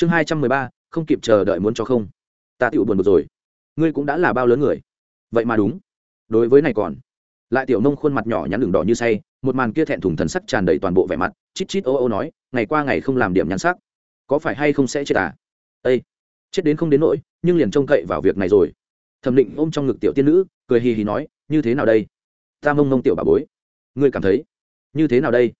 chương hai trăm mười ba, không kịp chờ đợi muốn cho không. Ta tựu buồn một rồi. Ngươi cũng đã là bao lớn người. Vậy mà đúng. Đối với này còn. Lại tiểu nông khuôn mặt nhỏ nhắn đường đỏ như say, một màn kia thẹn thùng thần sắc tràn đầy toàn bộ vẻ mặt, chít chít ô ô nói, ngày qua ngày không làm điểm nhắn sắc. Có phải hay không sẽ chết à? Ây chết đến không đến nỗi, nhưng liền trông cậy vào việc này rồi. Thẩm định ôm trong ngực tiểu tiên nữ, cười hì hì nói, như thế nào đây? Ta mông mông tiểu bà bối. Ngươi cảm thấy? Như thế nào đây?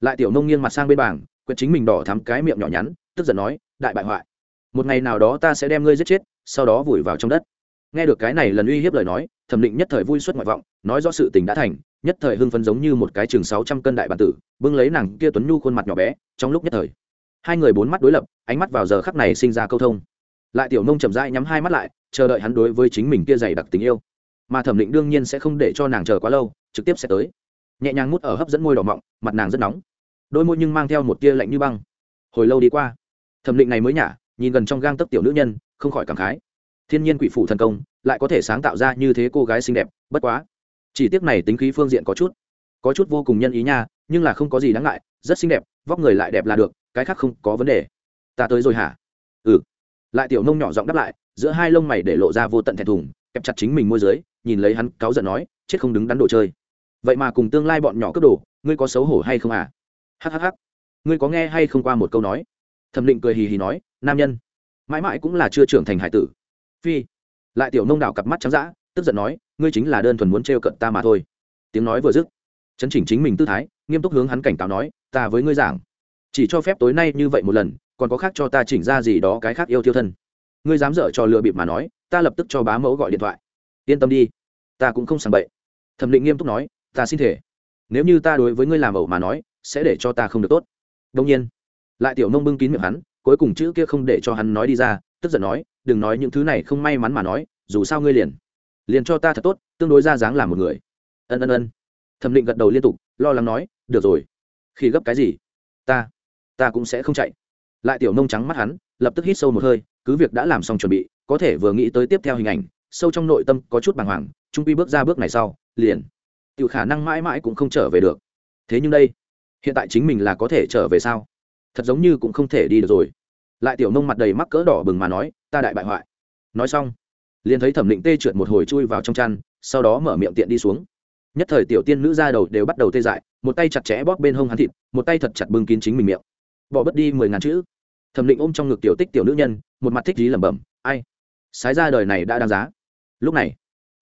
Lại tiểu nông nghiêng mặt sang bên bảng quyệt chính mình đỏ thắm cái miệng nhỏ nhắn, tức giận nói đại bại hoại. Một ngày nào đó ta sẽ đem ngươi giết chết, sau đó vùi vào trong đất. Nghe được cái này lần uy hiếp lời nói, thẩm định nhất thời vui suốt ngoại vọng, nói rõ sự tình đã thành, nhất thời hưng phấn giống như một cái chừng sáu trăm cân đại bản tử, bưng lấy nàng kia tuấn nhu khuôn mặt nhỏ bé, trong lúc nhất thời. Hai người bốn mắt đối lập, ánh mắt vào giờ khắc này sinh ra câu thông. Lại tiểu nông chậm rãi nhắm hai mắt lại, chờ đợi hắn đối với chính mình kia dày đặc tình yêu. Mà thẩm định đương nhiên sẽ không để cho nàng chờ quá lâu, trực tiếp sẽ tới. Nhẹ nhàng mút ở hấp dẫn môi đỏ mọng, mặt nàng rất nóng. Đôi môi nhưng mang theo một tia lạnh như băng. Hồi lâu đi qua thẩm định này mới nhả, nhìn gần trong gang tấc tiểu nữ nhân, không khỏi cảm khái. Thiên nhiên quỷ phủ thần công, lại có thể sáng tạo ra như thế cô gái xinh đẹp, bất quá. Chỉ tiếc này tính khí phương diện có chút có chút vô cùng nhân ý nha, nhưng là không có gì đáng ngại, rất xinh đẹp, vóc người lại đẹp là được, cái khác không có vấn đề. Ta tới rồi hả? Ừ. Lại tiểu nông nhỏ giọng đáp lại, giữa hai lông mày để lộ ra vô tận thẹn thùng, kẹp chặt chính mình môi dưới, nhìn lấy hắn cáu giận nói, chết không đứng đắn đồ chơi. Vậy mà cùng tương lai bọn nhỏ cướp đồ, ngươi có xấu hổ hay không à? Hhh ngươi có nghe hay không qua một câu nói? Thẩm định cười hì hì nói, nam nhân, mãi mãi cũng là chưa trưởng thành hải tử. Phi, lại tiểu nông đảo cặp mắt trắng d tức giận nói, ngươi chính là đơn thuần muốn trêu cận ta mà thôi. Tiếng nói vừa dứt, chấn chỉnh chính mình tư thái, nghiêm túc hướng hắn cảnh cáo nói, ta với ngươi giảng, chỉ cho phép tối nay như vậy một lần, còn có khác cho ta chỉnh ra gì đó cái khác yêu thiêu thân. Ngươi dám dở cho lừa bịp mà nói, ta lập tức cho bá mẫu gọi điện thoại. Yên tâm đi, ta cũng không sàng bậy. Thẩm định nghiêm túc nói, ta xin thể. Nếu như ta đối với ngươi làm ẩu mà nói, sẽ để cho ta không được tốt. Đông nhiên lại tiểu nông bưng kín miệng hắn, cuối cùng chữ kia không để cho hắn nói đi ra, tức giận nói, đừng nói những thứ này không may mắn mà nói, dù sao ngươi liền liền cho ta thật tốt, tương đối ra dáng làm một người. Ân ân ân. Thẩm định gật đầu liên tục, lo lắng nói, được rồi. Khi gấp cái gì? Ta ta cũng sẽ không chạy. Lại tiểu nông trắng mắt hắn, lập tức hít sâu một hơi, cứ việc đã làm xong chuẩn bị, có thể vừa nghĩ tới tiếp theo hình ảnh, sâu trong nội tâm có chút bàng hoàng, trung quy bước ra bước này sau, liền tự khả năng mãi mãi cũng không trở về được. Thế nhưng đây, hiện tại chính mình là có thể trở về sao? Thật giống như cũng không thể đi được rồi. Lại tiểu nông mặt đầy mắc cỡ đỏ bừng mà nói, ta đại bại hoại. Nói xong, liền thấy thẩm định tê trượt một hồi chui vào trong chăn, sau đó mở miệng tiện đi xuống. Nhất thời tiểu tiên nữ ra đầu đều bắt đầu tê dại, một tay chặt chẽ bóp bên hông hắn thịt, một tay thật chặt bưng kín chính mình miệng. Bỏ bất đi mười ngàn chữ. Thẩm định ôm trong ngực tiểu tích tiểu nữ nhân, một mặt thích dí lẩm bẩm, ai? Sái ra đời này đã đáng giá. Lúc này,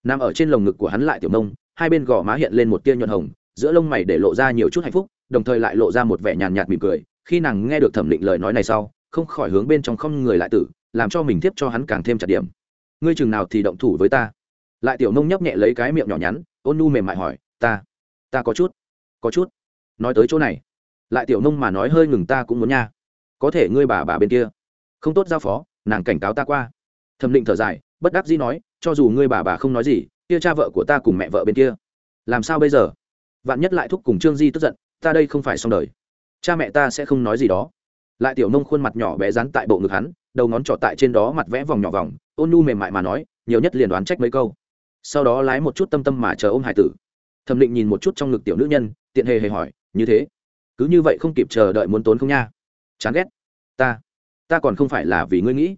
nằm ở trên lồng ngực của hắn lại tiểu nông hai bên gò má hiện lên một tia nhuận hồng, giữa lông mày để lộ ra nhiều chút hạnh phúc, đồng thời lại lộ ra một vẻ nhàn nhạt mỉm cười khi nàng nghe được thẩm định lời nói này sau, không khỏi hướng bên trong không người lại tử, làm cho mình tiếp cho hắn càng thêm chặt điểm. Ngươi chừng nào thì động thủ với ta? Lại tiểu nông nhấp nhẹ lấy cái miệng nhỏ nhắn, ôn nu mềm mại hỏi, ta ta có chút có chút. Nói tới chỗ này, lại tiểu nông mà nói hơi ngừng ta cũng muốn nha. Có thể ngươi bà bà bên kia, không tốt giao phó, nàng cảnh cáo ta qua. Thẩm định thở dài, bất đắc dĩ nói, cho dù ngươi bà bà không nói gì, kia cha vợ của ta cùng mẹ vợ bên kia, làm sao bây giờ? Vạn nhất lại thúc cùng trương di tức giận, ta đây không phải xong đời cha mẹ ta sẽ không nói gì đó. Lại tiểu nông khuôn mặt nhỏ bé rắn tại bộ ngực hắn, đầu ngón trọ tại trên đó mặt vẽ vòng nhỏ vòng, ôn nu mềm mại mà nói, nhiều nhất liền đoán trách mấy câu. Sau đó lái một chút tâm tâm mà chờ ôm hải tử. Thẩm định nhìn một chút trong ngực tiểu nữ nhân, tiện hề hề hỏi, như thế, cứ như vậy không kịp chờ đợi muốn tốn không nha? Chán ghét. Ta ta còn không phải là vì ngươi nghĩ.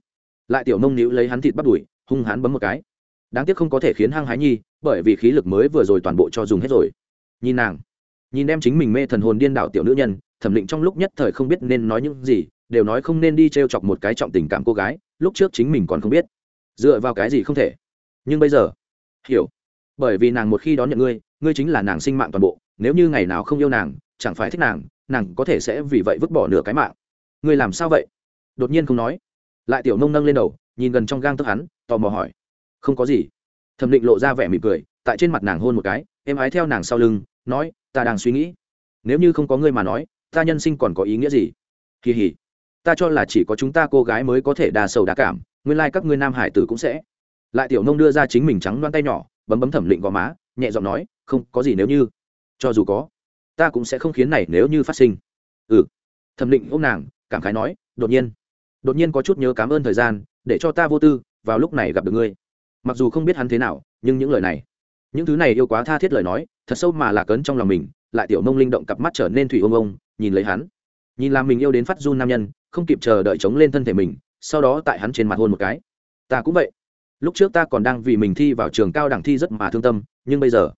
Lại tiểu nông níu lấy hắn thịt bắt đùi, hung hắn bấm một cái. Đáng tiếc không có thể khiến hăng hái nhi, bởi vì khí lực mới vừa rồi toàn bộ cho dùng hết rồi. Nhìn nàng, nhìn đem chính mình mê thần hồn điên đạo tiểu nữ nhân thẩm định trong lúc nhất thời không biết nên nói những gì, đều nói không nên đi t r e o chọc một cái trọng tình cảm cô gái, lúc trước chính mình còn không biết. Dựa vào cái gì không thể? Nhưng bây giờ, hiểu. Bởi vì nàng một khi đón nhận ngươi ngươi chính là nàng sinh mạng toàn bộ, nếu như ngày nào không yêu nàng, chẳng phải thích nàng nàng có thể sẽ vì vậy vứt bỏ nửa cái mạng. Ngươi làm sao vậy? Đột nhiên không nói. Lại tiểu nông nâng lên đầu, nhìn gần trong gang tức hắn, tò mò hỏi. Không có gì. Thẩm định lộ ra vẻ mỉm cười, tại trên mặt nàng hôn một cái em ái theo nàng sau lưng, nói, ta đang suy nghĩ. Nếu như không có ngươi mà nói ta nhân sinh còn có ý nghĩa gì? Kỳ hỉ. Ta cho là chỉ có chúng ta cô gái mới có thể đa sầu đa cảm, nguyên lai、like、các ngươi nam hải tử cũng sẽ. Lại tiểu nông đưa ra chính mình trắng đoan tay nhỏ, bấm bấm thẩm định gò má, nhẹ giọng nói, không, có gì nếu như. Cho dù có, ta cũng sẽ không khiến này nếu như phát sinh. Ừ. Thẩm định ô m nàng, cảm khái nói, đột nhiên. Đột nhiên có chút nhớ cảm ơn thời gian, để cho ta vô tư, vào lúc này gặp được ngươi. Mặc dù không biết hắn thế nào, nhưng những lời này, những thứ này yêu quá tha thiết lời nói, thật sâu mà là cấn trong lòng mình lại tiểu Mông linh động cặp mắt trở nên thủy ông ông, nhìn lấy hắn. Nhìn làm mình yêu đến phát run nam nhân, không kịp chờ đợi chống lên thân thể mình, sau đó tại hắn trên mặt hôn một cái. Ta cũng vậy. Lúc trước ta còn đang vì mình thi vào trường cao đẳng thi rất mà thương tâm, nhưng bây giờ,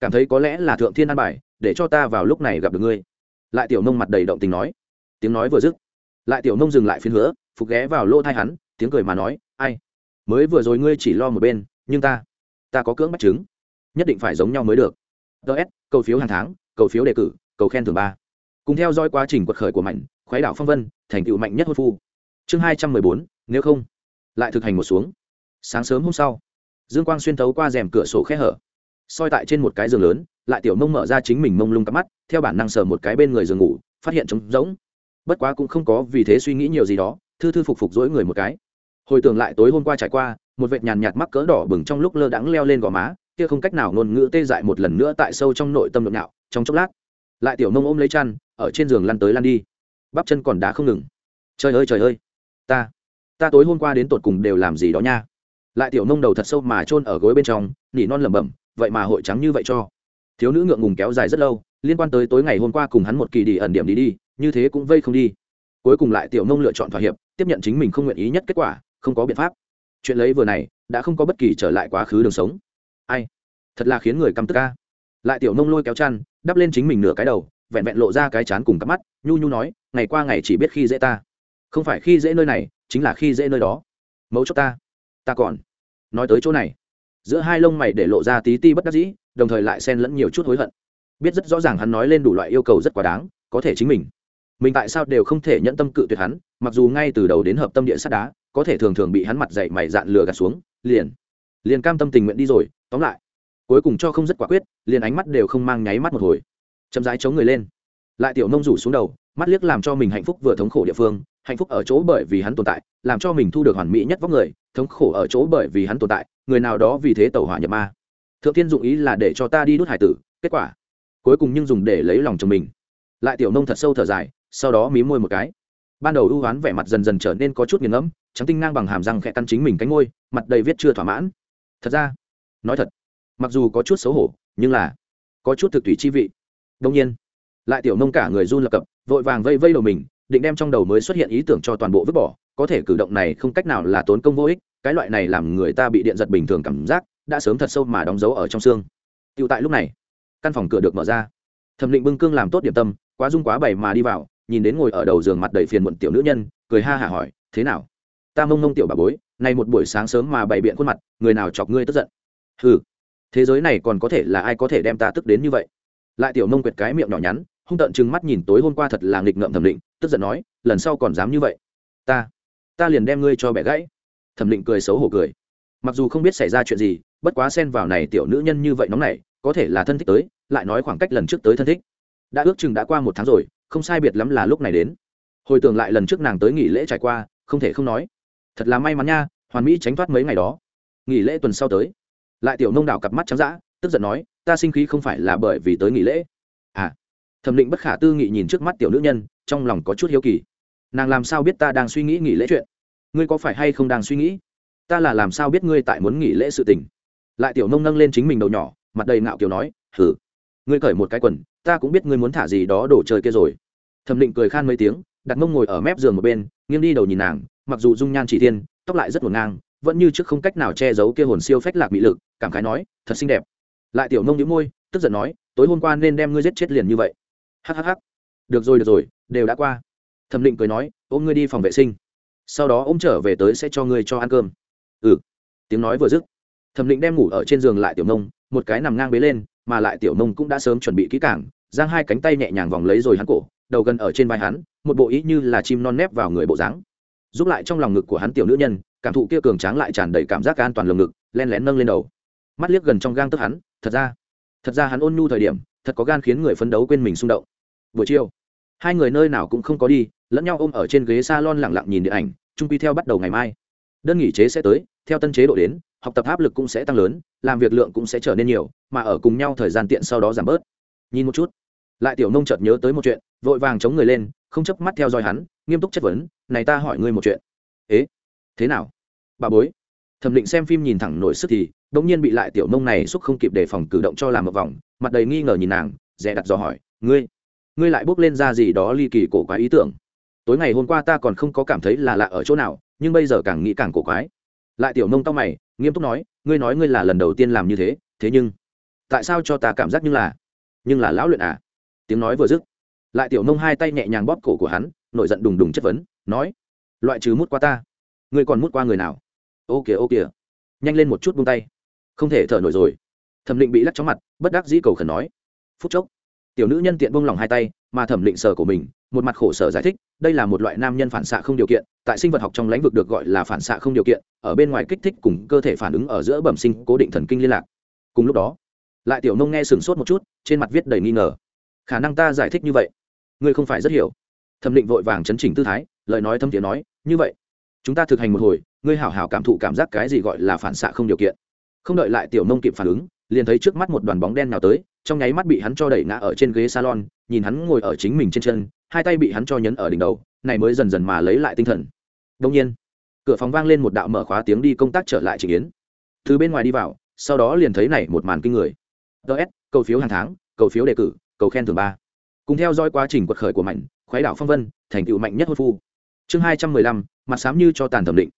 cảm thấy có lẽ là thượng thiên an bài, để cho ta vào lúc này gặp được ngươi. Lại tiểu nông mặt đầy động tình nói. Tiếng nói vừa dứt, lại tiểu nông dừng lại phiến hứa, phục ghé vào lỗ thai hắn, tiếng cười mà nói, ai? Mới vừa rồi ngươi chỉ lo một bên, nhưng ta ta có cưỡng bắt chứng, nhất định phải giống nhau mới được. Ts cầu phiếu hàng tháng cầu phiếu đề cử, cầu khen thưởng ba. Cùng theo dõi quá trình quật khởi của mạnh khoái đảo phong vân, thành tựu mạnh nhất hôn phu. Chương hai trăm mười bốn, nếu không, lại thực hành một xuống. Sáng sớm hôm sau, dương quang xuyên thấu qua rèm cửa sổ khe hở, soi tại trên một cái giường lớn, lại tiểu mông mở ra chính mình mông lung cắp mắt, theo bản năng sờ một cái bên người giường ngủ, phát hiện trống rỗng. Bất quá cũng không có vì thế suy nghĩ nhiều gì đó, thư thư phục phục dỗi người một cái. Hồi tưởng lại tối hôm qua trải qua, một vệt nhàn nhạt mắc cỡ đỏ bừng trong lúc lơ đãng leo lên gò má kia không cách nào ngôn ngữ tê dại một lần nữa tại sâu trong nội tâm nhộn nhạo, trong chốc lát, lại tiểu mông ôm lấy chăn, ở trên giường lăn tới lăn đi. Bắp chân còn đá không ngừng. Trời ơi trời ơi. Ta ta tối hôm qua đến tột cùng đều làm gì đó nha. Lại tiểu nông đầu thật sâu mà chôn ở gối bên trong, nỉ non lẩm bẩm, vậy mà hội trắng như vậy cho. Thiếu nữ ngượng ngùng kéo dài rất lâu, liên quan tới tối ngày hôm qua cùng hắn một kỳ đi ẩn điểm đi đi, như thế cũng vây không đi. Cuối cùng lại tiểu nông lựa chọn thỏa hiệp, tiếp nhận chính mình không nguyện ý nhất kết quả, không có biện pháp. Chuyện lấy vừa này, đã không có bất kỳ trở lại quá khứ đường sống ai? Thật là khiến người căm tức ca lại tiểu nông lôi kéo chăn, đắp lên chính mình nửa cái đầu, vẹn vẹn lộ ra cái chán cùng cắp mắt, nhu nhu nói, ngày qua ngày chỉ biết khi dễ ta. Không phải khi dễ nơi này, chính là khi dễ nơi đó. Mẫu cho ta. Ta còn nói tới chỗ này. Giữa hai lông mày để lộ ra tí ti bất đắc dĩ, đồng thời lại xen lẫn nhiều chút hối hận. Biết rất rõ ràng hắn nói lên đủ loại yêu cầu rất quá đáng, có thể chính mình. Mình tại sao đều không thể nhẫn tâm cự tuyệt hắn, mặc dù ngay từ đầu đến hợp tâm địa sắt đá, có thể thường thường bị hắn mặt dậy mày dạn lừa gạt xuống, liền liền cam tâm tình nguyện đi rồi tóm lại, cuối cùng cho không rất quả quyết, liền ánh mắt đều không mang nháy mắt một hồi. Chậm rãi chống người lên. Lại tiểu nông rủ xuống đầu, mắt liếc làm cho mình hạnh phúc vừa thống khổ địa phương, hạnh phúc ở chỗ bởi vì hắn tồn tại, làm cho mình thu được hoàn mỹ nhất vóc người, thống khổ ở chỗ bởi vì hắn tồn tại, người nào đó vì thế tẩu hỏa nhập ma. Thượng tiên dụng ý là để cho ta đi đút hải tử, kết quả, cuối cùng nhưng dùng để lấy lòng chồng mình. Lại tiểu nông thật sâu thở dài, sau đó mí môi một cái. Ban đầu ưu oán vẻ mặt dần dần trở nên có chút nghiền ngẫm, trắng tinh ngang bằng hàm răng khẽ căn chính mình cánh ngôi mặt đầy viết chưa thỏa mãn. Thật ra nói thật, mặc dù có chút xấu hổ, nhưng là có chút thực thủy chi vị. Đông nhiên, lại tiểu nông cả người run lập cập, vội vàng vây vây đầu mình, định đem trong đầu mới xuất hiện ý tưởng cho toàn bộ vứt bỏ. Có thể cử động này không cách nào là tốn công vô ích, cái loại này làm người ta bị điện giật bình thường cảm giác, đã sớm thật sâu mà đóng dấu ở trong xương. Tựu tại lúc này, căn phòng cửa được mở ra. Thẩm định bưng cương làm tốt điểm tâm, quá dung quá bày mà đi vào, nhìn đến ngồi ở đầu giường mặt đầy phiền muộn tiểu nữ nhân, cười ha hả hỏi, thế nào? Ta mông mông tiểu bà bối, nay một buổi sáng sớm mà bày biện khuôn mặt, người nào chọc ngươi tức giận? Hừ, thế giới này còn có thể là ai có thể đem ta tức đến như vậy? Lại tiểu nông quyệt cái miệng nhỏ nhắn, hung tợn chừng mắt nhìn tối hôm qua thật là nghịch ngợm thẩm định, tức giận nói, lần sau còn dám như vậy? Ta ta liền đem ngươi cho bẻ gãy. Thẩm định cười xấu hổ cười. Mặc dù không biết xảy ra chuyện gì, bất quá xen vào này tiểu nữ nhân như vậy nóng này có thể là thân thích tới, lại nói khoảng cách lần trước tới thân thích. Đã ước chừng đã qua một tháng rồi, không sai biệt lắm là lúc này đến. Hồi tưởng lại lần trước nàng tới nghỉ lễ trải qua, không thể không nói. Thật là may mắn nha, hoàn mỹ tránh thoát mấy ngày đó. Nghỉ lễ tuần sau tới lại tiểu nông đảo cặp mắt trắng d tức giận nói, ta sinh khí không phải là bởi vì tới nghỉ lễ. À thẩm định bất khả tư nghị nhìn trước mắt tiểu nữ nhân, trong lòng có chút hiếu kỳ. Nàng làm sao biết ta đang suy nghĩ nghỉ lễ chuyện? Ngươi có phải hay không đang suy nghĩ? Ta là làm sao biết ngươi tại muốn nghỉ lễ sự tình? Lại tiểu nông nâng lên chính mình đầu nhỏ, mặt đầy ngạo kiều nói hử ngươi cởi một cái quần, ta cũng biết ngươi muốn thả gì đó đổ chơi kia rồi. Thẩm định cười khan mấy tiếng, đặt mông ngồi ở mép giường một bên, nghiêng đi đầu nhìn nàng, mặc dù dung nhan chỉ thiên, tóc lại rất ngổn ngang vẫn như trước không cách nào che giấu kia hồn siêu phách lạc mỹ lực, cảm khái nói, thật xinh đẹp. Lại tiểu nông nhíu môi, tức giận nói, tối hôm qua nên đem ngươi giết chết liền như vậy. Hhh được rồi được rồi, đều đã qua. Thẩm định cười nói, ôm ngươi đi phòng vệ sinh. Sau đó ôm trở về tới sẽ cho ngươi cho ăn cơm. Ừ. Tiếng nói vừa dứt, thẩm định đem ngủ ở trên giường lại tiểu nông, một cái nằm ngang bế lên, mà lại tiểu nông cũng đã sớm chuẩn bị kỹ cảng giang hai cánh tay nhẹ nhàng vòng lấy rồi hắn cổ, đầu gần ở trên vai hắn, một bộ ý như là chim non nép vào người bộ dáng. Giúp lại trong lòng ngực của hắn tiểu nữ nhân cảm thụ kia cường tráng lại tràn đầy cảm giác an toàn lồng ngực, len lén nâng lên đầu. Mắt liếc gần trong gang tức hắn, thật ra thật ra hắn ôn nhu thời điểm, thật có gan khiến người phấn đấu quên mình xung động. Buổi chiều, hai người nơi nào cũng không có đi, lẫn nhau ôm ở trên ghế salon lẳng lặng nhìn điện ảnh trung quy theo bắt đầu ngày mai. Đơn nghỉ chế sẽ tới, theo tân chế độ đến, học tập áp lực cũng sẽ tăng lớn, làm việc lượng cũng sẽ trở nên nhiều, mà ở cùng nhau thời gian tiện sau đó giảm bớt. Nhìn một chút. Lại tiểu nông chợt nhớ tới một chuyện, vội vàng chống người lên, không chấp mắt theo dõi hắn, nghiêm túc chất vấn, này ta hỏi ngươi một chuyện. Ế? Thế nào? Bà bối. Thẩm định xem phim nhìn thẳng nổi sức thì đ ỗ n g nhiên bị lại tiểu nông này xúc không kịp đề phòng cử động cho làm một vòng, mặt đầy nghi ngờ nhìn nàng dè đặt dò hỏi, ngươi ngươi lại bốc lên ra gì đó ly kỳ cổ quái ý tưởng? Tối ngày hôm qua ta còn không có cảm thấy là lạ ở chỗ nào, nhưng bây giờ càng nghĩ càng cổ quái. Lại tiểu nông tao mày, nghiêm túc nói, ngươi nói ngươi là lần đầu tiên làm như thế thế nhưng, tại sao cho ta cảm giác như là, nhưng là lão luyện à? Tiếng nói vừa dứt, lại tiểu nông hai tay nhẹ nhàng bóp cổ của hắn, nổi giận đùng đùng chất vấn, nói, loại trừ mút qua ta ngươi còn mút qua người nào? Ô kìa ô kìa. Nhanh lên một chút buông tay. Không thể thở nổi rồi. Thẩm định bị lắc chóng mặt, bất đắc dĩ cầu khẩn nói. Phút chốc, tiểu nữ nhân tiện buông lỏng hai tay, mà thẩm định sở của mình, một mặt khổ sở giải thích, đây là một loại nam nhân phản xạ không điều kiện, tại sinh vật học trong lãnh vực được gọi là phản xạ không điều kiện, ở bên ngoài kích thích cùng cơ thể phản ứng ở giữa bẩm sinh cố định thần kinh liên lạc. Cùng lúc đó, lại tiểu nông nghe sửng sốt một chút, trên mặt viết đầy nghi ngờ. Khả năng ta giải thích như vậy, ngươi không phải rất hiểu. Thẩm định vội vàng chấn chỉnh tư thái, lời nói thâm tiếng nói, như vậy chúng ta thực hành một hồi, ngươi hảo hảo cảm thụ cảm giác cái gì gọi là phản xạ không điều kiện. Không đợi lại tiểu nông kịp phản ứng, liền thấy trước mắt một đoàn bóng đen nào tới, trong nháy mắt bị hắn cho đẩy ngã ở trên ghế salon, nhìn hắn ngồi ở chính mình trên chân, hai tay bị hắn cho nhấn ở đỉnh đầu, này mới dần dần mà lấy lại tinh thần. Đông nhiên, cửa phòng vang lên một đạo mở khóa tiếng đi công tác trở lại trình yến. Từ bên ngoài đi vào, sau đó liền thấy này một màn kinh người. Ts cầu phiếu hàng tháng, cầu phiếu đề cử, cầu khen thường ba. Cùng theo dõi quá trình quật khởi của mạnh khoái đảo phong vân, thành tựu mạnh nhất hôn phu. Chương hai trăm mười lăm mặt sám như cho tàn thẩm định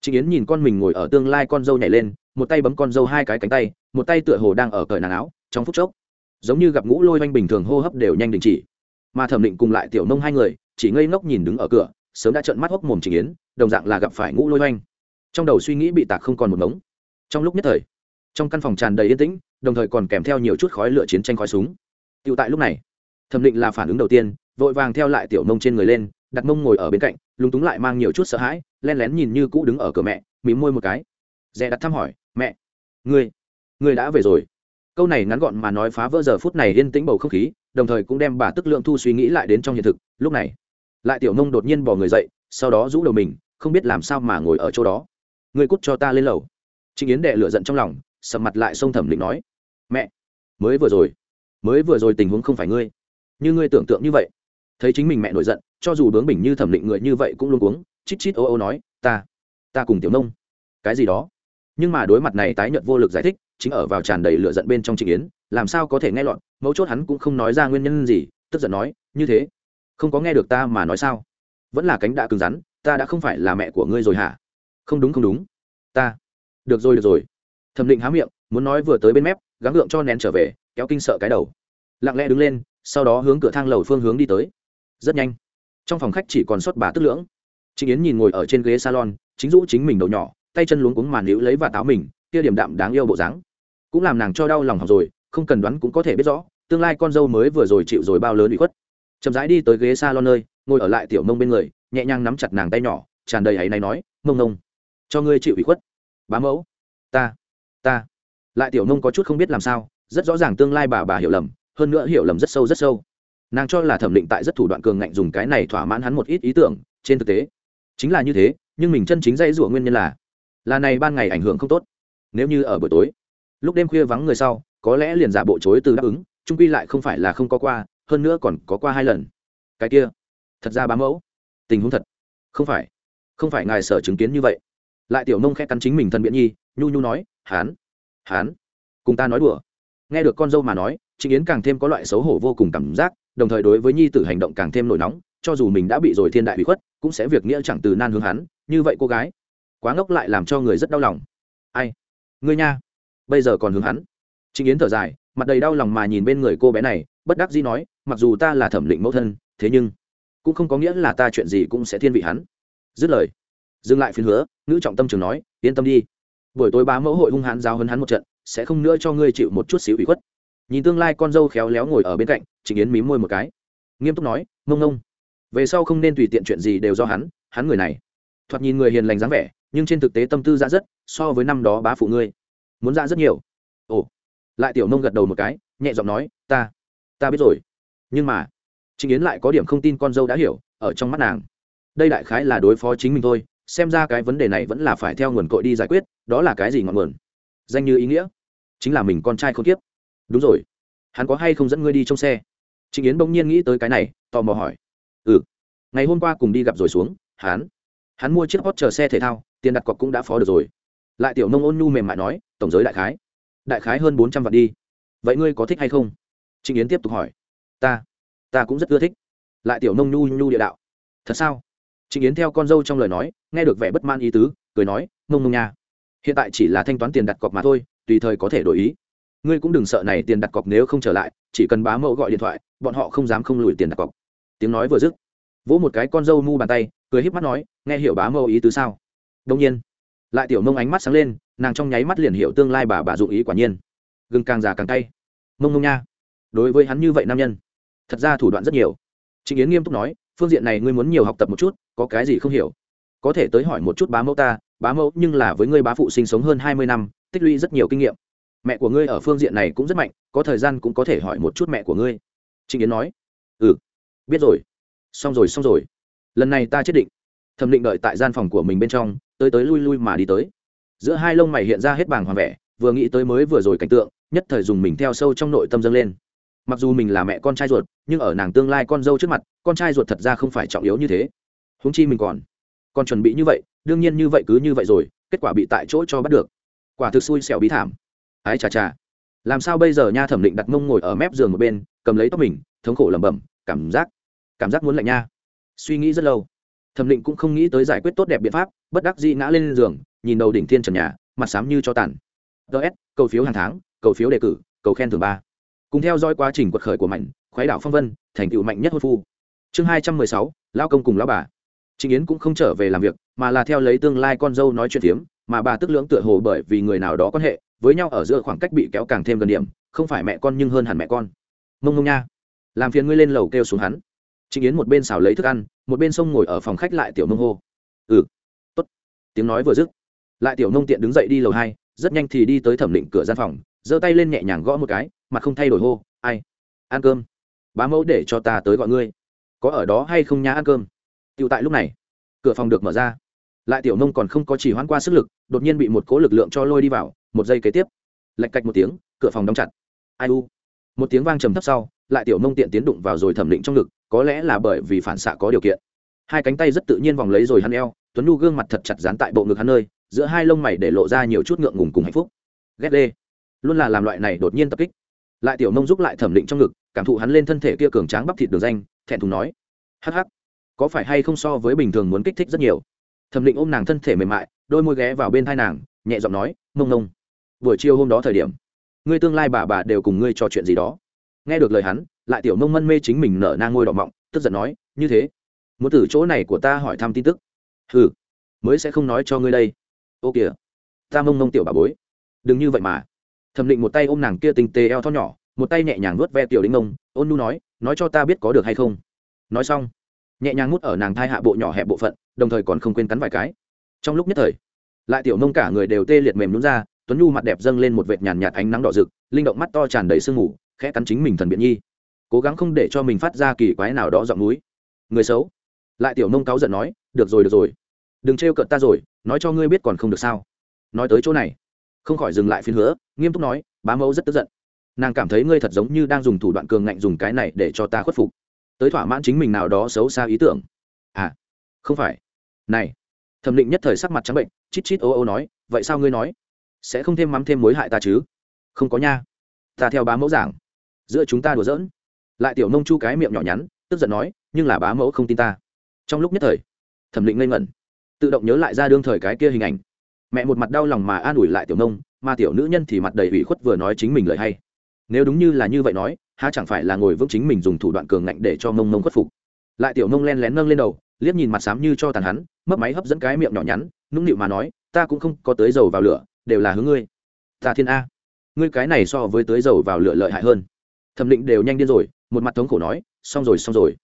Trịnh Yến nhìn con mình ngồi ở tương lai con dâu nhảy lên, một tay bấm con dâu hai cái cánh tay, một tay tựa hồ đang ở cởi nàng áo, trong phút chốc, giống như gặp ngũ lôi oanh bình thường hô hấp đều nhanh đình chỉ. Mà Thẩm Định cùng lại Tiểu Nông hai người, chỉ ngây ngốc nhìn đứng ở cửa, sớm đã trợn mắt hốc mồm Trịnh Yến, đồng dạng là gặp phải ngũ lôi oanh. Trong đầu suy nghĩ bị tạc không còn một mống Trong lúc nhất thời, trong căn phòng tràn đầy yên tĩnh, đồng thời còn kèm theo nhiều chút khói lửa chiến tranh khói súng. Tiểu tại lúc này, Thẩm Định là phản ứng đầu tiên, vội vàng theo lại Tiểu Nông trên người lên, đặt mông ngồi ở bên cạnh, lúng túng lại mang nhiều chút sợ hãi, len lén nhìn như cũ đứng ở cửa mẹ mím môi một cái. Dè đặt thăm hỏi mẹ ngươi ngươi đã về rồi? Câu này ngắn gọn mà nói phá vỡ giờ phút này yên tĩnh bầu không khí đồng thời cũng đem bà tức lượng thu suy nghĩ lại đến trong hiện thực. Lúc này lại tiểu nông đột nhiên bỏ người dậy sau đó rũ đầu mình không biết làm sao mà ngồi ở chỗ đó. Ngươi cút cho ta lên lầu. Trịnh yến đệ lửa giận trong lòng sầm mặt lại xông thẩm định nói mẹ mới vừa rồi mới vừa rồi tình huống không phải ngươi. Như ngươi tưởng tượng như vậy thấy chính mình mẹ nổi giận, cho dù bướng bỉnh như thẩm định người như vậy cũng luôn cuống, chít chít ô ô nói, ta ta cùng tiểu nông. Cái gì đó? Nhưng mà đối mặt này tái nhợt vô lực giải thích, chính ở vào tràn đầy lửa giận bên trong trịnh yến, làm sao có thể nghe lọt, mấu chốt hắn cũng không nói ra nguyên nhân gì, tức giận nói, như thế, không có nghe được ta mà nói sao? Vẫn là cánh đã cứng rắn, ta đã không phải là mẹ của ngươi rồi hả? Không đúng không đúng. Ta. Được rồi được rồi. Thẩm định há miệng, muốn nói vừa tới bên mép, gắng gượng cho nén trở về, kéo kinh sợ cái đầu. Lặng lẽ đứng lên, sau đó hướng cửa thang lầu phương hướng đi tới rất nhanh trong phòng khách chỉ còn sót bà tức lưỡng Trịnh Yến nhìn ngồi ở trên ghế salon, chính rũ chính mình đầu nhỏ, tay chân luống cuống màn níu lấy và táo mình, kia điểm đạm đáng yêu bộ dáng, cũng làm nàng cho đau lòng học rồi, không cần đoán cũng có thể biết rõ, tương lai con dâu mới vừa rồi chịu rồi bao lớn bị khuất. Chậm rãi đi tới ghế salon nơi, ngồi ở lại tiểu mông bên người, nhẹ nhàng nắm chặt nàng tay nhỏ, tràn đầy hãy này nói, "Mông nông, cho ngươi chịu ủy khuất." Bá mẫu, "Ta, ta." Lại tiểu mông có chút không biết làm sao, rất rõ ràng tương lai bà bà hiểu lầm, hơn nữa hiểu lầm rất sâu rất sâu. Nàng cho là thẩm định tại rất thủ đoạn cường ngạnh dùng cái này thỏa mãn hắn một ít ý tưởng, trên thực tế, chính là như thế nhưng mình chân chính dãy rủa nguyên nhân là là này ban ngày ảnh hưởng không tốt. Nếu như ở buổi tối lúc đêm khuya vắng người sau có lẽ liền giả bộ chối từ đáp ứng trung quy lại không phải là không có qua hơn nữa còn có qua hai lần. Cái kia thật ra bám mẫu tình huống thật. Không phải không phải ngài sở chứng kiến như vậy. Lại tiểu nông khẽ cắn chính mình thân biện nhi nhu nhu nói hán hán cùng ta nói đùa. Nghe được con dâu mà nói trịnh yến càng thêm có loại xấu hổ vô cùng cảm giác đồng thời đối với nhi tử hành động càng thêm nổi nóng, cho dù mình đã bị rồi thiên đại bị khuất, cũng sẽ việc nghĩa chẳng từ nan hướng hắn, như vậy cô gái, quá ngốc lại làm cho người rất đau lòng. Ai? Ngươi nha. Bây giờ còn hướng hắn. Trịnh yến thở dài, mặt đầy đau lòng mà nhìn bên người cô bé này, bất đắc dĩ nói, mặc dù ta là thẩm định mẫu thân, thế nhưng cũng không có nghĩa là ta chuyện gì cũng sẽ thiên vị hắn. Dứt lời, dừng lại phiên hứa nữ trọng tâm trường nói, yên tâm đi. Buổi tối bá mẫu hội hung hãn giáo hấn hắn một trận, sẽ không nữa cho ngươi chịu một chút xíu ủy khuất nhìn tương lai con dâu khéo léo ngồi ở bên cạnh, trịnh yến mím môi một cái. Nghiêm túc nói mông ngông. Về sau không nên tùy tiện chuyện gì đều do hắn hắn người này. Thoạt nhìn người hiền lành dáng vẻ, nhưng trên thực tế tâm tư ra rất, so với năm đó bá phụ ngươi. Muốn ra rất nhiều. Ồ. Lại tiểu nông gật đầu một cái, nhẹ giọng nói, ta ta biết rồi. Nhưng mà, trịnh yến lại có điểm không tin con dâu đã hiểu, ở trong mắt nàng. Đây đại khái là đối phó chính mình thôi, xem ra cái vấn đề này vẫn là phải theo nguồn cội đi giải quyết, đó là cái gì ngọn nguồn? Danh như ý nghĩa, chính là mình con trai không tiếp đúng rồi. Hắn có hay không dẫn ngươi đi trong xe? Trịnh yến bỗng nhiên nghĩ tới cái này, tò mò hỏi. Ừ. Ngày hôm qua cùng đi gặp rồi xuống, hắn. Hắn mua chiếc hot chờ xe thể thao, tiền đặt cọc cũng đã phó được rồi. Lại tiểu nông ôn nhu mềm mại nói, tổng giới đại khái. Đại khái hơn bốn trăm vạn đi. Vậy ngươi có thích hay không? Trịnh yến tiếp tục hỏi. Ta. Ta cũng rất ưa thích. Lại tiểu nông nhu nhu địa đạo. Thật sao? Trịnh yến theo con dâu trong lời nói, nghe được vẻ bất man ý tứ, cười nói, Nông Nông nha. Hiện tại chỉ là thanh toán tiền đặt cọc mà thôi, tùy thời có thể đổi ý ngươi cũng đừng sợ này tiền đặt cọc nếu không trở lại, chỉ cần bá mẫu gọi điện thoại, bọn họ không dám không lùi tiền đặt cọc. Tiếng nói vừa dứt, vỗ một cái con dâu mu bàn tay, cười híp mắt nói, nghe hiểu bá mẫu ý tứ sao? Đông nhiên. Lại tiểu mông ánh mắt sáng lên, nàng trong nháy mắt liền hiểu tương lai bà bà dụng ý quả nhiên. Gừng càng già càng cay. Mông mông nha, đối với hắn như vậy nam nhân, thật ra thủ đoạn rất nhiều. Trịnh yến nghiêm túc nói, phương diện này ngươi muốn nhiều học tập một chút, có cái gì không hiểu? Có thể tới hỏi một chút bá mẫu ta, bá mẫu nhưng là với ngươi bá phụ sinh sống hơn hai mươi năm, tích lũy rất nhiều kinh nghiệm mẹ của ngươi ở phương diện này cũng rất mạnh, có thời gian cũng có thể hỏi một chút mẹ của ngươi. Trịnh yến nói. Ừ biết rồi. Xong rồi xong rồi. Lần này ta chết định. Thẩm định đợi tại gian phòng của mình bên trong, tới tới lui lui mà đi tới. Giữa hai lông mày hiện ra hết bảng hoàng vẻ, vừa nghĩ tới mới vừa rồi cảnh tượng, nhất thời dùng mình theo sâu trong nội tâm dâng lên. Mặc dù mình là mẹ con trai ruột, nhưng ở nàng tương lai con dâu trước mặt, con trai ruột thật ra không phải trọng yếu như thế. Húng chi mình còn còn chuẩn bị như vậy, đương nhiên như vậy cứ như vậy rồi, kết quả bị tại chỗ cho bắt được. Quả thực xui xẻo bí thảm ái chà chà. Làm sao bây giờ nha thẩm định đặt mông ngồi ở mép giường một bên cầm lấy tóc mình thống khổ lẩm bẩm cảm giác cảm giác muốn lạnh nha. Suy nghĩ rất lâu. Thẩm định cũng không nghĩ tới giải quyết tốt đẹp biện pháp bất đắc dĩ ngã lên giường nhìn đầu đỉnh thiên trần nhà mặt xám như cho tàn. Ts cầu phiếu hàng tháng cầu phiếu đề cử cầu khen thường ba. Cùng theo dõi quá trình quật khởi của mạnh khoái đảo phong vân thành tựu mạnh nhất hôn phu. Chương hai trăm mười sáu lao công cùng lao bà. Trịnh yến cũng không trở về làm việc mà là theo lấy tương lai con dâu nói chuyện tiếm, mà bà tức lưỡng tựa hồ bởi vì người nào đó quan hệ với nhau ở giữa khoảng cách bị kéo càng thêm gần điểm, không phải mẹ con nhưng hơn hẳn mẹ con. Mông mông nha, làm phiền ngươi lên lầu kêu xuống hắn. Trịnh yến một bên xào lấy thức ăn, một bên sông ngồi ở phòng khách lại tiểu mông hô. Ừ tốt. Tiếng nói vừa dứt, lại tiểu nông tiện đứng dậy đi lầu hai, rất nhanh thì đi tới thẩm định cửa gian phòng, giơ tay lên nhẹ nhàng gõ một cái, mặt không thay đổi hô, ai, ăn cơm. Bá mẫu để cho ta tới gọi ngươi. Có ở đó hay không nhá ăn cơm? Tựu tại lúc này, cửa phòng được mở ra lại tiểu nông còn không có chỉ hoãn qua sức lực, đột nhiên bị một cố lực lượng cho lôi đi vào, một giây kế tiếp, lạch cạch một tiếng, cửa phòng đóng chặt. Ai u? Một tiếng vang trầm thấp sau, lại tiểu nông tiện tiến đụng vào rồi thẩm định trong ngực, có lẽ là bởi vì phản xạ có điều kiện. Hai cánh tay rất tự nhiên vòng lấy rồi hắn eo, tuấn nhu gương mặt thật chặt dán tại bộ ngực hắn nơi, giữa hai lông mày để lộ ra nhiều chút ngượng ngùng cùng hạnh phúc. Ghét đê luôn là làm loại này đột nhiên tập kích. Lại tiểu nông giúp lại thẩm định trong ngực, cảm thụ hắn lên thân thể kia cường tráng bắp thịt đường danh, thẹn thùng nói, hắc hắc, có phải hay không so với bình thường muốn kích thích rất nhiều? Thẩm định ôm nàng thân thể mềm mại, đôi môi ghé vào bên thai nàng, nhẹ giọng nói mông nông buổi chiều hôm đó thời điểm, ngươi tương lai bà bà đều cùng ngươi trò chuyện gì đó. Nghe được lời hắn, lại tiểu nông mân mê chính mình nở nang ngôi đỏ mọng, tức giận nói, như thế, muốn từ chỗ này của ta hỏi thăm tin tức. Ừ mới sẽ không nói cho ngươi đây. Ô kìa, ta mông mông tiểu bà bối. Đừng như vậy mà. Thẩm định một tay ôm nàng kia tình tê eo tho nhỏ, một tay nhẹ nhàng nuốt ve tiểu đính ông ôn nu nói nói cho ta biết có được hay không. Nói xong nhẹ nhàng mút ở nàng thai hạ bộ nhỏ hẹp bộ phận, đồng thời còn không quên cắn vài cái. Trong lúc nhất thời, lại tiểu nông cả người đều tê liệt mềm lún ra, tuấn nhu mặt đẹp dâng lên một vệt nhàn nhạt ánh nắng đỏ rực, linh động mắt to tràn đầy sương mù, khẽ cắn chính mình thần biện nhi. Cố gắng không để cho mình phát ra kỳ quái nào đó giọng núi. Người xấu. Lại tiểu nông cáu giận nói, được rồi được rồi. Đừng trêu cợt ta rồi, nói cho ngươi biết còn không được sao. Nói tới chỗ này, không khỏi dừng lại phiên hứa, nghiêm túc nói, bá mẫu rất tức giận. Nàng cảm thấy ngươi thật giống như đang dùng thủ đoạn cường ngạnh dùng cái này để cho ta khuất phục tới thỏa mãn chính mình nào đó xấu xa ý tưởng. À không phải. Này, thẩm định nhất thời sắc mặt trắng bệnh, chít chít ô ô nói, vậy sao ngươi nói? Sẽ không thêm mắm thêm mối hại ta chứ? Không có nha. Ta theo bá mẫu giảng. Giữa chúng ta đùa giỡn. Lại tiểu nông chu cái miệng nhỏ nhắn, tức giận nói, nhưng là bá mẫu không tin ta. Trong lúc nhất thời, thẩm định ngây ngẩn, tự động nhớ lại ra đương thời cái kia hình ảnh. Mẹ một mặt đau lòng mà an ủi lại tiểu nông, mà tiểu nữ nhân thì mặt đầy ủy khuất vừa nói chính mình lời hay. Nếu đúng như là như vậy nói ha chẳng phải là ngồi vững chính mình dùng thủ đoạn cường ngạnh để cho mông mông khuất phục. Lại tiểu nông len lén nâng lên đầu, liếc nhìn mặt xám như cho tàn hắn, mấp máy hấp dẫn cái miệng nhỏ nhắn, nũng nịu mà nói, ta cũng không có tới dầu vào lửa, đều là hướng ngươi. Ta thiên a. Ngươi cái này so với tới dầu vào lửa lợi hại hơn. Thẩm định đều nhanh điên rồi, một mặt thống khổ nói, xong rồi xong rồi.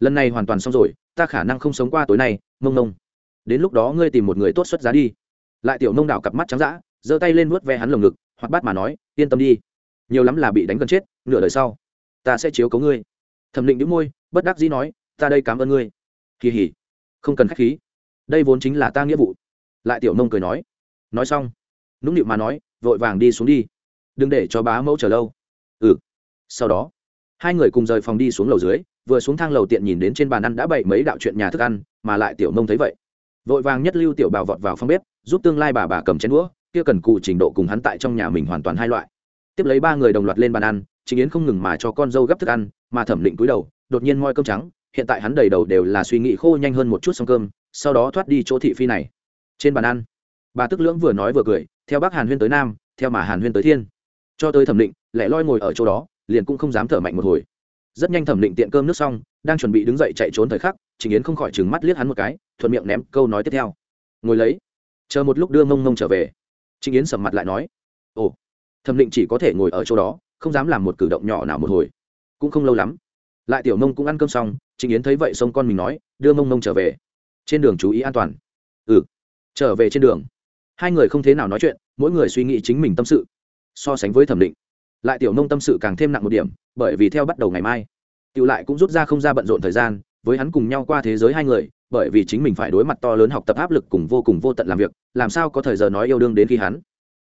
Lần này hoàn toàn xong rồi, ta khả năng không sống qua tối nay, mông mông. Đến lúc đó ngươi tìm một người tốt xuất giá đi. Lại tiểu nông đảo cặp mắt trắng d giơ tay lên vuốt ve hắn lồng ngực hoặc bắt mà nói, yên tâm đi. Nhiều lắm là bị đánh gần chết nửa đời sau, ta sẽ chiếu cấu ngươi. Thẩm định đĩu môi, bất đắc dĩ nói, ta đây cảm ơn ngươi. Kỳ hỉ, không cần k h á c h khí. Đây vốn chính là ta nghĩa vụ. Lại tiểu nông cười nói. Nói xong, nũng nịu mà nói, vội vàng đi xuống đi. Đừng để cho bá mẫu chờ lâu. Ừ. Sau đó, hai người cùng rời phòng đi xuống lầu dưới, vừa xuống thang lầu tiện nhìn đến trên bàn ăn đã bày mấy đạo chuyện nhà thức ăn, mà lại tiểu nông thấy vậy. Vội vàng nhất lưu tiểu bào vọt vào phòng bếp, giúp tương lai bà bà cầm chén đũa, kia cần cụ trình độ cùng hắn tại trong nhà mình hoàn toàn hai loại. Tiếp lấy ba người đồng loạt lên bàn ăn chính yến không ngừng mà cho con dâu gấp thức ăn, mà thẩm định cúi đầu, đột nhiên moi cơm trắng, hiện tại hắn đầy đầu đều là suy nghĩ khô nhanh hơn một chút xong cơm, sau đó thoát đi chỗ thị phi này. Trên bàn ăn, bà tức lưỡng vừa nói vừa cười, theo bác hàn huyên tới nam, theo mà hàn huyên tới thiên. Cho tới thẩm định, lẻ loi ngồi ở chỗ đó, liền cũng không dám thở mạnh một hồi. Rất nhanh thẩm định tiện cơm nước xong, đang chuẩn bị đứng dậy chạy trốn thời khắc, trình yến không khỏi trừng mắt liếc hắn một cái, thuận miệng ném câu nói tiếp theo. Ngồi lấy. Chờ một lúc đưa mông mông trở về. Trình yến sầm mặt lại nói, ồ. Thẩm định chỉ có thể ngồi ở chỗ đó không dám làm một cử động nhỏ nào một hồi. Cũng không lâu lắm, lại tiểu mông cũng ăn cơm xong trình yến thấy vậy xông con mình nói, đưa mông mông trở về. Trên đường chú ý an toàn. Ừ trở về trên đường. Hai người không thế nào nói chuyện, mỗi người suy nghĩ chính mình tâm sự, so sánh với thẩm định. Lại tiểu nông tâm sự càng thêm nặng một điểm, bởi vì theo bắt đầu ngày mai, tiểu lại cũng rút ra không ra bận rộn thời gian, với hắn cùng nhau qua thế giới hai người, bởi vì chính mình phải đối mặt to lớn học tập áp lực cùng vô cùng vô tận làm việc, làm sao có thời giờ nói yêu đương đến khi hắn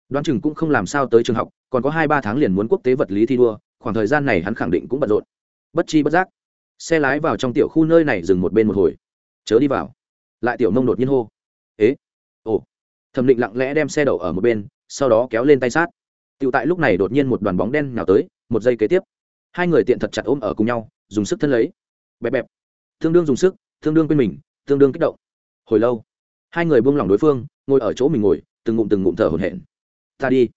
đoán chừng cũng không làm sao tới trường học, còn có hai ba tháng liền muốn quốc tế vật lý thi đua, khoảng thời gian này hắn khẳng định cũng bận rộn. Bất chi bất giác, xe lái vào trong tiểu khu nơi này dừng một bên một hồi. Chớ đi vào. Lại tiểu nông đột nhiên hô. Ế? Ồ. Thẩm định lặng lẽ đem xe đậu ở một bên, sau đó kéo lên tay sát. Tựu tại lúc này đột nhiên một đoàn bóng đen nào tới, một giây kế tiếp, hai người tiện thật chặt ôm ở cùng nhau, dùng sức thân lấy. Bẹp bẹp. Tương đương dùng sức, tương đương quên mình, tương đương kích động. Hồi lâu, hai người buông lỏng đối phương, ngồi ở chỗ mình ngồi, từng ngụm từng ngụm thở hổn hển ta đi.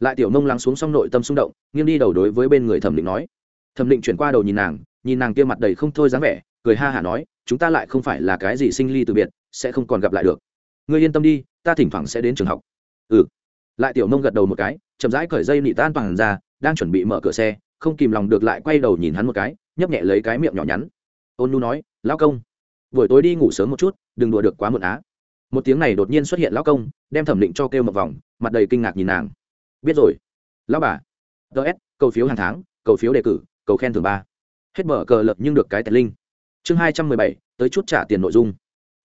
Lại tiểu nông lắng xuống xong nội tâm xung động, nghiêng đi đầu đối với bên người thẩm định nói. Thẩm định chuyển qua đầu nhìn nàng nhìn nàng kia mặt đầy không thôi dáng vẻ, cười ha hả nói, chúng ta lại không phải là cái gì sinh ly từ biệt, sẽ không còn gặp lại được. Ngươi yên tâm đi, ta thỉnh thoảng sẽ đến trường học. Ừ. Lại tiểu nông gật đầu một cái, chậm rãi cởi dây nị tan toàn ra, đang chuẩn bị mở cửa xe, không kìm lòng được lại quay đầu nhìn hắn một cái, nhấp nhẹ lấy cái miệng nhỏ nhắn. Ôn nu nói, lão công, buổi tối đi ngủ sớm một chút, đừng đùa được quá muộn á một tiếng này đột nhiên xuất hiện lão công, đem thẩm định cho kêu một vòng, mặt đầy kinh ngạc nhìn nàng. Biết rồi. Lão bà. Ts cầu phiếu hàng tháng, cầu phiếu đề cử, cầu khen thưởng ba. Hết mở cờ lập nhưng được cái tẹt linh. Chương hai trăm mười bảy, tới chút trả tiền nội dung.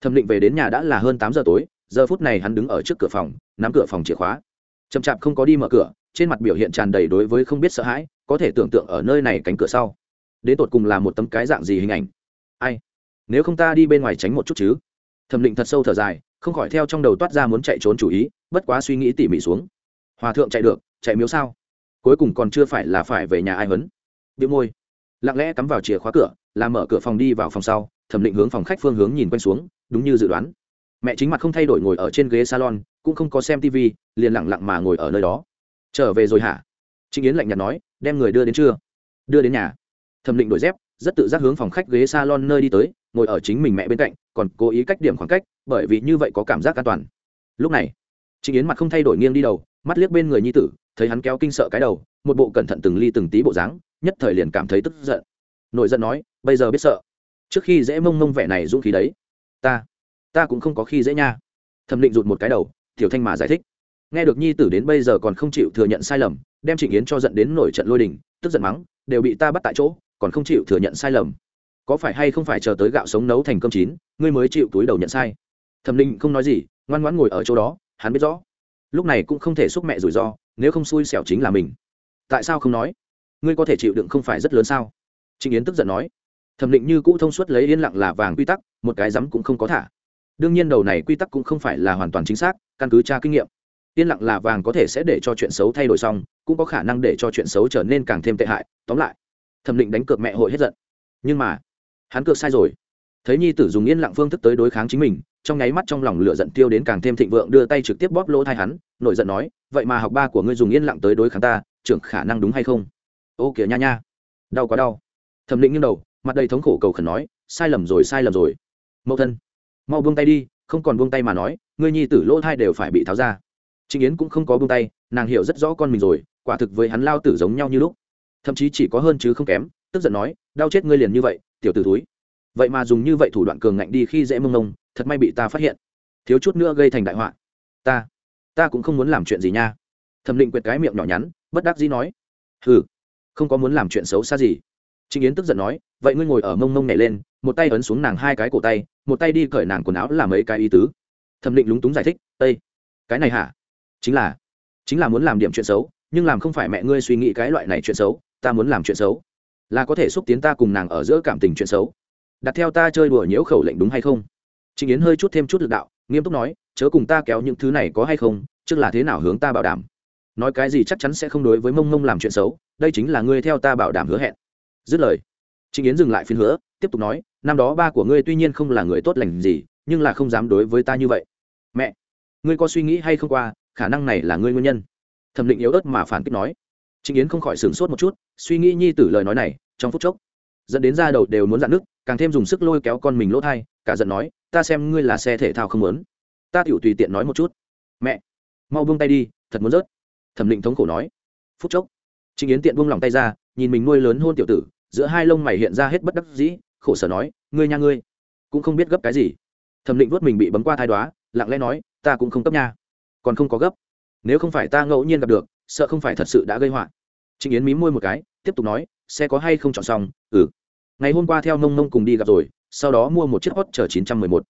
Thẩm định về đến nhà đã là hơn tám giờ tối, giờ phút này hắn đứng ở trước cửa phòng, nắm cửa phòng chìa khóa. Chậm chạp không có đi mở cửa, trên mặt biểu hiện tràn đầy đối với không biết sợ hãi, có thể tưởng tượng ở nơi này cánh cửa sau. Đến tột cùng là một tấm cái dạng gì hình ảnh? Ai? Nếu không ta đi bên ngoài tránh một chút chứ? Thẩm định thật sâu thở dài không khỏi theo trong đầu toát ra muốn chạy trốn chủ ý, bất quá suy nghĩ tỉ mỉ xuống. Hòa thượng chạy được, chạy miếu sao? Cuối cùng còn chưa phải là phải về nhà ai hấn bị môi, lặng lẽ cắm vào chìa khóa cửa, làm mở cửa phòng đi vào phòng sau, thẩm định hướng phòng khách phương hướng nhìn quanh xuống, đúng như dự đoán. Mẹ chính mặt không thay đổi ngồi ở trên ghế salon, cũng không có xem tv liền lặng lặng mà ngồi ở nơi đó. Trở về rồi hả? Trịnh yến lạnh nhạt nói, đem người đưa đến chưa? Đưa đến nhà. Thẩm định đổi dép rất tự giác hướng phòng khách ghế salon nơi đi tới, ngồi ở chính mình mẹ bên cạnh, còn cố ý cách điểm khoảng cách, bởi vì như vậy có cảm giác an toàn. Lúc này, trịnh yến mặt không thay đổi nghiêng đi đầu, mắt liếc bên người nhi tử, thấy hắn kéo kinh sợ cái đầu, một bộ cẩn thận từng ly từng tí bộ dáng, nhất thời liền cảm thấy tức giận. Nội giận nói, bây giờ biết sợ. Trước khi dễ mông mông vẻ này dũng khí đấy. Ta ta cũng không có khi dễ nha. Thẩm định rụt một cái đầu, tiểu thanh mà giải thích. Nghe được nhi tử đến bây giờ còn không chịu thừa nhận sai lầm, đem trịnh yến cho giận đến nổi trận lôi đình, tức giận mắng, đều bị ta bắt tại chỗ còn không chịu thừa nhận sai lầm. Có phải hay không phải chờ tới gạo sống nấu thành cơm chín, ngươi mới chịu túi đầu nhận sai? Thẩm linh không nói gì, ngoan ngoãn ngồi ở chỗ đó, hắn biết rõ. Lúc này cũng không thể xúc mẹ rủi ro, nếu không xui xẻo chính là mình. Tại sao không nói? Ngươi có thể chịu đựng không phải rất lớn sao? Trịnh yến tức giận nói. Thẩm định như cũ thông suốt lấy yên lặng là vàng quy tắc, một cái rắm cũng không có thả. Đương nhiên đầu này quy tắc cũng không phải là hoàn toàn chính xác, căn cứ tra kinh nghiệm. Yên lặng là vàng có thể sẽ để cho chuyện xấu thay đổi xong, cũng có khả năng để cho chuyện xấu trở nên càng thêm tệ hại. Tóm lại thẩm định đánh cược mẹ hội hết giận. Nhưng mà, hắn cược sai rồi. Thấy nhi tử dùng yên lặng phương thức tới đối kháng chính mình, trong nháy mắt trong lòng lửa giận tiêu đến càng thêm thịnh vượng đưa tay trực tiếp bóp lỗ thai hắn, nổi giận nói, vậy mà học ba của ngươi dùng yên lặng tới đối kháng ta, trưởng khả năng đúng hay không? Ô kìa nha nha, đau quá đau. Thẩm định nghiêng đầu, mặt đầy thống khổ cầu khẩn nói, sai lầm rồi, sai lầm rồi. Mẫu thân, mau buông tay đi, không còn buông tay mà nói, ngươi nhi tử lỗ thai đều phải bị tháo ra. Trịnh yến cũng không có buông tay, nàng hiểu rất rõ con mình rồi, quả thực với hắn lao tử giống nhau như lúc thậm chí chỉ có hơn chứ không kém, tức giận nói, đau chết ngươi liền như vậy, tiểu t ử túi vậy mà dùng như vậy thủ đoạn cường ngạnh đi khi dễ mông mông thật may bị ta phát hiện. Thiếu chút nữa gây thành đại họa. Ta ta cũng không muốn làm chuyện gì nha. Thẩm định quyệt cái miệng nhỏ nhắn, bất đắc dĩ nói, hừ, không có muốn làm chuyện xấu xa gì. Trịnh yến tức giận nói, vậy ngươi ngồi ở mông mông nhảy lên, một tay ấn xuống nàng hai cái cổ tay, một tay đi cởi nàng quần áo làm mấy cái ý tứ. Thẩm định lúng túng giải thích ây cái này hả? Chính là chính là muốn làm điểm chuyện xấu, nhưng làm không phải mẹ ngươi suy nghĩ cái loại này chuyện xấu ta muốn làm chuyện xấu. Là có thể xúc tiến ta cùng nàng ở giữa cảm tình chuyện xấu. Đặt theo ta chơi đùa nhiễu khẩu lệnh đúng hay không? Trịnh yến hơi chút thêm chút lực đạo, nghiêm túc nói, chớ cùng ta kéo những thứ này có hay không, trước là thế nào hướng ta bảo đảm. Nói cái gì chắc chắn sẽ không đối với mông mông làm chuyện xấu, đây chính là ngươi theo ta bảo đảm hứa hẹn. Dứt lời, trịnh yến dừng lại phiên hứa, tiếp tục nói, năm đó ba của ngươi tuy nhiên không là người tốt lành gì, nhưng là không dám đối với ta như vậy. Mẹ, ngươi có suy nghĩ hay không qua, khả năng này là ngươi nguyên nhân. Thẩm định yếu ớt mà phản kích nói trịnh yến không khỏi sửng sốt một chút suy nghĩ nhi tử lời nói này trong phút chốc dẫn đến da đầu đều muốn dạn nước càng thêm dùng sức lôi kéo con mình lỗ thai cả giận nói ta xem ngươi là xe thể thao không muốn. Ta tiểu tùy tiện nói một chút. Mẹ mau buông tay đi thật muốn rớt. Thẩm định thống khổ nói. Phút chốc trịnh yến tiện buông lòng tay ra nhìn mình nuôi lớn hôn tiểu tử giữa hai lông mày hiện ra hết bất đắc dĩ khổ sở nói ngươi nha ngươi cũng không biết gấp cái gì. Thẩm định vuốt mình bị bấm qua thai đóa, lặng lẽ nói ta cũng không cấp nha còn không có gấp. Nếu không phải ta ngẫu nhiên gặp được sợ không phải thật sự đã gây họa. Trịnh yến mí môi một cái, tiếp tục nói, xe có hay không chọn xong? Ừ. Ngày hôm qua theo nông nông cùng đi gặp rồi, sau đó mua một chiếc hot chở chín trăm mười một.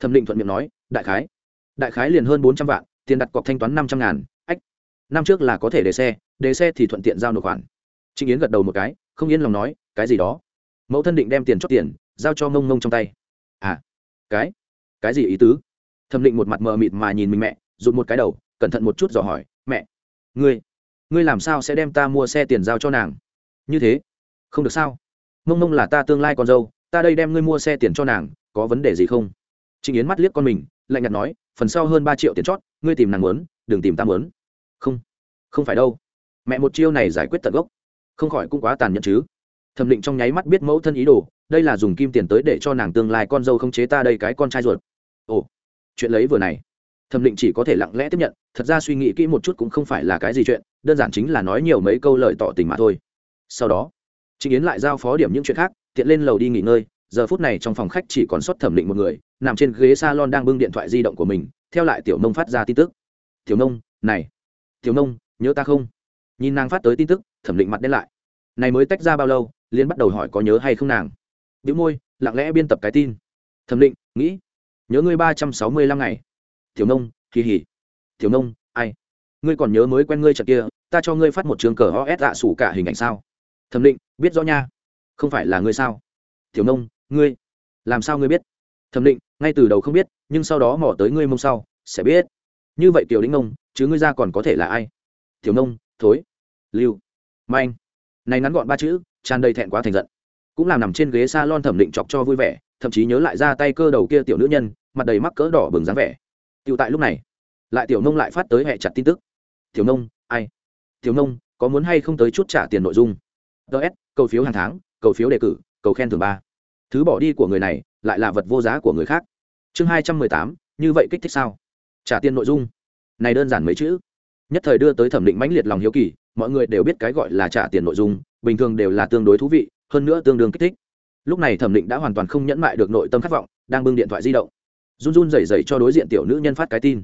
Thẩm định thuận miệng nói, đại khái. Đại khái liền hơn bốn trăm vạn, tiền đặt cọc thanh toán năm trăm ngàn, ách, năm trước là có thể để xe để xe thì thuận tiện giao nộp khoản. Trịnh yến gật đầu một cái, không yên lòng nói, cái gì đó? Mẫu thân định đem tiền chót tiền, giao cho Nông Nông trong tay. À cái cái gì ý tứ? Thẩm định một mặt mờ mịt mà nhìn mình mẹ, rụt một cái đầu, cẩn thận một chút dò hỏi, mẹ, ngươi ngươi làm sao sẽ đem ta mua xe tiền giao cho nàng? Như thế, không được sao? Mông mông là ta tương lai con dâu, ta đây đem ngươi mua xe tiền cho nàng, có vấn đề gì không? Trịnh yến mắt liếc con mình, lạnh nhạt nói, phần sau hơn ba triệu tiền chót, ngươi tìm nàng muốn, đừng tìm ta muốn. Không không phải đâu. Mẹ một chiêu này giải quyết tận gốc. Không khỏi cũng quá tàn nhẫn chứ. Thẩm định trong nháy mắt biết mẫu thân ý đồ, đây là dùng kim tiền tới để cho nàng tương lai con dâu không chế ta đây cái con trai ruột. Ồ, chuyện lấy vừa này. Thẩm định chỉ có thể lặng lẽ tiếp nhận, thật ra suy nghĩ kỹ một chút cũng không phải là cái gì chuyện đơn giản chính là nói nhiều mấy câu lời tỏ tình mà thôi. Sau đó, trịnh yến lại giao phó điểm những chuyện khác, tiện lên lầu đi nghỉ ngơi, giờ phút này trong phòng khách chỉ còn sót thẩm định một người, nằm trên ghế s a lon đang bưng điện thoại di động của mình, theo lại tiểu nông phát ra tin tức. Tiểu nông, này, tiểu nông, nhớ ta không? Nhìn nàng phát tới tin tức, thẩm định mặt đen lại. Này mới tách ra bao lâu liên bắt đầu hỏi có nhớ hay không nàng? Đĩu môi, lặng lẽ biên tập cái tin. Thẩm định, nghĩ, nhớ ngươi ba trăm sáu mươi lăm ngày. Tiểu nông, kỳ hỉ. Tiểu nông ngươi còn nhớ mới quen ngươi trận kia, ta cho ngươi phát một trường cờ os ạ sủ cả hình ảnh sao? Thẩm định, biết rõ nha. Không phải là ngươi sao? Tiểu nông, ngươi, làm sao ngươi biết? Thẩm định, ngay từ đầu không biết, nhưng sau đó mỏ tới ngươi mông sau, sẽ biết. Như vậy tiểu đĩnh nông, chứ ngươi ra còn có thể là ai? Tiểu nông, thối. Lưu. Manh. Này ngắn gọn ba chữ, tràn đầy thẹn quá thành giận. Cũng làm nằm trên ghế s a lon thẩm định chọc cho vui vẻ, thậm chí nhớ lại ra tay cơ đầu kia tiểu nữ nhân, mặt đầy mắc cỡ đỏ bừng dáng vẻ. Tựu tại lúc này, lại tiểu nông lại phát tới hẹ chặt tin tức tiểu nông, ai? Tiểu nông, có muốn hay không tới chút trả tiền nội dung? Ts cầu phiếu hàng tháng, cầu phiếu đề cử, cầu khen thường ba. Thứ bỏ đi của người này, lại là vật vô giá của người khác. Chương hai trăm mười tám, như vậy kích thích sao? Trả tiền nội dung. Này đơn giản mấy chữ. Nhất thời đưa tới thẩm định mãnh liệt lòng hiếu kỳ, mọi người đều biết cái gọi là trả tiền nội dung, bình thường đều là tương đối thú vị, hơn nữa tương đương kích thích. Lúc này thẩm định đã hoàn toàn không nhẫn mại được nội tâm khát vọng, đang bưng điện thoại di động. Run run rẩy rẩy cho đối diện tiểu nữ nhân phát cái tin.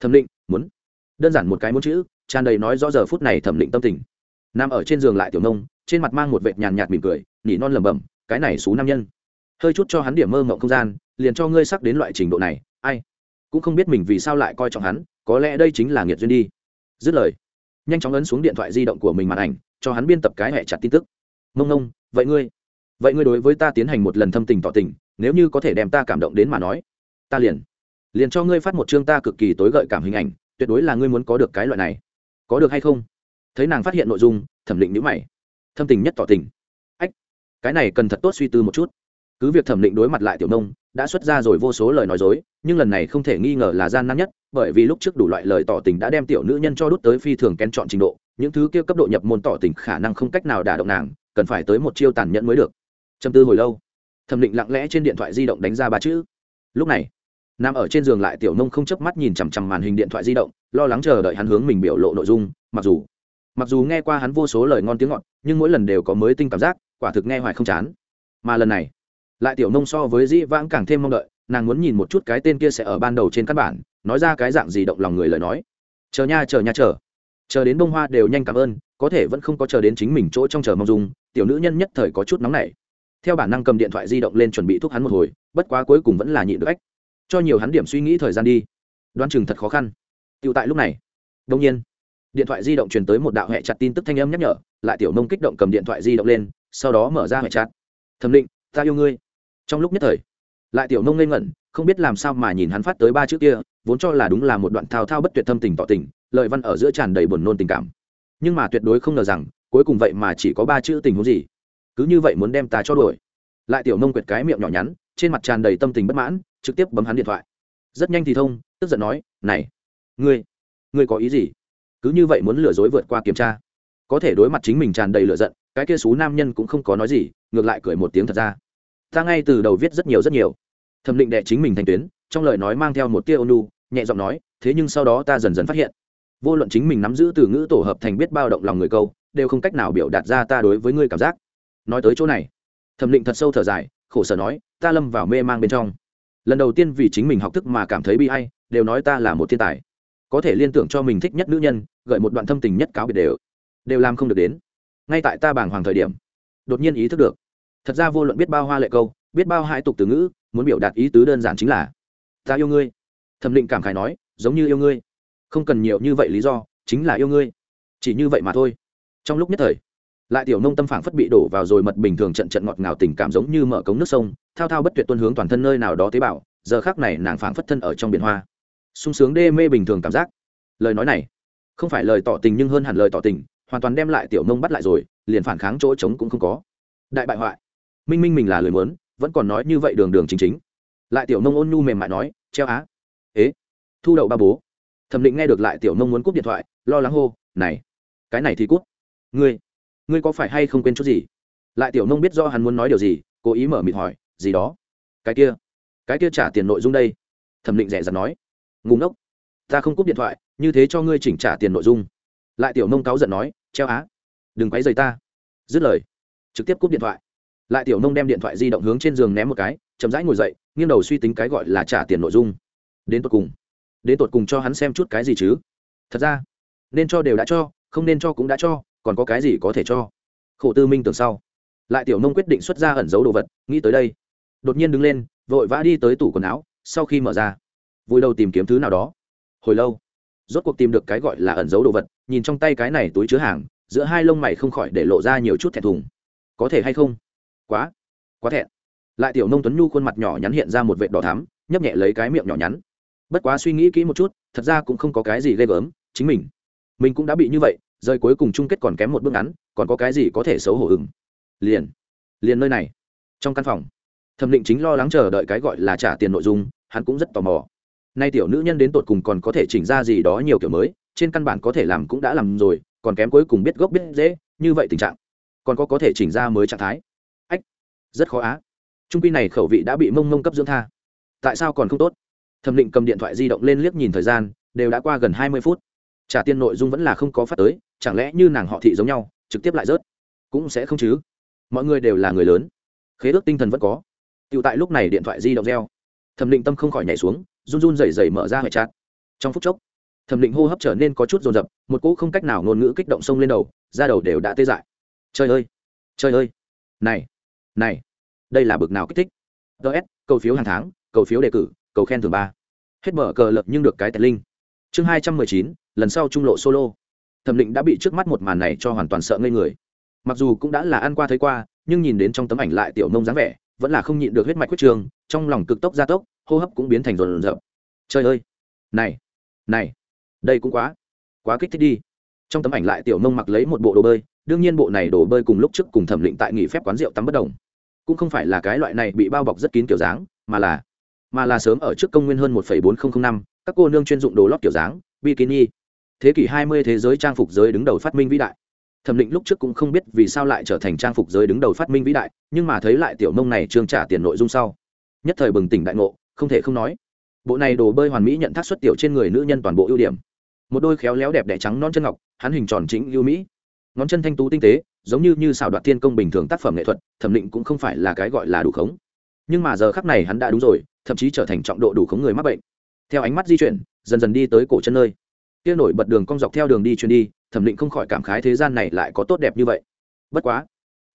Thẩm định, muốn đơn giản một cái muốn chữ, tràn đầy nói rõ giờ phút này thẩm định tâm tình. Nằm ở trên giường lại tiểu nông, trên mặt mang một vệt nhàn nhạt mỉm cười, nỉ non lẩm bẩm, cái này xú nam nhân. Hơi chút cho hắn điểm mơ mộng không gian, liền cho ngươi sắc đến loại trình độ này, ai? Cũng không biết mình vì sao lại coi trọng hắn, có lẽ đây chính là nghiệt duyên đi. Dứt lời, nhanh chóng ấn xuống điện thoại di động của mình màn ảnh, cho hắn biên tập cái hẹ chặt tin tức. Mông nông vậy ngươi vậy ngươi đối với ta tiến hành một lần thâm tình tỏ tình, nếu như có thể đem ta cảm động đến mà nói, ta liền liền cho ngươi phát một chương ta cực kỳ tối gợi cảm hình ảnh tuyệt đối là ngươi muốn có được cái loại này. Có được hay không? Thấy nàng phát hiện nội dung, thẩm định nhữ mày. Thâm tình nhất tỏ tình. Ách, cái này cần thật tốt suy tư một chút. Cứ việc thẩm định đối mặt lại tiểu nông, đã xuất ra rồi vô số lời nói dối, nhưng lần này không thể nghi ngờ là gian nan nhất, bởi vì lúc trước đủ loại lời tỏ tình đã đem tiểu nữ nhân cho đút tới phi thường kén chọn trình độ, những thứ kia cấp độ nhập môn tỏ tình khả năng không cách nào đả động nàng, cần phải tới một chiêu tàn nhẫn mới được. Châm tư hồi lâu, thẩm định lặng lẽ trên điện thoại di động đánh ra ba chữ. Lúc này nằm ở trên giường lại tiểu nông không chớp mắt nhìn chằm chằm màn hình điện thoại di động, lo lắng chờ đợi hắn hướng mình biểu lộ nội dung, mặc dù mặc dù nghe qua hắn vô số lời ngon tiếng ngọt, nhưng mỗi lần đều có mới tinh cảm giác, quả thực nghe hoài không chán. Mà lần này, lại tiểu nông so với dĩ vãng càng thêm mong đợi, nàng muốn nhìn một chút cái tên kia sẽ ở ban đầu trên căn bản, nói ra cái dạng gì động lòng người lời nói. Chờ nha chờ nha, chờ. Chờ đến bông hoa đều nhanh cảm ơn, có thể vẫn không có chờ đến chính mình chỗ trong chờ mong dung, tiểu nữ nhân nhất thời có chút nóng nảy. Theo bản năng cầm điện thoại di động lên chuẩn bị thúc hắn một hồi, bất quá cuối cùng vẫn là nhịn được ách cho nhiều hắn điểm suy nghĩ thời gian đi. Đoán chừng thật khó khăn. Tựu tại lúc này đông nhiên, điện thoại di động truyền tới một đạo hệ chặt tin tức thanh âm nhắc nhở, lại tiểu nông kích động cầm điện thoại di động lên, sau đó mở ra hệ chặt. Thẩm định, ta yêu ngươi. Trong lúc nhất thời, lại tiểu nông ngây ngẩn, không biết làm sao mà nhìn hắn phát tới ba chữ kia, vốn cho là đúng là một đoạn thao thao bất tuyệt thâm tình tỏ tình, lợi văn ở giữa tràn đầy buồn nôn tình cảm. Nhưng mà tuyệt đối không ngờ rằng, cuối cùng vậy mà chỉ có ba chữ tình huống gì. Cứ như vậy muốn đem ta cho đổi lại tiểu nông quyệt cái miệng nhỏ nhắn, trên mặt tràn đầy tâm tình bất mãn trực tiếp bấm hắn điện thoại. Rất nhanh thì thông, tức giận nói, này, ngươi ngươi có ý gì? Cứ như vậy muốn lừa dối vượt qua kiểm tra. Có thể đối mặt chính mình tràn đầy lửa giận, cái kia xú nam nhân cũng không có nói gì, ngược lại cười một tiếng thật ra. Ta ngay từ đầu viết rất nhiều rất nhiều. Thẩm định đệ chính mình thành tuyến, trong lời nói mang theo một tia ônu nhẹ giọng nói, thế nhưng sau đó ta dần dần phát hiện, vô luận chính mình nắm giữ từ ngữ tổ hợp thành biết bao động lòng người câu, đều không cách nào biểu đạt ra ta đối với ngươi cảm giác. Nói tới chỗ này, thẩm định thật sâu thở dài, khổ sở nói, ta lâm vào mê mang bên trong lần đầu tiên vì chính mình học thức mà cảm thấy bi hay đều nói ta là một thiên tài. Có thể liên tưởng cho mình thích nhất nữ nhân, gợi một đoạn thâm tình nhất cáo biệt đều đều làm không được đến. Ngay tại ta bảng hoàng thời điểm, đột nhiên ý thức được. Thật ra vô luận biết bao hoa lệ câu, biết bao hai tục từ ngữ, muốn biểu đạt ý tứ đơn giản chính là, ta yêu ngươi. Thẩm định cảm khải nói, giống như yêu ngươi. Không cần nhiều như vậy lý do, chính là yêu ngươi. Chỉ như vậy mà thôi. Trong lúc nhất thời lại tiểu nông tâm phảng phất bị đổ vào rồi mật bình thường trận trận ngọt ngào tình cảm giống như mở cống nước sông, thao thao bất tuyệt tuân hướng toàn thân nơi nào đó tế bào, giờ khác này nàng phảng phất thân ở trong biển hoa. Sung sướng đê mê bình thường cảm giác. Lời nói này, không phải lời tỏ tình nhưng hơn hẳn lời tỏ tình, hoàn toàn đem lại tiểu nông bắt lại rồi, liền phản kháng chỗ trống cũng không có. Đại bại hoại. Minh minh mình là lời muốn vẫn còn nói như vậy đường đường chính chính. Lại tiểu nông ôn nhu mềm mại nói, treo á. Ế? Thu đậu ba bố. Thẩm định nghe được lại tiểu nông muốn cúp điện thoại, lo lắng hô, này, cái này thì cút. Ngươi? Ngươi có phải hay không quên chút gì? Lại tiểu nông biết do hắn muốn nói điều gì, cố ý mở mịt hỏi, gì đó? Cái kia cái kia trả tiền nội dung đây. Thẩm định rẻ rặt nói. Ngùng ngốc, ta không cúp điện thoại, như thế cho ngươi chỉnh trả tiền nội dung. Lại tiểu nông cáu giận nói, treo á, đừng quấy rầy ta. Dứt lời, trực tiếp cúp điện thoại. Lại tiểu nông đem điện thoại di động hướng trên giường ném một cái, chậm rãi ngồi dậy, nghiêng đầu suy tính cái gọi là trả tiền nội dung. Đến tột cùng, đến tột cùng cho hắn xem chút cái gì chứ? Thật ra, nên cho đều đã cho, không nên cho cũng đã cho còn có cái gì có thể cho? Khổ tư minh tưởng sau. Lại tiểu nông quyết định xuất ra ẩn giấu đồ vật, nghĩ tới đây. Đột nhiên đứng lên, vội vã đi tới tủ quần áo, sau khi mở ra, vui đầu tìm kiếm thứ nào đó. Hồi lâu, rốt cuộc tìm được cái gọi là ẩn giấu đồ vật, nhìn trong tay cái này túi chứa hàng, giữa hai lông mày không khỏi để lộ ra nhiều chút thẹn thùng. Có thể hay không? Quá quá thẹn. Lại tiểu nông tuấn nhu khuôn mặt nhỏ nhắn hiện ra một vệt đỏ thắm, nhấp nhẹ lấy cái miệng nhỏ nhắn. Bất quá suy nghĩ kỹ một chút, thật ra cũng không có cái gì ghê gớm, chính mình mình cũng đã bị như vậy rơi cuối cùng chung kết còn kém một bước ngắn, còn có cái gì có thể xấu hổ ừng liền liền nơi này. Trong căn phòng, thẩm định chính lo lắng chờ đợi cái gọi là trả tiền nội dung, hắn cũng rất tò mò. Nay tiểu nữ nhân đến tột cùng còn có thể chỉnh ra gì đó nhiều kiểu mới, trên căn bản có thể làm cũng đã làm rồi, còn kém cuối cùng biết gốc biết dễ như vậy tình trạng, còn có có thể chỉnh ra mới trạng thái. Ách, rất khó á. Trung pi này khẩu vị đã bị mông mông cấp dưỡng tha. Tại sao còn không tốt? Thẩm định cầm điện thoại di động lên liếc nhìn thời gian, đều đã qua gần hai mươi phút. Trả tiền nội dung vẫn là không có phát tới chẳng lẽ như nàng họ thị giống nhau, trực tiếp lại rớt? Cũng sẽ không chứ. Mọi người đều là người lớn. Khế ước tinh thần vẫn có. Tựu tại lúc này điện thoại di động reo. Thẩm định tâm không khỏi nhảy xuống, run run rẩy rẩy mở ra hệ chat. Trong phút chốc, thẩm định hô hấp trở nên có chút rồn rập một cỗ không cách nào ngôn ngữ kích động sông lên đầu, da đầu đều đã tê dại. Trời ơi! Trời ơi! Này! Này! Đây là bực nào kích thích? Ts cầu phiếu hàng tháng, cầu phiếu đề cử, cầu khen thường ba. Hết mở cờ lập nhưng được cái tẹt linh chương hai trăm mười chín, lần sau trung lộ solo thẩm định đã bị trước mắt một màn này cho hoàn toàn sợ ngây người. Mặc dù cũng đã là ăn qua thấy qua, nhưng nhìn đến trong tấm ảnh lại tiểu nông dáng vẻ, vẫn là không nhịn được huyết mạch huyết trường trong lòng cực tốc gia tốc, hô hấp cũng biến thành rồn rợp trời ơi! Này! Này! Đây cũng quá! Quá kích thích đi! Trong tấm ảnh lại tiểu nông mặc lấy một bộ đồ bơi, đương nhiên bộ này đồ bơi cùng lúc trước cùng thẩm định tại nghỉ phép quán rượu tắm bất đồng. Cũng không phải là cái loại này bị bao bọc rất kín kiểu dáng, mà là mà là sớm ở trước công nguyên hơn một bốn nghìn năm, các cô nương chuyên dụng đồ lót kiểu dáng, bikini thế kỷ 20 thế giới trang phục giới đứng đầu phát minh vĩ đại. Thẩm định lúc trước cũng không biết vì sao lại trở thành trang phục giới đứng đầu phát minh vĩ đại, nhưng mà thấy lại tiểu mông này trương trả tiền nội dung sau, nhất thời bừng tỉnh đại ngộ, không thể không nói. Bộ này đồ bơi hoàn mỹ nhận thác xuất tiểu trên người nữ nhân toàn bộ ưu điểm. Một đôi khéo léo đẹp đẽ trắng non chân ngọc, hắn hình tròn chính ưu mỹ. Ngón chân thanh tú tinh tế, giống như như xảo đoạt thiên công bình thường tác phẩm nghệ thuật, thẩm định cũng không phải là cái gọi là đủ khống. Nhưng mà giờ khắc này hắn đã đúng rồi, thậm chí trở thành trọng độ đủ khống người mắc bệnh. Theo ánh mắt di chuyển, dần dần đi tới cổ chân nơi kia nổi bật đường cong dọc theo đường đi chuyên đi, thẩm định không khỏi cảm khái thế gian này lại có tốt đẹp như vậy. Bất quá,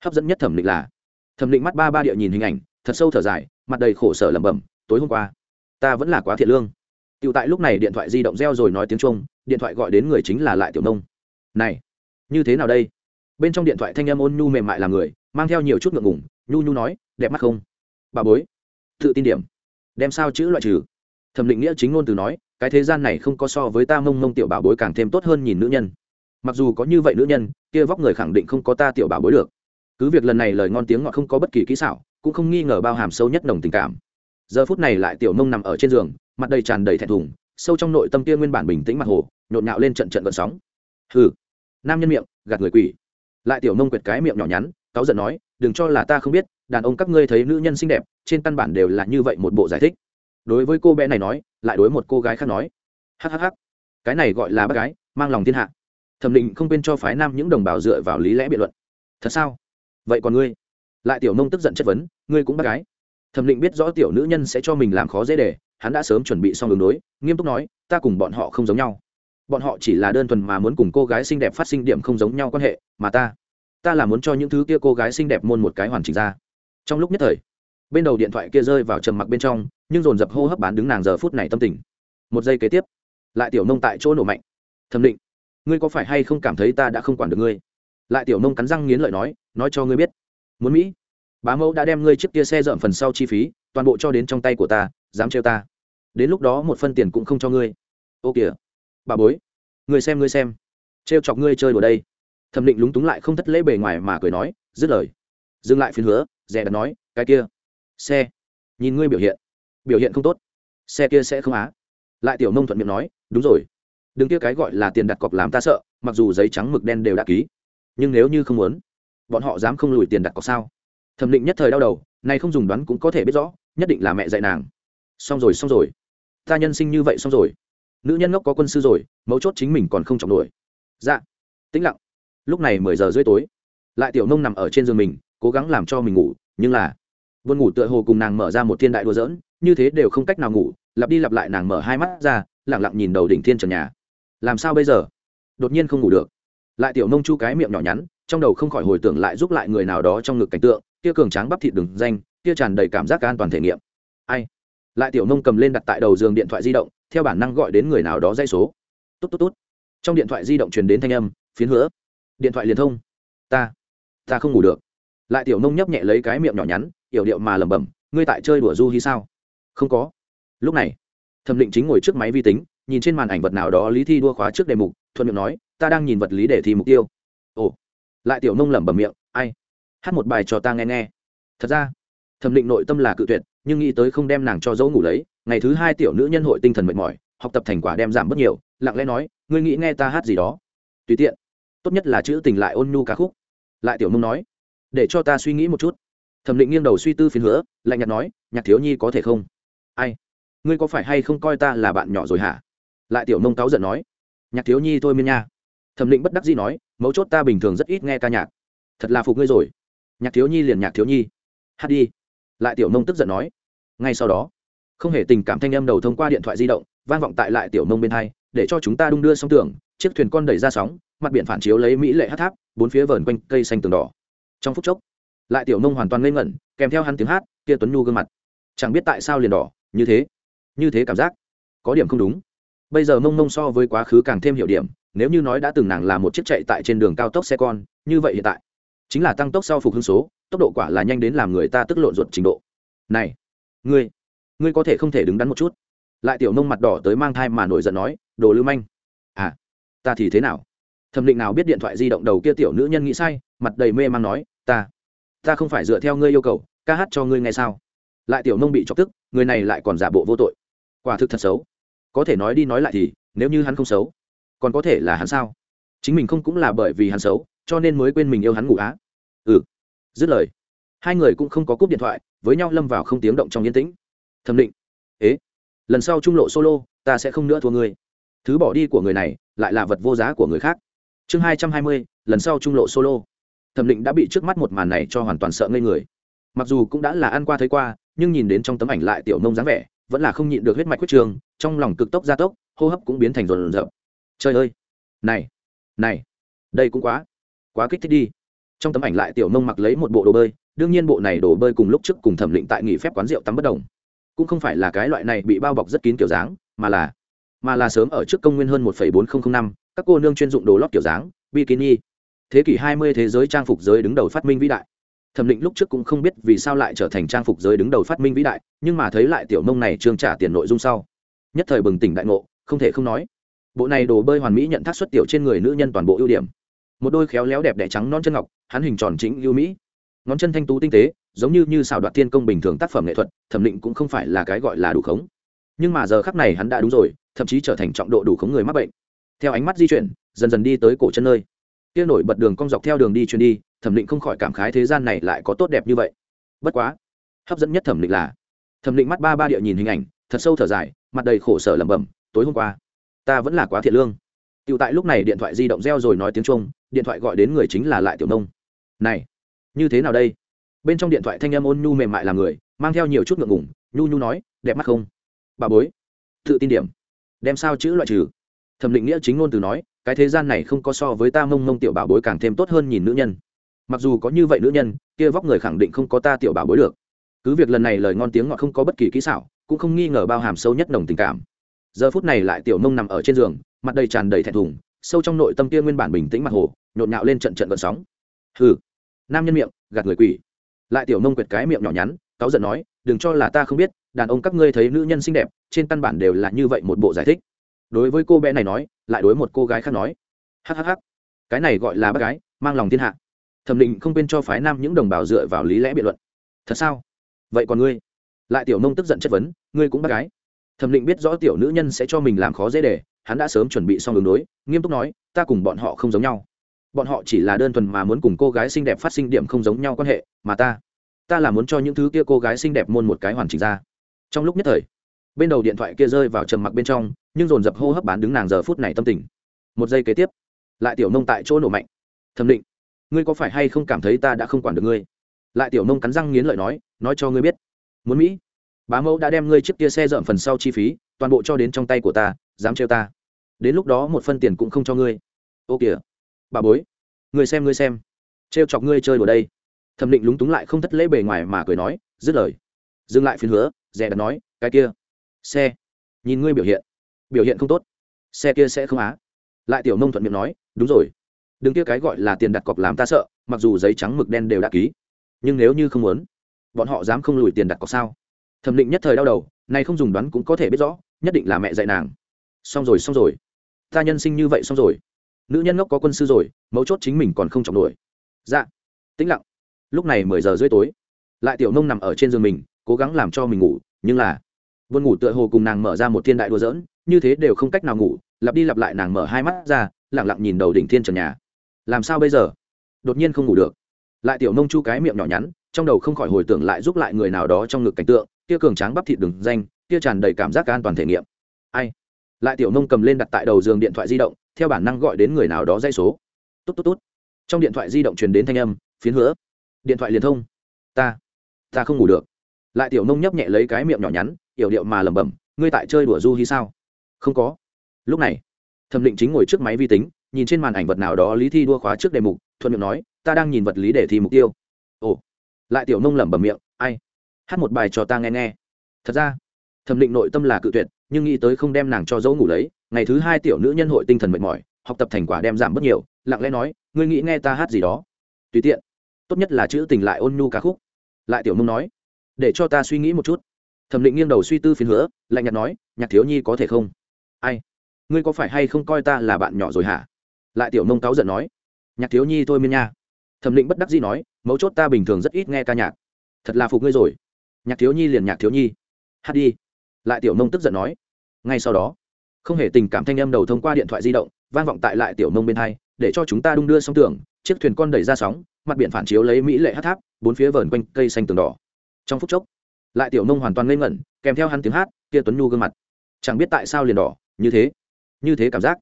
hấp dẫn nhất thẩm định là, thẩm định mắt ba ba địa nhìn hình ảnh, thật sâu thở dài, mặt đầy khổ sở lẩm bẩm, tối hôm qua, ta vẫn là quá thiệt lương. Tựu tại lúc này điện thoại di động reo rồi nói tiếng trung, điện thoại gọi đến người chính là lại tiểu nông. Này, như thế nào đây? Bên trong điện thoại thanh âm ôn nhu mềm mại làm người, mang theo nhiều chút ngượng ngùng, nhu nhu nói, đẹp mắt không? Bà bối, tự tin điểm, đem sao chữ loại trừ. Thẩm định nghĩa chính ngôn từ nói cái thế gian này không có so với ta mông mông tiểu bảo bối càng thêm tốt hơn nhìn nữ nhân. Mặc dù có như vậy nữ nhân, kia vóc người khẳng định không có ta tiểu bảo bối được. Cứ việc lần này lời ngon tiếng ngọt không có bất kỳ kỹ xảo, cũng không nghi ngờ bao hàm sâu nhất nồng tình cảm. Giờ phút này lại tiểu nông nằm ở trên giường, mặt đầy tràn đầy thẹn thùng, sâu trong nội tâm kia nguyên bản bình tĩnh mặt hồ, nhộn nhạo lên trận trận vận sóng. Hừ. Nam nhân miệng, gạt người quỷ. Lại tiểu nông quyệt cái miệng nhỏ nhắn, cáu giận nói, đừng cho là ta không biết, đàn ông các ngươi thấy nữ nhân xinh đẹp, trên căn bản đều là như vậy một bộ giải thích đối với cô bé này nói, lại đối một cô gái khác nói. Hhh cái này gọi là bác gái, mang lòng thiên hạ. Thẩm định không quên cho phái nam những đồng bào dựa vào lý lẽ biện luận. Thật sao? Vậy còn ngươi? Lại tiểu nông tức giận chất vấn, ngươi cũng bác gái. Thẩm định biết rõ tiểu nữ nhân sẽ cho mình làm khó dễ để, hắn đã sớm chuẩn bị xong đường đối, nghiêm túc nói, ta cùng bọn họ không giống nhau. Bọn họ chỉ là đơn thuần mà muốn cùng cô gái xinh đẹp phát sinh điểm không giống nhau quan hệ, mà ta ta là muốn cho những thứ kia cô gái xinh đẹp môn một cái hoàn chỉnh ra. Trong lúc nhất thời, bên đầu điện thoại kia rơi vào trầm mặc bên trong nhưng dồn dập hô hấp bán đứng nàng giờ phút này tâm tình. Một giây kế tiếp, lại tiểu nông tại chỗ nổ mạnh. Thẩm định, ngươi có phải hay không cảm thấy ta đã không quản được ngươi? Lại tiểu nông cắn răng nghiến lợi nói nói cho ngươi biết. Muốn mỹ, bá mẫu đã đem ngươi chiếc kia xe dợm phần sau chi phí, toàn bộ cho đến trong tay của ta, dám trêu ta. Đến lúc đó một phân tiền cũng không cho ngươi. Ô kìa, bà bối, ngươi xem ngươi xem. Trêu chọc ngươi chơi đùa đây. Thẩm định lúng túng lại không thất lễ bề ngoài mà cười nói, dứt lời. Dừng lại phiên hứa dè đặt nói, cái kia, xe, nhìn ngươi biểu hiện biểu hiện không tốt. Xe kia sẽ không á. Lại tiểu nông thuận miệng nói, đúng rồi. Đừng kia cái gọi là tiền đặt cọc làm ta sợ, mặc dù giấy trắng mực đen đều đã ký, nhưng nếu như không muốn, bọn họ dám không lùi tiền đặt cọc sao? Thẩm định nhất thời đau đầu, nay không dùng đoán cũng có thể biết rõ, nhất định là mẹ dạy nàng. Xong rồi xong rồi. Ta nhân sinh như vậy xong rồi. Nữ nhân ngốc có quân sư rồi, mấu chốt chính mình còn không trọng nổi dạ. Tĩnh lặng. Lúc này mười giờ rưỡi tối. Lại tiểu nông nằm ở trên giường mình, cố gắng làm cho mình ngủ, nhưng là buồn ngủ tựa hồ cùng nàng mở ra một thiên đại đùa dỡn như thế đều không cách nào ngủ, lặp đi lặp lại nàng mở hai mắt ra lẳng lặng nhìn đầu đỉnh thiên trần nhà. Làm sao bây giờ? Đột nhiên không ngủ được. Lại tiểu nông chu cái miệng nhỏ nhắn, trong đầu không khỏi hồi tưởng lại giúp lại người nào đó trong ngực cảnh tượng, kia cường tráng bắp thịt đường danh, kia tràn đầy cảm giác an toàn thể nghiệm. Ai? Lại tiểu nông cầm lên đặt tại đầu giường điện thoại di động, theo bản năng gọi đến người nào đó dây số. Tốt tốt tốt trong điện thoại di động truyền đến thanh âm, phiến hứa. Điện thoại liền thông. Ta. Ta không ngủ được. Lại tiểu nông nhấp nhẹ lấy cái miệng nhỏ nhắn, yểu điệu mà lẩm bẩm, ngươi tại chơi đùa du hi sao? Không có. Lúc này, thẩm định chính ngồi trước máy vi tính, nhìn trên màn ảnh vật nào đó lý thi đua khóa trước đề mục, thuận miệng nói, ta đang nhìn vật lý để thi mục tiêu. Ồ. Lại tiểu nông lẩm bẩm miệng, ai? Hát một bài cho ta nghe nghe. Thật ra, thẩm định nội tâm là cự tuyệt, nhưng nghĩ tới không đem nàng cho dấu ngủ lấy, ngày thứ hai tiểu nữ nhân hội tinh thần mệt mỏi, học tập thành quả đem giảm bớt nhiều, lặng lẽ nói, ngươi nghĩ nghe ta hát gì đó? Tùy tiện. Tốt nhất là chữ tình lại ôn nhu ca khúc. Lại tiểu nông nói, để cho ta suy nghĩ một chút. Thẩm định nghiêng đầu suy tư phiến hứa, lạnh nhạt nói, nhạc thiếu nhi có thể không? Ai? Ngươi có phải hay không coi ta là bạn nhỏ rồi hả? Lại tiểu nông cáu giận nói. Nhạc thiếu nhi thôi miên nha. Thẩm định bất đắc dĩ nói, mấu chốt ta bình thường rất ít nghe ca nhạc. Thật là phục ngươi rồi. Nhạc thiếu nhi liền nhạc thiếu nhi. Hát đi. Lại tiểu nông tức giận nói. Ngay sau đó, không hề tình cảm thanh âm đầu thông qua điện thoại di động, vang vọng tại lại tiểu nông bên hai, để cho chúng ta đung đưa sóng tường chiếc thuyền con đẩy ra sóng, mặt biển phản chiếu lấy mỹ lệ hát tháp, bốn phía vờn quanh cây xanh tường đỏ. Trong phút chốc, lại tiểu nông hoàn toàn ngây ngẩn, kèm theo hắn tiếng hát, kia tuấn nhu gương mặt. Chẳng biết tại sao liền đỏ như thế như thế cảm giác, có điểm không đúng. Bây giờ mông mông so với quá khứ càng thêm hiểu điểm, nếu như nói đã từng nàng là một chiếc chạy tại trên đường cao tốc xe con, như vậy hiện tại, chính là tăng tốc sau phục hưng số, tốc độ quả là nhanh đến làm người ta tức lộn ruột trình độ. Này, ngươi ngươi có thể không thể đứng đắn một chút. Lại tiểu nông mặt đỏ tới mang thai mà nổi giận nói, đồ lưu manh. À ta thì thế nào? Thẩm định nào biết điện thoại di động đầu kia tiểu nữ nhân nghĩ sai, mặt đầy mê man nói, ta ta không phải dựa theo ngươi yêu cầu, ca hát cho ngươi nghe sao? Lại tiểu nông bị chọc tức người này lại còn giả bộ vô tội. Quả thực thật xấu. Có thể nói đi nói lại thì, nếu như hắn không xấu, còn có thể là hắn sao? Chính mình không cũng là bởi vì hắn xấu, cho nên mới quên mình yêu hắn ngủ á? Ừ. Dứt lời, hai người cũng không có cúp điện thoại, với nhau lâm vào không tiếng động trong yên tĩnh. Thẩm định. Ế, lần sau trung lộ solo, ta sẽ không nữa thua ngươi. Thứ bỏ đi của người này, lại là vật vô giá của người khác. Chương hai trăm hai mươi, lần sau trung lộ solo. Thẩm định đã bị trước mắt một màn này cho hoàn toàn sợ ngây người. Mặc dù cũng đã là ăn qua thấy qua nhưng nhìn đến trong tấm ảnh lại tiểu nông dáng vẻ, vẫn là không nhịn được huyết mạch huyết trường, trong lòng cực tốc gia tốc, hô hấp cũng biến thành rồn rợp trời ơi! Này! Này! Đây cũng quá quá kích thích đi. Trong tấm ảnh lại tiểu nông mặc lấy một bộ đồ bơi, đương nhiên bộ này đồ bơi cùng lúc trước cùng thẩm định tại nghỉ phép quán rượu tắm bất đồng. Cũng không phải là cái loại này bị bao bọc rất kín kiểu dáng, mà là mà là sớm ở trước công nguyên hơn một bốn nghìn năm, các cô nương chuyên dụng đồ lót kiểu dáng, bikini. Thế kỷ 20 thế giới trang phục giới đứng đầu phát minh vĩ đại thẩm định lúc trước cũng không biết vì sao lại trở thành trang phục giới đứng đầu phát minh vĩ đại, nhưng mà thấy lại tiểu nông này trương trả tiền nội dung sau, nhất thời bừng tỉnh đại ngộ, không thể không nói. Bộ này đồ bơi hoàn mỹ nhận thác xuất tiểu trên người nữ nhân toàn bộ ưu điểm. Một đôi khéo léo đẹp đẽ trắng non chân ngọc, hắn hình tròn chính ưu mỹ. Ngón chân thanh tú tinh tế, giống như như xào đoạt thiên công bình thường tác phẩm nghệ thuật, thẩm định cũng không phải là cái gọi là đủ khống. Nhưng mà giờ khắc này hắn đã đúng rồi, thậm chí trở thành trọng độ đủ khống người mắc bệnh. Theo ánh mắt di chuyển, dần dần đi tới cổ chân nơi kia nổi bật đường cong dọc theo đường đi truyền đi, thẩm định không khỏi cảm khái thế gian này lại có tốt đẹp như vậy. Bất quá, hấp dẫn nhất thẩm định là, thẩm định mắt ba ba địa nhìn hình ảnh, thật sâu thở dài, mặt đầy khổ sở lẩm bẩm, tối hôm qua, ta vẫn là quá thiệt lương. Tựu tại lúc này điện thoại di động reo rồi nói tiếng trung, điện thoại gọi đến người chính là lại tiểu nông. Này, như thế nào đây? Bên trong điện thoại thanh âm ôn nhu mềm mại là người, mang theo nhiều chút ngượng ngủng nhu nhu nói, đẹp mắt không? Bà bối, tự tin điểm, đem sao chữ loại trừ. Thẩm định nghĩa chính ngôn từ nói cái thế gian này không có so với ta mông mông tiểu bảo bối càng thêm tốt hơn nhìn nữ nhân. Mặc dù có như vậy nữ nhân, kia vóc người khẳng định không có ta tiểu bảo bối được. Cứ việc lần này lời ngon tiếng ngọt không có bất kỳ kỹ xảo, cũng không nghi ngờ bao hàm sâu nhất nồng tình cảm. Giờ phút này lại tiểu mông nằm ở trên giường, mặt đầy tràn đầy thẹn thùng, sâu trong nội tâm kia nguyên bản bình tĩnh mặt hồ, nhộn nhạo lên trận trận vận sóng. Hừ. Nam nhân miệng, gạt người quỷ. Lại tiểu nông quyệt cái miệng nhỏ nhắn, cáu giận nói, đừng cho là ta không biết, đàn ông các ngươi thấy nữ nhân xinh đẹp, trên căn bản đều là như vậy một bộ giải thích đối với cô bé này nói, lại đối một cô gái khác nói. Hhh cái này gọi là bác gái, mang lòng thiên hạ. Thẩm định không quên cho phái nam những đồng bào dựa vào lý lẽ biện luận. Thật sao? Vậy còn ngươi? Lại tiểu nông tức giận chất vấn, ngươi cũng bác gái. Thẩm định biết rõ tiểu nữ nhân sẽ cho mình làm khó dễ đề hắn đã sớm chuẩn bị xong đường đối, nghiêm túc nói, ta cùng bọn họ không giống nhau. Bọn họ chỉ là đơn thuần mà muốn cùng cô gái xinh đẹp phát sinh điểm không giống nhau quan hệ, mà ta ta là muốn cho những thứ kia cô gái xinh đẹp môn một cái hoàn chỉnh ra. Trong lúc nhất thời, bên đầu điện thoại kia rơi vào trầm mặc bên trong nhưng dồn dập hô hấp bán đứng nàng giờ phút này tâm tình. Một giây kế tiếp, lại tiểu nông tại chỗ nổ mạnh. Thẩm định, ngươi có phải hay không cảm thấy ta đã không quản được ngươi? Lại tiểu nông cắn răng nghiến lợi nói nói cho ngươi biết. Muốn mỹ, bá mẫu đã đem ngươi chiếc kia xe dợm phần sau chi phí, toàn bộ cho đến trong tay của ta, dám trêu ta. Đến lúc đó một phân tiền cũng không cho ngươi. Ô kìa, bà bối, ngươi xem ngươi xem. Trêu chọc ngươi chơi đùa đây. Thẩm định lúng túng lại không thất lễ bề ngoài mà cười nói, dứt lời. Dừng lại phiên hứa dè đặt nói, cái kia, xe. Nhìn ngươi biểu hiện biểu hiện không tốt. Xe kia sẽ không á. Lại tiểu nông thuận miệng nói, đúng rồi. Đừng kia cái gọi là tiền đặt cọc làm ta sợ, mặc dù giấy trắng mực đen đều đã ký. Nhưng nếu như không muốn, bọn họ dám không lùi tiền đặt cọc sao? Thẩm định nhất thời đau đầu, nay không dùng đoán cũng có thể biết rõ, nhất định là mẹ dạy nàng. Xong rồi xong rồi. Ta nhân sinh như vậy xong rồi. Nữ nhân ngốc có quân sư rồi, mấu chốt chính mình còn không trọng nổi dạ. Tĩnh lặng. Lúc này mười giờ rưỡi tối. Lại tiểu nông nằm ở trên giường mình, cố gắng làm cho mình ngủ, nhưng là, buồn ngủ tựa hồ cùng nàng mở ra một thiên đại đùa dỡn như thế đều không cách nào ngủ, lặp đi lặp lại nàng mở hai mắt ra lẳng lặng nhìn đầu đỉnh thiên trần nhà. Làm sao bây giờ? Đột nhiên không ngủ được. Lại tiểu nông chu cái miệng nhỏ nhắn, trong đầu không khỏi hồi tưởng lại giúp lại người nào đó trong ngực cảnh tượng, kia cường tráng bắp thịt đường danh, kia tràn đầy cảm giác an toàn thể nghiệm. Ai? Lại tiểu nông cầm lên đặt tại đầu giường điện thoại di động, theo bản năng gọi đến người nào đó dây số. Tốt tốt tốt trong điện thoại di động truyền đến thanh âm, phiến hứa. Điện thoại liền thông. Ta ta không ngủ được. Lại tiểu nông nhấp nhẹ lấy cái miệng nhỏ nhắn, yểu điệu mà lẩm bẩm, ngươi tại chơi đùa du hi sao? Không có. Lúc này, thẩm định chính ngồi trước máy vi tính, nhìn trên màn ảnh vật nào đó lý thi đua khóa trước đề mục, thuận miệng nói, ta đang nhìn vật lý để thi mục tiêu. Ồ. Lại tiểu nông lẩm bẩm miệng, ai? Hát một bài cho ta nghe nghe. Thật ra, thẩm định nội tâm là cự tuyệt, nhưng nghĩ tới không đem nàng cho dấu ngủ lấy, ngày thứ hai tiểu nữ nhân hội tinh thần mệt mỏi, học tập thành quả đem giảm bớt nhiều, lặng lẽ nói, ngươi nghĩ nghe ta hát gì đó? Tùy tiện. Tốt nhất là chữ tình lại ôn nhu ca khúc. Lại tiểu nông nói, để cho ta suy nghĩ một chút. Thẩm định nghiêng đầu suy tư phiến hứa, lạnh nhạt nói, nhạc thiếu nhi có thể không? Ai? Ngươi có phải hay không coi ta là bạn nhỏ rồi hả? Lại tiểu mông cáu giận nói. Nhạc thiếu nhi thôi miên nha. Thẩm định bất đắc dĩ nói, mấu chốt ta bình thường rất ít nghe ca nhạc. Thật là phục ngươi rồi. Nhạc thiếu nhi liền nhạc thiếu nhi. Hát đi. Lại tiểu mông tức giận nói. Ngay sau đó, không hề tình cảm thanh âm đầu thông qua điện thoại di động, vang vọng tại lại tiểu mông bên hai, để cho chúng ta đung đưa sóng tường chiếc thuyền con đẩy ra sóng, mặt biển phản chiếu lấy mỹ lệ hát tháp, bốn phía vờn quanh cây xanh tường đỏ. Trong phút chốc, lại tiểu mông hoàn toàn ngây ngẩn, kèm theo hắn tiếng hát, kia tuấn nhu gương mặt. Chẳng biết tại sao liền đỏ như thế như thế cảm giác,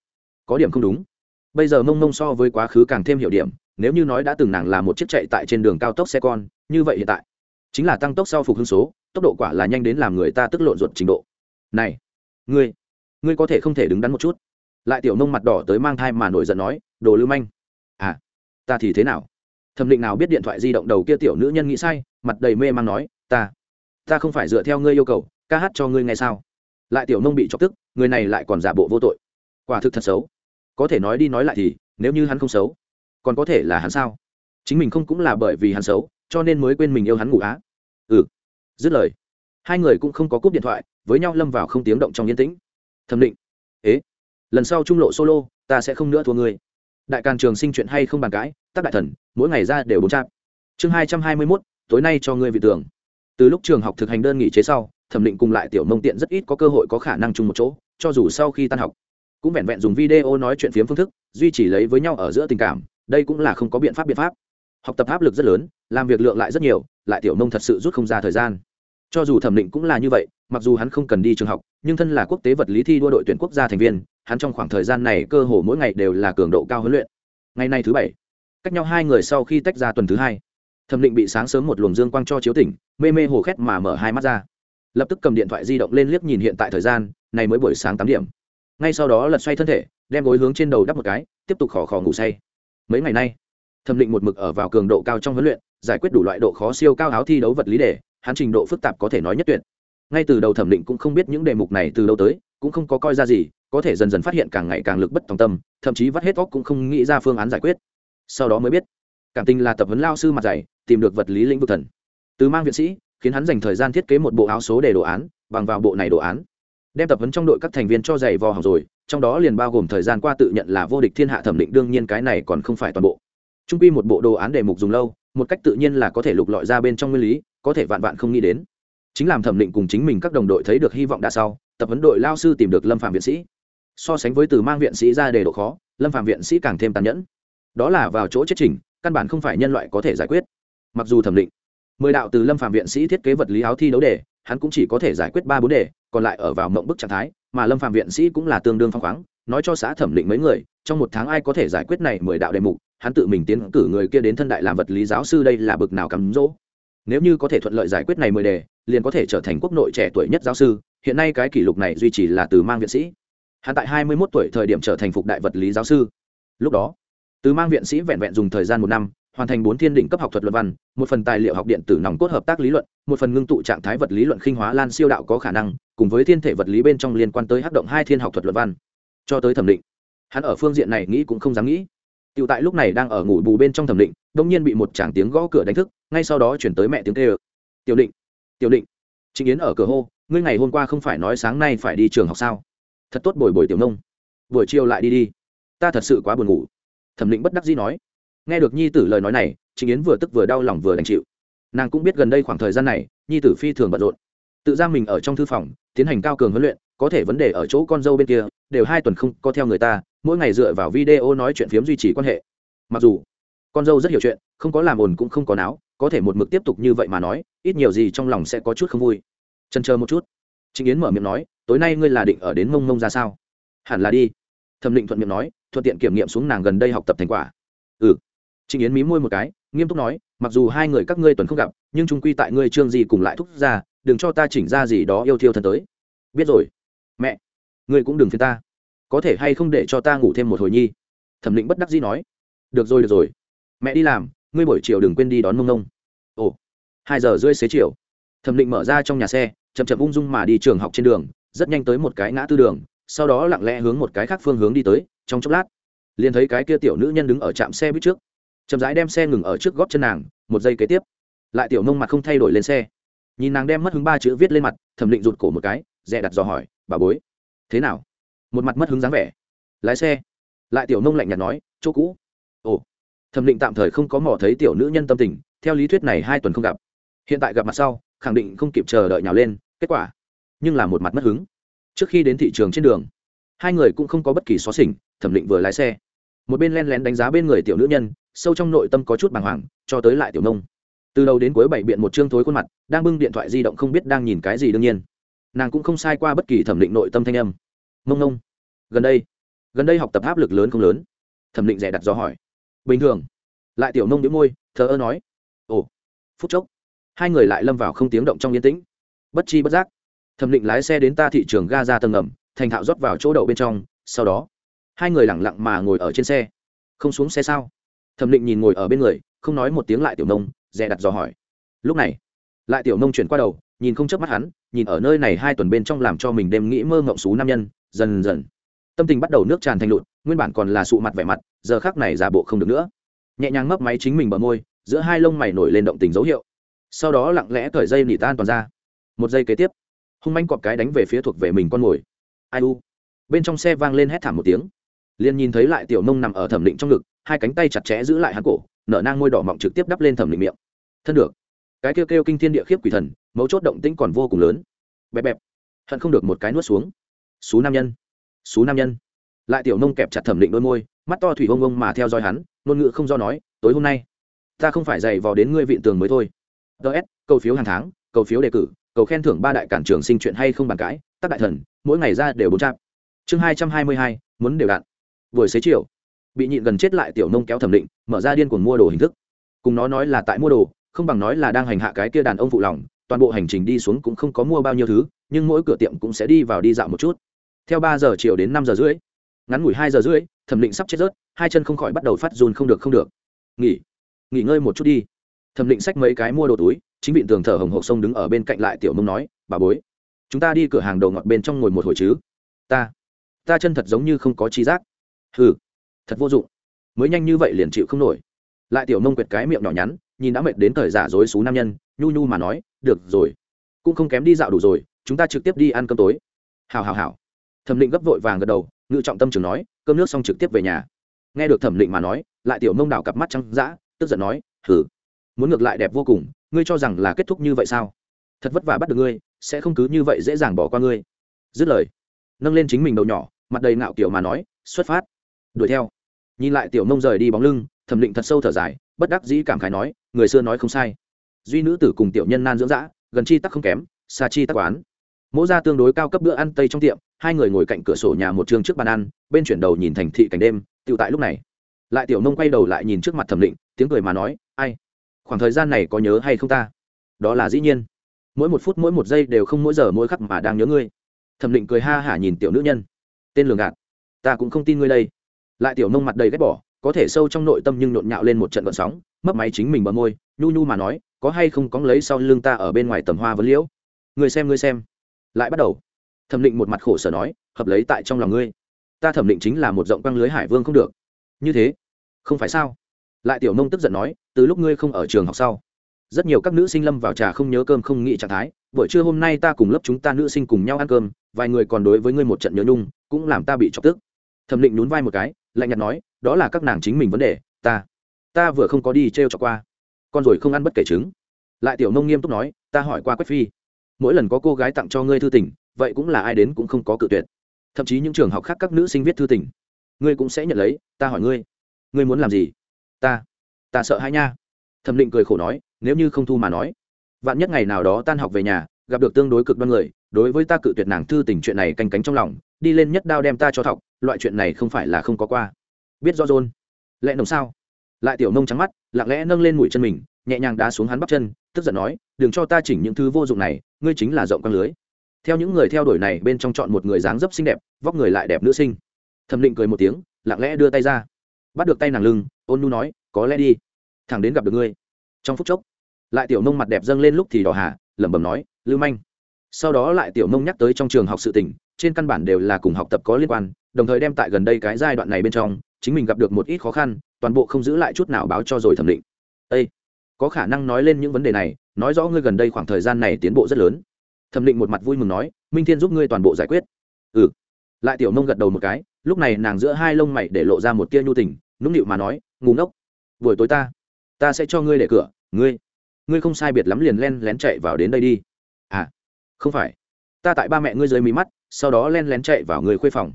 có điểm không đúng. Bây giờ mông mông so với quá khứ càng thêm hiểu điểm, nếu như nói đã từng nàng là một chiếc chạy tại trên đường cao tốc xe con, như vậy hiện tại, chính là tăng tốc sau phục hưng số, tốc độ quả là nhanh đến làm người ta tức lộn ruột trình độ. Này, ngươi ngươi có thể không thể đứng đắn một chút. Lại tiểu nông mặt đỏ tới mang thai mà nổi giận nói, đồ lưu manh. À ta thì thế nào? Thẩm định nào biết điện thoại di động đầu kia tiểu nữ nhân nghĩ sai, mặt đầy mê mang nói, ta ta không phải dựa theo ngươi yêu cầu, ca hát cho ngươi nghe sao? Lại tiểu nông bị chọc tức người này lại còn giả bộ vô tội. Quả thực thật xấu. Có thể nói đi nói lại thì, nếu như hắn không xấu, còn có thể là hắn sao? Chính mình không cũng là bởi vì hắn xấu, cho nên mới quên mình yêu hắn ngủ á. Ừ. Dứt lời, hai người cũng không có cúp điện thoại, với nhau lâm vào không tiếng động trong yên tĩnh. Thẩm định. Ế, lần sau trung lộ solo, ta sẽ không nữa thua ngươi. Đại càn trường sinh chuyện hay không bàn cãi, tác đại thần, mỗi ngày ra đều bốn trạm. Chương hai trăm hai mươi mốt, tối nay cho ngươi vị tưởng. Từ lúc trường học thực hành đơn nghỉ chế sau, thẩm định cùng lại tiểu mông tiện rất ít có cơ hội có khả năng chung một chỗ cho dù sau khi tan học, cũng vẹn vẹn dùng video nói chuyện phiếm phương thức, duy trì lấy với nhau ở giữa tình cảm, đây cũng là không có biện pháp biện pháp. Học tập áp lực rất lớn, làm việc lượng lại rất nhiều, lại tiểu mông thật sự rút không ra thời gian. Cho dù thẩm định cũng là như vậy, mặc dù hắn không cần đi trường học, nhưng thân là quốc tế vật lý thi đua đội tuyển quốc gia thành viên, hắn trong khoảng thời gian này cơ hồ mỗi ngày đều là cường độ cao huấn luyện. Ngày nay thứ bảy, cách nhau hai người sau khi tách ra tuần thứ hai, thẩm định bị sáng sớm một luồng dương quang cho chiếu tỉnh, mê mê hồ khét mà mở hai mắt ra. Lập tức cầm điện thoại di động lên liếc nhìn hiện tại thời gian này mới buổi sáng tám điểm. Ngay sau đó lật xoay thân thể, đem gối hướng trên đầu đắp một cái, tiếp tục khò khò ngủ say. Mấy ngày nay, thẩm định một mực ở vào cường độ cao trong huấn luyện, giải quyết đủ loại độ khó siêu cao áo thi đấu vật lý đề hắn trình độ phức tạp có thể nói nhất tuyệt. Ngay từ đầu thẩm định cũng không biết những đề mục này từ đâu tới, cũng không có coi ra gì, có thể dần dần phát hiện càng ngày càng lực bất tòng tâm, thậm chí vắt hết óc cũng không nghĩ ra phương án giải quyết. Sau đó mới biết, cảm tình là tập huấn lao sư mặt dày, tìm được vật lý lĩnh vực thần. Từ mang viện sĩ, khiến hắn dành thời gian thiết kế một bộ áo số để đồ án, bằng vào bộ này đồ án đem tập huấn trong đội các thành viên cho giày vò học rồi, trong đó liền bao gồm thời gian qua tự nhận là vô địch thiên hạ thẩm định, đương nhiên cái này còn không phải toàn bộ. Trung quy một bộ đồ án đề mục dùng lâu, một cách tự nhiên là có thể lục lọi ra bên trong nguyên lý, có thể vạn vạn không nghĩ đến. Chính làm thẩm định cùng chính mình các đồng đội thấy được hy vọng đã sau, tập huấn đội lao sư tìm được lâm phạm viện sĩ. So sánh với từ mang viện sĩ ra đề độ khó, lâm phạm viện sĩ càng thêm tàn nhẫn. Đó là vào chỗ chết trình căn bản không phải nhân loại có thể giải quyết. Mặc dù thẩm định, mười đạo từ lâm phạm viện sĩ thiết kế vật lý áo thi đấu đề hắn cũng chỉ có thể giải quyết ba bốn đề, còn lại ở vào mộng bức trạng thái, mà lâm phạm viện sĩ cũng là tương đương phong khoáng, nói cho xã thẩm định mấy người, trong một tháng ai có thể giải quyết này mười đạo đề mục, hắn tự mình tiến cử người kia đến thân đại làm vật lý giáo sư đây là bực nào cắm rỗ nếu như có thể thuận lợi giải quyết này mười đề, liền có thể trở thành quốc nội trẻ tuổi nhất giáo sư, hiện nay cái kỷ lục này duy trì là từ mang viện sĩ. Hắn tại hai mươi 21 tuổi thời điểm trở thành phục đại vật lý giáo sư. Lúc đó, từ mang viện sĩ vẹn vẹn dùng thời gian một năm hoàn thành bốn thiên định cấp học thuật luận văn một phần tài liệu học điện tử nòng cốt hợp tác lý luận một phần ngưng tụ trạng thái vật lý luận khinh hóa lan siêu đạo có khả năng cùng với thiên thể vật lý bên trong liên quan tới hắc động hai thiên học thuật luận văn cho tới thẩm định hắn ở phương diện này nghĩ cũng không dám nghĩ Tiểu tại lúc này đang ở ngủ bù bên trong thẩm định, đột nhiên bị một chàng tiếng gõ cửa đánh thức, ngay sau đó chuyển tới mẹ tiếng kêu. "Tiểu Định, Tiểu Định." Trịnh Yến ở cửa hô, "Ngươi ngày hôm qua không phải nói sáng nay phải đi trường học sao? Thật tốt bồi bồi tiểu nông. Buổi chiều lại đi đi. Ta thật sự quá buồn ngủ." Thẩm Định bất đắc dĩ nói. Nghe được nhi tử lời nói này, Trịnh Yến vừa tức vừa đau lòng vừa đành chịu. Nàng cũng biết gần đây khoảng thời gian này, nhi tử phi thường bận rộn. Tự giam mình ở trong thư phòng, tiến hành cao cường huấn luyện, có thể vấn đề ở chỗ con dâu bên kia, đều hai tuần không có theo người ta, mỗi ngày dựa vào video nói chuyện phiếm duy trì quan hệ. Mặc dù con dâu rất hiểu chuyện không có làm ồn cũng không có náo có thể một mực tiếp tục như vậy mà nói ít nhiều gì trong lòng sẽ có chút không vui. Chân chờ một chút. Trịnh yến mở miệng nói tối nay ngươi là định ở đến mông mông ra sao? Hẳn là đi. Thẩm định thuận miệng nói thuận tiện kiểm nghiệm xuống nàng gần đây học tập thành quả. Ừ trịnh yến mí môi một cái, nghiêm túc nói, mặc dù hai người các ngươi tuần không gặp, nhưng trung quy tại ngươi trương gì cùng lại thúc ra, đừng cho ta chỉnh ra gì đó yêu thiêu thân tới. Biết rồi. Mẹ, ngươi cũng đừng phiền ta. Có thể hay không để cho ta ngủ thêm một hồi nhi? Thẩm định bất đắc dĩ nói. Được rồi được rồi. Mẹ đi làm, ngươi buổi chiều đừng quên đi đón mông nông. Ồ, hai giờ rưỡi xế chiều. Thẩm định mở ra trong nhà xe, chậm chậm ung dung mà đi trường học trên đường, rất nhanh tới một cái ngã tư đường, sau đó lặng lẽ hướng một cái khác phương hướng đi tới, trong chốc lát, liền thấy cái kia tiểu nữ nhân đứng ở trạm xe buýt trước chậm rãi đem xe ngừng ở trước góp chân nàng, một giây kế tiếp, lại tiểu nông mặt không thay đổi lên xe. Nhìn nàng đem mất hứng ba chữ viết lên mặt, thẩm định rụt cổ một cái, dè đặt dò hỏi, bà bối, thế nào? Một mặt mất hứng dáng vẻ. Lái xe. Lại tiểu nông lạnh nhạt nói, chỗ cũ. Ồ. Thẩm định tạm thời không có mò thấy tiểu nữ nhân tâm tình, theo lý thuyết này hai tuần không gặp. Hiện tại gặp mặt sau, khẳng định không kịp chờ đợi nhào lên, kết quả, nhưng là một mặt mất hứng. Trước khi đến thị trường trên đường, hai người cũng không có bất kỳ xó xỉnh, thẩm định vừa lái xe. Một bên len lén đánh giá bên người tiểu nữ nhân sâu trong nội tâm có chút bàng hoàng, cho tới lại tiểu nông. Từ đầu đến cuối bảy biện một chương thối khuôn mặt, đang bưng điện thoại di động không biết đang nhìn cái gì đương nhiên. Nàng cũng không sai qua bất kỳ thẩm định nội tâm thanh âm. Mông nông gần đây gần đây học tập áp lực lớn không lớn? Thẩm định rẻ đặt do hỏi. Bình thường. Lại tiểu nông đĩu môi, thờ ơ nói. Ồ. Phút chốc, hai người lại lâm vào không tiếng động trong yên tĩnh. Bất chi bất giác, thẩm định lái xe đến ta thị trường ga ra tầng ngầm, thành thạo rót vào chỗ đậu bên trong, sau đó, hai người lẳng lặng mà ngồi ở trên xe. Không xuống xe sao? Thẩm định nhìn ngồi ở bên người, không nói một tiếng lại tiểu nông, dè đặt dò hỏi. Lúc này, lại tiểu nông chuyển qua đầu, nhìn không chớp mắt hắn, nhìn ở nơi này hai tuần bên trong làm cho mình đêm nghĩ mơ ngộng xú nam nhân, dần dần. Tâm tình bắt đầu nước tràn thành lụt, nguyên bản còn là sụ mặt vẻ mặt, giờ khác này giả bộ không được nữa. Nhẹ nhàng mấp máy chính mình bờ môi, giữa hai lông mày nổi lên động tình dấu hiệu. Sau đó lặng lẽ cởi dây nỉ tan toàn ra. Một giây kế tiếp, hung manh cọp cái đánh về phía thuộc về mình con mồi. Ai u. Bên trong xe vang lên hét thảm một tiếng. Liền nhìn thấy lại tiểu nông nằm ở thẩm định trong ngực hai cánh tay chặt chẽ giữ lại hắn cổ, nở nang môi đỏ mọng trực tiếp đắp lên thẩm định miệng. Thân được. Cái kêu kêu kinh thiên địa khiếp quỷ thần, mấu chốt động tĩnh còn vô cùng lớn. Bẹp bẹp. Hận không được một cái nuốt xuống. Xú nam nhân. Xú nam nhân. Lại tiểu nông kẹp chặt thẩm định đôi môi, mắt to thủy ông ông mà theo dõi hắn, ngôn ngữ không do nói, tối hôm nay, ta không phải dày vò đến ngươi vịn tường mới thôi. Ts cầu phiếu hàng tháng, cầu phiếu đề cử, cầu khen thưởng ba đại cản trường sinh chuyện hay không bàn cãi tắc đại thần, mỗi ngày ra đều bốn trăm chương hai trăm hai mươi hai, muốn đều đạn. Buổi xế chiều bị nhịn gần chết lại tiểu nông kéo thẩm định, mở ra điên cuồng mua đồ hình thức. Cùng nó nói là tại mua đồ, không bằng nói là đang hành hạ cái kia đàn ông phụ lòng, toàn bộ hành trình đi xuống cũng không có mua bao nhiêu thứ, nhưng mỗi cửa tiệm cũng sẽ đi vào đi dạo một chút. Theo ba giờ chiều đến năm giờ rưỡi, ngắn ngủi hai giờ rưỡi, thẩm định sắp chết rớt, hai chân không khỏi bắt đầu phát run không được không được. Nghỉ nghỉ ngơi một chút đi. Thẩm định xách mấy cái mua đồ túi, chính bị tường thở hồng hộc sông đứng ở bên cạnh lại tiểu mông nói, bà bối, chúng ta đi cửa hàng đầu ngọt bên trong ngồi một hồi chứ. Ta ta chân thật giống như không có chi giác. Hừ thật vô dụng. Mới nhanh như vậy liền chịu không nổi. Lại tiểu nông quyệt cái miệng nhỏ nhắn, nhìn đã mệt đến thời giả dối xú nam nhân, nhu nhu mà nói, được rồi, cũng không kém đi dạo đủ rồi, chúng ta trực tiếp đi ăn cơm tối. Hào hào hào thẩm định gấp vội vàng gật đầu, ngự trọng tâm trường nói, cơm nước xong trực tiếp về nhà. Nghe được thẩm định mà nói, lại tiểu mông đảo cặp mắt trắng dã, tức giận nói thử muốn ngược lại đẹp vô cùng, ngươi cho rằng là kết thúc như vậy sao? Thật vất vả bắt được ngươi, sẽ không cứ như vậy dễ dàng bỏ qua ngươi. Dứt lời, nâng lên chính mình đầu nhỏ, mặt đầy ngạo kiểu mà nói, xuất phát, đuổi theo nhìn lại tiểu mông rời đi bóng lưng, thẩm định thật sâu thở dài, bất đắc dĩ cảm khái nói, người xưa nói không sai. Duy nữ tử cùng tiểu nhân nan dưỡng dã, gần chi tắc không kém, xa chi tắc quán. Mỗ ra tương đối cao cấp bữa ăn tây trong tiệm, hai người ngồi cạnh cửa sổ nhà một trường trước bàn ăn, bên chuyển đầu nhìn thành thị cảnh đêm tự tại lúc này. Lại tiểu nông quay đầu lại nhìn trước mặt thẩm định, tiếng cười mà nói, ai? Khoảng thời gian này có nhớ hay không ta? Đó là dĩ nhiên. Mỗi một phút mỗi một giây đều không mỗi giờ mỗi khắc mà đang nhớ ngươi. Thẩm định cười ha hả nhìn tiểu nữ nhân. Tên lường gạt. Ta cũng không tin ngươi đây lại tiểu nông mặt đầy ghét bỏ, có thể sâu trong nội tâm nhưng nhộn nhạo lên một trận vận sóng, mấp máy chính mình bờ môi, nhu nhu mà nói, có hay không có lấy sau lưng ta ở bên ngoài tầm hoa vấn liễu? Người xem ngươi xem. Lại bắt đầu. Thẩm định một mặt khổ sở nói, hợp lấy tại trong lòng ngươi. Ta thẩm định chính là một rộng quăng lưới hải vương không được. Như thế, không phải sao? Lại tiểu nông tức giận nói, từ lúc ngươi không ở trường học sau, rất nhiều các nữ sinh lâm vào trà không nhớ cơm không nghĩ trạng thái, buổi trưa hôm nay ta cùng lớp chúng ta nữ sinh cùng nhau ăn cơm, vài người còn đối với ngươi một trận nhớ nhung, cũng làm ta bị chọc tức. Thẩm định nhún vai một cái lạnh nhạt nói, đó là các nàng chính mình vấn đề, ta ta vừa không có đi t r e o cho qua. Con rồi không ăn bất kể trứng. Lại tiểu nông nghiêm túc nói, ta hỏi qua quách phi, mỗi lần có cô gái tặng cho ngươi thư tình, vậy cũng là ai đến cũng không có cự tuyệt. Thậm chí những trường học khác các nữ sinh viết thư tình, ngươi cũng sẽ nhận lấy, ta hỏi ngươi ngươi muốn làm gì? Ta ta sợ hãi nha. Thẩm định cười khổ nói, nếu như không thu mà nói, vạn nhất ngày nào đó tan học về nhà, gặp được tương đối cực đoan người, đối với ta cự tuyệt nàng thư tình chuyện này canh cánh trong lòng đi lên nhất đao đem ta cho thọc, loại chuyện này không phải là không có qua. Biết do rôn lẽ nồng sao? Lại tiểu nông trắng mắt, lặng lẽ nâng lên mũi chân mình, nhẹ nhàng đá xuống hắn bắp chân, tức giận nói, đừng cho ta chỉnh những thứ vô dụng này, ngươi chính là rộng quang lưới. Theo những người theo đuổi này, bên trong chọn một người dáng dấp xinh đẹp, vóc người lại đẹp nữ sinh. Thẩm định cười một tiếng, lặng lẽ đưa tay ra. Bắt được tay nàng lưng, ôn nu nói, có lẽ đi. Thẳng đến gặp được ngươi. Trong phút chốc, lại tiểu nông mặt đẹp dâng lên lúc thì đỏ hà, lẩm bẩm nói, lưu manh. Sau đó lại tiểu nông nhắc tới trong trường học sự tình trên căn bản đều là cùng học tập có liên quan, đồng thời đem tại gần đây cái giai đoạn này bên trong, chính mình gặp được một ít khó khăn, toàn bộ không giữ lại chút nào báo cho rồi thẩm định. Â có khả năng nói lên những vấn đề này, nói rõ ngươi gần đây khoảng thời gian này tiến bộ rất lớn. Thẩm định một mặt vui mừng nói, minh thiên giúp ngươi toàn bộ giải quyết. Ừ. Lại tiểu nông gật đầu một cái, lúc này nàng giữa hai lông mày để lộ ra một tia nhu tình, nũng nịu mà nói ngủ ngốc, buổi tối ta ta sẽ cho ngươi để cửa, ngươi ngươi không sai biệt lắm liền len lén chạy vào đến đây đi. À không phải ta tại ba mẹ ngươi dưới mí mắt, sau đó len lén chạy vào người khuê phòng.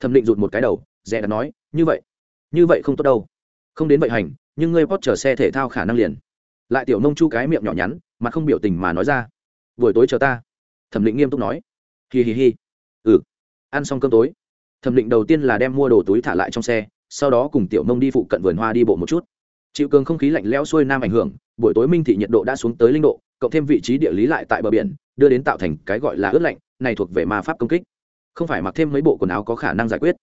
Thẩm định rụt một cái đầu dè đã nói, như vậy như vậy không tốt đâu. Không đến vậy hành, nhưng ngươi pot chở xe thể thao khả năng liền. Lại tiểu nông chu cái miệng nhỏ nhắn mà không biểu tình mà nói ra, buổi tối chờ ta. Thẩm định nghiêm túc nói, hi hi hi. Ừ ăn xong cơm tối. Thẩm định đầu tiên là đem mua đồ túi thả lại trong xe, sau đó cùng tiểu nông đi phụ cận vườn hoa đi bộ một chút. Chịu cường không khí lạnh lẽo xuôi nam ảnh hưởng, buổi tối minh thị nhiệt độ đã xuống tới linh độ cộng thêm vị trí địa lý lại tại bờ biển, đưa đến tạo thành cái gọi là ướt lạnh, này thuộc về ma pháp công kích. Không phải mặc thêm mấy bộ quần áo có khả năng giải quyết.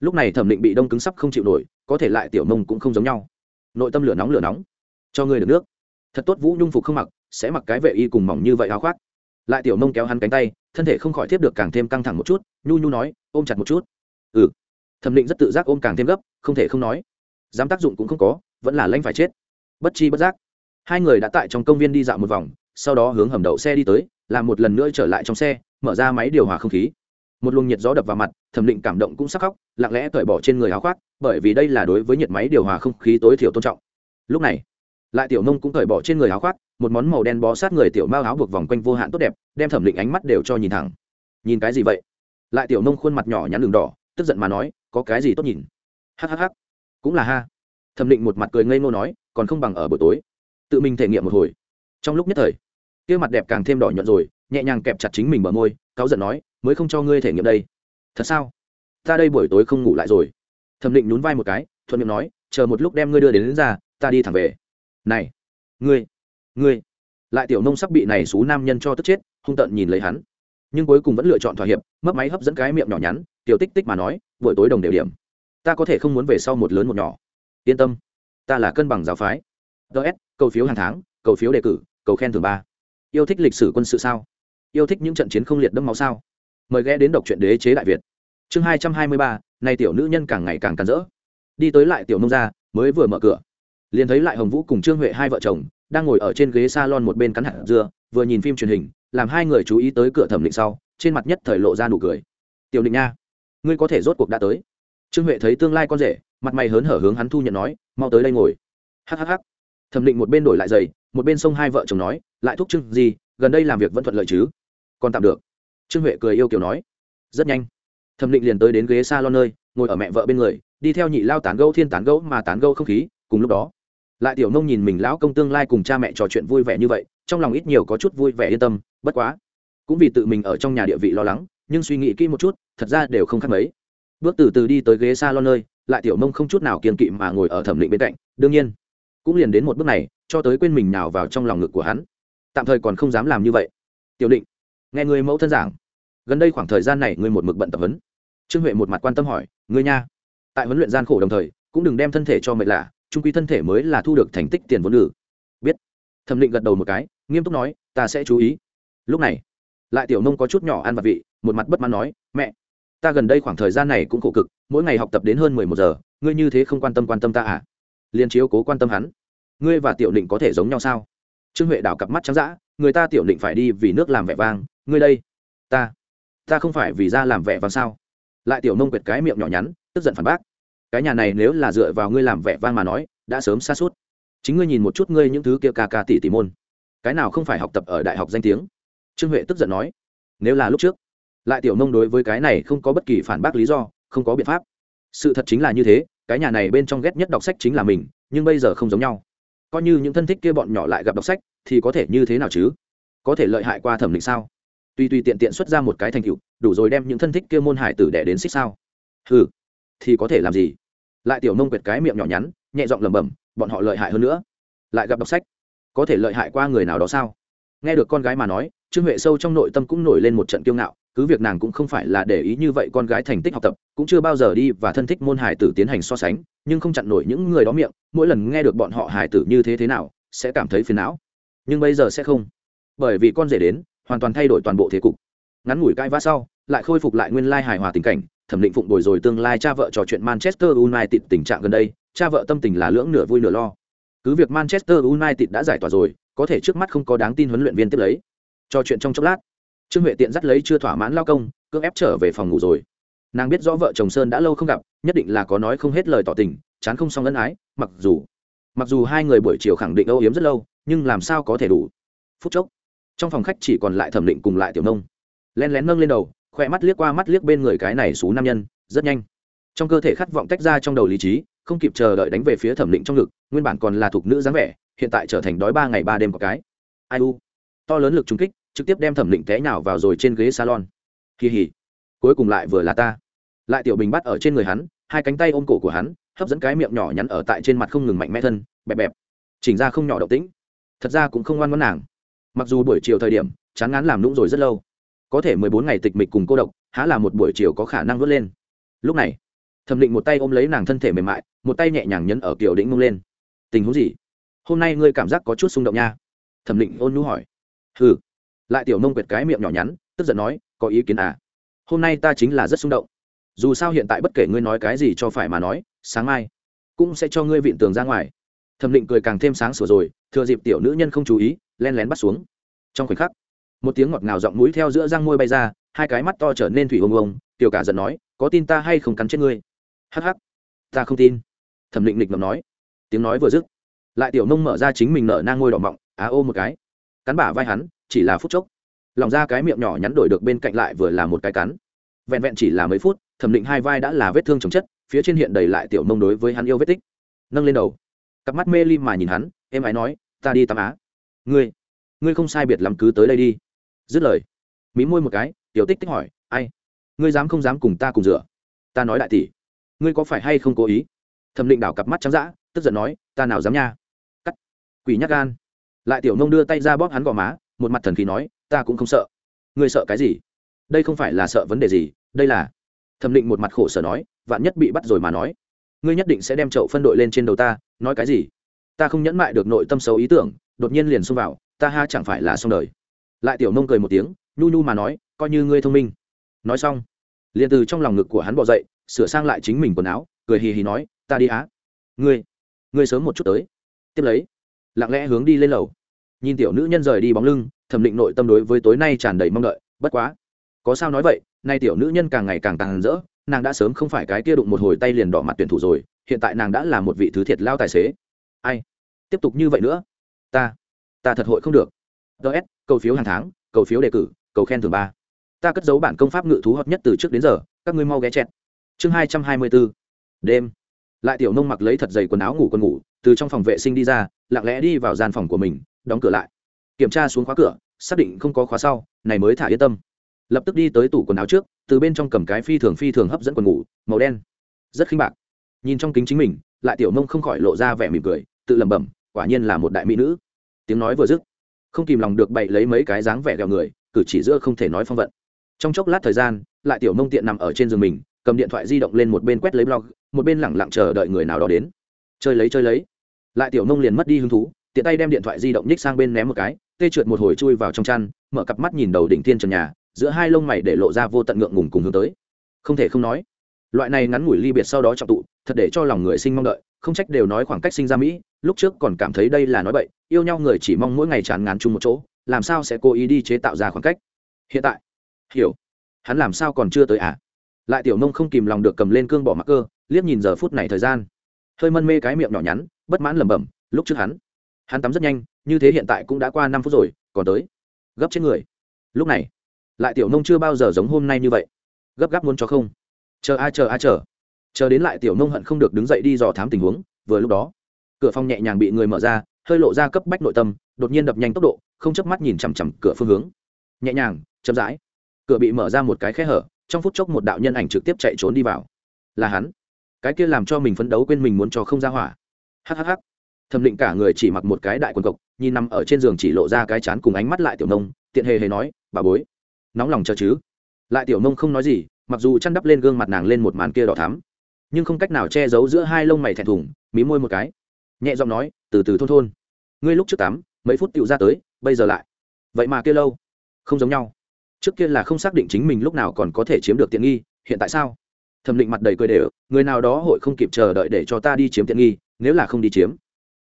Lúc này thẩm định bị đông cứng sắp không chịu nổi, có thể lại tiểu mông cũng không giống nhau. Nội tâm lửa nóng lửa nóng. Cho ngươi được nước. Thật tốt, vũ nhung phục không mặc, sẽ mặc cái vệ y cùng mỏng như vậy áo khoác. Lại tiểu mông kéo hắn cánh tay, thân thể không khỏi tiếp được càng thêm căng thẳng một chút, nhu nhu nói, ôm chặt một chút. Ừ. Thẩm định rất tự giác ôm càng thêm gấp, không thể không nói. Dám tác dụng cũng không có, vẫn là lanh phải chết. Bất chi bất giác. Hai người đã tại trong công viên đi dạo một vòng sau đó hướng hầm đậu xe đi tới, làm một lần nữa trở lại trong xe, mở ra máy điều hòa không khí. Một luồng nhiệt gió đập vào mặt, thẩm định cảm động cũng sắc khóc, lặng lẽ cởi bỏ trên người áo khoác, bởi vì đây là đối với nhiệt máy điều hòa không khí tối thiểu tôn trọng. Lúc này, lại tiểu nông cũng cởi bỏ trên người áo khoác, một món màu đen bó sát người tiểu mao áo buộc vòng quanh vô hạn tốt đẹp, đem thẩm định ánh mắt đều cho nhìn thẳng. Nhìn cái gì vậy? Lại tiểu nông khuôn mặt nhỏ nhắn đường đỏ, tức giận mà nói, có cái gì tốt nhìn? Hhh cũng là ha. Thẩm định một mặt cười ngây ngô nói, còn không bằng ở buổi tối. Tự mình thể nghiệm một hồi. Trong lúc nhất thời kia mặt đẹp càng thêm đỏ nhuận rồi nhẹ nhàng kẹp chặt chính mình bờ môi cáu giận nói mới không cho ngươi thể nghiệm đây. Thật sao? Ta đây buổi tối không ngủ lại rồi. Thẩm định nhún vai một cái thuận miệng nói chờ một lúc đem ngươi đưa đến, đến ra ta đi thẳng về. Này ngươi ngươi. Lại tiểu nông sắc bị này xú nam nhân cho tức chết hung tợn nhìn lấy hắn. Nhưng cuối cùng vẫn lựa chọn thỏa hiệp mấp máy hấp dẫn cái miệng nhỏ nhắn tiểu tích tích mà nói buổi tối đồng đều điểm. Ta có thể không muốn về sau một lớn một nhỏ. Yên tâm ta là cân bằng giáo phái. Ts cầu phiếu hàng tháng cầu phiếu đề cử cầu khen thường ba yêu thích lịch sử quân sự sao? Yêu thích những trận chiến không liệt đẫm máu sao? Mời ghé đến đọc truyện đế chế đại việt. Chương hai trăm hai mươi ba, nay tiểu nữ nhân càng ngày càng càn rỡ. Đi tới lại tiểu nông gia, mới vừa mở cửa. Liền thấy lại hồng vũ cùng trương huệ hai vợ chồng đang ngồi ở trên ghế s a lon một bên cắn hạt dưa, vừa nhìn phim truyền hình, làm hai người chú ý tới cửa thẩm định sau, trên mặt nhất thời lộ ra nụ cười. Tiểu định nha, ngươi có thể rốt cuộc đã tới. Trương huệ thấy tương lai con rể, mặt mày hớn hở hướng hắn thu nhận nói, mau tới đây ngồi. Hhh thẩm định một bên đổi lại giày, một bên xông hai vợ chồng nói lại thúc trưng gì, gần đây làm việc vẫn thuận lợi chứ? Còn tạm được. Trương huệ cười yêu kiểu nói. Rất nhanh. Thẩm định liền tới đến ghế s a lon nơi, ngồi ở mẹ vợ bên người, đi theo nhị lao tán gẫu thiên tán gẫu mà tán gẫu không khí, cùng lúc đó, lại tiểu nông nhìn mình lão công tương lai cùng cha mẹ trò chuyện vui vẻ như vậy, trong lòng ít nhiều có chút vui vẻ yên tâm, bất quá, cũng vì tự mình ở trong nhà địa vị lo lắng, nhưng suy nghĩ kỹ một chút, thật ra đều không khác mấy. Bước từ từ đi tới ghế s a lon nơi, lại tiểu nông không chút nào kiên kỵ mà ngồi ở thẩm định bên cạnh, đương nhiên, cũng liền đến một bước này, cho tới quên mình nào vào trong lòng ngực của hắn tạm thời còn không dám làm như vậy. Tiểu định, nghe người mẫu thân giảng, gần đây khoảng thời gian này ngươi một mực bận tập huấn. Trương huệ một mặt quan tâm hỏi, ngươi nha, tại huấn luyện gian khổ đồng thời, cũng đừng đem thân thể cho mệt lạ, trung quy thân thể mới là thu được thành tích tiền vốn lử biết. Thẩm định gật đầu một cái, nghiêm túc nói, ta sẽ chú ý. Lúc này, lại tiểu nông có chút nhỏ ăn vặt vị, một mặt bất mãn nói, mẹ, ta gần đây khoảng thời gian này cũng khổ cực, mỗi ngày học tập đến hơn mười một giờ, ngươi như thế không quan tâm quan tâm ta à? Liền chiếu cố quan tâm hắn. Ngươi và tiểu định có thể giống nhau sao? Trương huệ đảo cặp mắt trắng d ã người ta tiểu định phải đi vì nước làm vẻ vang, ngươi đây, ta ta không phải vì ra làm vẻ vang sao? Lại tiểu nông quyệt cái miệng nhỏ nhắn, tức giận phản bác. Cái nhà này nếu là dựa vào ngươi làm vẻ vang mà nói, đã sớm xa suốt. Chính ngươi nhìn một chút ngươi những thứ kia ca ca tỷ tỷ môn. Cái nào không phải học tập ở đại học danh tiếng? Trương huệ tức giận nói. Nếu là lúc trước, lại tiểu nông đối với cái này không có bất kỳ phản bác lý do, không có biện pháp. Sự thật chính là như thế, cái nhà này bên trong ghét nhất đọc sách chính là mình, nhưng bây giờ không giống nhau coi như những thân thích kia bọn nhỏ lại gặp đọc sách, thì có thể như thế nào chứ? Có thể lợi hại qua thẩm định sao? Tuy tùy tiện tiện xuất ra một cái thành tựu, đủ rồi đem những thân thích kia môn hải tử đẻ đến xích sao? Ừ thì có thể làm gì? Lại tiểu nông quyệt cái miệng nhỏ nhắn, nhẹ giọng lẩm bẩm, bọn họ lợi hại hơn nữa. Lại gặp đọc sách, có thể lợi hại qua người nào đó sao? Nghe được con gái mà nói, trương huệ sâu trong nội tâm cũng nổi lên một trận kiêu ngạo cứ việc nàng cũng không phải là để ý như vậy con gái thành tích học tập, cũng chưa bao giờ đi và thân thích môn hải tử tiến hành so sánh, nhưng không chặn nổi những người đó miệng, mỗi lần nghe được bọn họ hải tử như thế thế nào, sẽ cảm thấy phiền não. Nhưng bây giờ sẽ không. Bởi vì con rể đến, hoàn toàn thay đổi toàn bộ thế cục. Ngắn ngủi cãi vã sau, lại khôi phục lại nguyên lai hài hòa tình cảnh, thẩm định phụng bồi rồi tương lai cha vợ trò chuyện manchester united tình trạng gần đây, cha vợ tâm tình là lưỡng nửa vui nửa lo. Cứ việc manchester united đã giải tỏa rồi, có thể trước mắt không có đáng tin huấn luyện viên tiếp lấy. Trò chuyện trong chốc lát trương huệ tiện dắt lấy chưa thỏa mãn lao công, cưỡng ép trở về phòng ngủ rồi. Nàng biết rõ vợ chồng sơn đã lâu không gặp, nhất định là có nói không hết lời tỏ tình, chán không xong ân ái, mặc dù mặc dù hai người buổi chiều khẳng định âu yếm rất lâu, nhưng làm sao có thể đủ. Phút chốc, trong phòng khách chỉ còn lại thẩm định cùng lại tiểu nông. Len lén nâng lên đầu khoe mắt liếc qua mắt liếc bên người cái này xú nam nhân, rất nhanh. Trong cơ thể khát vọng tách ra trong đầu lý trí, không kịp chờ đợi đánh về phía thẩm định trong ngực, nguyên bản còn là thuộc nữ dáng vẻ, hiện tại trở thành đói ba ngày ba đêm có cái. Ai u, to lớn lực trung kích trực tiếp đem thẩm định té nhào vào rồi trên ghế salon. Kỳ hỉ. Cuối cùng lại vừa là ta. Lại tiểu bình bắt ở trên người hắn, hai cánh tay ôm cổ của hắn, hấp dẫn cái miệng nhỏ nhắn ở tại trên mặt không ngừng mạnh mẽ thân, bẹp bẹp. Chỉnh ra không nhỏ động tĩnh. Thật ra cũng không ngoan ngoãn nàng. Mặc dù buổi chiều thời điểm, chán ngán làm nũng rồi rất lâu. Có thể mười bốn ngày tịch mịch cùng cô độc, há là một buổi chiều có khả năng vớt lên. Lúc này, thẩm định một tay ôm lấy nàng thân thể mềm mại, một tay nhẹ nhàng nhấn ở kiểu đĩnh mông lên. Tình huống gì? Hôm nay ngươi cảm giác có chút xung động nha. Thẩm định ôn nhu hỏi. Hừ lại tiểu nông quyệt cái miệng nhỏ nhắn, tức giận nói, có ý kiến à? Hôm nay ta chính là rất xung động. Dù sao hiện tại bất kể ngươi nói cái gì cho phải mà nói, sáng mai cũng sẽ cho ngươi vịn tường ra ngoài. Thẩm định cười càng thêm sáng sủa rồi, thừa dịp tiểu nữ nhân không chú ý, len lén bắt xuống. Trong khoảnh khắc, một tiếng ngọt ngào giọng mũi theo giữa răng môi bay ra, hai cái mắt to trở nên thủy ông ông tiểu cả giận nói, có tin ta hay không cắn chết ngươi? Hắc hắc, ta không tin. Thẩm định lịch ngầm nói. Tiếng nói vừa dứt, lại tiểu nông mở ra chính mình nở nang ngôi đỏ mọng, á ô một cái. Cắn bả vai hắn chỉ là phút chốc. Lòng ra cái miệng nhỏ nhắn đổi được bên cạnh lại vừa là một cái cắn. Vẹn vẹn chỉ là mấy phút, thẩm định hai vai đã là vết thương chồng chất, phía trên hiện đầy lại tiểu mông đối với hắn yêu vết tích. Nâng lên đầu. Cặp mắt mê ly mà nhìn hắn, em ái nói, ta đi tắm á. Ngươi ngươi không sai biệt lắm cứ tới đây đi. Dứt lời mí môi một cái, tiểu tích tích hỏi, ai? Ngươi dám không dám cùng ta cùng rửa? Ta nói đại tỷ. Ngươi có phải hay không cố ý? Thẩm định đảo cặp mắt trắng d tức giận nói, ta nào dám nha. Cắt. Quỷ nhắc gan. Lại tiểu nông đưa tay ra bóp hắn gò má một mặt thần khí nói, ta cũng không sợ. Ngươi sợ cái gì? Đây không phải là sợ vấn đề gì, đây là thẩm định một mặt khổ sở nói, vạn nhất bị bắt rồi mà nói, ngươi nhất định sẽ đem chậu phân đội lên trên đầu ta, nói cái gì? Ta không nhẫn mại được nội tâm xấu ý tưởng, đột nhiên liền xông vào, ta ha chẳng phải là xong đời. Lại tiểu nông cười một tiếng, nhu nhu mà nói, coi như ngươi thông minh. Nói xong, liền từ trong lòng ngực của hắn bỏ dậy, sửa sang lại chính mình quần áo, cười hì hì nói, ta đi á. Ngươi ngươi sớm một chút tới. Tiếp lấy, lặng lẽ hướng đi lên lầu nhìn tiểu nữ nhân rời đi bóng lưng, thẩm định nội tâm đối với tối nay tràn đầy mong đợi, bất quá. Có sao nói vậy, nay tiểu nữ nhân càng ngày càng càng rỡ, nàng đã sớm không phải cái kia đụng một hồi tay liền đỏ mặt tuyển thủ rồi, hiện tại nàng đã là một vị thứ thiệt lao tài xế. Ai? Tiếp tục như vậy nữa? Ta ta thật hội không được. Ts cầu phiếu hàng tháng, cầu phiếu đề cử, cầu khen thường ba. Ta cất giấu bản công pháp ngự thú hợp nhất từ trước đến giờ, các ngươi mau ghé chẹt. Chương hai trăm hai mươi bốn đêm. Lại tiểu nông mặc lấy thật dày quần áo ngủ quần ngủ, từ trong phòng vệ sinh đi ra, lặng lẽ đi vào gian phòng của mình đóng cửa lại. Kiểm tra xuống khóa cửa, xác định không có khóa sau, này mới thả yên tâm. Lập tức đi tới tủ quần áo trước, từ bên trong cầm cái phi thường phi thường hấp dẫn quần ngủ, màu đen. Rất khinh bạc. Nhìn trong kính chính mình, lại tiểu Mông không khỏi lộ ra vẻ mỉm cười, tự lẩm bẩm, quả nhiên là một đại mỹ nữ. Tiếng nói vừa dứt, không kìm lòng được bậy lấy mấy cái dáng vẻ gẹo người, cử chỉ giữa không thể nói phong vận. Trong chốc lát thời gian, lại tiểu Mông tiện nằm ở trên giường mình, cầm điện thoại di động lên một bên quét lấy blog, một bên lẳng lặng chờ đợi người nào đó đến. Chơi lấy chơi lấy. Lại tiểu Mông liền mất đi hứng thú tiện tay đem điện thoại di động nhích sang bên ném một cái, tê trượt một hồi chui vào trong chăn, mở cặp mắt nhìn đầu đỉnh thiên trần nhà, giữa hai lông mày để lộ ra vô tận ngượng ngùng cùng hướng tới. Không thể không nói, loại này ngắn ngủi ly biệt sau đó trọng tụ, thật để cho lòng người sinh mong đợi, không trách đều nói khoảng cách sinh ra mỹ, lúc trước còn cảm thấy đây là nói bậy, yêu nhau người chỉ mong mỗi ngày tràn ngán chung một chỗ, làm sao sẽ cố ý đi chế tạo ra khoảng cách? Hiện tại, hiểu. Hắn làm sao còn chưa tới à? Lại tiểu nông không kìm lòng được cầm lên cương bỏ mặc cơ, liếc nhìn giờ phút này thời gian. Hơi mân mê cái miệng nhỏ nhắn, bất mãn lẩm bẩm, lúc trước hắn hắn tắm rất nhanh, như thế hiện tại cũng đã qua năm phút rồi, còn tới. Gấp trên người. Lúc này, lại tiểu nông chưa bao giờ giống hôm nay như vậy. Gấp gáp muốn cho không. Chờ a chờ a chờ. Chờ đến lại tiểu nông hận không được đứng dậy đi dò thám tình huống, vừa lúc đó, cửa phòng nhẹ nhàng bị người mở ra, hơi lộ ra cấp bách nội tâm, đột nhiên đập nhanh tốc độ, không chớp mắt nhìn chằm chằm cửa phương hướng. Nhẹ nhàng, chậm rãi. Cửa bị mở ra một cái khe hở, trong phút chốc một đạo nhân ảnh trực tiếp chạy trốn đi vào. Là hắn. Cái kia làm cho mình phấn đấu quên mình muốn cho không ra hỏa. Hhh thẩm định cả người chỉ mặc một cái đại quần cộc, nhìn nằm ở trên giường chỉ lộ ra cái chán cùng ánh mắt lại tiểu nông, tiện hề hề nói, bà bối, nóng lòng chờ chứ. Lại tiểu nông không nói gì, mặc dù chăn đắp lên gương mặt nàng lên một màn kia đỏ thắm, nhưng không cách nào che giấu giữa hai lông mày thẹn thùng, mí môi một cái. Nhẹ giọng nói, từ từ thôn thôn. Ngươi lúc trước tắm, mấy phút tựu ra tới, bây giờ lại. Vậy mà kia lâu, không giống nhau. Trước kia là không xác định chính mình lúc nào còn có thể chiếm được tiện nghi, hiện tại sao? Thẩm định mặt đầy cười đều, người nào đó hội không kịp chờ đợi để cho ta đi chiếm tiện nghi, nếu là không đi chiếm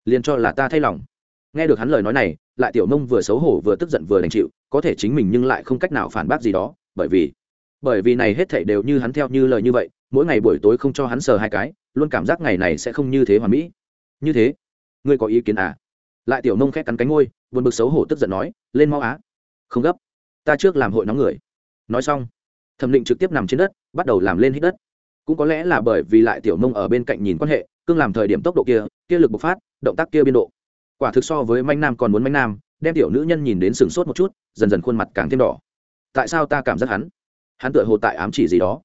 liền cho là ta thay lòng. Nghe được hắn lời nói này, lại tiểu nông vừa xấu hổ vừa tức giận vừa đành chịu, có thể chính mình nhưng lại không cách nào phản bác gì đó, bởi vì bởi vì này hết thảy đều như hắn theo như lời như vậy, mỗi ngày buổi tối không cho hắn sờ hai cái, luôn cảm giác ngày này sẽ không như thế hoàn mỹ. Như thế, ngươi có ý kiến à? Lại tiểu nông khét cắn cánh ngôi buồn bực xấu hổ tức giận nói, lên mau á, không gấp, ta trước làm hội nóng người. Nói xong, thẩm định trực tiếp nằm trên đất, bắt đầu làm lên hít đất. Cũng có lẽ là bởi vì lại tiểu nông ở bên cạnh nhìn quan hệ, cương làm thời điểm tốc độ kia kia lực bộc phát động tác kia biên độ. Quả thực so với manh nam còn muốn manh nam, đem tiểu nữ nhân nhìn đến sừng sốt một chút, dần dần khuôn mặt càng thêm đỏ. Tại sao ta cảm giác hắn? Hắn tựa hồ tại ám chỉ gì đó.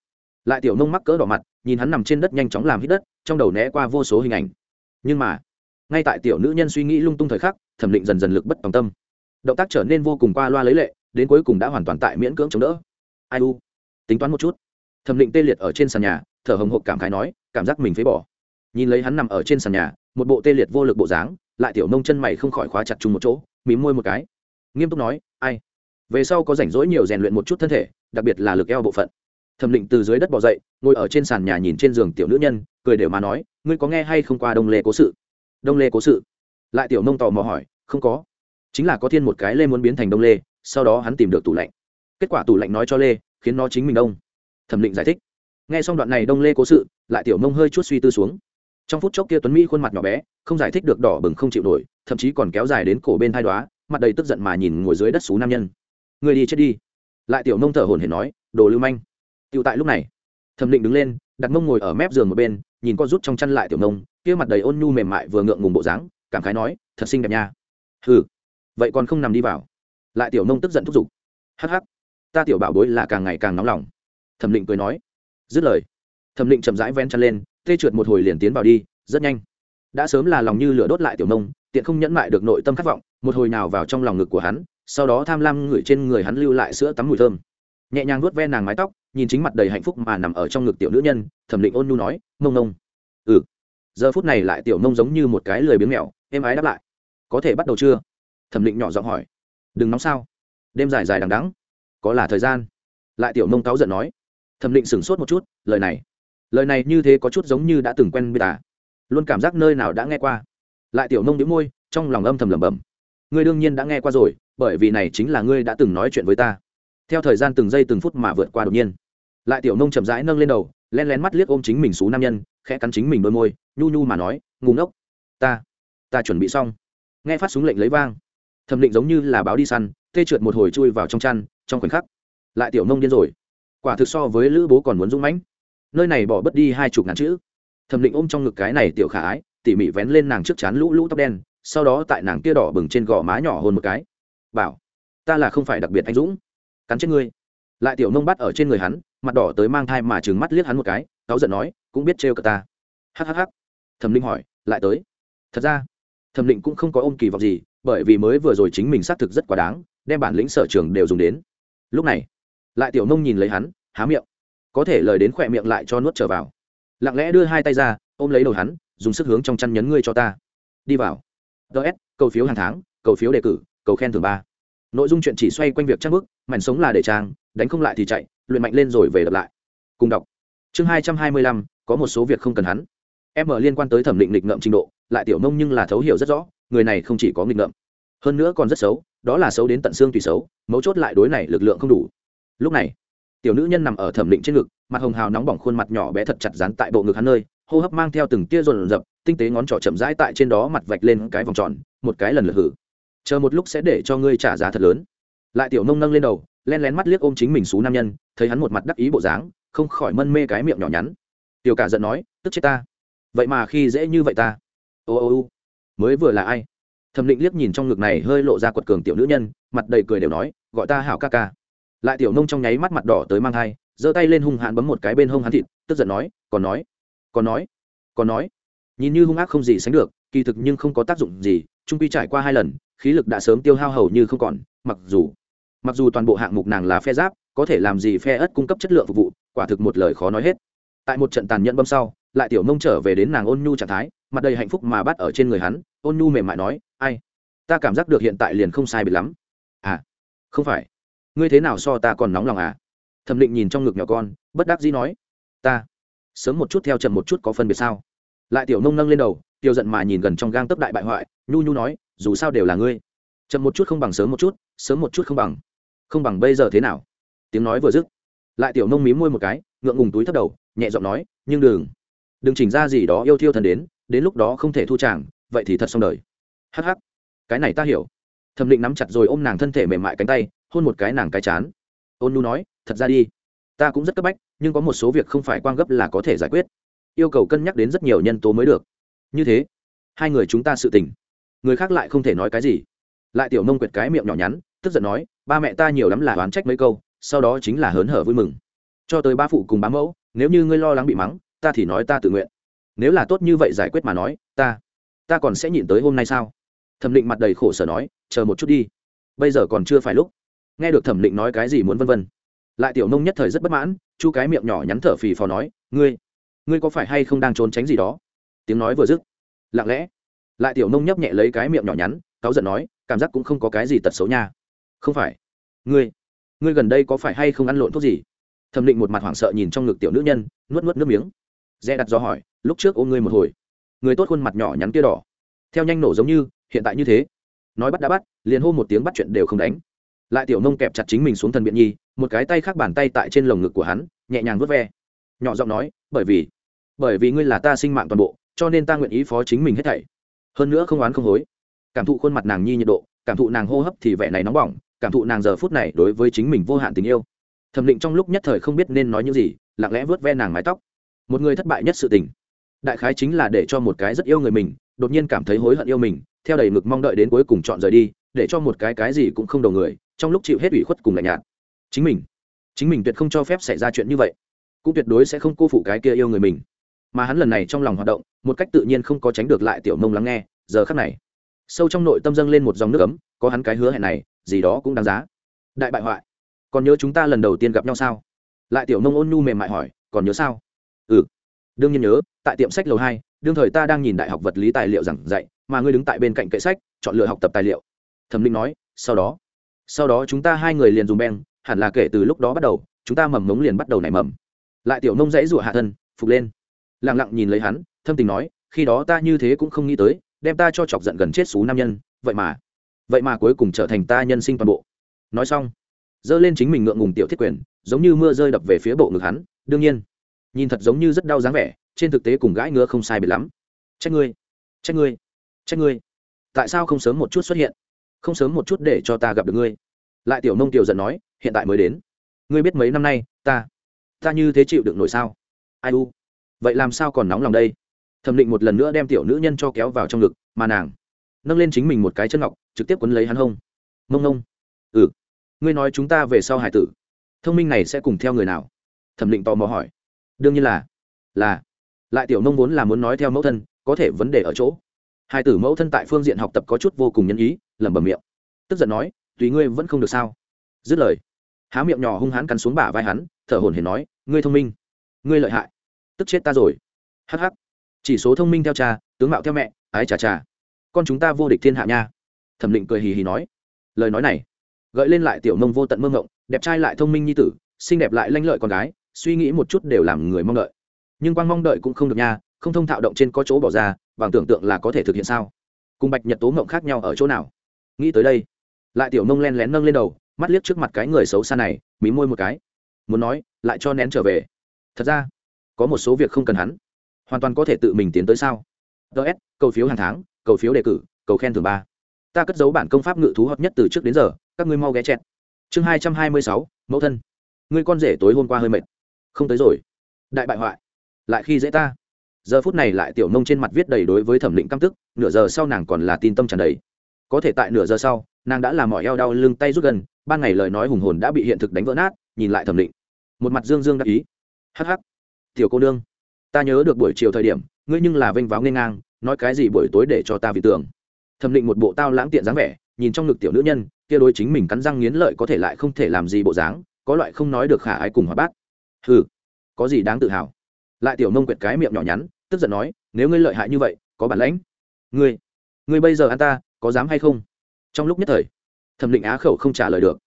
Lại tiểu nông mắc cỡ đỏ mặt, nhìn hắn nằm trên đất nhanh chóng làm hít đất, trong đầu né qua vô số hình ảnh. Nhưng mà, ngay tại tiểu nữ nhân suy nghĩ lung tung thời khắc, thẩm định dần dần lực bất tòng tâm. Động tác trở nên vô cùng qua loa lấy lệ, đến cuối cùng đã hoàn toàn tại miễn cưỡng chống đỡ. Ai u? Tính toán một chút. Thẩm định tê liệt ở trên sàn nhà, thở hồng hộc cảm khái nói, cảm giác mình phế bỏ. Nhìn lấy hắn nằm ở trên sàn nhà một bộ tê liệt vô lực bộ dáng, lại tiểu nông chân mày không khỏi khóa chặt chung một chỗ mí môi một cái. Nghiêm túc nói, ai? Về sau có rảnh rỗi nhiều rèn luyện một chút thân thể, đặc biệt là lực eo bộ phận. Thẩm định từ dưới đất bỏ dậy, ngồi ở trên sàn nhà nhìn trên giường tiểu nữ nhân, cười đều mà nói, ngươi có nghe hay không qua đông lê cố sự? Đông lê cố sự? Lại tiểu nông tò mò hỏi, không có. Chính là có thiên một cái lê muốn biến thành đông lê, sau đó hắn tìm được tủ lạnh. Kết quả tủ lạnh nói cho lê, khiến nó chính mình đông. Thẩm định giải thích, nghe xong đoạn này đông lê cố sự, lại tiểu nông hơi chút suy tư xuống trong phút chốc kia tuấn mỹ khuôn mặt nhỏ bé, không giải thích được đỏ bừng không chịu nổi, thậm chí còn kéo dài đến cổ bên thai đoá mặt đầy tức giận mà nhìn ngồi dưới đất xú nam nhân. Người đi chết đi. Lại tiểu nông thở hồn hển nói, đồ lưu manh. Tựu tại lúc này, thẩm định đứng lên, đặt mông ngồi ở mép giường một bên, nhìn con rút trong chăn lại tiểu nông, kia mặt đầy ôn nhu mềm mại vừa ngượng ngùng bộ dáng, cảm khái nói, thật xinh đẹp nha. Ừ vậy còn không nằm đi vào? Lại tiểu nông tức giận thúc giục, hắc hắc, ta tiểu bảo bối là càng ngày càng nóng lòng. Thẩm định cười nói, dứt lời. Thẩm định chậm rãi ven chăn lên tê trượt một hồi liền tiến vào đi, rất nhanh. Đã sớm là lòng như lửa đốt lại tiểu nông, tiện không nhẫn mại được nội tâm khát vọng, một hồi nào vào trong lòng ngực của hắn, sau đó tham lam ngửi trên người hắn lưu lại sữa tắm mùi thơm. Nhẹ nhàng vuốt ve nàng mái tóc, nhìn chính mặt đầy hạnh phúc mà nằm ở trong ngực tiểu nữ nhân, thẩm định ôn nhu nói mông nông. Ừ. Giờ phút này lại tiểu nông giống như một cái lười biếng mèo, êm ái đáp lại. Có thể bắt đầu chưa? Thẩm định nhỏ giọng hỏi. Đừng nóng sao? Đêm dài dài đằng đắng có là thời gian? Lại tiểu nông cáu giận nói. Thẩm định sửng sốt một chút, lời này lời này như thế có chút giống như đã từng quen biết ta, luôn cảm giác nơi nào đã nghe qua. Lại tiểu nông đĩu môi trong lòng âm thầm lẩm bẩm. Ngươi đương nhiên đã nghe qua rồi bởi vì này chính là ngươi đã từng nói chuyện với ta. Theo thời gian từng giây từng phút mà vượt qua đột nhiên. Lại tiểu nông chậm rãi nâng lên đầu len lén mắt liếc ôm chính mình xú nam nhân khẽ cắn chính mình đôi môi nhu nhu mà nói ngủ ngốc ta ta chuẩn bị xong. Nghe phát súng lệnh lấy vang. Thẩm định giống như là báo đi săn tê trượt một hồi chui vào trong chăn trong khoảnh khắc lại tiểu nông điên rồi. Quả thực so với lữ bố còn muốn dũng mãnh nơi này bỏ bớt đi hai chục ngàn chữ. Thẩm định ôm trong ngực cái này tiểu khả ái, tỉ mỉ vén lên nàng trước chán lũ lũ tóc đen, sau đó tại nàng kia đỏ bừng trên gò má nhỏ hơn một cái. Bảo, ta là không phải đặc biệt anh dũng. Cắn chết ngươi. Lại tiểu nông bắt ở trên người hắn, mặt đỏ tới mang thai mà trừng mắt liếc hắn một cái, cáu giận nói, cũng biết trêu cả ta. Hhh thẩm linh hỏi, lại tới. Thật ra, thẩm định cũng không có ôm kỳ vọng gì, bởi vì mới vừa rồi chính mình xác thực rất quá đáng, đem bản lĩnh sở trường đều dùng đến. Lúc này, lại tiểu nông nhìn lấy hắn, há miệng có thể lời đến khỏe miệng lại cho nuốt trở vào. Lặng lẽ đưa hai tay ra, ôm lấy đầu hắn, dùng sức hướng trong chăn nhấn ngươi cho ta. Đi vào. Ts cầu phiếu hàng tháng, cầu phiếu đề cử, cầu khen thường ba. Nội dung chuyện chỉ xoay quanh việc trang bức, mảnh sống là để trang, đánh không lại thì chạy, luyện mạnh lên rồi về đập lại. Cùng đọc. Chương hai trăm hai mươi lăm, có một số việc không cần hắn. Em ở liên quan tới thẩm định nghịch ngợm trình độ, lại tiểu nông nhưng là thấu hiểu rất rõ, người này không chỉ có nghịch ngợm. Hơn nữa còn rất xấu, đó là xấu đến tận xương tùy xấu, mấu chốt lại đối này lực lượng không đủ. Lúc này tiểu nữ nhân nằm ở thẩm định trên ngực, mặt hồng hào nóng bỏng khuôn mặt nhỏ bé thật chặt dán tại bộ ngực hắn nơi, hô hấp mang theo từng tia rồn rập, tinh tế ngón trỏ chậm rãi tại trên đó mặt vạch lên cái vòng tròn, một cái lần lượt hử. Chờ một lúc sẽ để cho ngươi trả giá thật lớn. Lại tiểu nông nâng lên đầu, len lén mắt liếc ôm chính mình xú nam nhân, thấy hắn một mặt đắc ý bộ dáng, không khỏi mân mê cái miệng nhỏ nhắn. Tiểu cả giận nói, tức chết ta. Vậy mà khi dễ như vậy ta. Ô ô ô, mới vừa là ai? Thẩm định liếc nhìn trong ngực này hơi lộ ra quật cường tiểu nữ nhân, mặt đầy cười đều nói, gọi ta hảo ca ca lại tiểu nông trong nháy mắt mặt đỏ tới mang thai, giơ tay lên hung hãn bấm một cái bên hông hắn thịt, tức giận nói, còn nói còn nói còn nói. Nhìn như hung ác không gì sánh được, kỳ thực nhưng không có tác dụng gì, trung quy trải qua hai lần, khí lực đã sớm tiêu hao hầu như không còn, mặc dù mặc dù toàn bộ hạng mục nàng là phe giáp, có thể làm gì phe ất cung cấp chất lượng phục vụ, quả thực một lời khó nói hết. Tại một trận tàn nhẫn bâm sau, lại tiểu mông trở về đến nàng ôn nhu trạng thái, mặt đầy hạnh phúc mà bắt ở trên người hắn, ôn nhu mềm mại nói, ai, ta cảm giác được hiện tại liền không sai biệt lắm. À không phải ngươi thế nào so ta còn nóng lòng à? Thẩm định nhìn trong ngực nhỏ con, bất đắc dĩ nói, ta, sớm một chút theo chậm một chút có phân biệt sao? Lại tiểu nông nâng lên đầu tiêu giận mà nhìn gần trong gang tấp đại bại hoại, nhu nhu nói, dù sao đều là ngươi. Chậm một chút không bằng sớm một chút, sớm một chút không bằng. Không bằng bây giờ thế nào? Tiếng nói vừa dứt, lại tiểu nông mí môi một cái, ngượng ngùng túi thấp đầu, nhẹ giọng nói, nhưng đừng đừng chỉnh ra gì đó yêu thiêu thần đến đến lúc đó không thể thu chàng, vậy thì thật xong đời. Hh cái này ta hiểu. Thẩm định nắm chặt rồi ôm nàng thân thể mềm mại cánh tay hôn một cái nàng cái chán. Ôn nu nói, thật ra đi, ta cũng rất cấp bách, nhưng có một số việc không phải quang gấp là có thể giải quyết. Yêu cầu cân nhắc đến rất nhiều nhân tố mới được. Như thế, hai người chúng ta sự tình. Người khác lại không thể nói cái gì. Lại tiểu nông quyệt cái miệng nhỏ nhắn, tức giận nói, ba mẹ ta nhiều lắm là oán trách mấy câu, sau đó chính là hớn hở vui mừng. Cho tới ba phụ cùng bá mẫu, nếu như ngươi lo lắng bị mắng, ta thì nói ta tự nguyện. Nếu là tốt như vậy giải quyết mà nói, ta ta còn sẽ nhịn tới hôm nay sao? Thẩm định mặt đầy khổ sở nói, chờ một chút đi. Bây giờ còn chưa phải lúc nghe được thẩm định nói cái gì muốn vân vân. Lại tiểu nông nhất thời rất bất mãn, chu cái miệng nhỏ nhắn thở phì phò nói, ngươi ngươi có phải hay không đang trốn tránh gì đó? Tiếng nói vừa dứt, lặng lẽ, lại tiểu nông nhấp nhẹ lấy cái miệng nhỏ nhắn, cáu giận nói, cảm giác cũng không có cái gì tật xấu nha. Không phải. Ngươi ngươi gần đây có phải hay không ăn lộn thuốc gì? Thẩm định một mặt hoảng sợ nhìn trong ngực tiểu nữ nhân, nuốt nuốt nước miếng. Dè đặt do hỏi, lúc trước ôm ngươi một hồi, người tốt khuôn mặt nhỏ nhắn kia đỏ, theo nhanh nổ giống như, hiện tại như thế. Nói bắt đã bắt, liền hô một tiếng bắt chuyện đều không đánh lại tiểu nông kẹp chặt chính mình xuống thần biện nhi, một cái tay khác bàn tay tại trên lồng ngực của hắn, nhẹ nhàng vớt ve. Nhỏ giọng nói, bởi vì bởi vì ngươi là ta sinh mạng toàn bộ, cho nên ta nguyện ý phó chính mình hết thảy. Hơn nữa không oán không hối. Cảm thụ khuôn mặt nàng nhi nhiệt độ, cảm thụ nàng hô hấp thì vẻ này nóng bỏng, cảm thụ nàng giờ phút này đối với chính mình vô hạn tình yêu. Thẩm định trong lúc nhất thời không biết nên nói những gì, lặng lẽ vớt ve nàng mái tóc. Một người thất bại nhất sự tình. Đại khái chính là để cho một cái rất yêu người mình, đột nhiên cảm thấy hối hận yêu mình, theo đầy ngực mong đợi đến cuối cùng chọn rời đi, để cho một cái cái gì cũng không đầu người trong lúc chịu hết ủy khuất cùng lạnh nhạt. Chính mình chính mình tuyệt không cho phép xảy ra chuyện như vậy. Cũng tuyệt đối sẽ không cô phụ cái kia yêu người mình. Mà hắn lần này trong lòng hoạt động, một cách tự nhiên không có tránh được lại tiểu mông lắng nghe, giờ khắc này, sâu trong nội tâm dâng lên một dòng nước ấm, có hắn cái hứa hẹn này, gì đó cũng đáng giá. Đại bại hoại. Còn nhớ chúng ta lần đầu tiên gặp nhau sao? Lại tiểu nông ôn nhu mềm mại hỏi, còn nhớ sao? Ừ. Đương nhiên nhớ, tại tiệm sách lầu hai, đương thời ta đang nhìn đại học vật lý tài liệu giảng dạy, mà ngươi đứng tại bên cạnh kệ sách, chọn lựa học tập tài liệu. Thẩm linh nói, sau đó sau đó chúng ta hai người liền dùng beng, hẳn là kể từ lúc đó bắt đầu, chúng ta mầm mống liền bắt đầu nảy mầm. Lại tiểu nông dãy rủa hạ thân, phục lên. Lẳng lặng nhìn lấy hắn, thâm tình nói, khi đó ta như thế cũng không nghĩ tới, đem ta cho chọc giận gần chết xú nam nhân, vậy mà vậy mà cuối cùng trở thành ta nhân sinh toàn bộ. Nói xong, giơ lên chính mình ngượng ngùng tiểu thiết quyền, giống như mưa rơi đập về phía bộ ngực hắn, đương nhiên, nhìn thật giống như rất đau dáng vẻ, trên thực tế cùng gãi ngứa không sai biệt lắm. Trách ngươi trách ngươi trách ngươi. Tại sao không sớm một chút xuất hiện? Không sớm một chút để cho ta gặp được ngươi. Lại tiểu nông tiểu giận nói, hiện tại mới đến. Ngươi biết mấy năm nay, ta ta như thế chịu được nổi sao? Ai u? Vậy làm sao còn nóng lòng đây? Thẩm định một lần nữa đem tiểu nữ nhân cho kéo vào trong ngực, mà nàng nâng lên chính mình một cái chân ngọc, trực tiếp quấn lấy hắn hông. Mông nông ừ. Ngươi nói chúng ta về sau hải tử, thông minh này sẽ cùng theo người nào? Thẩm định tò mò hỏi. Đương nhiên là là. Lại tiểu nông vốn là muốn nói theo mẫu thân, có thể vấn đề ở chỗ. Hai tử mẫu thân tại phương diện học tập có chút vô cùng nhân ý lẩm bẩm miệng. Tức giận nói, tùy ngươi vẫn không được sao? Dứt lời, há miệng nhỏ hung hãn cắn xuống bả vai hắn, thở hồn hển nói, ngươi thông minh, ngươi lợi hại, tức chết ta rồi. Hh chỉ số thông minh theo cha, tướng mạo theo mẹ, ái chà chà. Con chúng ta vô địch thiên hạ nha. Thẩm định cười hì hì nói. Lời nói này, gợi lên lại tiểu nông vô tận mơ ngộng đẹp trai lại thông minh như tử, xinh đẹp lại lanh lợi con gái, suy nghĩ một chút đều làm người mong đợi. Nhưng quan mong đợi cũng không được nha, không thông thạo động trên có chỗ bỏ ra, bằng tưởng tượng là có thể thực hiện sao? Cùng bạch nhật tố ngộng khác nhau ở chỗ nào? Nghĩ tới đây, lại tiểu nông len lén nâng lên đầu, mắt liếc trước mặt cái người xấu xa này, mí môi một cái. Muốn nói, lại cho nén trở về. Thật ra, có một số việc không cần hắn. Hoàn toàn có thể tự mình tiến tới sao? Ts cầu phiếu hàng tháng, cầu phiếu đề cử, cầu khen thường ba. Ta cất giấu bản công pháp ngự thú hợp nhất từ trước đến giờ, các ngươi mau ghé chẹt. Chương hai trăm hai mươi sáu, mẫu thân. Ngươi con rể tối hôm qua hơi mệt. Không tới rồi. Đại bại hoại. Lại khi dễ ta. Giờ phút này lại tiểu nông trên mặt viết đầy đối với thẩm định căm tức, nửa giờ sau nàng còn là tin tâm tràn đầy có thể tại nửa giờ sau, nàng đã làm mọi eo đau lưng tay rút gần, ban ngày lời nói hùng hồn đã bị hiện thực đánh vỡ nát, nhìn lại thẩm định. Một mặt dương dương đắc ý. Hh tiểu cô nương, ta nhớ được buổi chiều thời điểm, ngươi nhưng là vênh váo nghênh ngang, nói cái gì buổi tối để cho ta vì tưởng. Thẩm định một bộ tao lãng tiện dáng vẻ, nhìn trong ngực tiểu nữ nhân, kia đối chính mình cắn răng nghiến lợi có thể lại không thể làm gì bộ dáng, có loại không nói được khả ái cùng hóa bát. Hừ, có gì đáng tự hào? Lại tiểu nông quyệt cái miệng nhỏ nhắn, tức giận nói, nếu ngươi lợi hại như vậy, có bản lãnh. Ngươi ngươi bây giờ ăn ta có dám hay không? Trong lúc nhất thời, thẩm định á khẩu không trả lời được.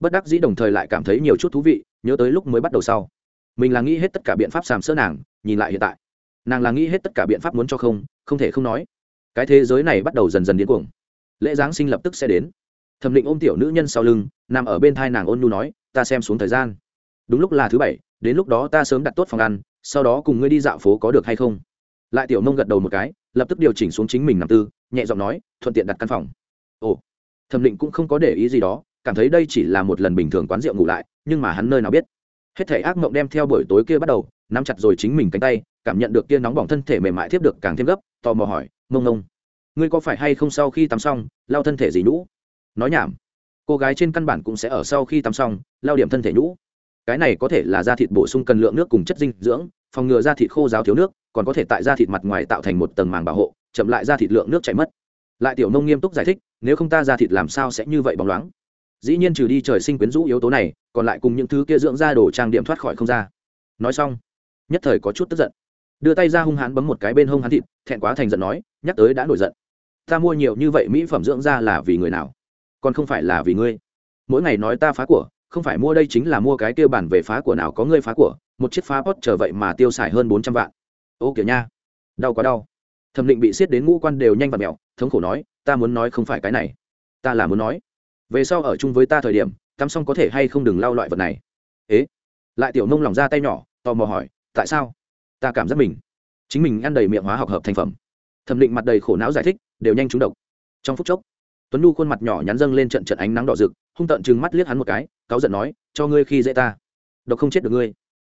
Bất đắc dĩ đồng thời lại cảm thấy nhiều chút thú vị, nhớ tới lúc mới bắt đầu sau. Mình là nghĩ hết tất cả biện pháp sàm sỡ nàng, nhìn lại hiện tại. Nàng là nghĩ hết tất cả biện pháp muốn cho không không thể không nói. Cái thế giới này bắt đầu dần dần điên cuồng. Lễ giáng sinh lập tức sẽ đến. Thẩm định ôm tiểu nữ nhân sau lưng, nằm ở bên thai nàng ôn nhu nói, ta xem xuống thời gian. Đúng lúc là thứ bảy, đến lúc đó ta sớm đặt tốt phòng ăn, sau đó cùng ngươi đi dạo phố có được hay không? Lại tiểu nông gật đầu một cái, lập tức điều chỉnh xuống chính mình nằm tư nhẹ giọng nói, thuận tiện đặt căn phòng. Ồ, thẩm định cũng không có để ý gì đó, cảm thấy đây chỉ là một lần bình thường quán rượu ngủ lại, nhưng mà hắn nơi nào biết. Hết thể ác mộng đem theo buổi tối kia bắt đầu, nắm chặt rồi chính mình cánh tay, cảm nhận được kia nóng bỏng thân thể mềm mại tiếp được càng thêm gấp, tò mò hỏi mông ngông, ngươi có phải hay không sau khi tắm xong lao thân thể gì nhũ? Nói nhảm, cô gái trên căn bản cũng sẽ ở sau khi tắm xong lao điểm thân thể nhũ. Cái này có thể là da thịt bổ sung cần lượng nước cùng chất dinh dưỡng, phòng ngừa da thịt khô ráo thiếu nước, còn có thể tại da thịt mặt ngoài tạo thành một tầng màng bảo hộ chậm lại ra thịt lượng nước chảy mất. Lại tiểu nông nghiêm túc giải thích, nếu không ta ra thịt làm sao sẽ như vậy bóng loáng. Dĩ nhiên trừ đi trời sinh quyến rũ yếu tố này, còn lại cùng những thứ kia dưỡng ra đồ trang điểm thoát khỏi không ra. Nói xong, nhất thời có chút tức giận. Đưa tay ra hung hãn bấm một cái bên hông hắn thịt, thẹn quá thành giận nói, nhắc tới đã nổi giận. Ta mua nhiều như vậy mỹ phẩm dưỡng da là vì người nào? Còn không phải là vì ngươi. Mỗi ngày nói ta phá của, không phải mua đây chính là mua cái tiêu bản về phá của nào có ngươi phá của, một chiếc phá pot trở vậy mà tiêu xài hơn bốn trăm vạn. Ô kiểu nha, đau quá đau thẩm định bị xiết đến ngũ quan đều nhanh và mẹo, thống khổ nói, ta muốn nói không phải cái này. Ta là muốn nói. Về sau ở chung với ta thời điểm, tắm xong có thể hay không đừng lau loại vật này. Ế? Lại tiểu nông lòng ra tay nhỏ, tò mò hỏi, tại sao? Ta cảm giác mình, chính mình ăn đầy miệng hóa học hợp thành phẩm. Thẩm định mặt đầy khổ não giải thích, đều nhanh trúng độc. Trong phút chốc, tuấn nhu khuôn mặt nhỏ nhắn dâng lên trận trận ánh nắng đỏ rực, hung tợn chừng mắt liếc hắn một cái, cáu giận nói, cho ngươi khi dễ ta. Độc không chết được ngươi.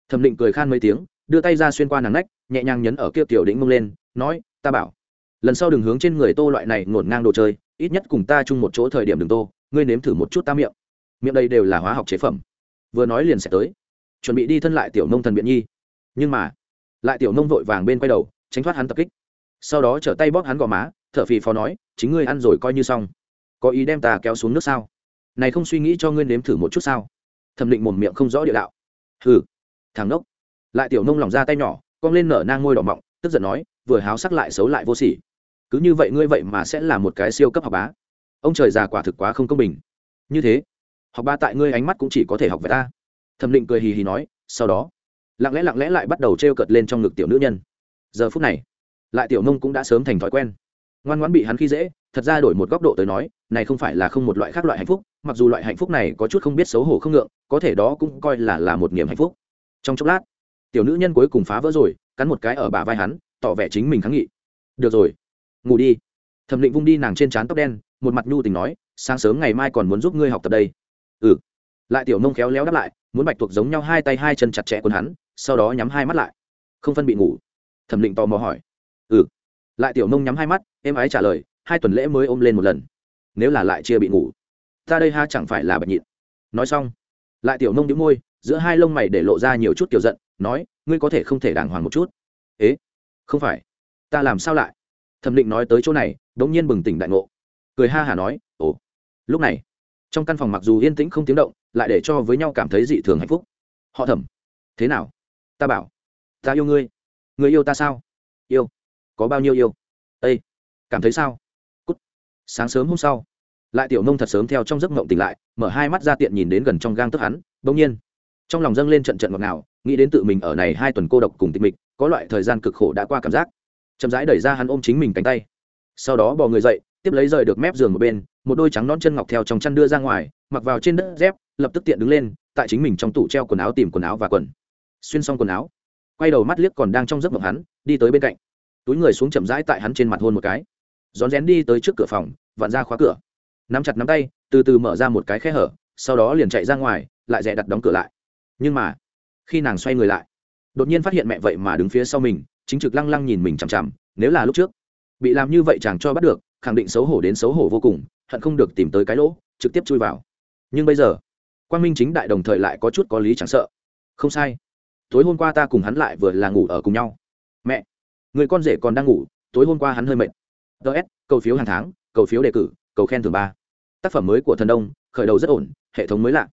Thẩm định cười khan mấy tiếng, đưa tay ra xuyên qua nàng nách, nhẹ nhàng nhấn ở kia tiểu đĩnh mông lên, nói ta bảo. Lần sau đừng hướng trên người tô loại này ngổn ngang đồ chơi, ít nhất cùng ta chung một chỗ thời điểm đừng tô, ngươi nếm thử một chút ta miệng. Miệng đây đều là hóa học chế phẩm. Vừa nói liền sẽ tới. Chuẩn bị đi thân lại tiểu nông thần biện nhi. Nhưng mà, lại tiểu nông vội vàng bên quay đầu, tránh thoát hắn tập kích. Sau đó trở tay bóp hắn gò má, thở phì phò nói, chính ngươi ăn rồi coi như xong. Có ý đem ta kéo xuống nước sao? Này không suy nghĩ cho ngươi nếm thử một chút sao? Thẩm định một miệng không rõ địa đạo. Hừ, thằng đốc lại tiểu nông lòng ra tay nhỏ, cong lên nở nang ngôi đỏ mọng tức giận nói, vừa háo sắc lại xấu lại vô sỉ. Cứ như vậy ngươi vậy mà sẽ là một cái siêu cấp học bá. Ông trời già quả thực quá không công bình. Như thế, học ba tại ngươi ánh mắt cũng chỉ có thể học về ta. Thẩm định cười hì hì nói, sau đó, lặng lẽ lặng lẽ lại bắt đầu t r e o cợt lên trong ngực tiểu nữ nhân. Giờ phút này, lại tiểu nông cũng đã sớm thành thói quen. Ngoan ngoãn bị hắn khi dễ, thật ra đổi một góc độ tới nói, này không phải là không một loại khác loại hạnh phúc, mặc dù loại hạnh phúc này có chút không biết xấu hổ không ngượng, có thể đó cũng coi là là một niềm hạnh phúc. Trong chốc lát, tiểu nữ nhân cuối cùng phá vỡ rồi cắn một cái ở bả vai hắn, tỏ vẻ chính mình kháng nghị. Được rồi, ngủ đi. Thẩm định vung đi nàng trên trán tóc đen, một mặt nhu tình nói, sáng sớm ngày mai còn muốn giúp ngươi học tập đây. Ừ. Lại tiểu nông khéo léo đáp lại, muốn bạch tuộc giống nhau hai tay hai chân chặt chẽ quần hắn, sau đó nhắm hai mắt lại. Không phân bị ngủ. Thẩm định tò mò hỏi. Ừ. Lại tiểu nông nhắm hai mắt em ái trả lời, hai tuần lễ mới ôm lên một lần. Nếu là lại chia bị ngủ, ta đây ha chẳng phải là bạch nhịn. Nói xong, lại tiểu nông đĩu môi, giữa hai lông mày để lộ ra nhiều chút kiểu giận, nói ngươi có thể không thể đàng hoàng một chút. Ế, không phải. Ta làm sao lại? Thẩm định nói tới chỗ này đ ỗ n g nhiên bừng tỉnh đại ngộ. Cười ha hả nói, ồ, lúc này, trong căn phòng mặc dù yên tĩnh không tiếng động, lại để cho với nhau cảm thấy dị thường hạnh phúc. Họ thẩm, thế nào? Ta bảo, ta yêu ngươi. Người yêu ta sao? Yêu. Có bao nhiêu yêu? Â cảm thấy sao? Cút. Sáng sớm hôm sau, lại tiểu nông thật sớm theo trong giấc mộng tỉnh lại, mở hai mắt ra tiện nhìn đến gần trong gang tức hắn bỗng nhiên trong lòng dâng lên trận trận ngọt ngào, nghĩ đến tự mình ở này hai tuần cô độc cùng tịch mịch, có loại thời gian cực khổ đã qua cảm giác. Chậm rãi đẩy ra hắn ôm chính mình cánh tay. Sau đó bỏ người dậy, tiếp lấy rời được mép giường một bên, một đôi trắng non chân ngọc theo trong chăn đưa ra ngoài, mặc vào trên đất dép, lập tức tiện đứng lên, tại chính mình trong tủ treo quần áo tìm quần áo và quần. Xuyên xong quần áo, quay đầu mắt liếc còn đang trong giấc mộng hắn, đi tới bên cạnh. Túi người xuống chậm rãi tại hắn trên mặt hôn một cái. Rón rén đi tới trước cửa phòng, vặn ra khóa cửa. Nắm chặt nắm tay, từ từ mở ra một cái khe hở, sau đó liền chạy ra ngoài, lại dẹ đặt đóng cửa lại nhưng mà, khi nàng xoay người lại, đột nhiên phát hiện mẹ vậy mà đứng phía sau mình, chính trực lăng lăng nhìn mình chằm chằm, nếu là lúc trước, bị làm như vậy chàng cho bắt được, khẳng định xấu hổ đến xấu hổ vô cùng, hận không được tìm tới cái lỗ, trực tiếp chui vào. Nhưng bây giờ quan minh chính đại đồng thời lại có chút có lý chẳng sợ. Không sai. Tối hôm qua ta cùng hắn lại vừa là ngủ ở cùng nhau. Mẹ, người con rể còn đang ngủ, tối hôm qua hắn hơi mệt. Ts cầu phiếu hàng tháng, cầu phiếu đề cử, cầu khen thường ba. Tác phẩm mới của thần đông, khởi đầu rất ổn, hệ thống mới lạ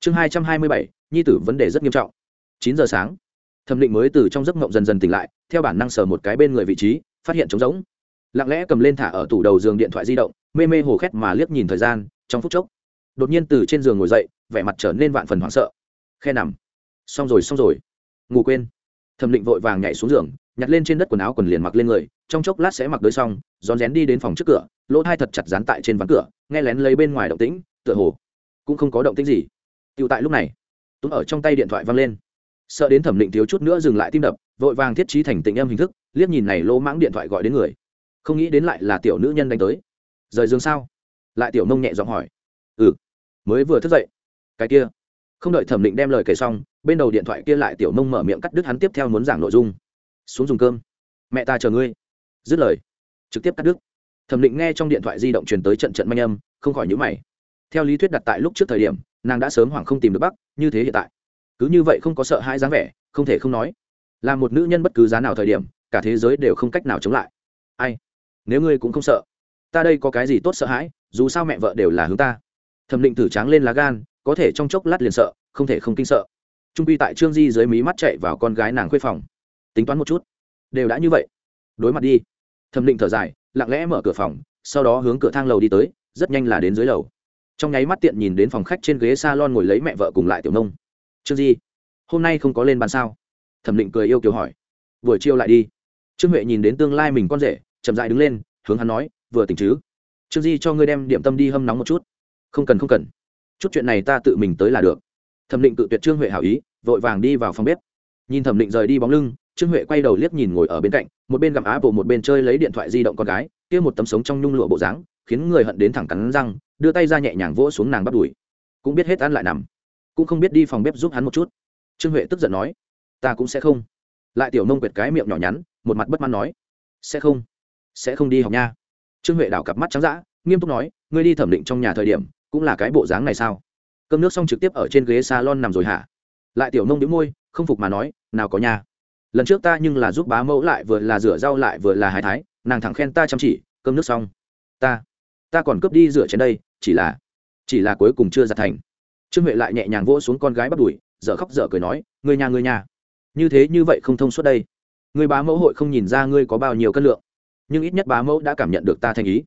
chương hai trăm hai mươi bảy, nhi tử vấn đề rất nghiêm trọng. Chín giờ sáng, thẩm định mới từ trong giấc mộng dần dần tỉnh lại, theo bản năng sờ một cái bên người vị trí, phát hiện trống rỗng. Lặng lẽ cầm lên thả ở tủ đầu giường điện thoại di động, mê mê hồ khét mà liếc nhìn thời gian, trong phút chốc, đột nhiên từ trên giường ngồi dậy, vẻ mặt trở nên vạn phần hoảng sợ. Khe nằm. Xong rồi xong rồi. Ngủ quên. Thẩm định vội vàng nhảy xuống giường, nhặt lên trên đất quần áo quần liền mặc lên người, trong chốc lát sẽ mặc đôi xong, rón rén đi đến phòng trước cửa, lỗ thai thật chặt dán tại trên ván cửa, nghe lén lấy bên ngoài động tĩnh, tựa hồ cũng không có động tĩnh gì tiểu tại lúc này, túm ở trong tay điện thoại vang lên. Sợ đến thẩm định thiếu chút nữa dừng lại tim đập, vội vàng thiết trí thành tình em hình thức, liếc nhìn này lô mãng điện thoại gọi đến người. Không nghĩ đến lại là tiểu nữ nhân đánh tới. Rời giường sao? Lại tiểu nông nhẹ giọng hỏi. Ừ mới vừa thức dậy. Cái kia. Không đợi thẩm định đem lời kể xong, bên đầu điện thoại kia lại tiểu nông mở miệng cắt đứt hắn tiếp theo muốn giảng nội dung. Xuống dùng cơm. Mẹ ta chờ ngươi. Dứt lời. Trực tiếp cắt đứt. Thẩm định nghe trong điện thoại di động truyền tới trận trận manh âm, không khỏi nhữ mày. Theo lý thuyết đặt tại lúc trước thời điểm nàng đã sớm hoảng không tìm được bắc, như thế hiện tại. Cứ như vậy không có sợ hãi dáng vẻ, không thể không nói. Là một nữ nhân bất cứ giá nào thời điểm, cả thế giới đều không cách nào chống lại. Ai? Nếu ngươi cũng không sợ, ta đây có cái gì tốt sợ hãi, dù sao mẹ vợ đều là hướng ta. Thẩm định thử tráng lên lá gan, có thể trong chốc lát liền sợ, không thể không kinh sợ. Trung pi tại trương di dưới mí mắt chạy vào con gái nàng khuê phòng. Tính toán một chút, đều đã như vậy. Đối mặt đi. Thẩm định thở dài, lặng lẽ mở cửa phòng, sau đó hướng cửa thang lầu đi tới, rất nhanh là đến dưới lầu trong nháy mắt tiện nhìn đến phòng khách trên ghế s a lon ngồi lấy mẹ vợ cùng lại tiểu nông. Trương di, hôm nay không có lên bàn sao? Thẩm định cười yêu kiều hỏi. Vừa chiều lại đi. Trương huệ nhìn đến tương lai mình con rể, chậm dại đứng lên, hướng hắn nói, vừa tỉnh chứ? Trương di cho ngươi đem điểm tâm đi hâm nóng một chút. Không cần không cần. Chút chuyện này ta tự mình tới là được. Thẩm định tự tuyệt trương huệ hảo ý, vội vàng đi vào phòng bếp. Nhìn thẩm định rời đi bóng lưng, trương huệ quay đầu liếc nhìn ngồi ở bên cạnh, một bên gặm á bộ một bên chơi lấy điện thoại di động con gái, kia một tấm sống trong nhung lụa bộ dáng, khiến người hận đến thẳng cắn răng đưa tay ra nhẹ nhàng vỗ xuống nàng bắt đùi. Cũng biết hết ăn lại nằm. Cũng không biết đi phòng bếp giúp hắn một chút. Trương huệ tức giận nói, ta cũng sẽ không. Lại tiểu nông quệt cái miệng nhỏ nhắn, một mặt bất mãn nói, sẽ không. Sẽ không đi học nha. Trương huệ đảo cặp mắt trắng d ã nghiêm túc nói, ngươi đi thẩm định trong nhà thời điểm, cũng là cái bộ dáng này sao? Cơm nước xong trực tiếp ở trên ghế s a lon nằm rồi hả? Lại tiểu nông đĩu môi, không phục mà nói, nào có nhà lần trước ta nhưng là giúp bá mẫu lại vừa là rửa rau lại vừa là hái thái, nàng thẳng khen ta chăm chỉ, cơm nước xong. Ta ta còn cướp đi rửa trên đây chỉ là chỉ là cuối cùng chưa giặt thành. Trương huệ lại nhẹ nhàng vỗ xuống con gái bắt đùi, dở khóc dở cười nói người nhà người nhà như thế như vậy không thông suốt đây. Người bá mẫu hội không nhìn ra ngươi có bao nhiêu cân lượng. Nhưng ít nhất bá mẫu đã cảm nhận được ta thành ý.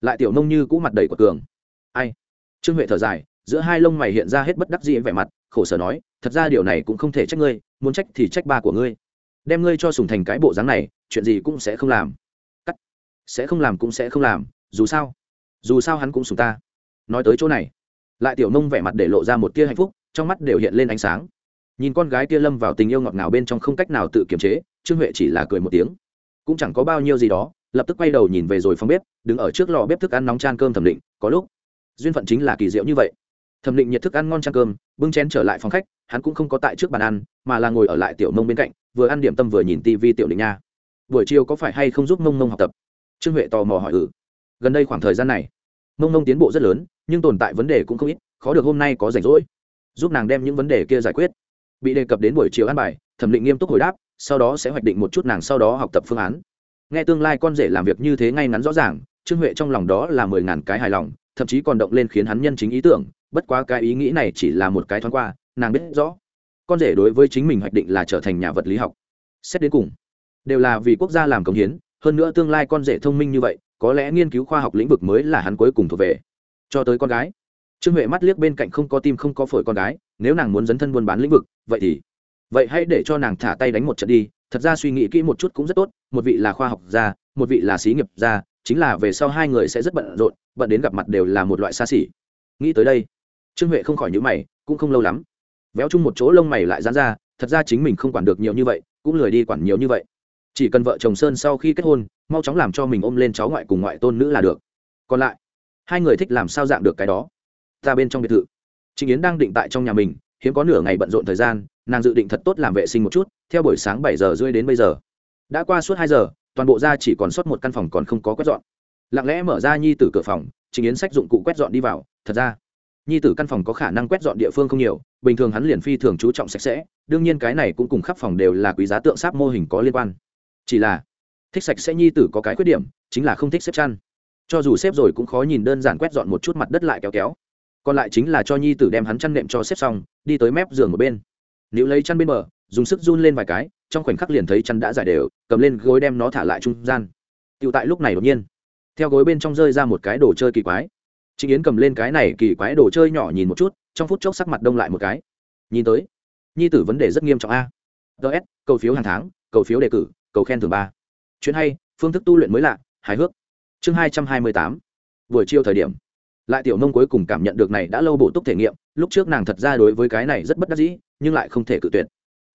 Lại tiểu nông như cũ mặt đầy của cường. Ai? Trương huệ thở dài, giữa hai lông mày hiện ra hết bất đắc dĩ vẻ mặt, khổ sở nói, thật ra điều này cũng không thể trách ngươi, muốn trách thì trách ba của ngươi. Đem ngươi cho sùng thành cái bộ dáng này, chuyện gì cũng sẽ không làm. Cắt. Sẽ không làm cũng sẽ không làm, dù sao. Dù sao hắn cũng sùng ta nói tới chỗ này, lại tiểu nông vẻ mặt để lộ ra một tia hạnh phúc, trong mắt đều hiện lên ánh sáng. Nhìn con gái kia lâm vào tình yêu ngọt ngào bên trong không cách nào tự kiềm chế, trương huệ chỉ là cười một tiếng. Cũng chẳng có bao nhiêu gì đó, lập tức quay đầu nhìn về rồi phòng bếp, đứng ở trước lò bếp thức ăn nóng chan cơm thẩm định, có lúc, duyên phận chính là kỳ diệu như vậy. Thẩm định nhiệt thức ăn ngon chan cơm, bưng chén trở lại phòng khách, hắn cũng không có tại trước bàn ăn, mà là ngồi ở lại tiểu mông bên cạnh, vừa ăn điểm tâm vừa nhìn tivi tiểu định nha. Buổi chiều có phải hay không giúp mông mông học tập? Trương huệ tò mò hỏi ừ. Gần đây khoảng thời gian này mông mông tiến bộ rất lớn, nhưng tồn tại vấn đề cũng không ít, khó được hôm nay có rảnh rỗi. Giúp nàng đem những vấn đề kia giải quyết. Bị đề cập đến buổi chiều ăn bài, thẩm định nghiêm túc hồi đáp, sau đó sẽ hoạch định một chút nàng sau đó học tập phương án. Nghe tương lai con rể làm việc như thế ngay ngắn rõ ràng, trương huệ trong lòng đó là mười ngàn cái hài lòng, thậm chí còn động lên khiến hắn nhân chính ý tưởng, bất quá cái ý nghĩ này chỉ là một cái thoáng qua, nàng biết rõ. Con rể đối với chính mình hoạch định là trở thành nhà vật lý học. Xét đến cùng, đều là vì quốc gia làm công hiến, hơn nữa tương lai con rể thông minh như vậy có lẽ nghiên cứu khoa học lĩnh vực mới là hắn cuối cùng thuộc về. Cho tới con gái. Trương huệ mắt liếc bên cạnh không có tim không có phổi con gái, nếu nàng muốn dấn thân buôn bán lĩnh vực, vậy thì vậy hãy để cho nàng thả tay đánh một trận đi, thật ra suy nghĩ kỹ một chút cũng rất tốt, một vị là khoa học gia, một vị là sĩ nghiệp gia, chính là về sau hai người sẽ rất bận rộn, bận đến gặp mặt đều là một loại xa xỉ. Nghĩ tới đây, trương huệ không khỏi nhữ mày, cũng không lâu lắm, véo chung một chỗ lông mày lại dán ra, thật ra chính mình không quản được nhiều như vậy, cũng lười đi quản nhiều như vậy. Chỉ cần vợ chồng sơn sau khi kết hôn mau chóng làm cho mình ôm lên cháu ngoại cùng ngoại tôn nữ là được. Còn lại, hai người thích làm sao dạng được cái đó? Ta bên trong biệt thự. Trịnh yến đang định tại trong nhà mình, hiếm có nửa ngày bận rộn thời gian, nàng dự định thật tốt làm vệ sinh một chút, theo buổi sáng bảy giờ rưỡi đến bây giờ. Đã qua suốt hai giờ, toàn bộ ra chỉ còn sót một căn phòng còn không có quét dọn. Lặng lẽ mở ra nhi tử cửa phòng, trình yến sách dụng cụ quét dọn đi vào, thật ra, nhi tử căn phòng có khả năng quét dọn địa phương không nhiều, bình thường hắn liền phi thường chú trọng sạch sẽ, đương nhiên cái này cũng cùng khắp phòng đều là quý giá tượng sáp mô hình có liên quan. Chỉ là thích sạch sẽ nhi tử có cái khuyết điểm chính là không thích xếp chăn. Cho dù xếp rồi cũng khó nhìn đơn giản quét dọn một chút mặt đất lại kéo kéo. Còn lại chính là cho nhi tử đem hắn chăn nệm cho xếp xong đi tới mép giường một bên. Nếu lấy chăn bên bờ dùng sức run lên vài cái trong khoảnh khắc liền thấy chăn đã giải đều cầm lên gối đem nó thả lại trung gian. Tựu tại lúc này đột nhiên theo gối bên trong rơi ra một cái đồ chơi kỳ quái. Trịnh yến cầm lên cái này kỳ quái đồ chơi nhỏ nhìn một chút trong phút chốc sắc mặt đông lại một cái. Nhìn tới nhi tử vấn đề rất nghiêm trọng a. Ds, cầu phiếu hàng tháng cầu phiếu đề cử cầu khen thường ba chuyện hay, phương thức tu luyện mới lạ, hài hước. Chương hai trăm hai mươi tám. Buổi chiều thời điểm. Lại tiểu nông cuối cùng cảm nhận được này đã lâu bổ túc thể nghiệm, lúc trước nàng thật ra đối với cái này rất bất đắc dĩ, nhưng lại không thể cự tuyệt.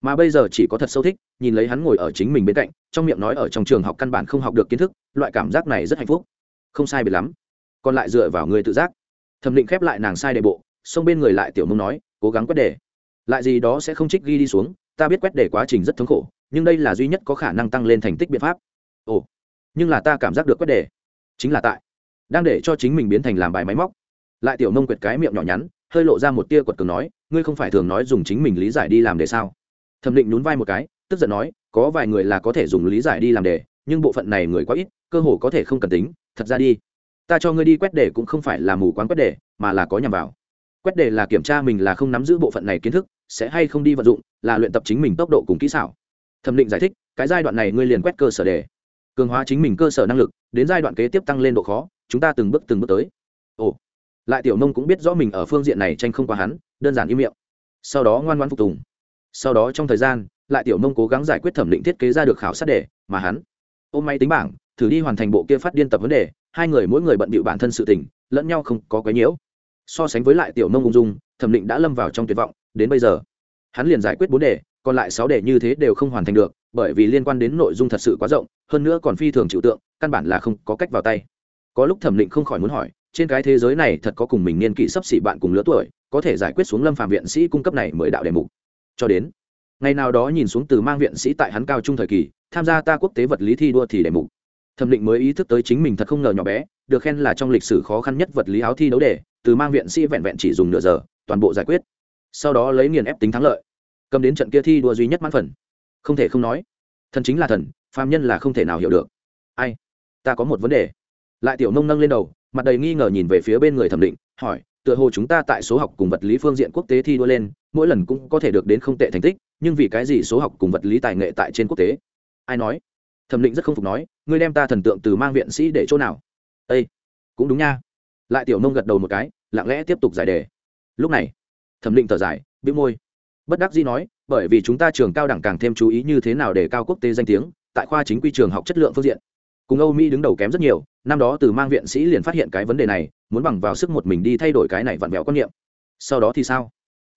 Mà bây giờ chỉ có thật sâu thích, nhìn lấy hắn ngồi ở chính mình bên cạnh, trong miệng nói ở trong trường học căn bản không học được kiến thức, loại cảm giác này rất hạnh phúc. Không sai biệt lắm. Còn lại dựa vào người tự giác. Thẩm định khép lại nàng sai đề bộ xông bên người lại tiểu mông nói, cố gắng quét đề. Lại gì đó sẽ không trích ghi đi xuống, ta biết quét đề quá trình rất thống khổ, nhưng đây là duy nhất có khả năng tăng lên thành tích biện pháp ồ, nhưng là ta cảm giác được quét đề. Chính là tại. Đang để cho chính mình biến thành làm bài máy móc. Lại tiểu nông quyệt cái miệng nhỏ nhắn, hơi lộ ra một tia quật cường nói, ngươi không phải thường nói dùng chính mình lý giải đi làm đề sao? Thẩm định nhún vai một cái, tức giận nói, có vài người là có thể dùng lý giải đi làm đề, nhưng bộ phận này người quá ít, cơ hồ có thể không cần tính. Thật ra đi, ta cho ngươi đi quét đề cũng không phải là mù quáng quét đề, mà là có nhằm vào. Quét đề là kiểm tra mình là không nắm giữ bộ phận này kiến thức, sẽ hay không đi vận dụng, là luyện tập chính mình tốc độ cùng kỹ xảo. Thẩm định giải thích, cái giai đoạn này ngươi liền quét cơ sở đề cường hóa chính mình cơ sở năng lực, đến giai đoạn kế tiếp tăng lên độ khó, chúng ta từng bước từng bước tới. Ồ, lại tiểu nông cũng biết rõ mình ở phương diện này tranh không qua hắn, đơn giản im miệng. Sau đó ngoan ngoan phục tùng. Sau đó trong thời gian, lại tiểu nông cố gắng giải quyết thẩm định thiết kế ra được khảo sát đề, mà hắn ôm máy tính bảng, thử đi hoàn thành bộ kia phát điên tập vấn đề, hai người mỗi người bận bịu bản thân sự tình, lẫn nhau không có quấy nhiễu. So sánh với lại tiểu nông ung dung, thẩm định đã lâm vào trong tuyệt vọng, đến bây giờ, hắn liền giải quyết bốn đề còn lại sáu đề như thế đều không hoàn thành được, bởi vì liên quan đến nội dung thật sự quá rộng, hơn nữa còn phi thường chịu tượng, căn bản là không có cách vào tay. Có lúc thẩm định không khỏi muốn hỏi, trên cái thế giới này thật có cùng mình niên kỵ sắp xỉ bạn cùng lứa tuổi, có thể giải quyết xuống lâm phạm viện sĩ cung cấp này mười đạo đề mục. Cho đến, ngày nào đó nhìn xuống từ mang viện sĩ tại hắn cao trung thời kỳ, tham gia ta quốc tế vật lý thi đua thì đề mục. Thẩm định mới ý thức tới chính mình thật không ngờ nhỏ bé, được khen là trong lịch sử khó khăn nhất vật lý áo thi đấu đề, từ mang viện sĩ vẹn vẹn chỉ dùng nửa giờ, toàn bộ giải quyết. Sau đó lấy nghiền ép tính thắng lợi cầm đến trận kia thi đua duy nhất mãn phần. Không thể không nói, thần chính là thần, phàm nhân là không thể nào hiểu được. Ai? Ta có một vấn đề. Lại tiểu nông nâng lên đầu, mặt đầy nghi ngờ nhìn về phía bên người thẩm định, hỏi, tựa hồ chúng ta tại số học cùng vật lý phương diện quốc tế thi đua lên, mỗi lần cũng có thể được đến không tệ thành tích, nhưng vì cái gì số học cùng vật lý tài nghệ tại trên quốc tế? Ai nói? Thẩm định rất không phục nói, ngươi đem ta thần tượng từ mang viện sĩ để chỗ nào? Â cũng đúng nha. Lại tiểu nông gật đầu một cái, lặng lẽ tiếp tục giải đề. Lúc này, thẩm định thở dài, bĩu môi bất đắc dĩ nói, bởi vì chúng ta trường cao đẳng càng thêm chú ý như thế nào để cao quốc tế danh tiếng, tại khoa chính quy trường học chất lượng phương diện. Cùng âu mỹ đứng đầu kém rất nhiều, năm đó từ mang viện sĩ liền phát hiện cái vấn đề này, muốn bằng vào sức một mình đi thay đổi cái này vặn vẹo quan niệm. Sau đó thì sao?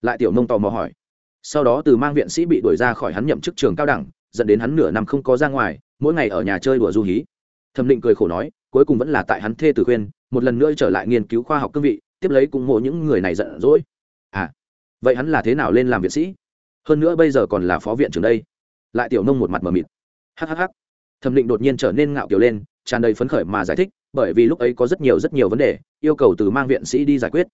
Lại tiểu nông tò mò hỏi. Sau đó từ mang viện sĩ bị đuổi ra khỏi hắn nhậm chức trường cao đẳng, dẫn đến hắn nửa năm không có ra ngoài, mỗi ngày ở nhà chơi đùa du hí. Thẩm định cười khổ nói, cuối cùng vẫn là tại hắn thê tử khuyên, một lần nữa trở lại nghiên cứu khoa học cương vị, tiếp lấy cùng mộ những người này giận dỗi. À vậy hắn là thế nào lên làm viện sĩ? Hơn nữa bây giờ còn là phó viện trưởng đây. Lại tiểu nông một mặt mờ mịt. Hhh thẩm định đột nhiên trở nên ngạo kiểu lên, tràn đầy phấn khởi mà giải thích, bởi vì lúc ấy có rất nhiều rất nhiều vấn đề, yêu cầu từ mang viện sĩ đi giải quyết.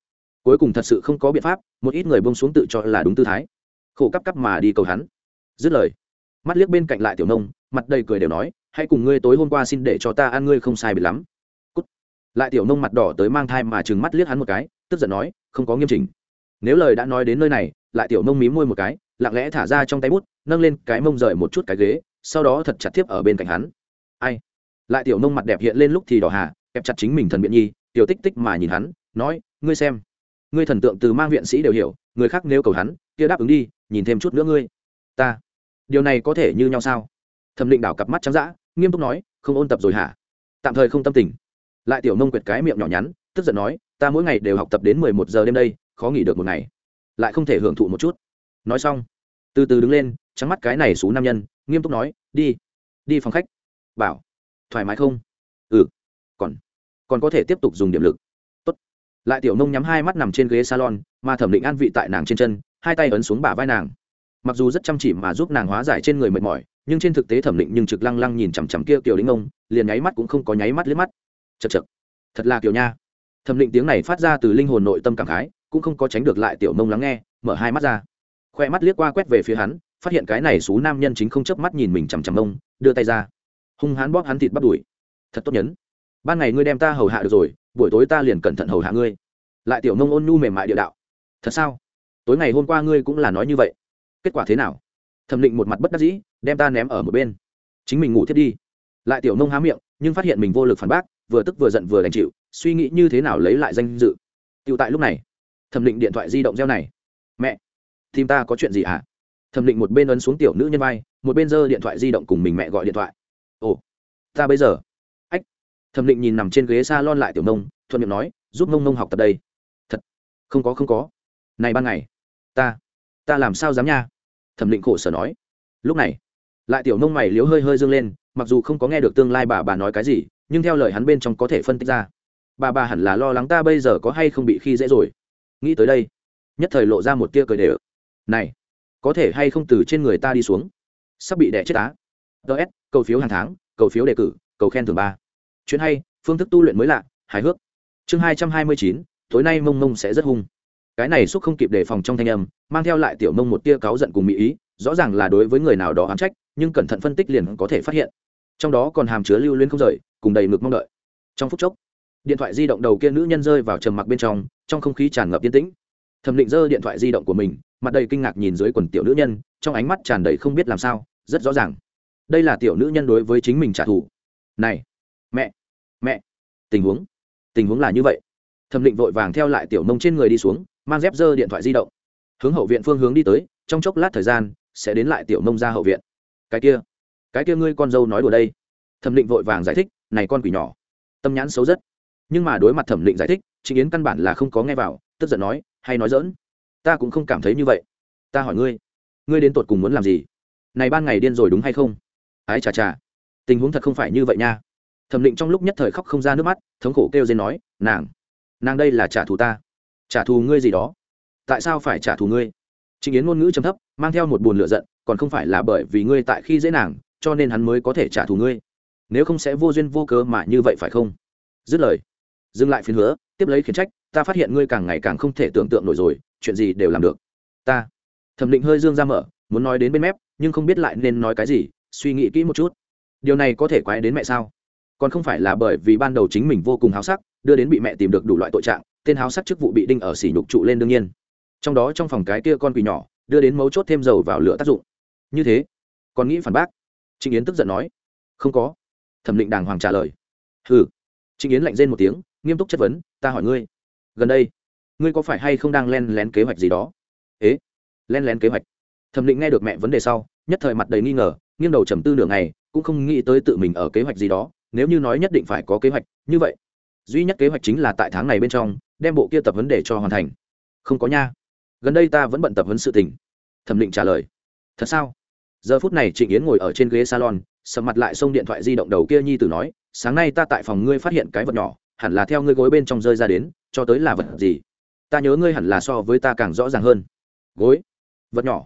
Cuối cùng thật sự không có biện pháp, một ít người bông xuống tự cho là đúng tư thái. Khổ cắp cắp mà đi cầu hắn. Dứt lời, mắt liếc bên cạnh lại tiểu nông, mặt đầy cười đều nói, hãy cùng ngươi tối hôm qua xin để cho ta ăn, ngươi không sai biệt lắm. Cút. lại tiểu nông mặt đỏ tới mang thai mà chừng mắt liếc hắn một cái, tức giận nói, không có nghiêm chỉnh nếu lời đã nói đến nơi này, lại tiểu mông mí môi một cái, lặng lẽ thả ra trong tay bút, nâng lên cái mông rời một chút cái ghế, sau đó thật chặt tiếp ở bên cạnh hắn. Ai? Lại tiểu mông mặt đẹp hiện lên lúc thì đỏ hà, kẹp chặt chính mình thần biện nhi, tiểu tích tích mà nhìn hắn, nói, ngươi xem, ngươi thần tượng từ mang viện sĩ đều hiểu, người khác nếu cầu hắn, kia đáp ứng đi, nhìn thêm chút nữa ngươi. Ta? Điều này có thể như nhau sao? Thẩm định đảo cặp mắt trắng d nghiêm túc nói, không ôn tập rồi hả? Tạm thời không tâm tình. Lại tiểu nông quyệt cái miệng nhỏ nhắn, tức giận nói, ta mỗi ngày đều học tập đến mười một giờ đêm đây khó nghỉ được một ngày. Lại không thể hưởng thụ một chút. Nói xong, từ từ đứng lên, trắng mắt cái này xú nam nhân, nghiêm túc nói, đi đi phòng khách. Bảo, thoải mái không? Ừ còn còn có thể tiếp tục dùng điểm lực. Tốt. Lại tiểu nông nhắm hai mắt nằm trên ghế salon, mà thẩm định an vị tại nàng trên chân, hai tay ấn xuống bả vai nàng. Mặc dù rất chăm chỉ mà giúp nàng hóa giải trên người mệt mỏi, nhưng trên thực tế thẩm định nhưng trực lăng lăng nhìn chằm chằm kia kiểu đính ông, liền nháy mắt cũng không có nháy mắt liếc mắt. Chật chật thật là kiểu nha. Thẩm định tiếng này phát ra từ linh hồn nội tâm cảm khái cũng không có tránh được lại tiểu mông lắng nghe, mở hai mắt ra. Khoe mắt liếc qua quét về phía hắn, phát hiện cái này xú nam nhân chính không chớp mắt nhìn mình chằm chằm mông đưa tay ra. Hung hán bóp hắn thịt bắt đuổi thật tốt nhấn. Ban ngày ngươi đem ta hầu hạ được rồi, buổi tối ta liền cẩn thận hầu hạ ngươi. Lại tiểu mông ôn nhu mềm mại địa đạo. Thật sao? Tối ngày hôm qua ngươi cũng là nói như vậy. Kết quả thế nào? Thẩm định một mặt bất đắc dĩ, đem ta ném ở một bên. Chính mình ngủ thiết đi. Lại tiểu mông há miệng, nhưng phát hiện mình vô lực phản bác, vừa tức vừa giận vừa đành chịu, suy nghĩ như thế nào lấy lại danh dự. Tựu tại lúc này thẩm định điện thoại di động reo này. Mẹ tìm ta có chuyện gì hả? Thẩm định một bên ấn xuống tiểu nữ nhân vai, một bên giơ điện thoại di động cùng mình mẹ gọi điện thoại. Ồ, ta bây giờ. Ách, thẩm định nhìn nằm trên ghế s a lon lại tiểu nông, thuận miệng nói, giúp nông nông học tập đây. Thật, không có không có. Này ban ngày, ta ta làm sao dám nha? Thẩm định khổ sở nói. Lúc này, lại tiểu nông mày liếu hơi hơi dương lên, mặc dù không có nghe được tương lai bà bà nói cái gì, nhưng theo lời hắn bên trong có thể phân tích ra. Bà bà hẳn là lo lắng ta bây giờ có hay không bị khi dễ rồi nghĩ tới đây, nhất thời lộ ra một tia cười đều. Này, có thể hay không từ trên người ta đi xuống? Sắp bị đẻ chết á. Ts cầu phiếu hàng tháng, cầu phiếu đề cử, cầu khen thường ba. Chuyện hay, phương thức tu luyện mới lạ, hài hước. Chương hai trăm hai mươi chín, tối nay mông mông sẽ rất hung. Cái này xúc không kịp đề phòng trong thanh âm, mang theo lại tiểu mông một tia cáu giận cùng mỹ ý, rõ ràng là đối với người nào đó ám trách, nhưng cẩn thận phân tích liền có thể phát hiện. Trong đó còn hàm chứa lưu luyến không rời, cùng đầy ngực mong đợi. Trong phút chốc điện thoại di động đầu kia nữ nhân rơi vào trầm mặc bên trong trong không khí tràn ngập yên tĩnh. Thẩm định giơ điện thoại di động của mình, mặt đầy kinh ngạc nhìn dưới quần tiểu nữ nhân, trong ánh mắt tràn đầy không biết làm sao, rất rõ ràng. Đây là tiểu nữ nhân đối với chính mình trả thù. Này, mẹ mẹ, tình huống tình huống là như vậy. Thẩm định vội vàng theo lại tiểu nông trên người đi xuống, mang dép dơ điện thoại di động. Hướng hậu viện phương hướng đi tới, trong chốc lát thời gian, sẽ đến lại tiểu nông ra hậu viện. Cái kia cái kia ngươi con dâu nói đùa đây. Thẩm định vội vàng giải thích, này con quỷ nhỏ, tâm nhãn xấu rất nhưng mà đối mặt thẩm định giải thích trịnh yến căn bản là không có nghe vào, tức giận nói, hay nói dỡn ta cũng không cảm thấy như vậy. Ta hỏi ngươi ngươi đến tột cùng muốn làm gì? Này ban ngày điên rồi đúng hay không? Ái chà chà, tình huống thật không phải như vậy nha. Thẩm định trong lúc nhất thời khóc không ra nước mắt, thống khổ kêu dên nói, nàng nàng đây là trả thù ta. Trả thù ngươi gì đó? Tại sao phải trả thù ngươi? Trịnh yến ngôn ngữ trầm thấp, mang theo một buồn lựa giận, còn không phải là bởi vì ngươi tại khi dễ nàng, cho nên hắn mới có thể trả thù ngươi. Nếu không sẽ vô duyên vô cớ mà như vậy phải không? Dứt lời dừng lại phiến hứa, tiếp lấy khiển trách, ta phát hiện ngươi càng ngày càng không thể tưởng tượng nổi rồi, chuyện gì đều làm được. Ta. Thẩm định hơi dương ra mở, muốn nói đến bên mép, nhưng không biết lại nên nói cái gì, suy nghĩ kỹ một chút. Điều này có thể quái đến mẹ sao? Còn không phải là bởi vì ban đầu chính mình vô cùng háo sắc, đưa đến bị mẹ tìm được đủ loại tội trạng, tên háo sắc chức vụ bị đinh ở xỉ nhục trụ lên đương nhiên. Trong đó trong phòng cái kia con quỷ nhỏ, đưa đến mấu chốt thêm dầu vào lửa tác dụng. Như thế, còn nghĩ phản bác? Trịnh yến tức giận nói. Không có. Thẩm định đàng hoàng trả lời. Hừ. Trịnh yến lạnh rên một tiếng nghiêm túc chất vấn, ta hỏi ngươi, gần đây, ngươi có phải hay không đang len lén kế hoạch gì đó? Ế, len lén kế hoạch? Thẩm định nghe được mẹ vấn đề sau, nhất thời mặt đầy nghi ngờ, nghiêng đầu trầm tư nửa ngày, cũng không nghĩ tới tự mình ở kế hoạch gì đó, nếu như nói nhất định phải có kế hoạch, như vậy, duy nhất kế hoạch chính là tại tháng này bên trong, đem bộ kia tập vấn đề cho hoàn thành. Không có nha, gần đây ta vẫn bận tập vấn sự tình. Thẩm định trả lời. Thật sao? Giờ phút này trịnh yến ngồi ở trên ghế salon, sầm mặt lại xông điện thoại di động đầu kia nhi tử nói, sáng nay ta tại phòng ngươi phát hiện cái vật nhỏ hẳn là theo ngươi gối bên trong rơi ra đến, cho tới là vật gì? Ta nhớ ngươi hẳn là so với ta càng rõ ràng hơn. Gối? Vật nhỏ.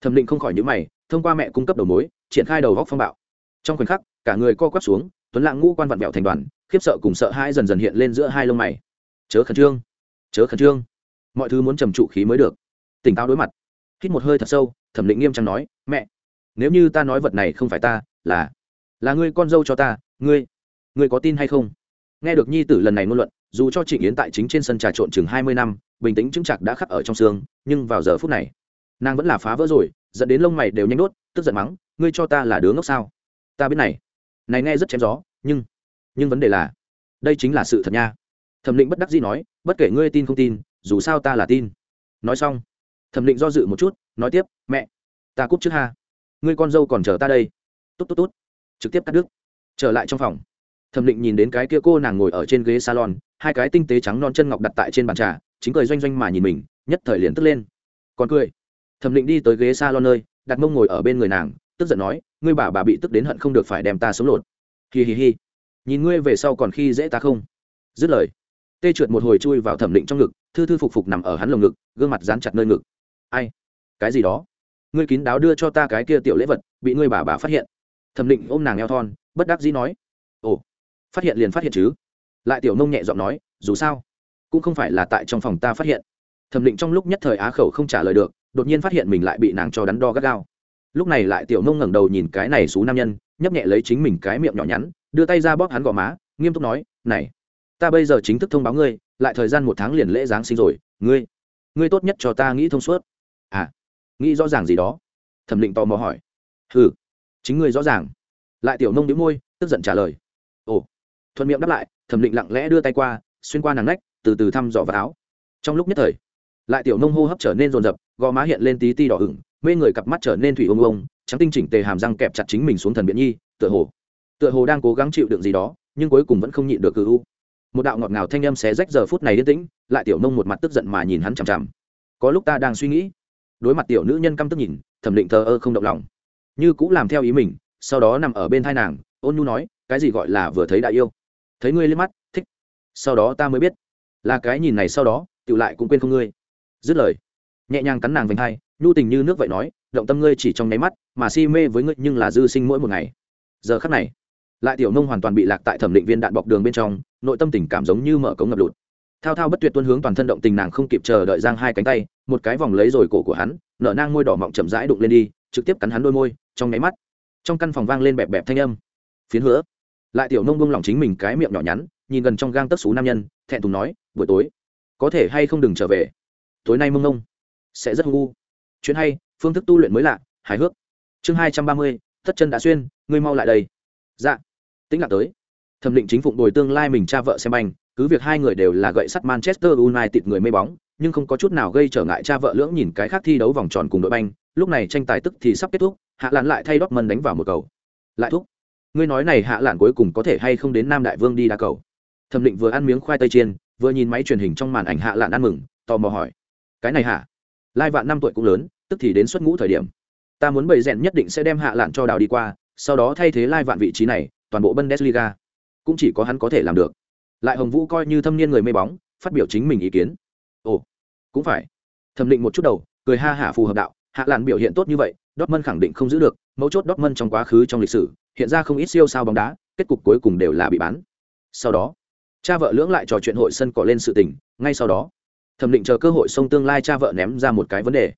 Thẩm định không khỏi nhữ mày, thông qua mẹ cung cấp đầu mối, triển khai đầu góc phong bạo. Trong khoảnh khắc, cả người co quắp xuống, tuấn lạng ngũ quan vặn vẹo thành đoàn, khiếp sợ cùng sợ hãi dần dần hiện lên giữa hai lông mày. Chớ khẩn trương. Chớ khẩn trương. Mọi thứ muốn trầm trụ khí mới được. Tỉnh táo đối mặt. Hít một hơi thật sâu, thẩm định nghiêm trang nói, mẹ, nếu như ta nói vật này không phải ta, là là ngươi con dâu cho ta, ngươi ngươi có tin hay không? Nghe được nhi tử lần này ngôn luận, dù cho trịnh yến tại chính trên sân trà trộn chừng hai mươi năm, bình tĩnh chứng chặt đã khắc ở trong xương, nhưng vào giờ phút này, nàng vẫn là phá vỡ rồi, dẫn đến lông mày đều nhanh đốt, tức giận mắng, ngươi cho ta là đứa ngốc sao? Ta biết này này nghe rất chém gió, nhưng nhưng vấn đề là, đây chính là sự thật nha. Thẩm định bất đắc dĩ nói, bất kể ngươi tin không tin, dù sao ta là tin. Nói xong, thẩm định do dự một chút, nói tiếp, mẹ, ta cúp trước ha. Ngươi con dâu còn chờ ta đây. Tốt tốt tốt. Trực tiếp cắt đứt. Trở lại trong phòng thẩm định nhìn đến cái kia cô nàng ngồi ở trên ghế salon, hai cái tinh tế trắng non chân ngọc đặt tại trên bàn trà, chính cười doanh doanh mà nhìn mình, nhất thời liền tức lên. Còn cười. Thẩm định đi tới ghế salon nơi, đặt mông ngồi ở bên người nàng, tức giận nói, ngươi bà bà bị tức đến hận không được phải đem ta sống lột. Hi hi hi. Nhìn ngươi về sau còn khi dễ ta không? Dứt lời, tê trượt một hồi chui vào thẩm định trong ngực, thư thư phục phục nằm ở hắn lồng ngực, gương mặt dán chặt nơi ngực. Ai? Cái gì đó? Ngươi kín đáo đưa cho ta cái kia tiểu lễ vật, bị ngươi bà bà phát hiện. Thẩm định ôm nàng eo thon, bất đắc dĩ nói, ồ phát hiện liền phát hiện chứ? Lại tiểu nông nhẹ giọng nói, dù sao, cũng không phải là tại trong phòng ta phát hiện. Thẩm định trong lúc nhất thời á khẩu không trả lời được, đột nhiên phát hiện mình lại bị nàng cho đắn đo gắt gao. Lúc này lại tiểu nông ngẩng đầu nhìn cái này xú nam nhân, nhấp nhẹ lấy chính mình cái miệng nhỏ nhắn, đưa tay ra bóp hắn gò má, nghiêm túc nói, này, ta bây giờ chính thức thông báo ngươi, lại thời gian một tháng liền lễ giáng sinh rồi, ngươi ngươi tốt nhất cho ta nghĩ thông suốt. À nghĩ rõ ràng gì đó? Thẩm định tò mò hỏi. Ừ chính ngươi rõ ràng. Lại tiểu nông đĩu môi, tức giận trả lời. Ồ thuận miệng đáp lại, thẩm định lặng lẽ đưa tay qua, xuyên qua nàng nách, từ từ thăm dò vào áo. Trong lúc nhất thời, lại tiểu nông hô hấp trở nên rồn rập gò má hiện lên tí ti đỏ ửng, mê người cặp mắt trở nên thủy ông ông trắng tinh chỉnh tề hàm răng kẹp chặt chính mình xuống thần biện nhi, tựa hồ tựa hồ đang cố gắng chịu đựng gì đó, nhưng cuối cùng vẫn không nhịn được cự u. Một đạo ngọt ngào thanh âm xé rách giờ phút này yên tĩnh, lại tiểu nông một mặt tức giận mà nhìn hắn chằm chằm. Có lúc ta đang suy nghĩ, đối mặt tiểu nữ nhân căm tức nhìn, thẩm định thờ ơ không động lòng. Như cũng làm theo ý mình, sau đó nằm ở bên thai nàng, ôn nhu nói, cái gì gọi là vừa thấy đại yêu? Thấy ngươi lên mắt, thích. Sau đó ta mới biết. Là cái nhìn này sau đó tự lại cũng quên không ngươi. Dứt lời, nhẹ nhàng cắn nàng vành hai, nhu tình như nước vậy nói, động tâm ngươi chỉ trong nháy mắt, mà si mê với ngươi nhưng là dư sinh mỗi một ngày. Giờ khắc này, lại tiểu nông hoàn toàn bị lạc tại thẩm định viên đạn bọc đường bên trong, nội tâm tình cảm giống như mở cống ngập lụt. Thao thao bất tuyệt tuân hướng toàn thân động tình nàng không kịp chờ đợi giang hai cánh tay, một cái vòng lấy rồi cổ của hắn, nở nang môi đỏ mọng chậm rãi đụng lên đi, trực tiếp cắn hắn đôi môi, trong nháy mắt, trong căn phòng vang lên bẹp bẹp thanh âm. Phiến hứa lại tiểu nông bông lòng chính mình cái miệng nhỏ nhắn, nhìn gần trong gang tấc xú nam nhân, thẹn thùng nói, buổi tối, có thể hay không đừng trở về? Tối nay mông nông sẽ rất ngu. Chuyện hay, phương thức tu luyện mới lạ, hài hước. Chương hai trăm ba mươi, thất chân đã xuyên, ngươi mau lại đây. Dạ. Tĩnh lặng tới. Thẩm định chính phụng đồi tương lai mình cha vợ xem banh, cứ việc hai người đều là gậy sắt manchester united người mê bóng, nhưng không có chút nào gây trở ngại cha vợ lưỡng nhìn cái khác thi đấu vòng tròn cùng đội banh. Lúc này tranh tài tức thì sắp kết thúc, hạ lạn lại thay Dortmund đánh vào một cầu. Lại thúc ngươi nói này hạ lạn cuối cùng có thể hay không đến nam đại vương đi đá cầu? Thẩm định vừa ăn miếng khoai tây chiên, vừa nhìn máy truyền hình trong màn ảnh hạ lạn ăn mừng, tò mò hỏi. Cái này hả? Lai vạn năm tuổi cũng lớn, tức thì đến xuất ngũ thời điểm. Ta muốn bày rèn nhất định sẽ đem hạ lạn cho đào đi qua, sau đó thay thế lai vạn vị trí này, toàn bộ bundesliga. Cũng chỉ có hắn có thể làm được. Lại hồng vũ coi như thâm niên người mê bóng, phát biểu chính mình ý kiến. Ồ, cũng phải. Thẩm định một chút đầu, cười ha hả phù hợp đạo, hạ lạn biểu hiện tốt như vậy, Dortmund khẳng định không giữ được, mấu chốt Dortmund trong quá khứ trong lịch sử hiện ra không ít siêu sao bóng đá, kết cục cuối cùng đều là bị bán. Sau đó, cha vợ lưỡng lại trò chuyện hội sân cỏ lên sự tình, ngay sau đó, thẩm định chờ cơ hội sông tương lai cha vợ ném ra một cái vấn đề.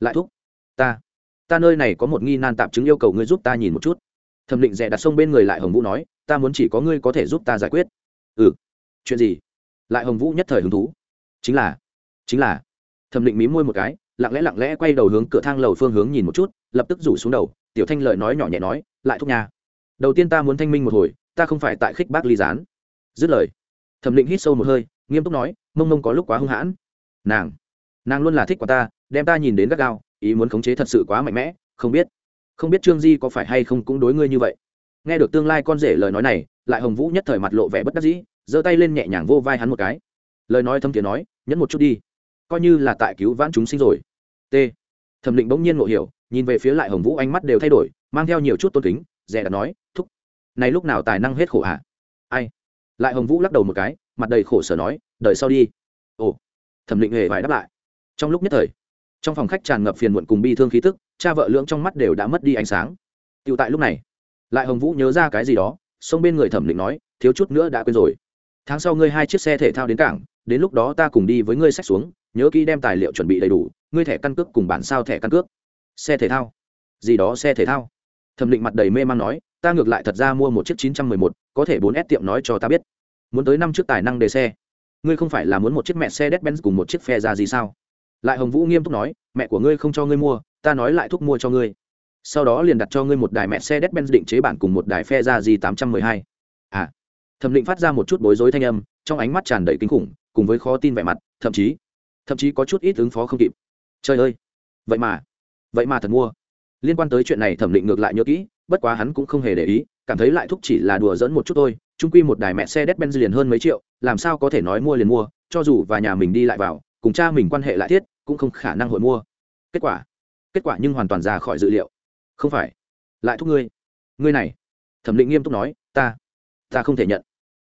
Lại thúc, ta ta nơi này có một nghi nan tạp chứng yêu cầu ngươi giúp ta nhìn một chút. Thẩm định rẻ đặt sông bên người lại hồng vũ nói, ta muốn chỉ có ngươi có thể giúp ta giải quyết. Ừ chuyện gì? Lại hồng vũ nhất thời hứng thú. Chính là chính là. Thẩm định mí môi một cái, lặng lẽ lặng lẽ quay đầu hướng cửa thang lầu phương hướng nhìn một chút, lập tức rủ xuống đầu, tiểu thanh lợi nói nhỏ nhẹ nói, lại thúc nhà đầu tiên ta muốn thanh minh một hồi, ta không phải tại khích bác ly gián. Dứt lời, thẩm định hít sâu một hơi, nghiêm túc nói, mông mông có lúc quá hung hãn. Nàng nàng luôn là thích của ta, đem ta nhìn đến gắt gao, ý muốn khống chế thật sự quá mạnh mẽ, không biết không biết trương di có phải hay không cũng đối ngươi như vậy. Nghe được tương lai con rể lời nói này, lại hồng vũ nhất thời mặt lộ vẻ bất đắc dĩ, giơ tay lên nhẹ nhàng vô vai hắn một cái. Lời nói thâm tiếng nói, nhẫn một chút đi, coi như là tại cứu vãn chúng sinh rồi. T. Thẩm định bỗng nhiên ngộ hiểu, nhìn về phía lại hồng vũ ánh mắt đều thay đổi, mang theo nhiều chút tôn kính dè đặt nói, thúc, này lúc nào tài năng hết khổ hả? Ai? Lại hồng vũ lắc đầu một cái, mặt đầy khổ sở nói, đợi sau đi. Ồ. Thẩm định hề phải đáp lại. Trong lúc nhất thời, trong phòng khách tràn ngập phiền muộn cùng bi thương khí tức, cha vợ lưỡng trong mắt đều đã mất đi ánh sáng. Tựu tại lúc này, lại hồng vũ nhớ ra cái gì đó xông bên người thẩm định nói, thiếu chút nữa đã quên rồi. Tháng sau ngươi hai chiếc xe thể thao đến cảng, đến lúc đó ta cùng đi với ngươi sách xuống, nhớ kỹ đem tài liệu chuẩn bị đầy đủ, ngươi thẻ căn cước cùng bản sao thẻ căn cước. Xe thể thao? Gì đó xe thể thao thẩm định mặt đầy mê man nói, ta ngược lại thật ra mua một chiếc chín trăm mười một, có thể bốn s tiệm nói cho ta biết. Muốn tới năm chiếc tài năng đề xe. Ngươi không phải là muốn một chiếc mẹ xe đét benz cùng một chiếc phe ra gì sao? Lại hồng vũ nghiêm túc nói, mẹ của ngươi không cho ngươi mua, ta nói lại thúc mua cho ngươi. Sau đó liền đặt cho ngươi một đài mẹ xe đét benz định chế bản cùng một đài phe ra gì tám trăm mười hai. À. Thẩm định phát ra một chút bối rối thanh âm, trong ánh mắt tràn đầy kinh khủng, cùng với khó tin vẻ mặt, thậm chí thậm chí có chút ít ứng phó không kịp. Trời ơi! Vậy mà vậy mà thật mua liên quan tới chuyện này thẩm định ngược lại nhớ kỹ bất quá hắn cũng không hề để ý cảm thấy lại thúc chỉ là đùa dẫn một chút thôi trung quy một đài mẹ xe đét ben liền hơn mấy triệu, làm sao có thể nói mua liền mua, cho dù và nhà mình đi lại vào, cùng cha mình quan hệ lại thiết, cũng không khả năng hội mua. Kết quả, kết quả nhưng hoàn toàn ra khỏi dự liệu. Không phải, lại thúc ngươi. Ngươi này, Thẩm Định nghiêm túc nói, ta, ta không thể nhận.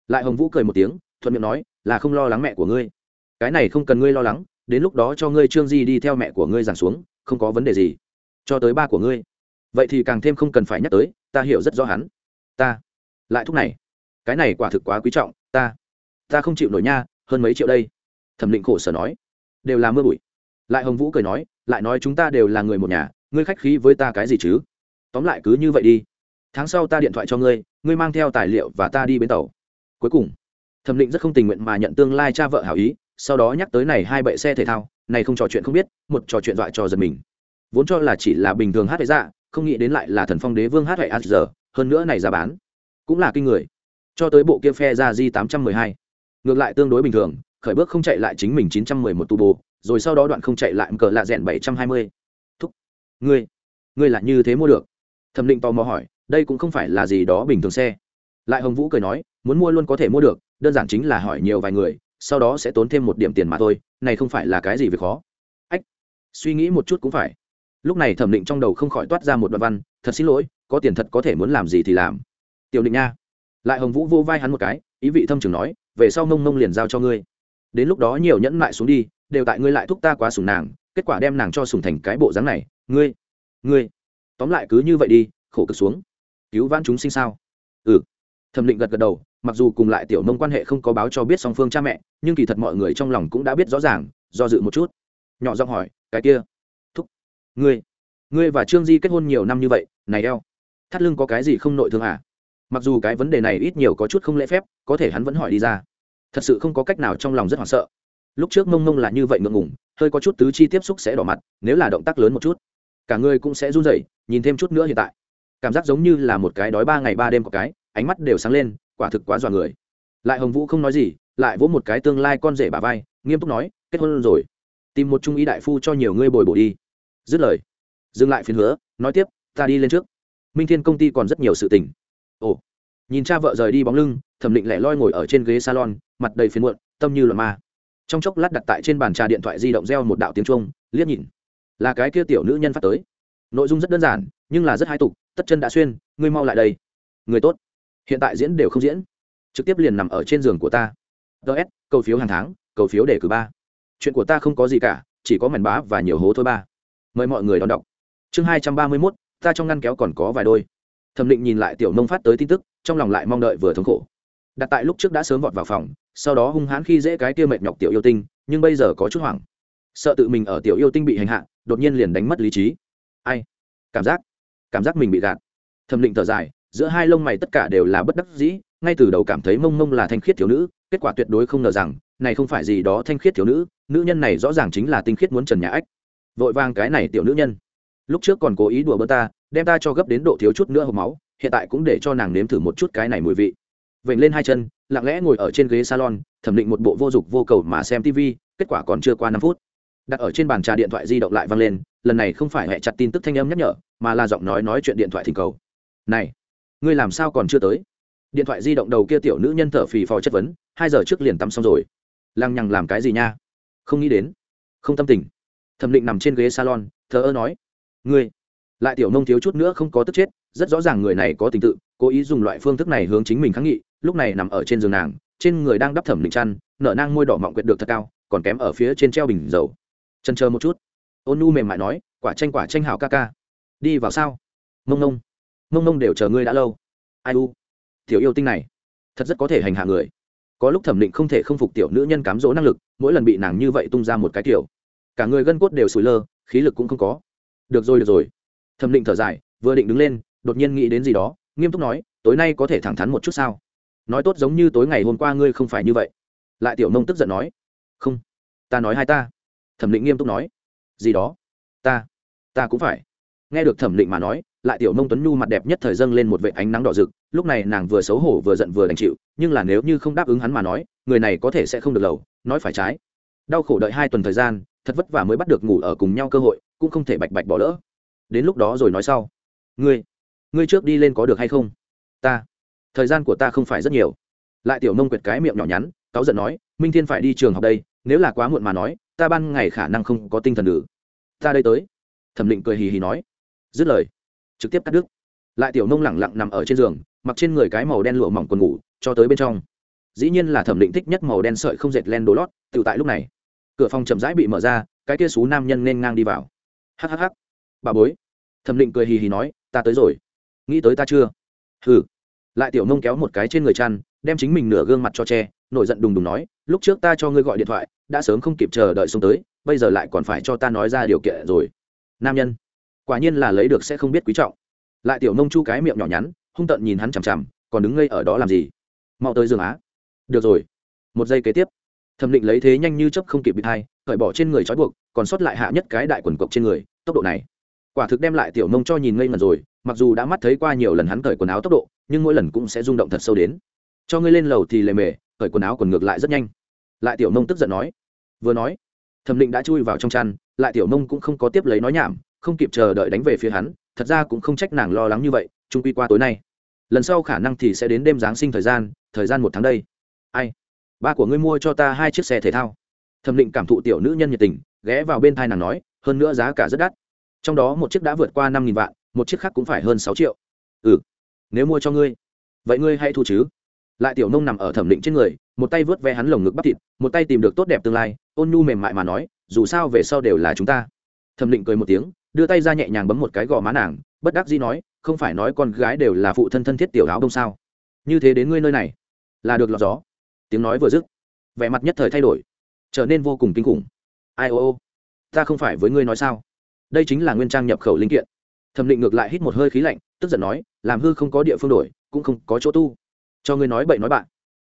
Lại Hồng Vũ cười một tiếng, thuận miệng nói, là không lo lắng mẹ của ngươi. Cái này không cần ngươi lo lắng, đến lúc đó cho ngươi Trương Di đi theo mẹ của ngươi giảng xuống, không có vấn đề gì. Cho tới ba của ngươi, vậy thì càng thêm không cần phải nhắc tới, ta hiểu rất rõ hắn. Ta, lại thúc này. Cái này quả thực quá quý trọng ta. Ta không chịu nổi nha hơn mấy triệu đây. Thẩm định khổ sở nói. Đều là mưa bụi. Lại hồng vũ cười nói lại nói chúng ta đều là người một nhà ngươi khách khí với ta cái gì chứ? Tóm lại cứ như vậy đi. Tháng sau ta điện thoại cho ngươi ngươi mang theo tài liệu và ta đi bến tàu. Cuối cùng thẩm định rất không tình nguyện mà nhận tương lai cha vợ hảo ý sau đó nhắc tới này hai bệ xe thể thao này không trò chuyện không biết một trò chuyện dọa cho giật mình vốn cho là chỉ là bình thường hát hệ dạ không nghĩ đến lại là thần phong đế vương hát hệ a giờ hơn nữa này giá bán cũng là kinh người. Cho tới bộ kia phe ra di tám trăm mười hai, ngược lại tương đối bình thường, khởi bước không chạy lại chính mình chín trăm mười một tu bồ rồi sau đó đoạn không chạy lại cờ lạ rẽn bảy trăm hai mươi. Thúc, ngươi ngươi là như thế mua được? Thẩm định tò mò hỏi, đây cũng không phải là gì đó bình thường xe. Lại hồng vũ cười nói, muốn mua luôn có thể mua được, đơn giản chính là hỏi nhiều vài người, sau đó sẽ tốn thêm một điểm tiền mà thôi, này không phải là cái gì việc khó. Ách, suy nghĩ một chút cũng phải lúc này thẩm định trong đầu không khỏi toát ra một đoạn văn, thật xin lỗi, có tiền thật có thể muốn làm gì thì làm. Tiểu định nha. Lại hồng vũ vô vai hắn một cái, ý vị thâm trường nói, về sau mông mông liền giao cho ngươi. Đến lúc đó nhiều nhẫn mại xuống đi, đều tại ngươi lại thúc ta quá sùng nàng, kết quả đem nàng cho sùng thành cái bộ dáng này, ngươi ngươi. Tóm lại cứ như vậy đi, khổ cực xuống. Cứu vãn chúng sinh sao? Ừ. Thẩm định gật gật đầu, mặc dù cùng lại tiểu mông quan hệ không có báo cho biết song phương cha mẹ, nhưng kỳ thật mọi người trong lòng cũng đã biết rõ ràng, do dự một chút. Nhỏ giọng hỏi, cái kia? Ngươi ngươi và trương di kết hôn nhiều năm như vậy, này eo, thắt lưng có cái gì không nội thương à? Mặc dù cái vấn đề này ít nhiều có chút không lễ phép, có thể hắn vẫn hỏi đi ra. Thật sự không có cách nào trong lòng rất hoảng sợ. Lúc trước mông mông là như vậy ngượng ngùng, hơi có chút tứ chi tiếp xúc sẽ đỏ mặt, nếu là động tác lớn một chút, cả người cũng sẽ run rẩy, nhìn thêm chút nữa hiện tại. Cảm giác giống như là một cái đói ba ngày ba đêm có cái, ánh mắt đều sáng lên, quả thực quá dọa người. Lại hồng vũ không nói gì, lại vỗ một cái tương lai con rể bà vai, nghiêm túc nói, kết hôn rồi. Tìm một trung ý đại phu cho nhiều ngươi bồi bổ đi dứt lời. Dừng lại phiến hứa, nói tiếp, ta đi lên trước. Minh thiên công ty còn rất nhiều sự tình. Ồ, nhìn cha vợ rời đi bóng lưng, thẩm định lẻ loi ngồi ở trên ghế salon, mặt đầy phiền muộn, tâm như loạn ma. Trong chốc lát đặt tại trên bàn trà điện thoại di động reo một đạo tiếng trung liếc nhìn. Là cái kia tiểu nữ nhân phát tới. Nội dung rất đơn giản, nhưng là rất hai tục, tất chân đã xuyên, ngươi mau lại đây. Người tốt. Hiện tại diễn đều không diễn. Trực tiếp liền nằm ở trên giường của ta. Ts cầu phiếu hàng tháng, cầu phiếu đề cử ba. Chuyện của ta không có gì cả, chỉ có mảnh bá và nhiều hố thôi ba mời mọi người đón đọc. Chương hai trăm ba mươi mốt, ta trong ngăn kéo còn có vài đôi. Thẩm định nhìn lại tiểu nông phát tới tin tức, trong lòng lại mong đợi vừa thống khổ. Đặt tại lúc trước đã sớm vọt vào phòng, sau đó hung hãn khi dễ cái kia mệt nhọc tiểu yêu tinh, nhưng bây giờ có chút hoảng. Sợ tự mình ở tiểu yêu tinh bị hành hạ, đột nhiên liền đánh mất lý trí. Ai? Cảm giác. Cảm giác mình bị gạt. Thẩm định thở dài, giữa hai lông mày tất cả đều là bất đắc dĩ, ngay từ đầu cảm thấy mông mông là thanh khiết thiếu nữ, kết quả tuyệt đối không ngờ rằng, này không phải gì đó thanh khiết thiếu nữ nữ nhân này rõ ràng chính là tinh khiết muốn trần nhà ách vội vàng cái này tiểu nữ nhân. Lúc trước còn cố ý đùa bơ ta, đem ta cho gấp đến độ thiếu chút nữa hộp máu, hiện tại cũng để cho nàng nếm thử một chút cái này mùi vị. Vểnh lên hai chân, lặng lẽ ngồi ở trên ghế salon, thẩm định một bộ vô dụng vô cầu mà xem tv kết quả còn chưa qua năm phút. Đặt ở trên bàn trà điện thoại di động lại vang lên, lần này không phải hẹ chặt tin tức thanh âm nhắc nhở, mà là giọng nói nói chuyện điện thoại thỉnh cầu. Này, ngươi làm sao còn chưa tới? Điện thoại di động đầu kia tiểu nữ nhân thở phì phò chất vấn, hai giờ trước liền tắm xong rồi. Lăng nhằng làm cái gì nha? Không nghĩ đến. Không tâm tình thẩm định nằm trên ghế salon, thờ ơ nói, ngươi, lại tiểu nông thiếu chút nữa không có tức chết, rất rõ ràng người này có tình tự, cố ý dùng loại phương thức này hướng chính mình kháng nghị, lúc này nằm ở trên giường nàng, trên người đang đắp thẩm định chăn, nở nang môi đỏ mọng quyệt được thật cao, còn kém ở phía trên treo bình dầu. Chân chờ một chút. Ôn nu mềm mại nói, quả tranh quả tranh hào ca ca. Đi vào sao? Mông nông mông nông đều chờ ngươi đã lâu. Ai u? Tiểu yêu tinh này, thật rất có thể hành hạ người. Có lúc thẩm định không thể không phục tiểu nữ nhân cám dỗ năng lực, mỗi lần bị nàng như vậy tung ra một cái kiểu cả người gân cốt đều sủi lơ, khí lực cũng không có. Được rồi được rồi. Thẩm định thở dài, vừa định đứng lên, đột nhiên nghĩ đến gì đó, nghiêm túc nói, tối nay có thể thẳng thắn một chút sao? Nói tốt giống như tối ngày hôm qua ngươi không phải như vậy. Lại tiểu nông tức giận nói, không, ta nói hai ta. Thẩm định nghiêm túc nói, gì đó? Ta ta cũng phải. Nghe được thẩm định mà nói, lại tiểu nông tuấn nhu mặt đẹp nhất thời dâng lên một vệ ánh nắng đỏ rực, lúc này nàng vừa xấu hổ vừa giận vừa đành chịu, nhưng là nếu như không đáp ứng hắn mà nói, người này có thể sẽ không được lầu, nói phải trái. Đau khổ đợi hai tuần thời gian thật vất vả mới bắt được ngủ ở cùng nhau cơ hội, cũng không thể bạch bạch bỏ lỡ. Đến lúc đó rồi nói sau. Ngươi ngươi trước đi lên có được hay không? Ta, thời gian của ta không phải rất nhiều. Lại tiểu nông quyệt cái miệng nhỏ nhắn, cáu giận nói, minh thiên phải đi trường học đây, nếu là quá muộn mà nói, ta ban ngày khả năng không có tinh thần nữ ta đây tới. Thẩm định cười hì hì nói. Dứt lời, trực tiếp cắt đứt. Lại tiểu nông lẳng lặng nằm ở trên giường, mặc trên người cái màu đen lụa mỏng quần ngủ, cho tới bên trong. Dĩ nhiên là thẩm định thích nhất màu đen sợi không dệt len đồ lót, tự tại lúc này cửa phòng chậm rãi bị mở ra, cái kia xú nam nhân nên ngang đi vào. Hhh bà bối. Thẩm định cười hì hì nói, ta tới rồi. Nghĩ tới ta chưa? Hừ. Lại tiểu nông kéo một cái trên người chăn, đem chính mình nửa gương mặt cho che, nổi giận đùng đùng nói, lúc trước ta cho ngươi gọi điện thoại, đã sớm không kịp chờ đợi xuống tới, bây giờ lại còn phải cho ta nói ra điều kiện rồi. Nam nhân. Quả nhiên là lấy được sẽ không biết quý trọng. Lại tiểu nông chu cái miệng nhỏ nhắn, hung tợn nhìn hắn chằm chằm, còn đứng ngây ở đó làm gì? Mau tới giường á. Được rồi. Một giây kế tiếp thẩm định lấy thế nhanh như chấp không kịp bị thai, cởi bỏ trên người trói buộc, còn sót lại hạ nhất cái đại quần cộc trên người, tốc độ này. Quả thực đem lại tiểu nông cho nhìn ngây ngần rồi, mặc dù đã mắt thấy qua nhiều lần hắn cởi quần áo tốc độ, nhưng mỗi lần cũng sẽ rung động thật sâu đến. Cho ngươi lên lầu thì lề mề, cởi quần áo còn ngược lại rất nhanh. Lại tiểu nông tức giận nói. Vừa nói, thẩm định đã chui vào trong chăn, lại tiểu nông cũng không có tiếp lấy nói nhảm, không kịp chờ đợi đánh về phía hắn, thật ra cũng không trách nàng lo lắng như vậy, trung quy qua tối nay. Lần sau khả năng thì sẽ đến đêm giáng sinh thời gian thời gian một tháng đây. Ai? Ba của ngươi mua cho ta hai chiếc xe thể thao. Thẩm định cảm thụ tiểu nữ nhân nhiệt tình, ghé vào bên thai nàng nói, hơn nữa giá cả rất đắt. Trong đó một chiếc đã vượt qua năm nghìn vạn, một chiếc khác cũng phải hơn sáu triệu. Ừ nếu mua cho ngươi, vậy ngươi hãy thu chứ. Lại tiểu nông nằm ở thẩm định trên người, một tay vớt ve hắn lồng ngực bắp thịt, một tay tìm được tốt đẹp tương lai, ôn nhu mềm mại mà nói, dù sao về sau đều là chúng ta. Thẩm định cười một tiếng, đưa tay ra nhẹ nhàng bấm một cái gò má nàng, bất đắc dĩ nói, không phải nói con gái đều là phụ thân thân thiết tiểu áo đông sao? Như thế đến ngươi nơi này, là được lọt gió tiếng nói vừa dứt, vẻ mặt nhất thời thay đổi, trở nên vô cùng kinh khủng. Ai ô ô, ta không phải với ngươi nói sao? Đây chính là nguyên trang nhập khẩu linh kiện. Thẩm định ngược lại hít một hơi khí lạnh, tức giận nói, làm hư không có địa phương đổi, cũng không có chỗ tu. Cho ngươi nói bậy nói bạn.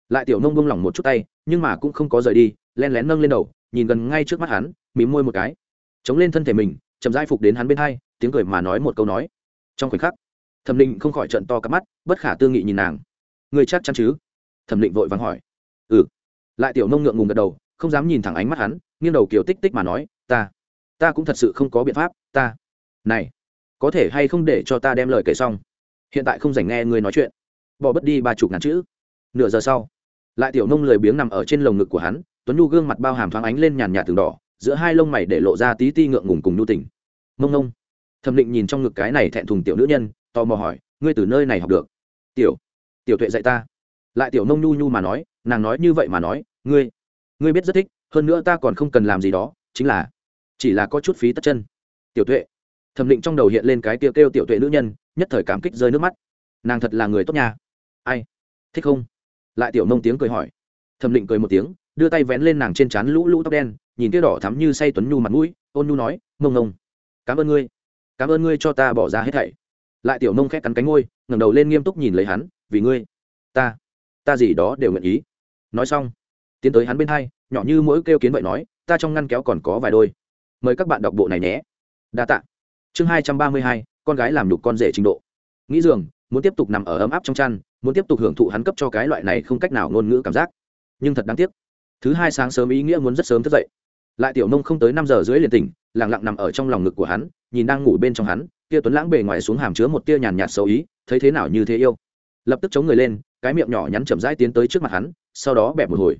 Lại tiểu nông bông lỏng một chút tay, nhưng mà cũng không có rời đi len lén nâng lên đầu, nhìn gần ngay trước mắt hắn, mím môi một cái. Chống lên thân thể mình, chậm dai phục đến hắn bên hai, tiếng cười mà nói một câu nói. Trong khoảnh khắc, thẩm định không khỏi trận to cắp mắt, bất khả tư nghị nhìn nàng. Người chắc chắn chứ? Thẩm định vội vàng hỏi lại tiểu nông ngượng ngùng gật đầu, không dám nhìn thẳng ánh mắt hắn, nghiêng đầu kiểu tích tích mà nói, ta ta cũng thật sự không có biện pháp, ta, này, có thể hay không để cho ta đem lời kể xong? Hiện tại không dành nghe người nói chuyện. Bỏ bất đi ba chục ngàn chữ. Nửa giờ sau, lại tiểu nông lười biếng nằm ở trên lồng ngực của hắn, tuấn nhu gương mặt bao hàm thoáng ánh lên nhàn nhạt từng đỏ, giữa hai lông mày để lộ ra tí ti ngượng ngùng cùng nhu tỉnh mông nông thẩm định nhìn trong ngực cái này thẹn thùng tiểu nữ nhân, tò mò hỏi, ngươi từ nơi này học được? Tiểu tiểu tuệ dạy ta lại tiểu nông nhu nhu mà nói, nàng nói như vậy mà nói, ngươi ngươi biết rất thích, hơn nữa ta còn không cần làm gì đó, chính là, chỉ là có chút phí tất chân. Tiểu tuệ, thẩm định trong đầu hiện lên cái tiêu kêu tiểu tuệ nữ nhân, nhất thời cảm kích rơi nước mắt. Nàng thật là người tốt nhà ai, thích không? Lại tiểu nông tiếng cười hỏi. Thẩm định cười một tiếng, đưa tay vén lên nàng trên trán lũ lũ tóc đen, nhìn kia đỏ thắm như say tuấn nhu mặt mũi, ôn nhu nói mông ngông, cảm ơn ngươi, cảm ơn ngươi cho ta bỏ ra hết thảy. Lại tiểu nông khét cắn cánh ngôi ngẩng đầu lên nghiêm túc nhìn lấy hắn, vì ngươi, ta ta gì đó đều nguyện ý. Nói xong, tiến tới hắn bên hai, nhỏ như mỗi kêu kiến vậy nói, ta trong ngăn kéo còn có vài đôi. Mời các bạn đọc bộ này nhé. Đa tạ. Chương hai trăm ba mươi hai, con gái làm đục con rể trình độ. Nghĩ dường, muốn tiếp tục nằm ở ấm áp trong chăn, muốn tiếp tục hưởng thụ hắn cấp cho cái loại này không cách nào ngôn ngữ cảm giác. Nhưng thật đáng tiếc, thứ hai sáng sớm ý nghĩa muốn rất sớm thức dậy. Lại tiểu nông không tới năm giờ dưới liền tỉnh lẳng lặng nằm ở trong lòng ngực của hắn, nhìn đang ngủ bên trong hắn, kia tuấn lãng bề ngoài xuống hàm chứa một tia nhàn nhạt xấu ý, thấy thế nào như thế yêu. Lập tức chống người lên cái miệng nhỏ nhắn chậm rãi tiến tới trước mặt hắn, sau đó bẹp một hồi.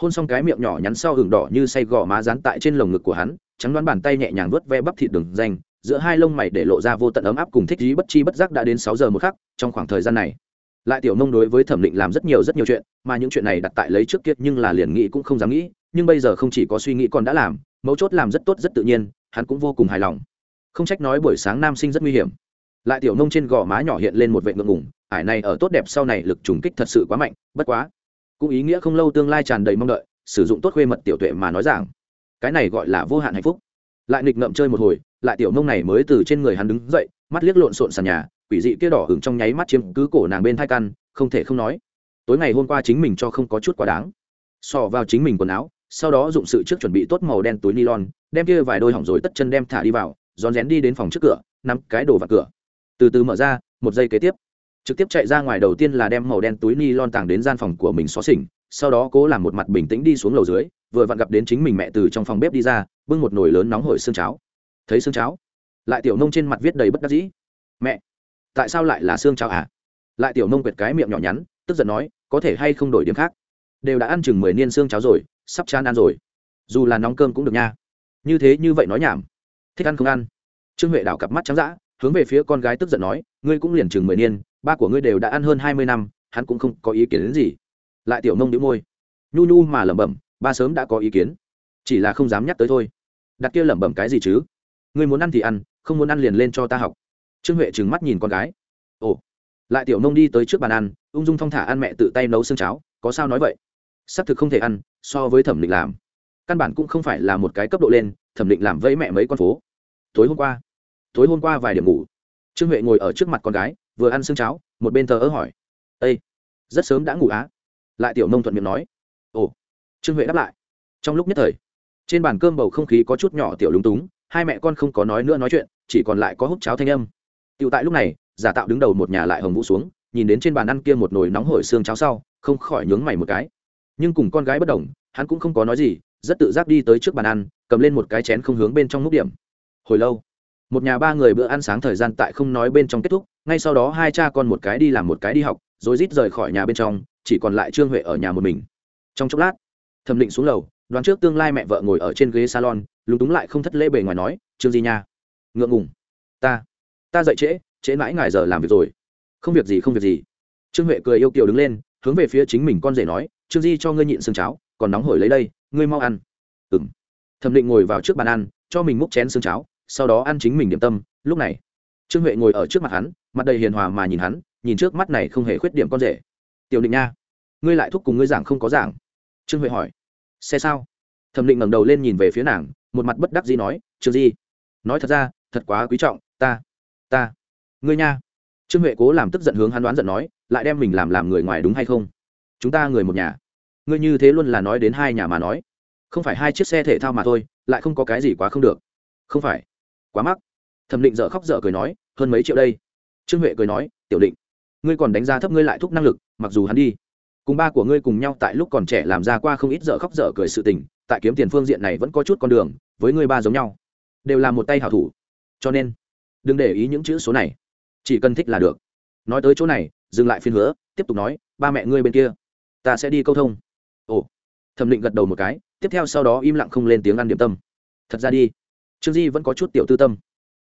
Hôn xong cái miệng nhỏ nhắn sau hừng đỏ như say gò má dán tại trên lồng ngực của hắn, trắng đoán bàn tay nhẹ nhàng vớt ve bắp thịt đường danh, giữa hai lông mày để lộ ra vô tận ấm áp cùng thích trí bất chi bất giác đã đến sáu giờ một khắc, trong khoảng thời gian này. Lại tiểu nông đối với thẩm định làm rất nhiều rất nhiều chuyện, mà những chuyện này đặt tại lấy trước kia nhưng là liền nghĩ cũng không dám nghĩ, nhưng bây giờ không chỉ có suy nghĩ còn đã làm, mấu chốt làm rất tốt rất tự nhiên, hắn cũng vô cùng hài lòng. Không trách nói buổi sáng nam sinh rất nguy hiểm. Lại tiểu nông trên gò má nhỏ hiện lên một vệ ngượng ngủng ải này ở tốt đẹp sau này lực trùng kích thật sự quá mạnh, bất quá. Cũng ý nghĩa không lâu tương lai tràn đầy mong đợi, sử dụng tốt khuê mật tiểu tuệ mà nói rằng cái này gọi là vô hạn hạnh phúc. Lại nghịch ngậm chơi một hồi, lại tiểu mông này mới từ trên người hắn đứng dậy, mắt liếc lộn xộn sàn nhà, quỷ dị kia đỏ hứng trong nháy mắt chiếm cứ cổ nàng bên thai căn, không thể không nói. Tối ngày hôm qua chính mình cho không có chút quá đáng. Sò vào chính mình quần áo, sau đó dụng sự trước chuẩn bị tốt màu đen túi nylon, đem kia vài đôi hỏng rồi tất chân đem thả đi vào, rón rén đi đến phòng trước cửa, nắm cái đồ vào cửa. Từ từ mở ra, một giây kế tiếp trực tiếp chạy ra ngoài đầu tiên là đem màu đen túi ni lon tàng đến gian phòng của mình xó xỉnh, sau đó cố làm một mặt bình tĩnh đi xuống lầu dưới, vừa vặn gặp đến chính mình mẹ từ trong phòng bếp đi ra, bưng một nồi lớn nóng hổi xương cháo. Thấy xương cháo? Lại tiểu nông trên mặt viết đầy bất đắc dĩ. Mẹ, tại sao lại là xương cháo à? Lại tiểu nông quệt cái miệng nhỏ nhắn, tức giận nói, có thể hay không đổi điểm khác? Đều đã ăn chừng mười niên xương cháo rồi, sắp chán ăn rồi. Dù là nóng cơm cũng được nha. Như thế như vậy nói nhảm. Thích ăn không ăn. Trương huệ đảo cặp mắt trắng d hướng về phía con gái tức giận nói, ngươi cũng liền chừng mười niên, ba của ngươi đều đã ăn hơn hai mươi năm, hắn cũng không có ý kiến đến gì. Lại tiểu nông đĩu môi. Nhu nhu mà lẩm bẩm, ba sớm đã có ý kiến, chỉ là không dám nhắc tới thôi. Đặt kia lẩm bẩm cái gì chứ? Ngươi muốn ăn thì ăn, không muốn ăn liền lên cho ta học. Trương huệ trừng mắt nhìn con gái. Ồ. Lại tiểu nông đi tới trước bàn ăn, ung dung thong thả ăn mẹ tự tay nấu xương cháo, có sao nói vậy? Xác thực không thể ăn, so với thẩm định làm. Căn bản cũng không phải là một cái cấp độ lên, thẩm định làm vẫy mẹ mấy con phố. Tối hôm qua tối hôm qua vài điểm ngủ. Trương huệ ngồi ở trước mặt con gái, vừa ăn xương cháo, một bên thờ ơ hỏi. Ây rất sớm đã ngủ á? Lại tiểu nông thuận miệng nói. Ồ. Trương huệ đáp lại. Trong lúc nhất thời, trên bàn cơm bầu không khí có chút nhỏ tiểu lúng túng, hai mẹ con không có nói nữa nói chuyện, chỉ còn lại có hút cháo thanh âm. Tựu tại lúc này, giả tạo đứng đầu một nhà lại hồng vũ xuống, nhìn đến trên bàn ăn kia một nồi nóng hổi xương cháo sau, không khỏi nhướng mày một cái. Nhưng cùng con gái bất đồng, hắn cũng không có nói gì, rất tự giác đi tới trước bàn ăn, cầm lên một cái chén không hướng bên trong múc điểm. Hồi lâu? Một nhà ba người bữa ăn sáng thời gian tại không nói bên trong kết thúc, ngay sau đó hai cha con một cái đi làm một cái đi học, rồi rít rời khỏi nhà bên trong, chỉ còn lại trương huệ ở nhà một mình. Trong chốc lát, thẩm định xuống lầu, đoán trước tương lai mẹ vợ ngồi ở trên ghế salon, lúng túng lại không thất lễ bề ngoài nói, trương di nha, ngượng ngùng. Ta ta dậy trễ trễ mãi ngài giờ làm việc rồi. Không việc gì, không việc gì. Trương huệ cười yêu kiều đứng lên, hướng về phía chính mình con rể nói, trương di cho ngươi nhịn xương cháo, còn nóng hổi lấy đây, ngươi mau ăn. Ừng thẩm định ngồi vào trước bàn ăn, cho mình múc chén xương cháo sau đó ăn chính mình điểm tâm, lúc này, trương huệ ngồi ở trước mặt hắn, mặt đầy hiền hòa mà nhìn hắn, nhìn trước mắt này không hề khuyết điểm con rể. Tiểu định nha, ngươi lại thúc cùng ngươi giảng không có giảng? Trương huệ hỏi. Xe sao? Thẩm định ngẩng đầu lên nhìn về phía nàng, một mặt bất đắc dĩ nói, trương di, nói thật ra, thật quá quý trọng, ta ta, ngươi nha. Trương huệ cố làm tức giận hướng hắn đoán giận nói, lại đem mình làm làm người ngoài đúng hay không? Chúng ta người một nhà, ngươi như thế luôn là nói đến hai nhà mà nói. Không phải hai chiếc xe thể thao mà thôi, lại không có cái gì quá không được. Không phải quá mắc. Thẩm định dợ khóc dở cười nói, hơn mấy triệu đây. Trương huệ cười nói, tiểu định, ngươi còn đánh giá thấp ngươi lại thúc năng lực, mặc dù hắn đi, cùng ba của ngươi cùng nhau tại lúc còn trẻ làm ra qua không ít dở khóc dở cười sự tình, tại kiếm tiền phương diện này vẫn có chút con đường, với ngươi ba giống nhau, đều là một tay hảo thủ. Cho nên, đừng để ý những chữ số này, chỉ cần thích là được. Nói tới chỗ này, dừng lại phiên hứa, tiếp tục nói, ba mẹ ngươi bên kia, ta sẽ đi câu thông. Ồ. Thẩm định gật đầu một cái, tiếp theo sau đó im lặng không lên tiếng ăn điểm tâm. Thật ra đi trương di vẫn có chút tiểu tư tâm.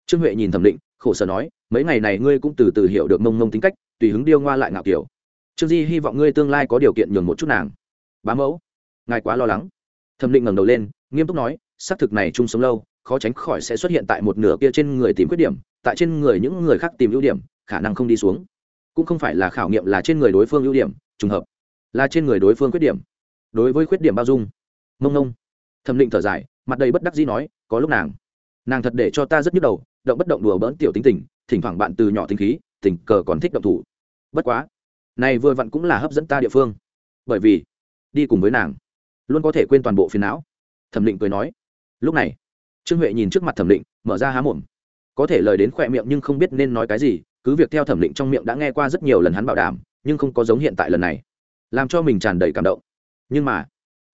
Trương huệ nhìn thẩm định, khổ sở nói, mấy ngày này ngươi cũng từ từ hiểu được mông mông tính cách, tùy hứng điêu ngoa lại ngạo kiểu. Trương di hy vọng ngươi tương lai có điều kiện nhường một chút nàng. Bá mẫu, ngài quá lo lắng. Thẩm định ngẩng đầu lên, nghiêm túc nói, xác thực này chung sống lâu, khó tránh khỏi sẽ xuất hiện tại một nửa kia trên người tìm khuyết điểm, tại trên người những người khác tìm ưu điểm, khả năng không đi xuống. Cũng không phải là khảo nghiệm là trên người đối phương ưu điểm, trùng hợp, là trên người đối phương khuyết điểm. Đối với khuyết điểm bao dung. Mông nông thẩm định thở dài, mặt đầy bất đắc dĩ nói, có lúc nàng nàng thật để cho ta rất nhức đầu, động bất động đùa bỡn tiểu tính tình, thỉnh thoảng bạn từ nhỏ tính khí, tình cờ còn thích động thủ. Bất quá, này vừa vặn cũng là hấp dẫn ta địa phương. Bởi vì, đi cùng với nàng, luôn có thể quên toàn bộ phiền não. Thẩm định cười nói, lúc này, trương huệ nhìn trước mặt thẩm định, mở ra há mồm. Có thể lời đến khỏe miệng nhưng không biết nên nói cái gì, cứ việc theo thẩm định trong miệng đã nghe qua rất nhiều lần hắn bảo đảm, nhưng không có giống hiện tại lần này, làm cho mình tràn đầy cảm động. Nhưng mà,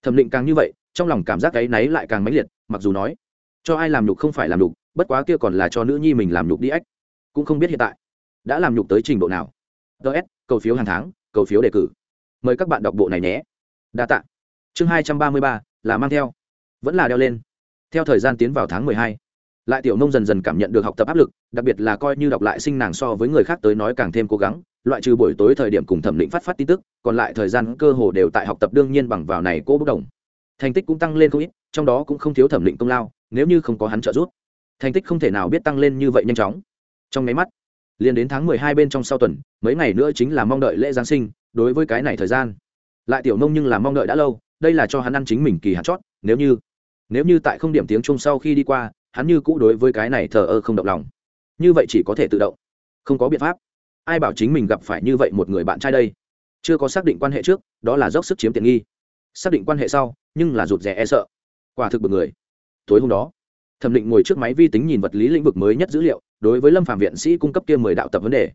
thẩm định càng như vậy, trong lòng cảm giác áy náy lại càng mãnh liệt, mặc dù nói cho ai làm nhục không phải làm nhục, bất quá kia còn là cho nữ nhi mình làm nhục đi ếch cũng không biết hiện tại đã làm nhục tới trình độ nào. Ts cầu phiếu hàng tháng, cầu phiếu đề cử. Mời các bạn đọc bộ này nhé. Đa tạ. chương hai trăm ba mươi ba, là mang theo. Vẫn là đeo lên. Theo thời gian tiến vào tháng mười hai, lại tiểu nông dần dần cảm nhận được học tập áp lực, đặc biệt là coi như đọc lại sinh nàng so với người khác tới nói càng thêm cố gắng, loại trừ buổi tối thời điểm cùng thẩm định phát phát tin tức, còn lại thời gian cơ hồ đều tại học tập đương nhiên bằng vào này cô bốc đồng. Thành tích cũng tăng lên không ít, trong đó cũng không thiếu thẩm định công lao nếu như không có hắn trợ giúp, thành tích không thể nào biết tăng lên như vậy nhanh chóng. Trong nháy mắt, liền đến tháng mười hai bên trong sau tuần, mấy ngày nữa chính là mong đợi lễ giáng sinh, đối với cái này thời gian, lại tiểu nông nhưng là mong đợi đã lâu, đây là cho hắn ăn chính mình kỳ hạn chót, nếu như nếu như tại không điểm tiếng chung sau khi đi qua, hắn như cũ đối với cái này thờ ơ không động lòng. Như vậy chỉ có thể tự động, không có biện pháp. Ai bảo chính mình gặp phải như vậy một người bạn trai đây? Chưa có xác định quan hệ trước, đó là dốc sức chiếm tiện nghi. Xác định quan hệ sau, nhưng là rụt rè e sợ. Quả thực bực người tối hôm đó, thẩm định ngồi trước máy vi tính nhìn vật lý lĩnh vực mới nhất dữ liệu, đối với lâm phạm viện sĩ cung cấp kia mười đạo tập vấn đề.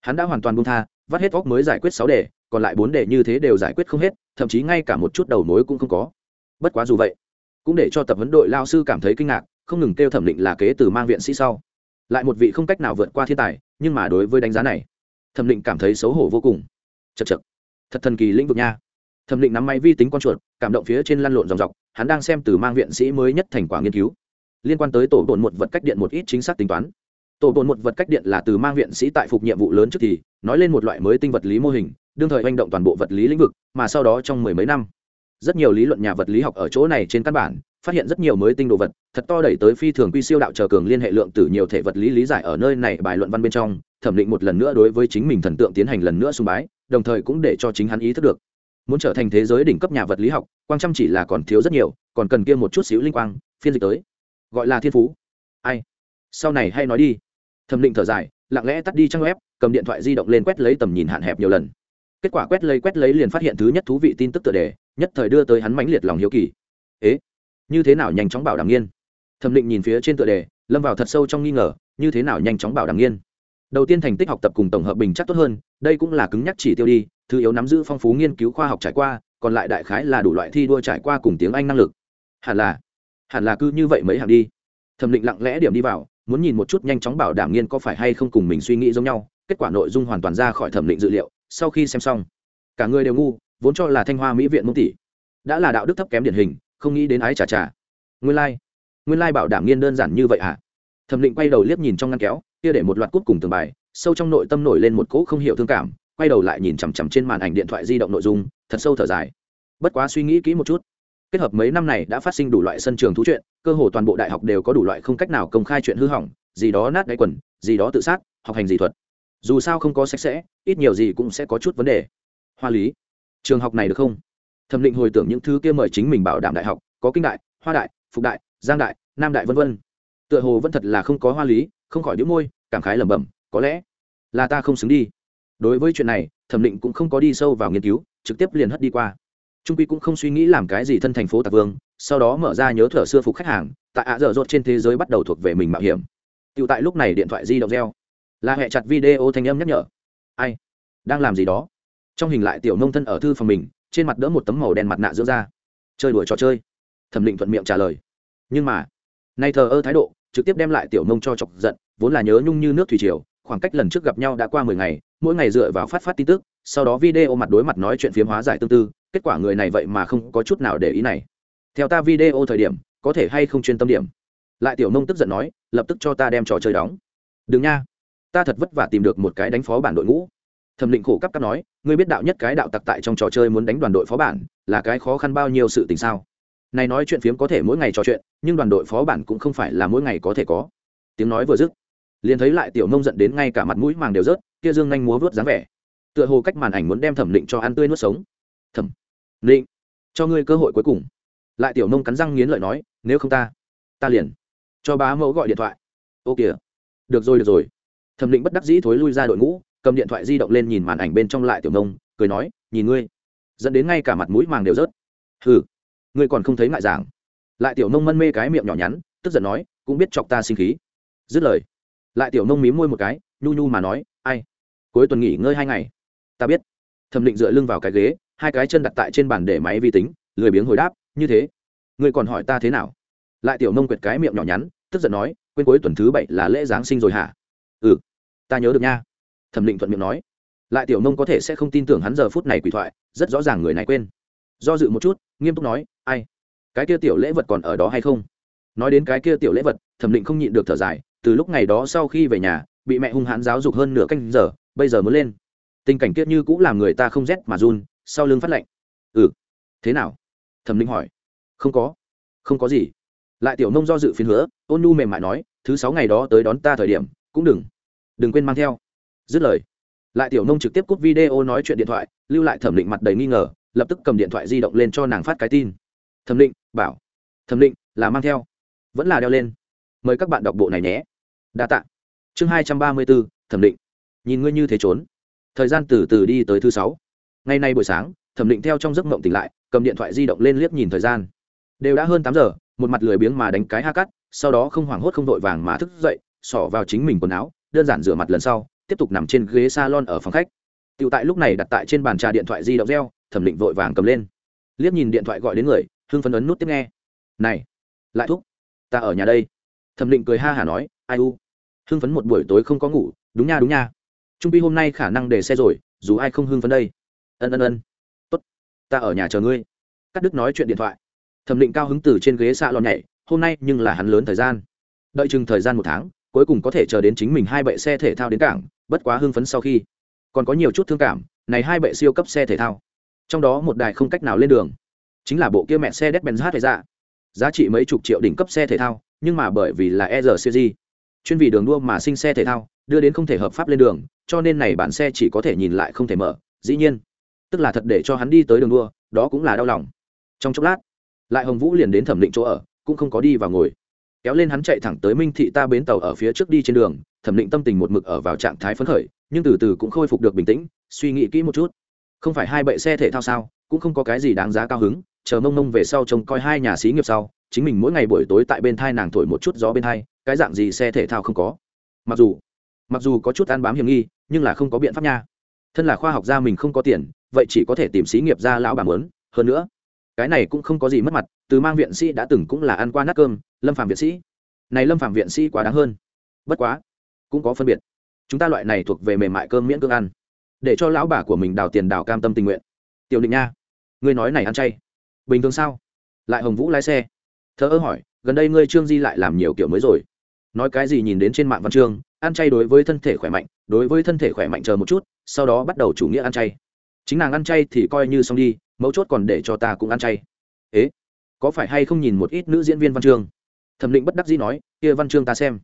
Hắn đã hoàn toàn buông tha, vắt hết óc mới giải quyết sáu đề, còn lại bốn đề như thế đều giải quyết không hết, thậm chí ngay cả một chút đầu mối cũng không có. Bất quá dù vậy, cũng để cho tập vấn đội lao sư cảm thấy kinh ngạc, không ngừng kêu thẩm định là kế từ mang viện sĩ sau. Lại một vị không cách nào vượt qua thiên tài, nhưng mà đối với đánh giá này, thẩm định cảm thấy xấu hổ vô cùng. Chật chật thật thần kỳ lĩnh vực nha. Thẩm định nắm máy vi tính con chuột, cảm động phía trên lăn lộn dòng dọc hắn đang xem từ mang viện sĩ mới nhất thành quả nghiên cứu. Liên quan tới tổ đồn một vật cách điện một ít chính xác tính toán. Tổ đồn một vật cách điện là từ mang viện sĩ tại phục nhiệm vụ lớn trước thì, nói lên một loại mới tinh vật lý mô hình, đương thời hành động toàn bộ vật lý lĩnh vực, mà sau đó trong mười mấy năm, rất nhiều lý luận nhà vật lý học ở chỗ này trên căn bản, phát hiện rất nhiều mới tinh đồ vật, thật to đẩy tới phi thường quy siêu đạo chờ cường liên hệ lượng từ nhiều thể vật lý lý giải ở nơi này bài luận văn bên trong, thẩm định một lần nữa đối với chính mình thần tượng tiến hành lần nữa sùng bái, đồng thời cũng để cho chính hắn ý thức được muốn trở thành thế giới đỉnh cấp nhà vật lý học, quang chăm chỉ là còn thiếu rất nhiều, còn cần kia một chút xíu linh quang, phiên dịch tới. Gọi là thiên phú. Ai? Sau này hay nói đi. Thẩm định thở dài, lặng lẽ tắt đi trang web, cầm điện thoại di động lên quét lấy tầm nhìn hạn hẹp nhiều lần. Kết quả quét lấy quét lấy liền phát hiện thứ nhất thú vị tin tức tựa đề, nhất thời đưa tới hắn mãnh liệt lòng hiếu kỳ. Ế? Như thế nào nhanh chóng bảo đảm nghiên? Thẩm định nhìn phía trên tựa đề, lâm vào thật sâu trong nghi ngờ, như thế nào nhanh chóng bảo đảm nghiên? Đầu tiên thành tích học tập cùng tổng hợp bình chắc tốt hơn, đây cũng là cứng nhắc chỉ tiêu đi thứ yếu nắm giữ phong phú nghiên cứu khoa học trải qua, còn lại đại khái là đủ loại thi đua trải qua cùng tiếng anh năng lực. Hẳn là hẳn là cứ như vậy mấy hàng đi. Thẩm định lặng lẽ điểm đi vào, muốn nhìn một chút nhanh chóng bảo đảm nghiên có phải hay không cùng mình suy nghĩ giống nhau, kết quả nội dung hoàn toàn ra khỏi thẩm định dữ liệu, sau khi xem xong, cả người đều ngu, vốn cho là thanh hoa mỹ viện mông tỷ đã là đạo đức thấp kém điển hình, không nghĩ đến ái chà chà. Nguyên lai、like. nguyên lai、like、bảo đảm nghiên đơn giản như vậy hả? Thẩm định quay đầu liếc nhìn trong ngăn kéo, kia để một loạt cút cùng tường bài, sâu trong nội tâm nổi lên một cỗ không hiểu thương cảm quay đầu lại nhìn chằm chằm trên màn ảnh điện thoại di động nội dung, thật sâu thở dài. Bất quá suy nghĩ kỹ một chút. Kết hợp mấy năm này đã phát sinh đủ loại sân trường thú chuyện, cơ hồ toàn bộ đại học đều có đủ loại không cách nào công khai chuyện hư hỏng, gì đó nát đáy quần, gì đó tự sát, học hành gì thuật. Dù sao không có sạch sẽ, ít nhiều gì cũng sẽ có chút vấn đề. Hoa lý. Trường học này được không? Thẩm định hồi tưởng những thứ kia mời chính mình bảo đảm đại học, có kinh đại, hoa đại, phục đại, giang đại, nam đại v v tựa hồ vẫn thật là không có hoa lý, không khỏi đĩu môi, cảm khái lẩm bẩm, có lẽ là ta không xứng đi đối với chuyện này, thẩm định cũng không có đi sâu vào nghiên cứu, trực tiếp liền hất đi qua. Trung quy cũng không suy nghĩ làm cái gì thân thành phố tạc vương, sau đó mở ra nhớ thở xưa phục khách hàng, tại ạ dở dột trên thế giới bắt đầu thuộc về mình mạo hiểm. Tựu tại lúc này điện thoại di động reo. Là hệ chặt video thanh âm nhắc nhở. Ai? Đang làm gì đó? Trong hình lại tiểu nông thân ở thư phòng mình, trên mặt đỡ một tấm màu đen mặt nạ dưỡng ra chơi đùa trò chơi. Thẩm định thuận miệng trả lời. Nhưng mà, nay thờ ơ thái độ, trực tiếp đem lại tiểu nông cho chọc giận, vốn là nhớ nhung như nước thủy triều khoảng cách lần trước gặp nhau đã qua mười ngày, mỗi ngày dựa vào phát phát tin tức, sau đó video mặt đối mặt nói chuyện phiếm hóa giải tương tư, kết quả người này vậy mà không có chút nào để ý này. Theo ta video thời điểm, có thể hay không chuyên tâm điểm? Lại tiểu nông tức giận nói, lập tức cho ta đem trò chơi đóng. Đừng nha, ta thật vất vả tìm được một cái đánh phó bản đội ngũ. Thẩm định khổ cấp cấp nói, ngươi biết đạo nhất cái đạo tặc tại trong trò chơi muốn đánh đoàn đội phó bản, là cái khó khăn bao nhiêu sự tình sao? Này nói chuyện phiếm có thể mỗi ngày trò chuyện, nhưng đoàn đội phó bản cũng không phải là mỗi ngày có thể có. Tiếng nói vừa dứt liền thấy lại tiểu nông giận đến ngay cả mặt mũi màng đều rớt, kia dương nhanh múa vớt dáng vẻ. Tựa hồ cách màn ảnh muốn đem thẩm định cho ăn tươi nuốt sống. Thẩm định, cho ngươi cơ hội cuối cùng. Lại tiểu nông cắn răng nghiến lợi nói, nếu không ta ta liền cho bá mẫu gọi điện thoại. Ô kìa, được rồi được rồi. Thẩm định bất đắc dĩ thối lui ra đội ngũ, cầm điện thoại di động lên nhìn màn ảnh bên trong lại tiểu nông cười nói, nhìn ngươi, dẫn đến ngay cả mặt mũi màng đều rớt. Hừ, ngươi còn không thấy ngại giảng lại tiểu nông mân mê cái miệng nhỏ nhắn, tức giận nói, cũng biết chọc ta sinh khí. Dứt lời lại tiểu nông mím môi một cái, nhu nhu mà nói, ai? Cuối tuần nghỉ ngơi hai ngày. Ta biết. Thẩm định dựa lưng vào cái ghế, hai cái chân đặt tại trên bàn để máy vi tính, lười biếng hồi đáp, như thế. Ngươi còn hỏi ta thế nào? Lại tiểu nông quệt cái miệng nhỏ nhắn, tức giận nói, quên cuối tuần thứ bảy là lễ giáng sinh rồi hả? Ừ. Ta nhớ được nha. Thẩm định thuận miệng nói. Lại tiểu nông có thể sẽ không tin tưởng hắn giờ phút này quỷ thoại, rất rõ ràng người này quên. Do dự một chút, nghiêm túc nói, ai? Cái kia tiểu lễ vật còn ở đó hay không? Nói đến cái kia tiểu lễ vật, thẩm định không nhịn được thở dài từ lúc ngày đó sau khi về nhà, bị mẹ hung hãn giáo dục hơn nửa canh giờ, bây giờ mới lên. Tình cảnh kiết như cũng làm người ta không rét mà run, sau lưng phát lạnh ừ thế nào? Thẩm linh hỏi. Không có. Không có gì. Lại tiểu nông do dự phiền hứa, ôn nu mềm mại nói, thứ sáu ngày đó tới đón ta thời điểm, cũng đừng. Đừng quên mang theo. Dứt lời. Lại tiểu nông trực tiếp cút video nói chuyện điện thoại, lưu lại thẩm định mặt đầy nghi ngờ, lập tức cầm điện thoại di động lên cho nàng phát cái tin. Thẩm định bảo. Thẩm định là mang theo. Vẫn là đeo lên. Mời các bạn đọc bộ này nhé đa tạ. Chương hai trăm ba mươi bốn, thẩm định. Nhìn ngươi như thế trốn. Thời gian từ từ đi tới thứ sáu. Ngày nay buổi sáng, thẩm định theo trong giấc mộng tỉnh lại, cầm điện thoại di động lên liếc nhìn thời gian. Đều đã hơn tám giờ, một mặt lười biếng mà đánh cái ha cắt, sau đó không hoảng hốt không vội vàng mà thức dậy, xỏ vào chính mình quần áo, đơn giản rửa mặt lần sau, tiếp tục nằm trên ghế salon ở phòng khách. Tựu tại lúc này đặt tại trên bàn trà điện thoại di động reo, thẩm định vội vàng cầm lên. Liếc nhìn điện thoại gọi đến người, hưng phấn ấn nút tiếp nghe. Này, lại thúc, ta ở nhà đây. Thẩm định cười ha hả nói, ai u hưng phấn một buổi tối không có ngủ, đúng nha đúng nha. Trung pi hôm nay khả năng để xe rồi, dù ai không hưng phấn đây. Ân ân ân. Tốt, ta ở nhà chờ ngươi. Cắt đứt nói chuyện điện thoại. Thẩm định cao hứng từ trên ghế xạ lòn nhảy, hôm nay nhưng là hắn lớn thời gian. Đợi chừng thời gian một tháng, cuối cùng có thể chờ đến chính mình hai bệ xe thể thao đến cảng, bất quá hưng phấn sau khi. Còn có nhiều chút thương cảm, này hai bệ siêu cấp xe thể thao. Trong đó một đài không cách nào lên đường. Chính là bộ kia mẹ xe đét benz ra giá trị mấy chục triệu đỉnh cấp xe thể thao, nhưng mà bởi vì là e r series chuyên vì đường đua mà sinh xe thể thao, đưa đến không thể hợp pháp lên đường, cho nên này bản xe chỉ có thể nhìn lại không thể mở, dĩ nhiên. Tức là thật để cho hắn đi tới đường đua, đó cũng là đau lòng. Trong chốc lát, lại hồng vũ liền đến thẩm định chỗ ở, cũng không có đi vào ngồi. Kéo lên hắn chạy thẳng tới minh thị ta bến tàu ở phía trước đi trên đường, thẩm định tâm tình một mực ở vào trạng thái phấn khởi, nhưng từ từ cũng khôi phục được bình tĩnh, suy nghĩ kỹ một chút. Không phải hai bệ xe thể thao sao, cũng không có cái gì đáng giá cao hứng, chờ mông mông về sau trông coi hai nhà xí nghiệp sau, chính mình mỗi ngày buổi tối tại bên thai nàng thổi một chút gió bên thai cái dạng gì xe thể thao không có? Mặc dù mặc dù có chút ăn bám hiểm nghi, nhưng là không có biện pháp nha. Thân là khoa học gia mình không có tiền, vậy chỉ có thể tìm xí nghiệp ra lão bà mớn hơn nữa, cái này cũng không có gì mất mặt, từ mang viện sĩ đã từng cũng là ăn qua nát cơm, lâm phạm viện sĩ. Này lâm phạm viện sĩ quá đáng hơn. Bất quá, cũng có phân biệt. Chúng ta loại này thuộc về mềm mại cơm miễn cưỡng ăn, để cho lão bà của mình đào tiền đào cam tâm tình nguyện. Tiểu định nha, ngươi nói này ăn chay. Bình thường sao? Lại hồng vũ lái xe. Thơ ơ hỏi, gần đây ngươi trương di lại làm nhiều kiểu mới rồi? Nói cái gì nhìn đến trên mạng văn chương, ăn chay đối với thân thể khỏe mạnh, đối với thân thể khỏe mạnh chờ một chút, sau đó bắt đầu chủ nghĩa ăn chay. Chính nàng ăn chay thì coi như xong đi, mấu chốt còn để cho ta cũng ăn chay. Ế, có phải hay không nhìn một ít nữ diễn viên văn chương? Thẩm định bất đắc dĩ nói, kia văn chương ta xem.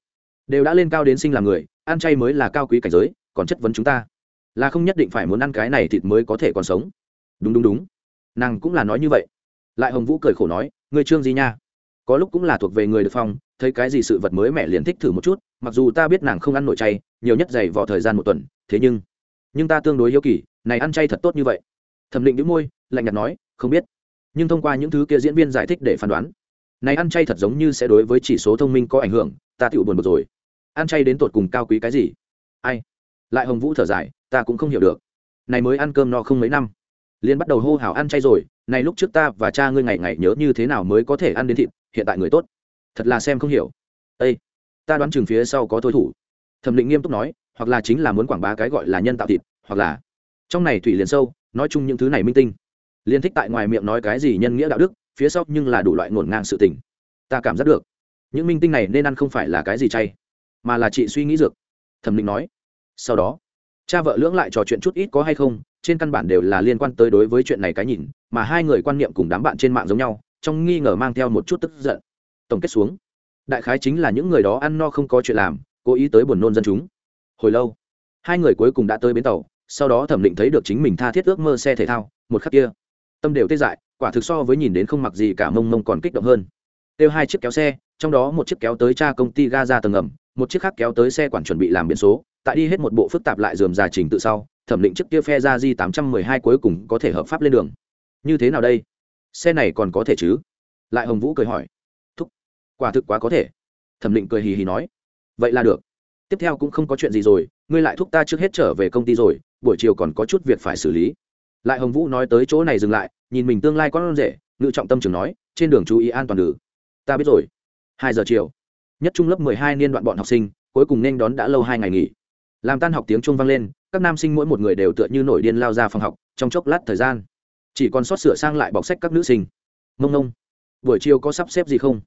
Đều đã lên cao đến sinh làm người, ăn chay mới là cao quý cảnh giới, còn chất vấn chúng ta. Là không nhất định phải muốn ăn cái này thịt mới có thể còn sống. Đúng đúng đúng. Nàng cũng là nói như vậy. Lại hồng vũ cười khổ nói người trương gì nha? Có lúc cũng là thuộc về người được phong, thấy cái gì sự vật mới mẹ liền thích thử một chút, mặc dù ta biết nàng không ăn nội chay, nhiều nhất dày vò thời gian một tuần, thế nhưng nhưng ta tương đối hiếu kỳ, này ăn chay thật tốt như vậy. Thẩm định đĩu môi, lạnh nhạt nói, không biết. Nhưng thông qua những thứ kia diễn viên giải thích để phán đoán, này ăn chay thật giống như sẽ đối với chỉ số thông minh có ảnh hưởng, ta tựu buồn bực rồi. Ăn chay đến tột cùng cao quý cái gì? Ai? Lại hồng vũ thở dài, ta cũng không hiểu được. Này mới ăn cơm no không mấy năm. Liền bắt đầu hô hào ăn chay rồi, này lúc trước ta và cha ngươi ngày ngày nhớ như thế nào mới có thể ăn đến thịt hiện tại người tốt. Thật là xem không hiểu. Ây ta đoán chừng phía sau có thôi thủ. Thẩm định nghiêm túc nói, hoặc là chính là muốn quảng bá cái gọi là nhân tạo thịt, hoặc là trong này thủy liền sâu, nói chung những thứ này minh tinh. Liên thích tại ngoài miệng nói cái gì nhân nghĩa đạo đức, phía sau nhưng là đủ loại ngổn ngang sự tình. Ta cảm giác được. Những minh tinh này nên ăn không phải là cái gì chay, mà là chị suy nghĩ dược. Thẩm định nói. Sau đó, cha vợ lưỡng lại trò chuyện chút ít có hay không, trên căn bản đều là liên quan tới đối với chuyện này cái nhìn, mà hai người quan niệm cùng đám bạn trên mạng giống nhau trong nghi ngờ mang theo một chút tức giận. Tổng kết xuống, đại khái chính là những người đó ăn no không có chuyện làm, cố ý tới buồn nôn dân chúng. Hồi lâu, hai người cuối cùng đã tới bến tàu, sau đó thẩm định thấy được chính mình tha thiết ước mơ xe thể thao, một khắc kia, tâm đều tê dại, quả thực so với nhìn đến không mặc gì cả mông mông còn kích động hơn. Kêu hai chiếc kéo xe, trong đó một chiếc kéo tới cha công ty ga ra tầng ngầm, một chiếc khác kéo tới xe quản chuẩn bị làm biển số, tại đi hết một bộ phức tạp lại dườm già trình tự sau, thẩm định chiếc kia phe ra di tám trăm mười hai cuối cùng có thể hợp pháp lên đường. Như thế nào đây? Xe này còn có thể chứ? Lại hồng vũ cười hỏi. Thúc, quả thực quá có thể. Thẩm định cười hì hì nói. Vậy là được. Tiếp theo cũng không có chuyện gì rồi, ngươi lại thúc ta trước hết trở về công ty rồi, buổi chiều còn có chút việc phải xử lý. Lại hồng vũ nói tới chỗ này dừng lại, nhìn mình tương lai con rể, ngự trọng tâm trường nói, trên đường chú ý an toàn đường ta biết rồi. Hai giờ chiều. Nhất trung lớp mười hai niên đoạn bọn học sinh, cuối cùng nên đón đã lâu hai ngày nghỉ. Làm tan học tiếng trung vang lên, các nam sinh mỗi một người đều tựa như nổi điên lao ra phòng học, trong chốc lát thời gian chỉ còn sót sửa sang lại bọc sách các nữ sinh. Mông nông buổi chiều có sắp xếp gì không?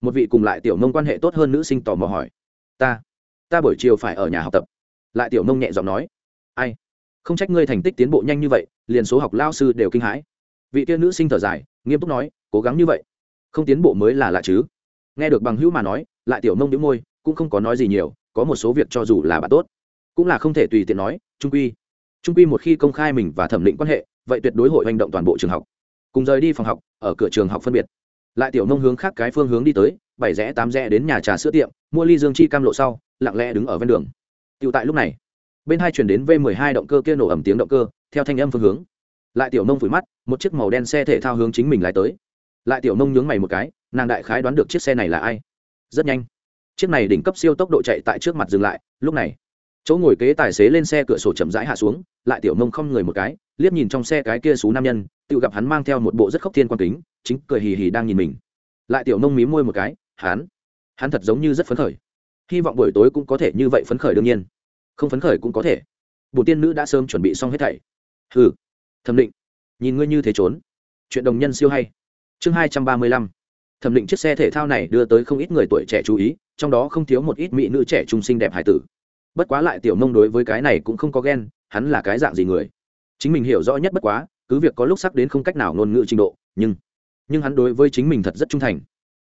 Một vị cùng lại tiểu nông quan hệ tốt hơn nữ sinh tò mò hỏi. Ta ta buổi chiều phải ở nhà học tập. Lại tiểu nông nhẹ giọng nói. Ai? Không trách ngươi thành tích tiến bộ nhanh như vậy, liền số học lao sư đều kinh hãi. Vị tiên nữ sinh thở dài, nghiêm túc nói, cố gắng như vậy. Không tiến bộ mới là lạ chứ. Nghe được bằng hữu mà nói, lại tiểu nông đĩu môi, cũng không có nói gì nhiều, có một số việc cho dù là bạn tốt, cũng là không thể tùy tiện nói, trung quy trung quy một khi công khai mình và thẩm định quan hệ, vậy tuyệt đối hội hành động toàn bộ trường học. Cùng rời đi phòng học, ở cửa trường học phân biệt. Lại tiểu nông hướng khác cái phương hướng đi tới, bảy rẽ, tám rẽ đến nhà trà sữa tiệm, mua ly dương chi cam lộ sau, lặng lẽ đứng ở ven đường. Tựu tại lúc này, bên hai chuyển đến v 12 động cơ kia nổ ẩm tiếng động cơ, theo thanh âm phương hướng. Lại tiểu nông phủi mắt, một chiếc màu đen xe thể thao hướng chính mình lái tới. Lại tiểu nông nhướng mày một cái, nàng đại khái đoán được chiếc xe này là ai. Rất nhanh, chiếc này đỉnh cấp siêu tốc độ chạy tại trước mặt dừng lại, lúc này chỗ ngồi kế tài xế lên xe cửa sổ chậm rãi hạ xuống, lại tiểu nông không người một cái, liếc nhìn trong xe cái kia xú nam nhân, tự gặp hắn mang theo một bộ rất khóc thiên quan kính, chính cười hì hì đang nhìn mình. Lại tiểu nông mí môi một cái, hắn hắn thật giống như rất phấn khởi. Hy vọng buổi tối cũng có thể như vậy phấn khởi đương nhiên. Không phấn khởi cũng có thể. Bổ tiên nữ đã sớm chuẩn bị xong hết thảy. Hừ, thẩm định, nhìn ngươi như thế trốn, chuyện đồng nhân siêu hay. Chương hai trăm ba mươi lăm. Thẩm định chiếc xe thể thao này đưa tới không ít người tuổi trẻ chú ý, trong đó không thiếu một ít mỹ nữ trẻ trung xinh đẹp hải tử bất quá lại tiểu mông đối với cái này cũng không có ghen, hắn là cái dạng gì người? Chính mình hiểu rõ nhất bất quá, cứ việc có lúc sắc đến không cách nào ngôn ngữ trình độ, nhưng nhưng hắn đối với chính mình thật rất trung thành.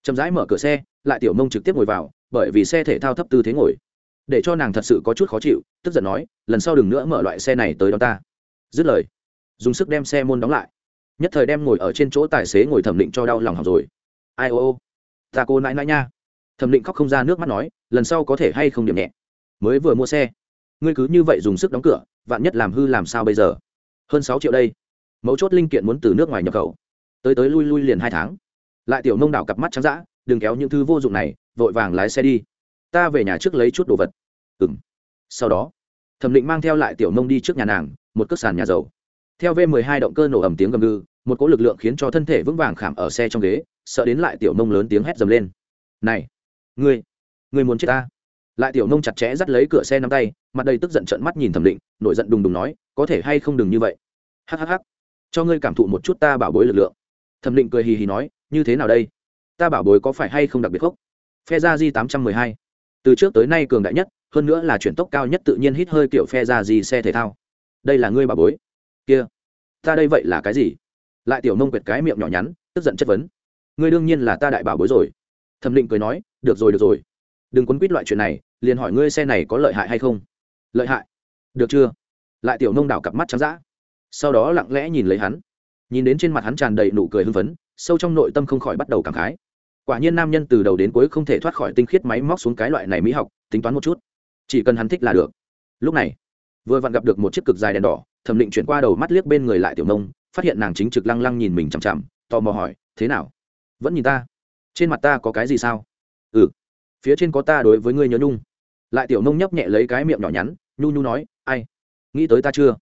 Chậm rãi mở cửa xe, lại tiểu mông trực tiếp ngồi vào, bởi vì xe thể thao thấp tư thế ngồi. Để cho nàng thật sự có chút khó chịu, tức giận nói, lần sau đừng nữa mở loại xe này tới đó ta. Dứt lời, dùng sức đem xe môn đóng lại. Nhất thời đem ngồi ở trên chỗ tài xế ngồi thẩm định cho đau lòng học rồi. Ai ô ô, ta cô nãi nãi nha. Thẩm định khóc không ra nước mắt nói, lần sau có thể hay không điểm nhẹ? Mới vừa mua xe. Ngươi cứ như vậy dùng sức đóng cửa, vạn nhất làm hư làm sao bây giờ? Hơn sáu triệu đây. Mấu chốt linh kiện muốn từ nước ngoài nhập khẩu. Tới tới lui lui liền hai tháng. Lại tiểu nông đảo cặp mắt trắng d ã đừng kéo những thứ vô dụng này, vội vàng lái xe đi. Ta về nhà trước lấy chút đồ vật. Ừ m sau đó, thẩm định mang theo lại tiểu nông đi trước nhà nàng, một cất sàn nhà dầu theo v 12 động cơ nổ ầm tiếng gầm gừ, một cỗ lực lượng khiến cho thân thể vững vàng khảm ở xe trong ghế, sợ đến lại tiểu nông lớn tiếng hét dầm lên. Này, ngươi ngươi muốn chết ta? Lại tiểu nông chặt chẽ dắt lấy cửa xe nắm tay, mặt đầy tức giận trợn mắt nhìn thẩm định, nổi giận đùng đùng nói, có thể hay không đừng như vậy? Hhh cho ngươi cảm thụ một chút ta bảo bối lực lượng. Thẩm định cười hì hì nói, như thế nào đây? Ta bảo bối có phải hay không đặc biệt khốc? Phe gia di tám trăm mười hai. Từ trước tới nay cường đại nhất, hơn nữa là chuyển tốc cao nhất tự nhiên hít hơi kiểu phe gia di xe thể thao. Đây là ngươi bảo bối. Kia, ta đây vậy là cái gì? Lại tiểu nông quệt cái miệng nhỏ nhắn, tức giận chất vấn. Ngươi đương nhiên là ta đại bảo bối rồi. Thẩm định cười nói, được rồi được rồi đừng quấn quýt loại chuyện này, liền hỏi ngươi xe này có lợi hại hay không? Lợi hại? Được chưa? Lại tiểu nông đảo cặp mắt trắng d sau đó lặng lẽ nhìn lấy hắn. Nhìn đến trên mặt hắn tràn đầy nụ cười hưng phấn, sâu trong nội tâm không khỏi bắt đầu cảm khái. Quả nhiên nam nhân từ đầu đến cuối không thể thoát khỏi tinh khiết máy móc xuống cái loại này mỹ học, tính toán một chút. Chỉ cần hắn thích là được. Lúc này, vừa vặn gặp được một chiếc cực dài đèn đỏ, thẩm định chuyển qua đầu mắt liếc bên người lại tiểu nông, phát hiện nàng chính trực lăng lăng nhìn mình chằm chằm, tò mò hỏi, thế nào? Vẫn nhìn ta? Trên mặt ta có cái gì sao? Ừ phía trên có ta đối với ngươi nhớ nhung. Lại tiểu nông nhấp nhẹ lấy cái miệng nhỏ nhắn, nhu nhu nói, ai? Nghĩ tới ta chưa?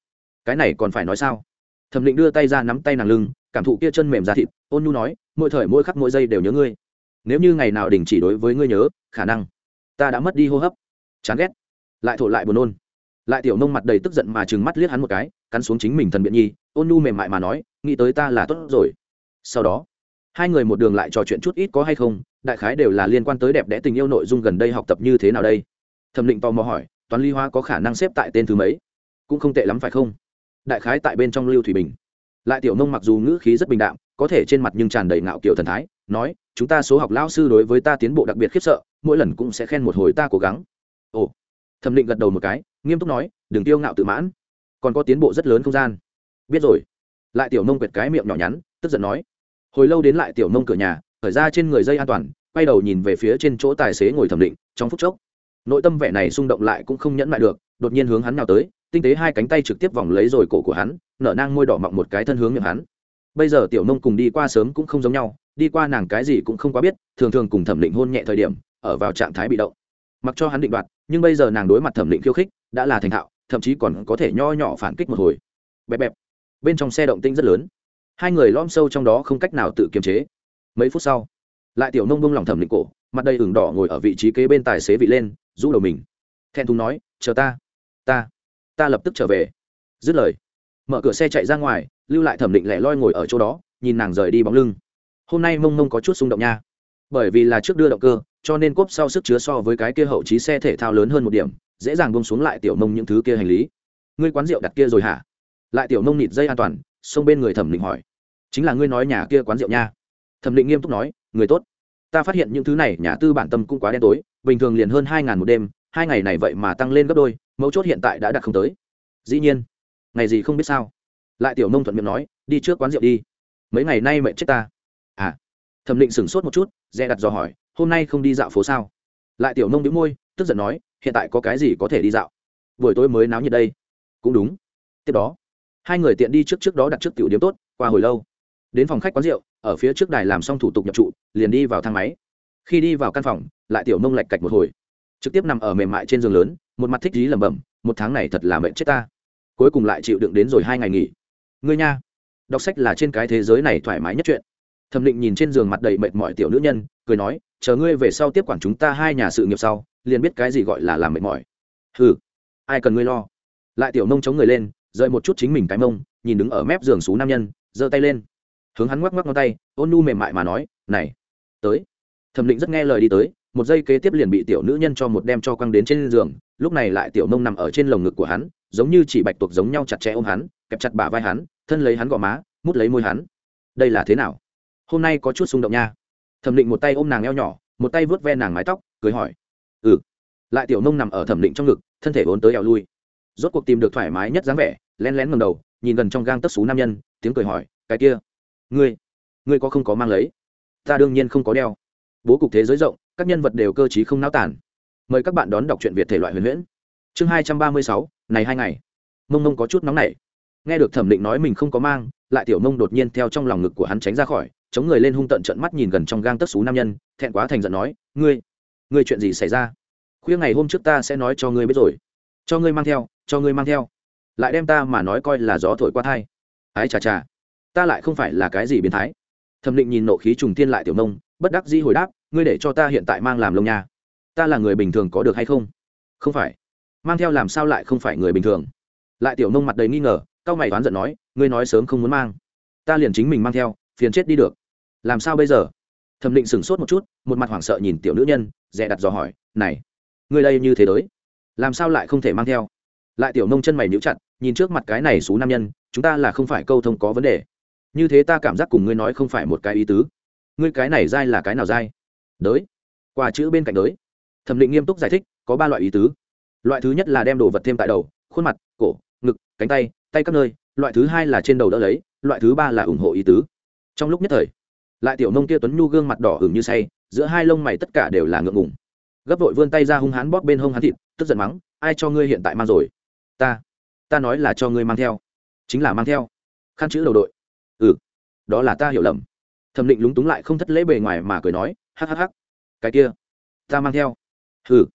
Cái này còn phải nói sao? Thẩm định đưa tay ra nắm tay nàng lưng, cảm thụ kia chân mềm ra thịt, ôn nhu nói, mỗi thời mỗi khắc mỗi giây đều nhớ ngươi. Nếu như ngày nào đình chỉ đối với ngươi nhớ, khả năng ta đã mất đi hô hấp. Chán ghét. Lại thổ lại buồn nôn. Lại tiểu nông mặt đầy tức giận mà chừng mắt liếc hắn một cái, cắn xuống chính mình thần biện nhi, ôn nhu mềm mại mà nói, nghĩ tới ta là tốt rồi. Sau đó hai người một đường lại trò chuyện chút ít có hay không, đại khái đều là liên quan tới đẹp đẽ tình yêu nội dung gần đây học tập như thế nào đây? Thẩm định tò mò hỏi, toán ly hoa có khả năng xếp tại tên thứ mấy? Cũng không tệ lắm phải không? Đại khái tại bên trong lưu thủy bình. Lại tiểu nông mặc dù ngữ khí rất bình đạm, có thể trên mặt nhưng tràn đầy ngạo kiểu thần thái, nói, chúng ta số học lão sư đối với ta tiến bộ đặc biệt khiếp sợ, mỗi lần cũng sẽ khen một hồi ta cố gắng. Ồ. Thẩm định gật đầu một cái, nghiêm túc nói, đừng tiêu ngạo tự mãn. Còn có tiến bộ rất lớn không gian. Biết rồi. Lại tiểu nông quệt cái miệng nhỏ nhắn, tức giận nói hồi lâu đến lại tiểu nông cửa nhà khởi ra trên người dây an toàn, quay đầu nhìn về phía trên chỗ tài xế ngồi thẩm định, trong phút chốc, nội tâm vẻ này xung động lại cũng không nhẫn lại được, đột nhiên hướng hắn nào tới, tinh tế hai cánh tay trực tiếp vòng lấy rồi cổ của hắn, nở nang môi đỏ mọng một cái thân hướng miệng hắn. Bây giờ tiểu nông cùng đi qua sớm cũng không giống nhau, đi qua nàng cái gì cũng không quá biết, thường thường cùng thẩm định hôn nhẹ thời điểm, ở vào trạng thái bị động. Mặc cho hắn định đoạt, nhưng bây giờ nàng đối mặt thẩm định khiêu khích, đã là thành thạo, thậm chí còn có thể nho nhỏ phản kích một hồi. Bẹp bẹp. Bên trong xe động tinh rất lớn hai người lom sâu trong đó không cách nào tự kiềm chế. Mấy phút sau, lại tiểu nông bông lòng thẩm định cổ, mặt đầy ửng đỏ ngồi ở vị trí kế bên tài xế vị lên, rũ đầu mình. Thẹn thùng nói, chờ ta ta ta lập tức trở về. Dứt lời, mở cửa xe chạy ra ngoài, lưu lại thẩm định lẻ loi ngồi ở chỗ đó, nhìn nàng rời đi bóng lưng. Hôm nay mông mông có chút xung động nha. Bởi vì là trước đưa động cơ, cho nên cốp sau sức chứa so với cái kia hậu trí xe thể thao lớn hơn một điểm, dễ dàng bông xuống lại tiểu mông những thứ kia hành lý. Ngươi quán rượu đặt kia rồi hả? Lại tiểu mông nịt dây an toàn xông bên người thẩm định hỏi. Chính là ngươi nói nhà kia quán rượu nha. Thẩm định nghiêm túc nói, người tốt. Ta phát hiện những thứ này, nhà tư bản tâm cũng quá đen tối, bình thường liền hơn hai ngàn một đêm, hai ngày này vậy mà tăng lên gấp đôi, mấu chốt hiện tại đã đặt không tới. Dĩ nhiên, ngày gì không biết sao. Lại tiểu nông thuận miệng nói, đi trước quán rượu đi. Mấy ngày nay mẹ chết ta. À. Thẩm định sửng sốt một chút, dè đặt dò hỏi, hôm nay không đi dạo phố sao? Lại tiểu nông đĩu môi, tức giận nói, hiện tại có cái gì có thể đi dạo? Buổi tối mới náo nhiệt đây. Cũng đúng. Tiếp đó hai người tiện đi trước trước đó đặt trước tiểu điếm tốt qua hồi lâu đến phòng khách quán rượu ở phía trước đài làm xong thủ tục nhập trụ liền đi vào thang máy. Khi đi vào căn phòng lại tiểu nông lạch cạch một hồi. Trực tiếp nằm ở mềm mại trên giường lớn một mặt thích dí lẩm bẩm một tháng này thật là mệnh chết ta. Cuối cùng lại chịu đựng đến rồi hai ngày nghỉ. Ngươi nha. Đọc sách là trên cái thế giới này thoải mái nhất chuyện. Thẩm định nhìn trên giường mặt đầy mệt mỏi tiểu nữ nhân cười nói chờ ngươi về sau tiếp quản chúng ta hai nhà sự nghiệp sau liền biết cái gì gọi là làm mệt mỏi. Hừ, ai cần ngươi lo? Lại tiểu nông chống người lên rời một chút chính mình cái mông, nhìn đứng ở mép giường xú nam nhân, giơ tay lên. Hướng hắn ngoắc ngoắc ngón tay, ôn nu mềm mại mà nói, này, tới. Thẩm định rất nghe lời đi tới, một giây kế tiếp liền bị tiểu nữ nhân cho một đem cho quăng đến trên giường, lúc này lại tiểu nông nằm ở trên lồng ngực của hắn, giống như chỉ bạch tuộc giống nhau chặt chẽ ôm hắn, kẹp chặt bả vai hắn, thân lấy hắn gò má, mút lấy môi hắn. Đây là thế nào? Hôm nay có chút xung động nha. Thẩm định một tay ôm nàng eo nhỏ, một tay vớt ve nàng mái tóc, cười hỏi ừ. Lại tiểu nông nằm ở thẩm định trong ngực, thân thể vốn tới eo lui. Rốt cuộc tìm được thoải mái nhất dáng vẻ len lén ngầm đầu, nhìn gần trong gang tất xú nam nhân, tiếng cười hỏi, cái kia, ngươi ngươi có không có mang lấy? Ta đương nhiên không có đeo. Bố cục thế giới rộng, các nhân vật đều cơ t không náo tản. Mời các bạn đón đọc truyện việt thể loại huyền huyễn. Chương hai trăm ba mươi sáu, này hai ngày. Mông mông có chút nóng nảy. Nghe được thẩm định nói mình không có mang, lại tiểu mông đột nhiên theo trong lòng ngực của hắn tránh ra khỏi, chống người lên hung tận trận mắt nhìn gần trong gang tất xú nam nhân, thẹn quá thành giận nói, ngươi ngươi chuyện gì xảy ra? Khuya ngày hôm trước ta sẽ nói cho ngươi biết rồi. Cho ngươi mang theo, cho ngươi mang theo lại đem ta mà nói coi là gió thổi qua thai. Ái chà chà, ta lại không phải là cái gì biến thái. Thẩm định nhìn nộ khí trùng tiên lại tiểu nông, bất đắc dĩ hồi đáp, ngươi để cho ta hiện tại mang làm lông nha. Ta là người bình thường có được hay không? Không phải. Mang theo làm sao lại không phải người bình thường? Lại tiểu nông mặt đầy nghi ngờ cao mày toán giận nói, ngươi nói sớm không muốn mang. Ta liền chính mình mang theo, phiền chết đi được. Làm sao bây giờ? Thẩm định sửng sốt một chút, một mặt hoảng sợ nhìn tiểu nữ nhân, dè đặt dò hỏi, này, ngươi đây như thế đới làm sao lại không thể mang theo? Lại tiểu nông chân mày níu chặt nhìn trước mặt cái này xú nam nhân, chúng ta là không phải câu thông có vấn đề. Như thế ta cảm giác cùng ngươi nói không phải một cái ý tứ. Ngươi cái này dai là cái nào dai? Đới. Qua chữ bên cạnh đới. Thẩm định nghiêm túc giải thích, có ba loại ý tứ. Loại thứ nhất là đem đồ vật thêm tại đầu, khuôn mặt, cổ, ngực, cánh tay tay các nơi. Loại thứ hai là trên đầu đỡ lấy. Loại thứ ba là ủng hộ ý tứ. Trong lúc nhất thời, lại tiểu nông kia tuấn nhu gương mặt đỏ hừng như say, giữa hai lông mày tất cả đều là ngượng ngùng. Gấp vội vươn tay ra hung hán bóp bên hông hắn thịt, tức giận mắng, ai cho ngươi hiện tại mang rồi? Ta ta nói là cho ngươi mang theo. Chính là mang theo. Khăn chữ đầu đội. Ừ đó là ta hiểu lầm. Thẩm định lúng túng lại không thất lễ bề ngoài mà cười nói, hắc hắc hắc. Cái kia, ta mang theo. Hừ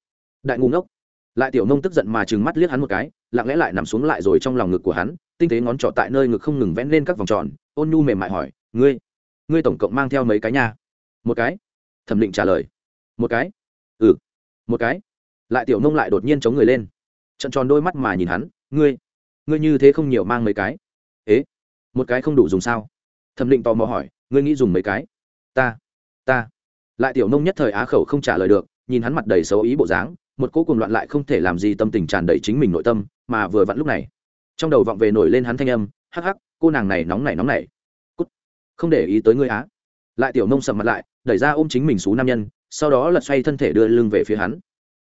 đại ngu ngốc. Lại tiểu nông tức giận mà trừng mắt liếc hắn một cái, lặng lẽ lại nằm xuống lại rồi trong lòng ngực của hắn, tinh tế ngón trỏ tại nơi ngực không ngừng vẽ lên các vòng tròn, ôn nhu mềm mại hỏi, ngươi ngươi tổng cộng mang theo mấy cái nha? Một cái. Thẩm định trả lời, một cái. Ừ một cái. Lại tiểu nông lại đột nhiên chống người lên trận tròn đôi mắt mà nhìn hắn ngươi ngươi như thế không nhiều mang mấy cái. Ế, một cái không đủ dùng sao? Thẩm định tò mò hỏi, ngươi nghĩ dùng mấy cái? Ta ta. Lại tiểu nông nhất thời á khẩu không trả lời được, nhìn hắn mặt đầy xấu ý bộ dáng, một cỗ cuồng loạn lại không thể làm gì tâm tình tràn đầy chính mình nội tâm, mà vừa vặn lúc này, trong đầu vọng về nổi lên hắn thanh âm, hắc hắc, cô nàng này nóng nảy nóng nảy cút. Không để ý tới ngươi á. Lại tiểu nông sầm mặt lại, đẩy ra ôm chính mình xú nam nhân, sau đó lật xoay thân thể đưa lưng về phía hắn.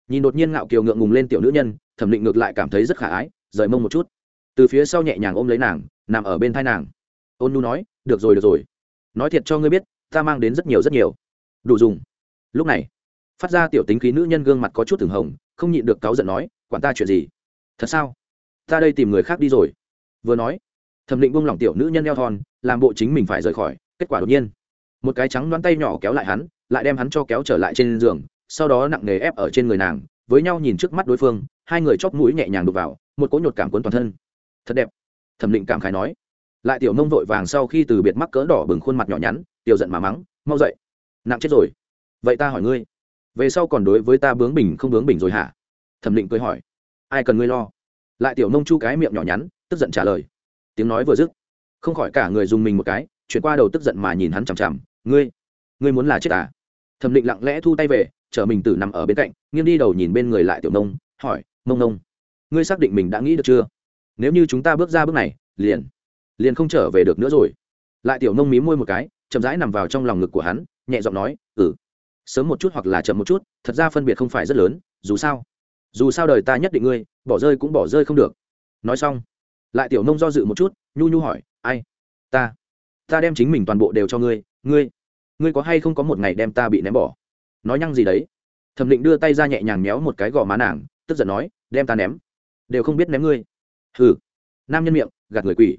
Nhìn đột nhiên ngạo kiều ngượng ngùng lên tiểu nữ nhân, thẩm định ngược lại cảm thấy rất khả ái rời mông một chút. Từ phía sau nhẹ nhàng ôm lấy nàng, nằm ở bên thai nàng. Ôn nu nói, được rồi được rồi. Nói thiệt cho ngươi biết, ta mang đến rất nhiều rất nhiều. Đủ dùng. Lúc này, phát ra tiểu tính khí nữ nhân gương mặt có chút thường hồng, không nhịn được cáu giận nói, quản ta chuyện gì? Thật sao? Ta đây tìm người khác đi rồi. Vừa nói, thẩm định buông lỏng tiểu nữ nhân eo thon làm bộ chính mình phải rời khỏi. Kết quả đột nhiên, một cái trắng đoán tay nhỏ kéo lại hắn, lại đem hắn cho kéo trở lại trên giường, sau đó nặng nề ép ở trên người nàng, với nhau nhìn trước mắt đối phương, hai người chóp mũi nhẹ nhàng đục vào một cỗ nhột cảm cuốn toàn thân. Thật đẹp. Thẩm định cảm khái nói. Lại tiểu nông vội vàng sau khi từ biệt mắc cỡ đỏ bừng khuôn mặt nhỏ nhắn, tiểu giận mà mắng, mau dậy. Nặng chết rồi. Vậy ta hỏi ngươi, về sau còn đối với ta bướng bình không bướng bình rồi hả? Thẩm định cười hỏi. Ai cần ngươi lo? Lại tiểu nông chu cái miệng nhỏ nhắn, tức giận trả lời. Tiếng nói vừa dứt, không khỏi cả người dùng mình một cái, chuyển qua đầu tức giận mà nhìn hắn chằm chằm. Ngươi ngươi muốn là chết à? Thẩm định lặng lẽ thu tay về, chở mình tử nằm ở bên cạnh, nghiêng đi đầu nhìn bên người lại tiểu nông hỏi, mông nông ngươi xác định mình đã nghĩ được chưa? Nếu như chúng ta bước ra bước này, liền liền không trở về được nữa rồi. Lại tiểu nông mí môi một cái, chậm rãi nằm vào trong lòng ngực của hắn, nhẹ giọng nói ừ sớm một chút hoặc là chậm một chút, thật ra phân biệt không phải rất lớn, dù sao dù sao đời ta nhất định ngươi, bỏ rơi cũng bỏ rơi không được. Nói xong, lại tiểu nông do dự một chút, nhu nhu hỏi, ai? Ta ta đem chính mình toàn bộ đều cho ngươi ngươi ngươi có hay không có một ngày đem ta bị ném bỏ? Nói nhăng gì đấy. Thẩm định đưa tay ra nhẹ nhàng méo một cái gò má nàng, tức giận nói, đem ta ném đều không biết ném ngươi. Hừ. Nam nhân miệng, gạt người quỷ.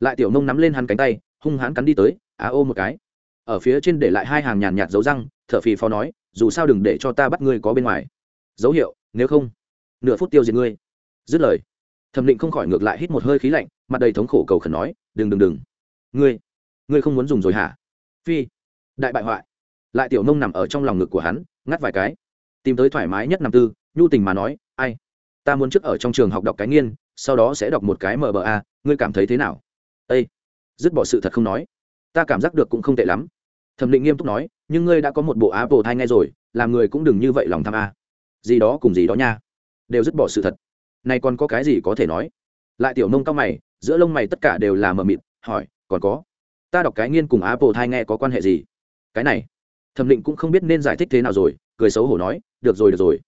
Lại tiểu nông nắm lên hắn cánh tay, hung hãn cắn đi tới, á ô một cái. Ở phía trên để lại hai hàng nhàn nhạt dấu răng, thở phì phò nói, dù sao đừng để cho ta bắt ngươi có bên ngoài. Dấu hiệu, nếu không, nửa phút tiêu diệt ngươi. Dứt lời. Thẩm định không khỏi ngược lại hít một hơi khí lạnh, mặt đầy thống khổ cầu khẩn nói, đừng đừng đừng. Ngươi ngươi không muốn dùng rồi hả? Phi. Đại bại hoại. Lại tiểu nông nằm ở trong lòng ngực của hắn, ngắt vài cái. Tìm tới thoải mái nhất năm tư, nhu tình mà nói, ai ta muốn trước ở trong trường học đọc cái nghiên sau đó sẽ đọc một cái mba ngươi cảm thấy thế nào? Ê, dứt bỏ sự thật không nói. Ta cảm giác được cũng không tệ lắm. Thẩm định nghiêm túc nói nhưng ngươi đã có một bộ apple thai ngay rồi làm người cũng đừng như vậy lòng tham a. Gì đó cùng gì đó nha. Đều dứt bỏ sự thật. Nay còn có cái gì có thể nói? Lại tiểu nông cao mày giữa lông mày tất cả đều là mờ mịt hỏi còn có? Ta đọc cái nghiên cùng apple thai nghe có quan hệ gì? Cái này thẩm định cũng không biết nên giải thích thế nào rồi cười xấu hổ nói được rồi được rồi.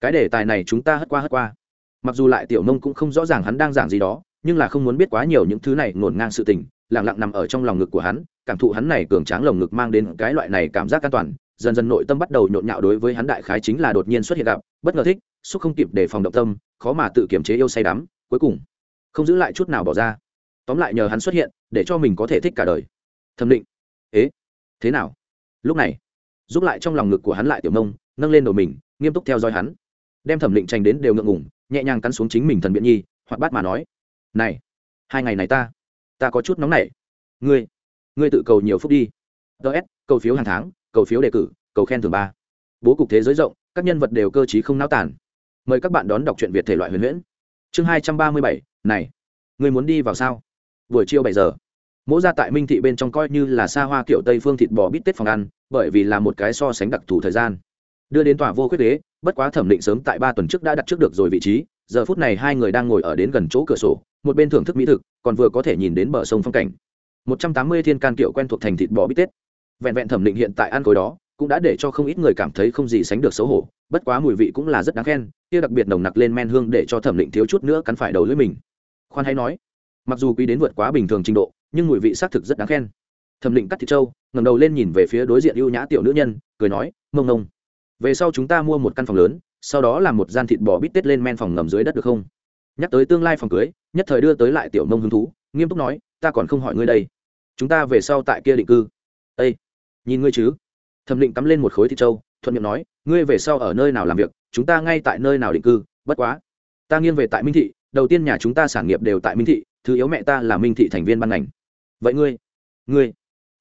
Cái đề tài này chúng ta hất qua hất qua mặc dù lại tiểu nông cũng không rõ ràng hắn đang giảng gì đó, nhưng là không muốn biết quá nhiều những thứ này ngổn ngang sự tình lẳng lặng nằm ở trong lòng ngực của hắn, cảm thụ hắn này cường tráng lồng ngực mang đến cái loại này cảm giác an toàn, dần dần nội tâm bắt đầu nhộn nhạo đối với hắn đại khái chính là đột nhiên xuất hiện gặp, bất ngờ thích, xúc không kịp để phòng động tâm, khó mà tự kiểm chế yêu say đắm, cuối cùng, không giữ lại chút nào bỏ ra. Tóm lại nhờ hắn xuất hiện, để cho mình có thể thích cả đời. Thẩm định. Ế, thế nào? Lúc này, giúp lại trong lòng ngực của hắn lại tiểu nông, nâng lên đầu mình, nghiêm túc theo dõi hắn. Đem thẩm định tranh đến đều ngượng ngủng nhẹ nhàng cắn xuống chính mình thần biện nhi hoặc bát mà nói, này, hai ngày này ta ta có chút nóng nảy. Ngươi ngươi tự cầu nhiều phút đi. Ts cầu phiếu hàng tháng, cầu phiếu đề cử, cầu khen thường ba. Bố cục thế giới rộng, các nhân vật đều cơ t không náo tản mời các bạn đón đọc truyện việt thể loại huyền huyễn. Chương hai trăm ba mươi bảy, này, ngươi muốn đi vào sao? Buổi chiều bảy giờ. Mỗ ra tại minh thị bên trong coi như là xa hoa kiểu tây phương thịt bò bít tết phòng ăn, bởi vì là một cái so sánh đặc thù thời gian. Đưa đến tòa vô khuyết đế bất quá thẩm định sớm tại ba tuần trước đã đặt trước được rồi vị trí, giờ phút này hai người đang ngồi ở đến gần chỗ cửa sổ, một bên thưởng thức mỹ thực, còn vừa có thể nhìn đến bờ sông phong cảnh. Một trăm tám mươi thiên can kiệu quen thuộc thành thịt bò bít tết. Vẹn vẹn thẩm định hiện tại ăn khối đó, cũng đã để cho không ít người cảm thấy không gì sánh được xấu hổ, bất quá mùi vị cũng là rất đáng khen, kia đặc biệt nồng nặc lên men hương để cho thẩm định thiếu chút nữa cắn phải đầu lưỡi mình. Khoan hay nói, mặc dù quý đến vượt quá bình thường trình độ, nhưng mùi vị xác thực rất đáng khen. Thẩm định cắt thịt trâu ngầm đầu lên nhìn về phía đối diện ưu nhã tiểu nữ nhân, cười nói, mông nông về sau chúng ta mua một căn phòng lớn, sau đó làm một gian thịt bò bít tết lên men phòng ngầm dưới đất được không? Nhắc tới tương lai phòng cưới, nhất thời đưa tới lại tiểu mông hứng thú, nghiêm túc nói, ta còn không hỏi ngươi đây. Chúng ta về sau tại kia định cư. Â nhìn ngươi chứ? Thẩm định cắm lên một khối thịt trâu, thuận miệng nói, ngươi về sau ở nơi nào làm việc, chúng ta ngay tại nơi nào định cư, bất quá. Ta nghiêng về tại minh thị, đầu tiên nhà chúng ta sản nghiệp đều tại minh thị, thứ yếu mẹ ta là minh thị thành viên ban ngành. Vậy ngươi ngươi,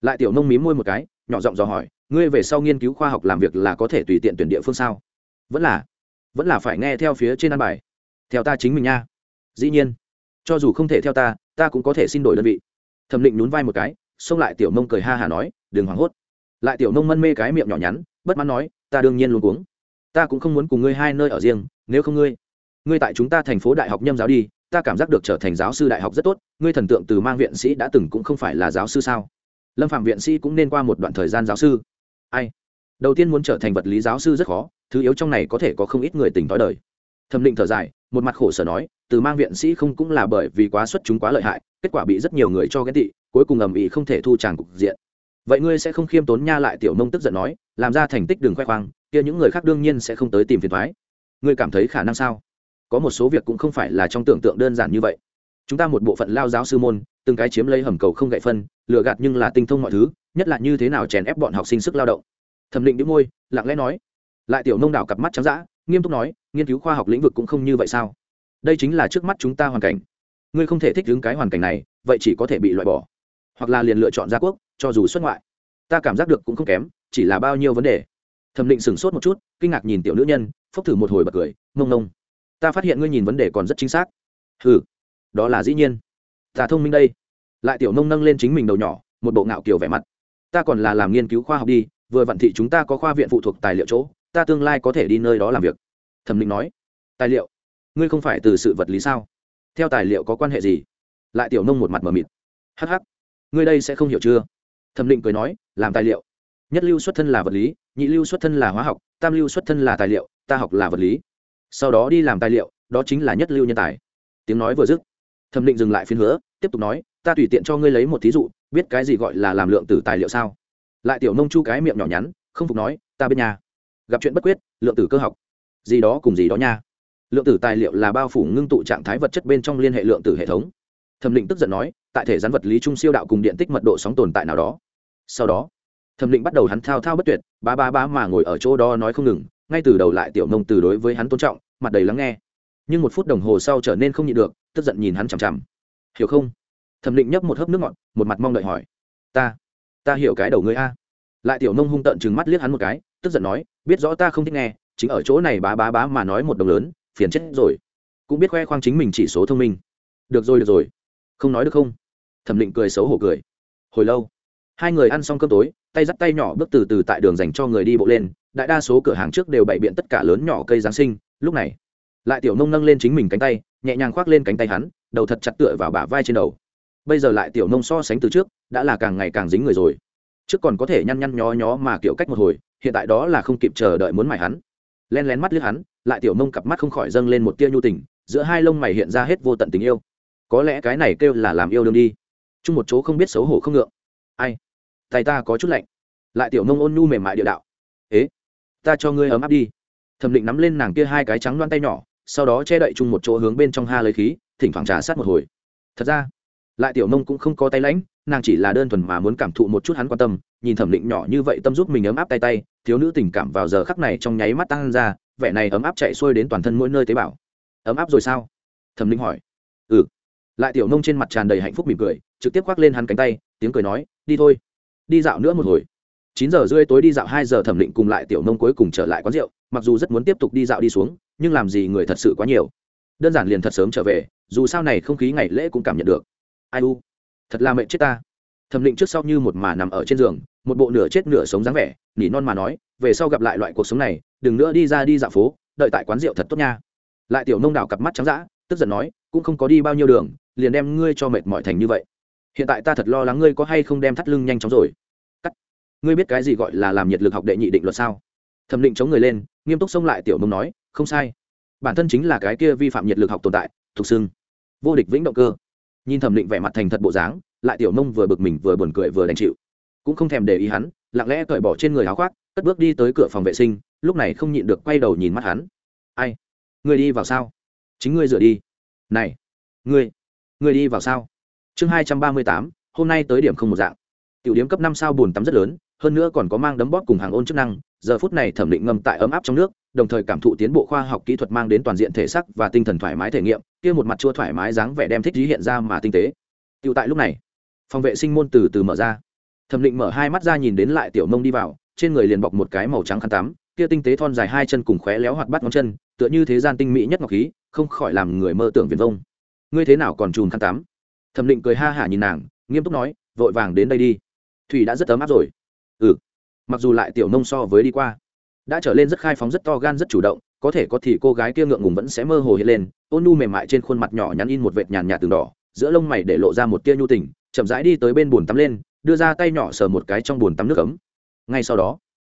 lại tiểu nông mím môi một cái, nhỏ giọng dò hỏi ngươi về sau nghiên cứu khoa học làm việc là có thể tùy tiện tuyển địa phương sao? Vẫn là vẫn là phải nghe theo phía trên ăn bài. Theo ta chính mình nha. Dĩ nhiên, cho dù không thể theo ta ta cũng có thể xin đổi đơn vị. Thẩm định nhún vai một cái, xông lại tiểu mông cười ha hả nói, đừng hoảng hốt. Lại tiểu nông mân mê cái miệng nhỏ nhắn, bất mãn nói, ta đương nhiên luôn cuống. Ta cũng không muốn cùng ngươi hai nơi ở riêng, nếu không ngươi ngươi tại chúng ta thành phố đại học nhâm giáo đi, ta cảm giác được trở thành giáo sư đại học rất tốt, ngươi thần tượng từ mang viện sĩ đã từng cũng không phải là giáo sư sao? Lâm phạm viện sĩ cũng nên qua một đoạn thời gian giáo sư ai? Đầu tiên muốn trở thành vật lý giáo sư rất khó, thứ yếu trong này có thể có không ít người tỉnh trói đời. Thẩm định thở dài, một mặt khổ sở nói, từ mang viện sĩ không cũng là bởi vì quá xuất chúng quá lợi hại, kết quả bị rất nhiều người cho ghét tị, cuối cùng ầm ĩ không thể thu tràng cục diện. Vậy ngươi sẽ không khiêm tốn nha lại tiểu nông tức giận nói, làm ra thành tích đừng khoe khoang, kia những người khác đương nhiên sẽ không tới tìm phiền thoái ngươi cảm thấy khả năng sao? Có một số việc cũng không phải là trong tưởng tượng đơn giản như vậy. Chúng ta một bộ phận lao giáo sư môn, từng cái chiếm lấy hầm cầu không gậy phân, lừa gạt nhưng là tinh thông mọi thứ nhất là như thế nào chèn ép bọn học sinh sức lao động. Thẩm định đĩu môi, lặng lẽ nói. Lại tiểu nông đảo cặp mắt trắng d nghiêm túc nói, nghiên cứu khoa học lĩnh vực cũng không như vậy sao? Đây chính là trước mắt chúng ta hoàn cảnh. Ngươi không thể thích ứng cái hoàn cảnh này, vậy chỉ có thể bị loại bỏ. Hoặc là liền lựa chọn gia quốc, cho dù xuất ngoại. Ta cảm giác được cũng không kém, chỉ là bao nhiêu vấn đề. Thẩm định sửng sốt một chút, kinh ngạc nhìn tiểu nữ nhân, phốc thử một hồi bật cười mông nông ta phát hiện ngươi nhìn vấn đề còn rất chính xác. Ừ đó là dĩ nhiên. Ta thông minh đây. Lại tiểu nông nâng lên chính mình đầu nhỏ, một bộ ngạo kiều vẻ mặt ta còn là làm nghiên cứu khoa học đi, vừa vặn thị chúng ta có khoa viện phụ thuộc tài liệu chỗ, ta tương lai có thể đi nơi đó làm việc. Thẩm định nói. Tài liệu? Ngươi không phải từ sự vật lý sao? Theo tài liệu có quan hệ gì? Lại tiểu nông một mặt mờ mịt. Hh ngươi đây sẽ không hiểu chưa? Thẩm định cười nói, làm tài liệu? Nhất lưu xuất thân là vật lý, nhị lưu xuất thân là hóa học, tam lưu xuất thân là tài liệu, ta học là vật lý. Sau đó đi làm tài liệu, đó chính là nhất lưu nhân tài. Tiếng nói vừa dứt, thẩm định dừng lại phiên hứa tiếp tục nói, ta tùy tiện cho ngươi lấy một thí dụ, biết cái gì gọi là làm lượng tử tài liệu sao? Lại tiểu nông chu cái miệng nhỏ nhắn, không phục nói, ta bên nhà gặp chuyện bất quyết, lượng tử cơ học. Gì đó cùng gì đó nha. Lượng tử tài liệu là bao phủ ngưng tụ trạng thái vật chất bên trong liên hệ lượng tử hệ thống. Thẩm định tức giận nói, tại thể rắn vật lý trung siêu đạo cùng điện tích mật độ sóng tồn tại nào đó. Sau đó, thẩm định bắt đầu hắn thao thao bất tuyệt ba ba ba mà ngồi ở chỗ đó nói không ngừng, ngay từ đầu lại tiểu nông từ đối với hắn tôn trọng, mặt đầy lắng nghe. Nhưng một phút đồng hồ sau trở nên không nhịn được, tức giận nhìn hắn chằm chằm hiểu không? Thẩm định nhấp một hớp nước ngọt, một mặt mong đợi hỏi. Ta ta hiểu cái đầu ngươi a. Lại tiểu nông hung tợn chừng mắt liếc hắn một cái, tức giận nói, biết rõ ta không thích nghe, chính ở chỗ này bá bá bá mà nói một đồng lớn, phiền chết rồi. Cũng biết khoe khoang chính mình chỉ số thông minh. Được rồi được rồi. Không nói được không? Thẩm định cười xấu hổ cười. Hồi lâu, hai người ăn xong cơm tối, tay dắt tay nhỏ bước từ từ tại đường dành cho người đi bộ lên, đại đa số cửa hàng trước đều bày biện tất cả lớn nhỏ cây giáng sinh. Lúc này, lại tiểu nông nâng lên chính mình cánh tay, nhẹ nhàng khoác lên cánh tay hắn đầu thật chặt tựa vào bả vai trên đầu. Bây giờ lại tiểu nông so sánh từ trước, đã là càng ngày càng dính người rồi. Trước còn có thể nhăn nhăn nhó nhó mà kiểu cách một hồi, hiện tại đó là không kịp chờ đợi muốn mải hắn. Len lén mắt lướt hắn, lại tiểu nông cặp mắt không khỏi dâng lên một tia nhu tình, giữa hai lông mày hiện ra hết vô tận tình yêu. Có lẽ cái này kêu là làm yêu đương đi. Chung một chỗ không biết xấu hổ không ngượng. Ai? Tay ta có chút lạnh. Lại tiểu nông ôn nhu mềm mại địa đạo. Ế? Ta cho ngươi ấm áp đi. Thẩm định nắm lên nàng kia hai cái trắng loan tay nhỏ, sau đó che đậy chung một chỗ hướng bên trong ha lấy khí thỉnh thoảng trà sát một hồi. Thật ra, lại tiểu nông cũng không có tay lãnh, nàng chỉ là đơn thuần mà muốn cảm thụ một chút hắn quan tâm, nhìn thẩm định nhỏ như vậy tâm giúp mình ấm áp tay tay, thiếu nữ tình cảm vào giờ khắc này trong nháy mắt tăng ra, vẻ này ấm áp chạy xuôi đến toàn thân mỗi nơi tế bào. Ấm áp rồi sao? thẩm định hỏi. Ừ. Lại tiểu nông trên mặt tràn đầy hạnh phúc mỉm cười, trực tiếp khoác lên hắn cánh tay, tiếng cười nói, đi thôi, đi dạo nữa một hồi. Chín giờ rưỡi tối đi dạo hai giờ thẩm định cùng lại tiểu nông cuối cùng trở lại quán rượu, mặc dù rất muốn tiếp tục đi dạo đi xuống, nhưng làm gì người thật sự quá nhiều đơn giản liền thật sớm trở về, dù sao này không khí ngày lễ cũng cảm nhận được. Ai u, thật là mệnh chết ta. Thẩm định trước sau như một mà nằm ở trên giường, một bộ nửa chết nửa sống dáng vẻ, nỉ non mà nói, về sau gặp lại loại cuộc sống này, đừng nữa đi ra đi dạo phố, đợi tại quán rượu thật tốt nha. Lại tiểu nông đảo cặp mắt trắng d tức giận nói, cũng không có đi bao nhiêu đường, liền đem ngươi cho mệt mỏi thành như vậy. Hiện tại ta thật lo lắng ngươi có hay không đem thắt lưng nhanh chóng rồi. Cắt. Ngươi biết cái gì gọi là làm nhiệt lực học đệ nhị định luật sao? Thẩm định chống người lên, nghiêm túc xông lại tiểu nông nói, không sai bản thân chính là cái kia vi phạm nhiệt lực học tồn tại thuộc xưng vô địch vĩnh động cơ. Nhìn thẩm định vẻ mặt thành thật bộ dáng, lại tiểu nông vừa bực mình vừa buồn cười vừa đành chịu. Cũng không thèm để ý hắn, lặng lẽ cởi bỏ trên người áo khoác, cất bước đi tới cửa phòng vệ sinh, lúc này không nhịn được quay đầu nhìn mắt hắn. Ai? Người đi vào sao? Chính ngươi rửa đi. Này, ngươi ngươi đi vào sao? Chương hai trăm ba mươi tám, hôm nay tới điểm không một dạng. Tiểu điểm cấp năm sao bùn tắm rất lớn, hơn nữa còn có mang đấm bóp cùng hàng ôn chức năng, giờ phút này thẩm định ngâm tại ấm áp trong nước đồng thời cảm thụ tiến bộ khoa học kỹ thuật mang đến toàn diện thể sắc và tinh thần thoải mái thể nghiệm, kia một mặt chua thoải mái dáng vẻ đem thích trí hiện ra mà tinh tế. Tựu tại lúc này, phòng vệ sinh môn từ từ mở ra. Thẩm định mở hai mắt ra nhìn đến lại tiểu mông đi vào, trên người liền bọc một cái màu trắng khăn tắm, kia tinh tế thon dài hai chân cùng khóe léo hoạt bắt ngón chân, tựa như thế gian tinh mỹ nhất ngọc khí, không khỏi làm người mơ tưởng viền vông. Ngươi thế nào còn chùm khăn tắm? Thẩm định cười ha hả nhìn nàng, nghiêm túc nói, vội vàng đến đây đi. Thủy đã rất ấm áp rồi. Ừ. Mặc dù lại tiểu nông so với đi qua đã trở lên rất khai phóng rất to gan rất chủ động, có thể có thì cô gái kia ngượng ngùng vẫn sẽ mơ hồ hiện lên, ôn nhu mềm mại trên khuôn mặt nhỏ nhắn in một vệt nhàn nhạt từng đỏ, giữa lông mày để lộ ra một tia nhu tình, chậm rãi đi tới bên bồn tắm lên, đưa ra tay nhỏ sờ một cái trong bồn tắm nước ấm. Ngay sau đó,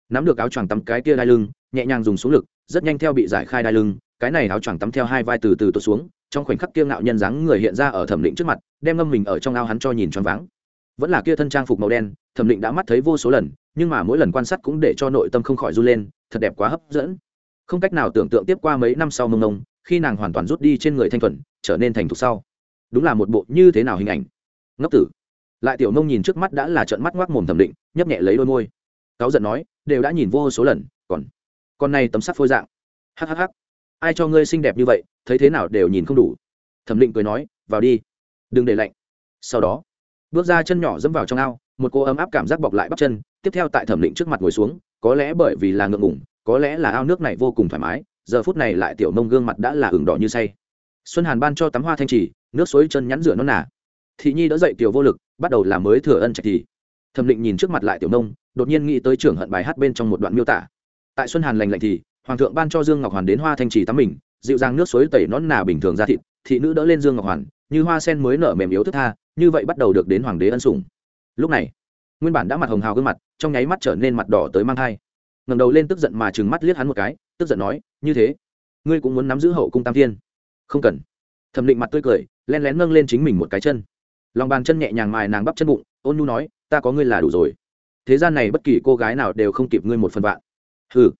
nắm được áo choàng tắm cái kia đai lưng, nhẹ nhàng dùng xuống lực, rất nhanh theo bị giải khai đai lưng, cái này áo choàng tắm theo hai vai từ từ tuột xuống, trong khoảnh khắc kia ngạo nhân dáng người hiện ra ở thẩm định trước mặt, đem ngâm mình ở trong ao hắn cho nhìn choáng váng. Vẫn là kia thân trang phục màu đen, thẩm định đã mắt thấy vô số lần, nhưng mà mỗi lần quan sát cũng để cho nội tâm không khỏi run lên thật đẹp quá hấp dẫn. Không cách nào tưởng tượng tiếp qua mấy năm sau mông nông khi nàng hoàn toàn rút đi trên người thanh thuần, trở nên thành thục sau. Đúng là một bộ như thế nào hình ảnh? Ngốc tử. Lại tiểu nông nhìn trước mắt đã là trận mắt ngoác mồm thẩm định, nhấp nhẹ lấy đôi môi. Cáu giận nói, đều đã nhìn vô số lần, còn, con này tấm sắc phôi dạng. Hhh ai cho ngươi xinh đẹp như vậy, thấy thế nào đều nhìn không đủ. Thẩm định cười nói, vào đi. Đừng để lạnh. Sau đó, bước ra chân nhỏ dẫm vào trong ao, một cô ấm áp cảm giác bọc lại bắp chân tiếp theo tại thẩm định trước mặt ngồi xuống, có lẽ bởi vì là ngượng ngủng có lẽ là ao nước này vô cùng thoải mái, giờ phút này lại tiểu nông gương mặt đã là ửng đỏ như say. Xuân hàn ban cho tắm hoa thanh trì, nước suối chân nhắn rửa nó nà. Thị nhi đỡ dậy tiểu vô lực, bắt đầu làm mới thừa ân trạch thì. Thẩm định nhìn trước mặt lại tiểu nông, đột nhiên nghĩ tới trưởng hận bài hát bên trong một đoạn miêu tả. Tại xuân hàn lành lạnh thì, hoàng thượng ban cho dương ngọc hoàn đến hoa thanh trì tắm mình, dịu dàng nước suối tẩy nón nà bình thường ra thịt, thị nữ đỡ lên dương ngọc hoàn, như hoa sen mới nở mềm yếu thức tha, như vậy bắt đầu được đến hoàng đế ân sủng. Lúc này, nguyên bản đã mặt hồng hào gương mặt trong nháy mắt trở nên mặt đỏ tới mang thai. Ngẩng đầu lên tức giận mà trừng mắt liếc hắn một cái, tức giận nói, như thế, ngươi cũng muốn nắm giữ hậu cung tam thiên? Không cần. Thẩm định mặt tươi cười len lén nâng lên chính mình một cái chân. Lòng bàn chân nhẹ nhàng mài nàng bắp chân bụng, ôn nhu nói, ta có ngươi là đủ rồi. Thế gian này bất kỳ cô gái nào đều không kịp ngươi một phần vạn. Hừ,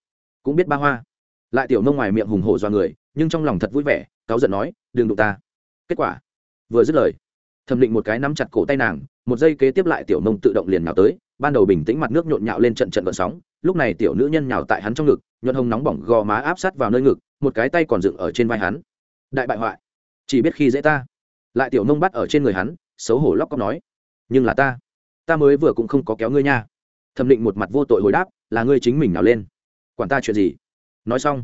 cũng biết ba hoa. Lại tiểu nông ngoài miệng hùng hổ do người, nhưng trong lòng thật vui vẻ, cáu giận nói, đừng đụng ta. Kết quả, vừa dứt lời, thẩm định một cái nắm chặt cổ tay nàng một giây kế tiếp lại tiểu nông tự động liền nhào tới, ban đầu bình tĩnh mặt nước nhộn nhạo lên trận trận vận sóng, lúc này tiểu nữ nhân nhào tại hắn trong ngực, nhuận hồng nóng bỏng gò má áp sát vào nơi ngực, một cái tay còn dựng ở trên vai hắn. Đại bại hoại. Chỉ biết khi dễ ta. Lại tiểu nông bắt ở trên người hắn, xấu hổ lóc cóc nói. Nhưng là ta ta mới vừa cũng không có kéo ngươi nha. Thẩm định một mặt vô tội hồi đáp, là ngươi chính mình nào lên. Quản ta chuyện gì? Nói xong,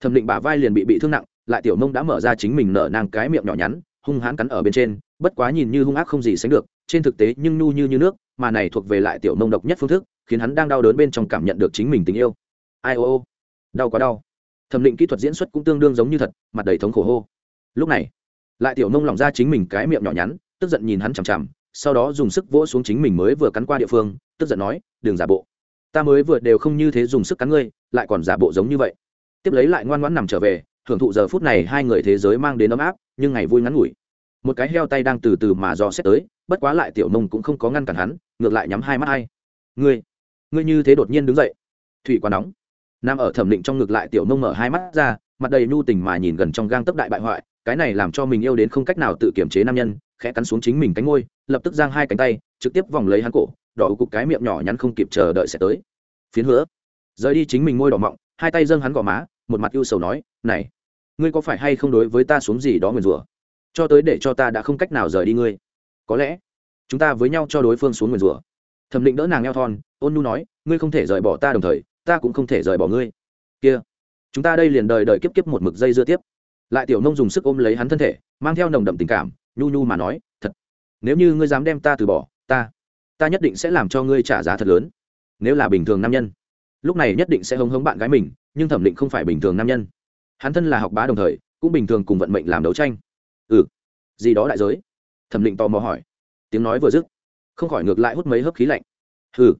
thẩm định bả vai liền bị bị thương nặng, lại tiểu nông đã mở ra chính mình nở nang cái miệng nhỏ nhắn, hung hãn cắn ở bên trên, bất quá nhìn như hung ác không gì sánh được trên thực tế nhưng nhu như như nước, mà này thuộc về lại tiểu nông độc nhất phương thức, khiến hắn đang đau đớn bên trong cảm nhận được chính mình tình yêu. Ai ô ô, đau quá đau. Thẩm định kỹ thuật diễn xuất cũng tương đương giống như thật, mặt đầy thống khổ hô. Lúc này, lại tiểu nông lỏng ra chính mình cái miệng nhỏ nhắn, tức giận nhìn hắn chằm chằm, sau đó dùng sức vỗ xuống chính mình mới vừa cắn qua địa phương, tức giận nói, đừng giả bộ. Ta mới vừa đều không như thế dùng sức cắn ngươi, lại còn giả bộ giống như vậy. Tiếp lấy lại ngoan ngoãn nằm trở về, hưởng thụ giờ phút này hai người thế giới mang đến ấm áp, nhưng ngày vui ngắn ngủi một cái heo tay đang từ từ mà dò xét tới, bất quá lại tiểu nông cũng không có ngăn cản hắn, ngược lại nhắm hai mắt hai. ngươi ngươi như thế đột nhiên đứng dậy. Thủy quá nóng. Nam ở thẩm định trong ngược lại tiểu nông mở hai mắt ra, mặt đầy nhu tình mà nhìn gần trong gang tấc đại bại hoại, cái này làm cho mình yêu đến không cách nào tự kiểm chế nam nhân, khẽ cắn xuống chính mình cánh ngôi lập tức giang hai cánh tay, trực tiếp vòng lấy hắn cổ, đỏ cục cái miệng nhỏ nhắn không kịp chờ đợi sẽ tới. Phiến hứa. Rời đi chính mình ngôi đỏ mọng, hai tay dâng hắn gò má, một mặt ưu sầu nói, này, ngươi có phải hay không đối với ta xuống gì đó nguyền rủa? Cho tới để cho ta đã không cách nào rời đi ngươi. Có lẽ, chúng ta với nhau cho đối phương xuống nguyền rủa. Thẩm định đỡ nàng eo thon, ôn nu nói, ngươi không thể rời bỏ ta đồng thời, ta cũng không thể rời bỏ ngươi. Kia, chúng ta đây liền đời đời kiếp kiếp một mực dây dưa tiếp. Lại tiểu nông dùng sức ôm lấy hắn thân thể, mang theo nồng đậm tình cảm, nhu nhu mà nói, thật, nếu như ngươi dám đem ta từ bỏ, ta ta nhất định sẽ làm cho ngươi trả giá thật lớn. Nếu là bình thường nam nhân, lúc này nhất định sẽ hống hống bạn gái mình, nhưng thẩm định không phải bình thường nam nhân. Hắn thân là học bá đồng thời, cũng bình thường cùng vận mệnh làm đấu tranh ừ. Gì đó đại giới? Thẩm định tò mò hỏi. Tiếng nói vừa dứt, không khỏi ngược lại hút mấy hớp khí lạnh. Ừ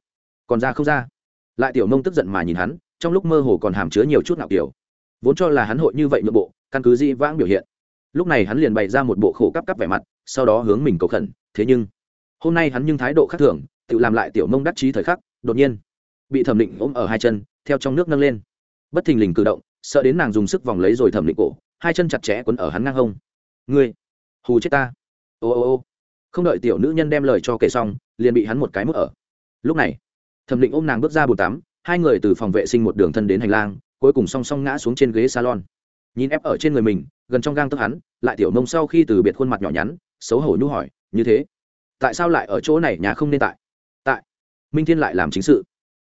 còn ra không ra? Lại tiểu nông tức giận mà nhìn hắn, trong lúc mơ hồ còn hàm chứa nhiều chút ngạo kiểu. Vốn cho là hắn hội như vậy nội bộ, căn cứ di vãng biểu hiện. Lúc này hắn liền bày ra một bộ khổ cắp cắp vẻ mặt, sau đó hướng mình cầu khẩn, thế nhưng, hôm nay hắn nhưng thái độ khác thường, tự làm lại tiểu mông đắc chí thời khắc, đột nhiên, bị thẩm định ôm ở hai chân, theo trong nước nâng lên. Bất thình lình cử động, sợ đến nàng dùng sức vòng lấy rồi thẩm định cổ, hai chân chặt chẽ quấn ở hắn ngang hông ngươi, hù chết ta. Ô ô ô. Không đợi tiểu nữ nhân đem lời cho kể xong, liền bị hắn một cái mức ở. Lúc này, thẩm định ôm nàng bước ra bồn tắm, hai người từ phòng vệ sinh một đường thân đến hành lang, cuối cùng song song ngã xuống trên ghế salon. Nhìn ép ở trên người mình, gần trong gang tức hắn, lại tiểu nông sau khi từ biệt khuôn mặt nhỏ nhắn, xấu hổ nhu hỏi, như thế, tại sao lại ở chỗ này nhà không nên tại? Tại. Minh thiên lại làm chính sự.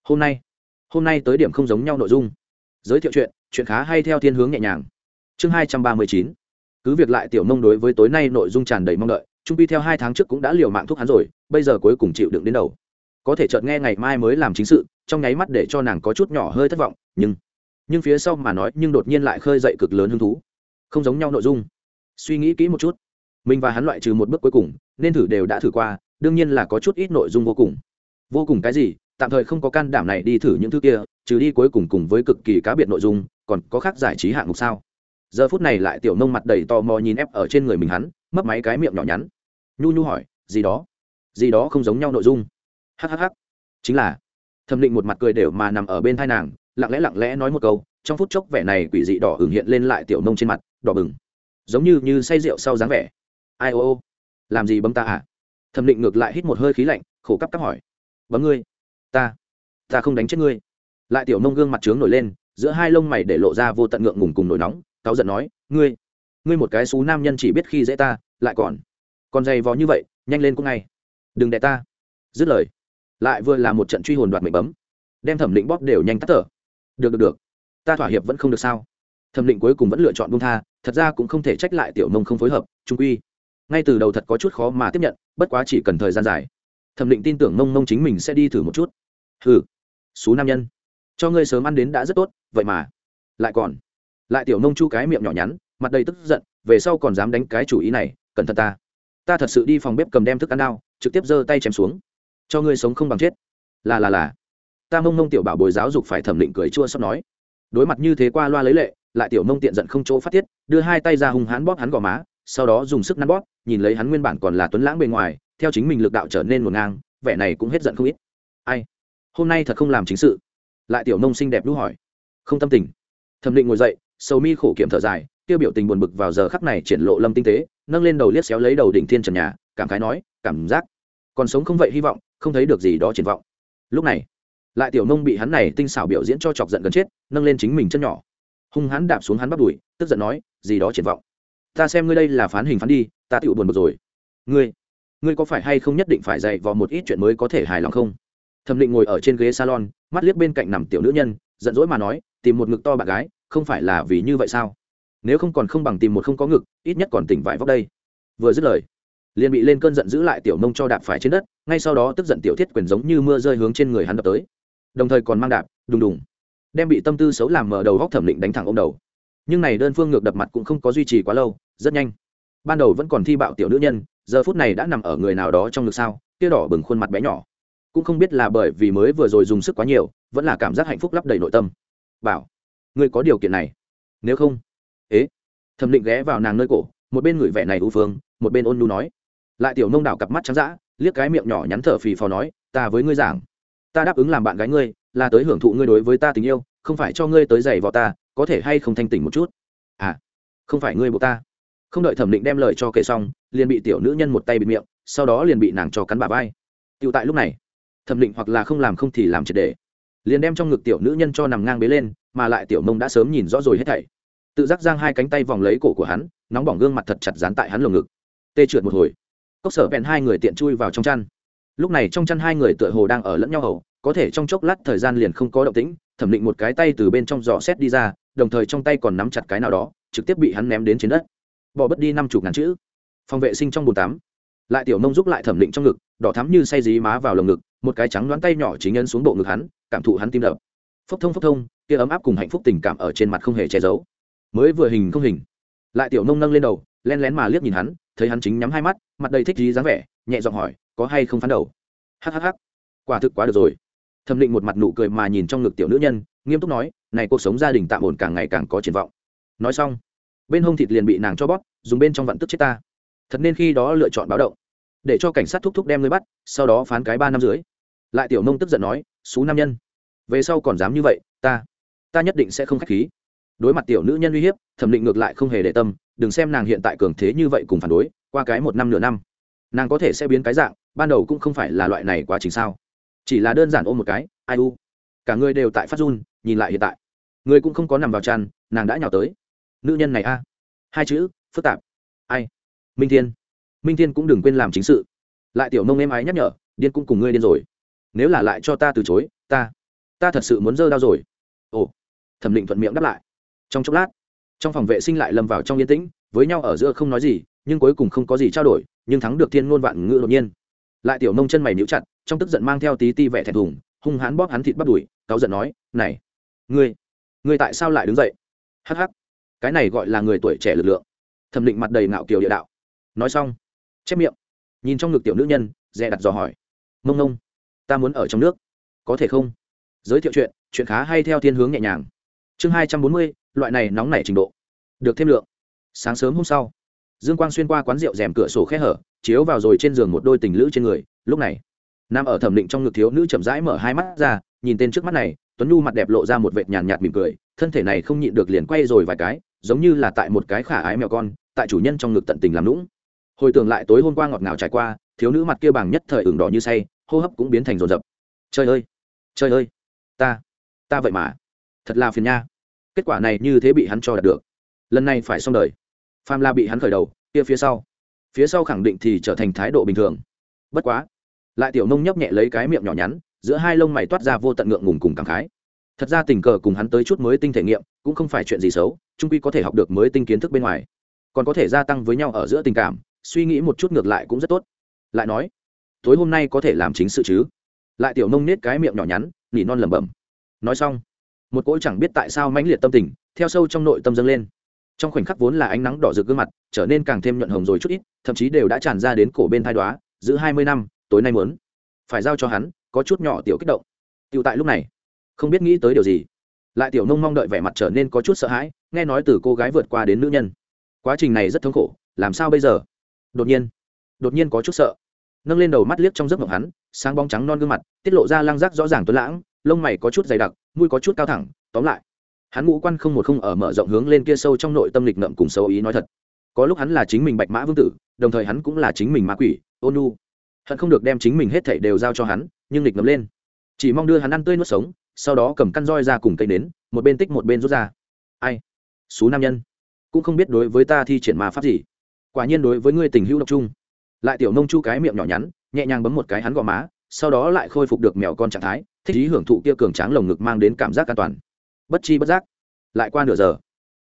Hôm nay hôm nay tới điểm không giống nhau nội dung. Giới thiệu chuyện chuyện khá hay theo thiên hướng nhẹ nhàng. Chương hai trăm ba mươi chín cứ việc lại tiểu nông đối với tối nay nội dung tràn đầy mong đợi, trung pi theo hai tháng trước cũng đã liều mạng thuốc hắn rồi, bây giờ cuối cùng chịu đựng đến đầu. Có thể chợt nghe ngày mai mới làm chính sự, trong nháy mắt để cho nàng có chút nhỏ hơi thất vọng, nhưng nhưng phía sau mà nói, nhưng đột nhiên lại khơi dậy cực lớn hứng thú. Không giống nhau nội dung. Suy nghĩ kỹ một chút. Mình và hắn loại trừ một bước cuối cùng, nên thử đều đã thử qua, đương nhiên là có chút ít nội dung vô cùng. Vô cùng cái gì, tạm thời không có can đảm này đi thử những thứ kia, trừ đi cuối cùng cùng với cực kỳ cá biệt nội dung, còn có khác giải trí hạng mục sao? Giờ phút này lại tiểu nông mặt đầy tò mò nhìn ép ở trên người mình hắn, mấp máy cái miệng nhỏ nhắn. Nhu nhu hỏi, gì đó? Gì đó không giống nhau nội dung. Hhh chính là. Thẩm định một mặt cười đều mà nằm ở bên thai nàng, lặng lẽ lặng lẽ nói một câu, trong phút chốc vẻ này quỷ dị đỏ ửng hiện lên lại tiểu nông trên mặt, đỏ bừng. Giống như như say rượu sau dáng vẻ. Ai, ô ô, làm gì bấm ta à? Thẩm định ngược lại hít một hơi khí lạnh, khổ cắp cắp hỏi. Bấm ngươi. Ta ta không đánh chết ngươi. Lại tiểu nông gương mặt trướng nổi lên, giữa hai lông mày để lộ ra vô tận ngượng ngùng cùng nổi nóng cáu giận nói, ngươi ngươi một cái xú nam nhân chỉ biết khi dễ ta, lại còn còn dày vò như vậy, nhanh lên cũng ngay. Đừng đẻ ta. Dứt lời, lại vừa là một trận truy hồn đoạt mệnh bấm. Đem thẩm định bóp đều nhanh tắt thở. Được được được, ta thỏa hiệp vẫn không được sao? Thẩm định cuối cùng vẫn lựa chọn bung tha, thật ra cũng không thể trách lại tiểu nông không phối hợp, trung quy. Ngay từ đầu thật có chút khó mà tiếp nhận, bất quá chỉ cần thời gian dài, thẩm định tin tưởng mông mông chính mình sẽ đi thử một chút. Thử xú nam nhân, cho ngươi sớm ăn đến đã rất tốt, vậy mà, lại còn lại tiểu nông chu cái miệng nhỏ nhắn, mặt đầy tức giận, về sau còn dám đánh cái chủ ý này, cẩn thận ta. Ta thật sự đi phòng bếp cầm đem thức ăn đao, trực tiếp giơ tay chém xuống. Cho ngươi sống không bằng chết. Là là là. Ta mông mông tiểu bảo bồi giáo dục phải thẩm định cười chua sót nói. Đối mặt như thế qua loa lấy lệ, lại tiểu mông tiện giận không chỗ phát tiết, đưa hai tay ra hung hãn bóp hắn gò má, sau đó dùng sức nắn bóp, nhìn lấy hắn nguyên bản còn là tuấn lãng bề ngoài, theo chính mình lực đạo trở nên ngổn ngang, vẻ này cũng hết giận không ít. Ai? Hôm nay thật không làm chính sự. Lại tiểu mông xinh đẹp đu hỏi. Không tâm tình. Thẩm định ngồi dậy sầu mi khổ kiểm thở dài, tiêu biểu tình buồn bực vào giờ khắc này triển lộ lâm tinh tế, nâng lên đầu liếc xéo lấy đầu đỉnh thiên trần nhà, cảm khái nói, cảm giác còn sống không vậy hy vọng, không thấy được gì đó triển vọng. Lúc này, lại tiểu nông bị hắn này tinh xảo biểu diễn cho chọc giận gần chết, nâng lên chính mình chân nhỏ. Hung hắn đạp xuống hắn bắt đùi, tức giận nói, gì đó triển vọng. Ta xem ngươi đây là phán hình phán đi, ta tựu buồn bực rồi. Ngươi ngươi có phải hay không nhất định phải dạy vào một ít chuyện mới có thể hài lòng không? Thẩm định ngồi ở trên ghế salon, mắt liếc bên cạnh nằm tiểu nữ nhân, giận dỗi mà nói, tìm một ngực to bạn gái không phải là vì như vậy sao? Nếu không còn không bằng tìm một không có ngực, ít nhất còn tỉnh vải vóc đây. Vừa dứt lời, liền bị lên cơn giận giữ lại tiểu nông cho đạp phải trên đất, ngay sau đó tức giận tiểu thiết quyền giống như mưa rơi hướng trên người hắn đập tới. Đồng thời còn mang đạp, đùng đùng, đem bị tâm tư xấu làm mở đầu góc thẩm định đánh thẳng ông đầu. Nhưng này đơn phương ngược đập mặt cũng không có duy trì quá lâu, rất nhanh. Ban đầu vẫn còn thi bạo tiểu nữ nhân, giờ phút này đã nằm ở người nào đó trong ngực sao, tia đỏ bừng khuôn mặt bé nhỏ. Cũng không biết là bởi vì mới vừa rồi dùng sức quá nhiều, vẫn là cảm giác hạnh phúc lấp đầy nội tâm. Bảo ngươi có điều kiện này. Nếu không, ế. Thẩm định ghé vào nàng nơi cổ, một bên người vẻ này ưu phương, một bên ôn nu nói. Lại tiểu nông đảo cặp mắt trắng d liếc cái miệng nhỏ nhắn thở phì phò nói, ta với ngươi giảng. Ta đáp ứng làm bạn gái ngươi, là tới hưởng thụ ngươi đối với ta tình yêu, không phải cho ngươi tới giày vào ta, có thể hay không thanh tỉnh một chút? À không phải ngươi buộc ta. Không đợi thẩm định đem lời cho kể xong, liền bị tiểu nữ nhân một tay bịt miệng, sau đó liền bị nàng cho cắn bà vai. Tựu tại lúc này, thẩm định hoặc là không làm không thì làm triệt để liền đem trong ngực tiểu nữ nhân cho nằm ngang bế lên, mà lại tiểu mông đã sớm nhìn rõ rồi hết thảy. Tự giác giang hai cánh tay vòng lấy cổ của hắn, nóng bỏng gương mặt thật chặt dán tại hắn lồng ngực. Tê trượt một hồi, cốc sở bèn hai người tiện chui vào trong chăn. Lúc này trong chăn hai người tựa hồ đang ở lẫn nhau hầu, có thể trong chốc lát thời gian liền không có động tĩnh, thẩm định một cái tay từ bên trong giò xét đi ra, đồng thời trong tay còn nắm chặt cái nào đó, trực tiếp bị hắn ném đến trên đất. Bỏ bất đi năm chục ngàn chữ. Phòng vệ sinh trong bồn tắm. Lại tiểu nông giúp lại thẩm định trong ngực, đỏ thắm như say dí má vào lồng ngực, một cái trắng đoán tay nhỏ chính nhân xuống bộ ngực hắn cảm thụ hắn tim đập. Phốc thông phốc thông, kia ấm áp cùng hạnh phúc tình cảm ở trên mặt không hề che giấu. Mới vừa hình không hình. Lại tiểu nông nâng lên đầu, len lén mà liếc nhìn hắn, thấy hắn chính nhắm hai mắt, mặt đầy thích gì dáng vẻ, nhẹ giọng hỏi, có hay không phán đầu? Hhh quả thực quá được rồi. Thẩm định một mặt nụ cười mà nhìn trong ngực tiểu nữ nhân, nghiêm túc nói, này cuộc sống gia đình tạm ổn càng ngày càng có triển vọng. Nói xong, bên hông thịt liền bị nàng cho bóp, dùng bên trong vặn tức chết ta. Thật nên khi đó lựa chọn báo động, để cho cảnh sát thúc thúc đem ngươi bắt, sau đó phán cái ba năm dưới lại tiểu nông tức giận nói xú nam nhân. Về sau còn dám như vậy, ta ta nhất định sẽ không k h á c h khí. Đối mặt tiểu nữ nhân uy hiếp, thẩm định ngược lại không hề để tâm, đừng xem nàng hiện tại cường thế như vậy cùng phản đối, qua cái một năm nửa năm, nàng có thể sẽ biến cái dạng, ban đầu cũng không phải là loại này quá trình sao. Chỉ là đơn giản ôm một cái, ai u. Cả người đều tại phát run, nhìn lại hiện tại. Người cũng không có nằm vào tràn, nàng đã nhào tới. Nữ nhân này a. Hai chữ, phức tạp. Ai? Minh thiên. Minh thiên cũng đừng quên làm chính sự. Lại tiểu nông em ái nhắc nhở, điên cũng cùng ngươi điên rồi nếu là lại cho ta từ chối, ta ta thật sự muốn dơ đau rồi. Ồ, thẩm định thuận miệng đáp lại. Trong chốc lát, trong phòng vệ sinh lại lâm vào trong yên tĩnh, với nhau ở giữa không nói gì, nhưng cuối cùng không có gì trao đổi, nhưng thắng được thiên ngôn vạn ngữ đột nhiên. Lại tiểu nông chân mày níu chặt, trong tức giận mang theo tí ti vẻ thẹn thùng, hung hãn bóp hắn thịt bắt đùi, cáu giận nói, này, ngươi ngươi tại sao lại đứng dậy? Hắc hắc, cái này gọi là người tuổi trẻ lực lượng. Thẩm định mặt đầy ngạo kiều địa đạo. Nói xong, chép miệng, nhìn trong ngực tiểu nữ nhân, dè đặt dò hỏi, mông nông ta muốn ở trong nước. Có thể không? Giới thiệu chuyện chuyện khá hay theo thiên hướng nhẹ nhàng. Chương hai trăm bốn mươi, loại này nóng nảy trình độ. Được thêm lượng. Sáng sớm hôm sau, dương quang xuyên qua quán rượu rèm cửa sổ khe hở, chiếu vào rồi trên giường một đôi tình lữ trên người. Lúc này, nam ở thẩm định trong ngực thiếu nữ chậm rãi mở hai mắt ra, nhìn tên trước mắt này, tuấn nhu mặt đẹp lộ ra một vệt nhàn nhạt mỉm cười, thân thể này không nhịn được liền quay rồi vài cái, giống như là tại một cái khả ái mèo con, tại chủ nhân trong ngực tận tình làm lũng hồi tưởng lại tối hôm qua ngọt ngào trải qua thiếu nữ mặt kia bằng nhất thời ửng đỏ như say, hô hấp cũng biến thành rồn rập trời ơi! Trời ơi! Ta ta vậy mà. Thật là phiền nha. Kết quả này như thế bị hắn cho đạt được. Lần này phải xong đời. Pham la bị hắn khởi đầu, kia phía sau. Phía sau khẳng định thì trở thành thái độ bình thường. Bất quá, lại tiểu nông nhấp nhẹ lấy cái miệng nhỏ nhắn, giữa hai lông mày toát ra vô tận ngượng ngùng cùng cảm khái. Thật ra tình cờ cùng hắn tới chút mới tinh thể nghiệm, cũng không phải chuyện gì xấu trung quy có thể học được mới tinh kiến thức bên ngoài. Còn có thể gia tăng với nhau ở giữa tình cảm, suy nghĩ một chút ngược lại cũng rất tốt lại nói, tối hôm nay có thể làm chính sự chứ? Lại tiểu nông nết cái miệng nhỏ nhắn, nỉ non lẩm bẩm. Nói xong, một cỗ chẳng biết tại sao mãnh liệt tâm tình, theo sâu trong nội tâm dâng lên. Trong khoảnh khắc vốn là ánh nắng đỏ rực gương mặt, trở nên càng thêm nhuận hồng rồi chút ít, thậm chí đều đã tràn ra đến cổ bên thai đoá giữ hai mươi năm, tối nay muốn phải giao cho hắn, có chút nhỏ tiểu kích động. Tựu tại lúc này, không biết nghĩ tới điều gì. Lại tiểu nông mong đợi vẻ mặt trở nên có chút sợ hãi, nghe nói từ cô gái vượt qua đến nữ nhân. Quá trình này rất thống khổ, làm sao bây giờ? Đột nhiên đột nhiên có chút sợ nâng lên đầu mắt liếc trong giấc mộng hắn, sáng bóng trắng non gương mặt, tiết lộ ra lăng giác rõ ràng tuấn lãng, lông mày có chút dày đặc, mũi có chút cao thẳng, tóm lại, hắn ngũ quan không một không ở mở rộng hướng lên kia sâu trong nội tâm lịch ngậm cùng sâu ý nói thật. Có lúc hắn là chính mình bạch mã vương tử, đồng thời hắn cũng là chính mình ma quỷ ôn nu. Hận không được đem chính mình hết thảy đều giao cho hắn, nhưng lịch ngậm lên. Chỉ mong đưa hắn ăn tươi nuốt sống, sau đó cầm căn roi ra cùng cây đến một bên tích một bên rút ra. Ai? Số nam nhân. Cũng không biết đối với ta thi triển ma pháp gì. Quả nhiên đối với ngươi tình hữu độc trung lại tiểu nông chu cái miệng nhỏ nhắn, nhẹ nhàng bấm một cái hắn gò má, sau đó lại khôi phục được mèo con trạng thái, thích ý hưởng thụ kia cường tráng lồng ngực mang đến cảm giác an toàn. Bất chi bất giác, lại qua nửa giờ,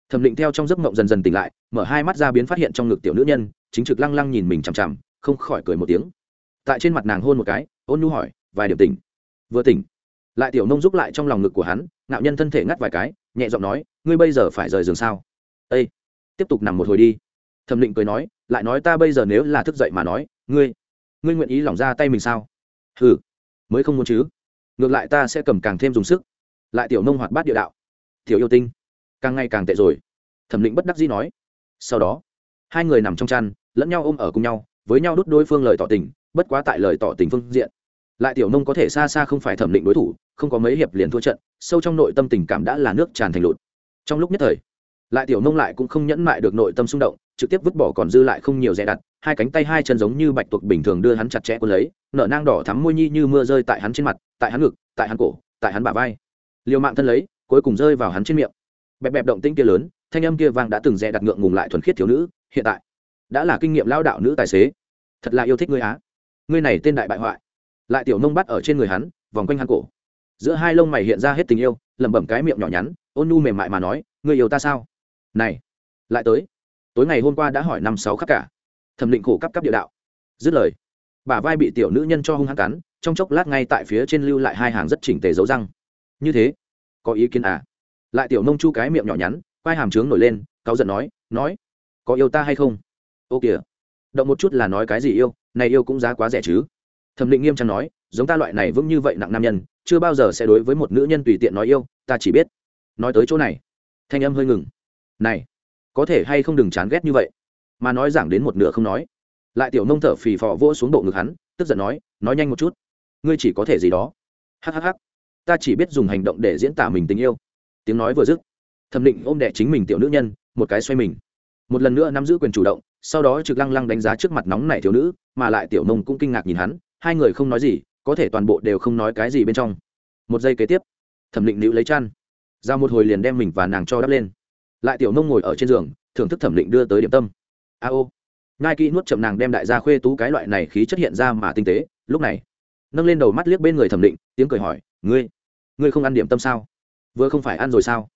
thẩm định theo trong giấc mộng dần dần tỉnh lại, mở hai mắt ra biến phát hiện trong ngực tiểu nữ nhân, chính trực lăng lăng nhìn mình chằm chằm, không khỏi cười một tiếng. Tại trên mặt nàng hôn một cái, ôn nhu hỏi, vài điểm tỉnh? Vừa tỉnh. Lại tiểu nông giúp lại trong lòng ngực của hắn, ngạo nhân thân thể ngắt vài cái, nhẹ giọng nói, ngươi bây giờ phải rời giường sao? Ây tiếp tục nằm một hồi đi. Thẩm định cười nói lại nói ta bây giờ nếu là thức dậy mà nói, ngươi ngươi nguyện ý lỏng ra tay mình sao? Ừ mới không muốn chứ. Ngược lại ta sẽ cầm càng thêm dùng sức. Lại tiểu nông hoạt bát địa đạo. Tiểu yêu tinh, càng ngày càng tệ rồi. Thẩm định bất đắc dĩ nói. Sau đó, hai người nằm trong chăn, lẫn nhau ôm ở cùng nhau, với nhau đút đối phương lời tỏ tình, bất quá tại lời tỏ tình phương diện. Lại tiểu nông có thể xa xa không phải thẩm định đối thủ, không có mấy hiệp liền thua trận, sâu trong nội tâm tình cảm đã là nước tràn thành lụt. Trong lúc nhất thời, lại tiểu nông lại cũng không nhẫn mại được nội tâm xung động trực tiếp vứt bỏ còn dư lại không nhiều dè đặt, hai cánh tay hai chân giống như bạch tuộc bình thường đưa hắn chặt chẽ quân lấy, nở nang đỏ thắm môi nhi như mưa rơi tại hắn trên mặt, tại hắn ngực, tại hắn cổ, tại hắn bả vai. Liều mạng thân lấy, cuối cùng rơi vào hắn trên miệng. Bẹp bẹp động tinh kia lớn, thanh âm kia vang đã từng dè đặt ngượng ngùng lại thuần khiết thiếu nữ, hiện tại đã là kinh nghiệm lao đạo nữ tài xế. Thật là yêu thích ngươi á. Ngươi này tên đại bại hoại. Lại tiểu nông bắt ở trên người hắn, vòng quanh hắn cổ. Giữa hai lông mày hiện ra hết tình yêu, lẩm bẩm cái miệng nhỏ nhắn, ôn nu mềm mại mà nói, ngươi yêu ta sao? Này, lại tới tối ngày hôm qua đã hỏi năm sáu khắc cả. Thẩm định khổ cấp cấp địa đạo. Dứt lời, bả vai bị tiểu nữ nhân cho hung hăng cắn, trong chốc lát ngay tại phía trên lưu lại hai hàng rất chỉnh tề dấu răng. Như thế, có ý kiến à? Lại tiểu nông chu cái miệng nhỏ nhắn vai hàm trướng nổi lên, cáu giận nói nói, có yêu ta hay không? Ô kìa, động một chút là nói cái gì yêu, này yêu cũng giá quá rẻ chứ. Thẩm định nghiêm trang nói, giống ta loại này vững như vậy nặng nam nhân, chưa bao giờ sẽ đối với một nữ nhân tùy tiện nói yêu, ta chỉ biết, nói tới chỗ này. Thanh âm hơi ngừng. Này có thể hay không đừng chán ghét như vậy. Mà nói giảng đến một nửa không nói. Lại tiểu nông thở phì phò vỗ xuống bộ ngực hắn, tức giận nói nói nhanh một chút. Ngươi chỉ có thể gì đó. Hhh ta chỉ biết dùng hành động để diễn tả mình tình yêu. Tiếng nói vừa dứt, thẩm định ôm đẻ chính mình tiểu nữ nhân, một cái xoay mình. Một lần nữa nắm giữ quyền chủ động, sau đó trực lăng lăng đánh giá trước mặt nóng này thiếu nữ, mà lại tiểu nông cũng kinh ngạc nhìn hắn, hai người không nói gì, có thể toàn bộ đều không nói cái gì bên trong. Một giây kế tiếp, thẩm định nữ lấy chăn ra một hồi liền đem mình và nàng cho đắp lên lại tiểu nông ngồi ở trên giường, thưởng thức thẩm định đưa tới điểm tâm. A ô. Ngai kỹ nuốt chậm nàng đem đại gia khuê tú cái loại này khí chất hiện ra mà tinh tế, lúc này, nâng lên đầu mắt liếc bên người thẩm định, tiếng cười hỏi, ngươi ngươi không ăn điểm tâm sao? Vừa không phải ăn rồi sao?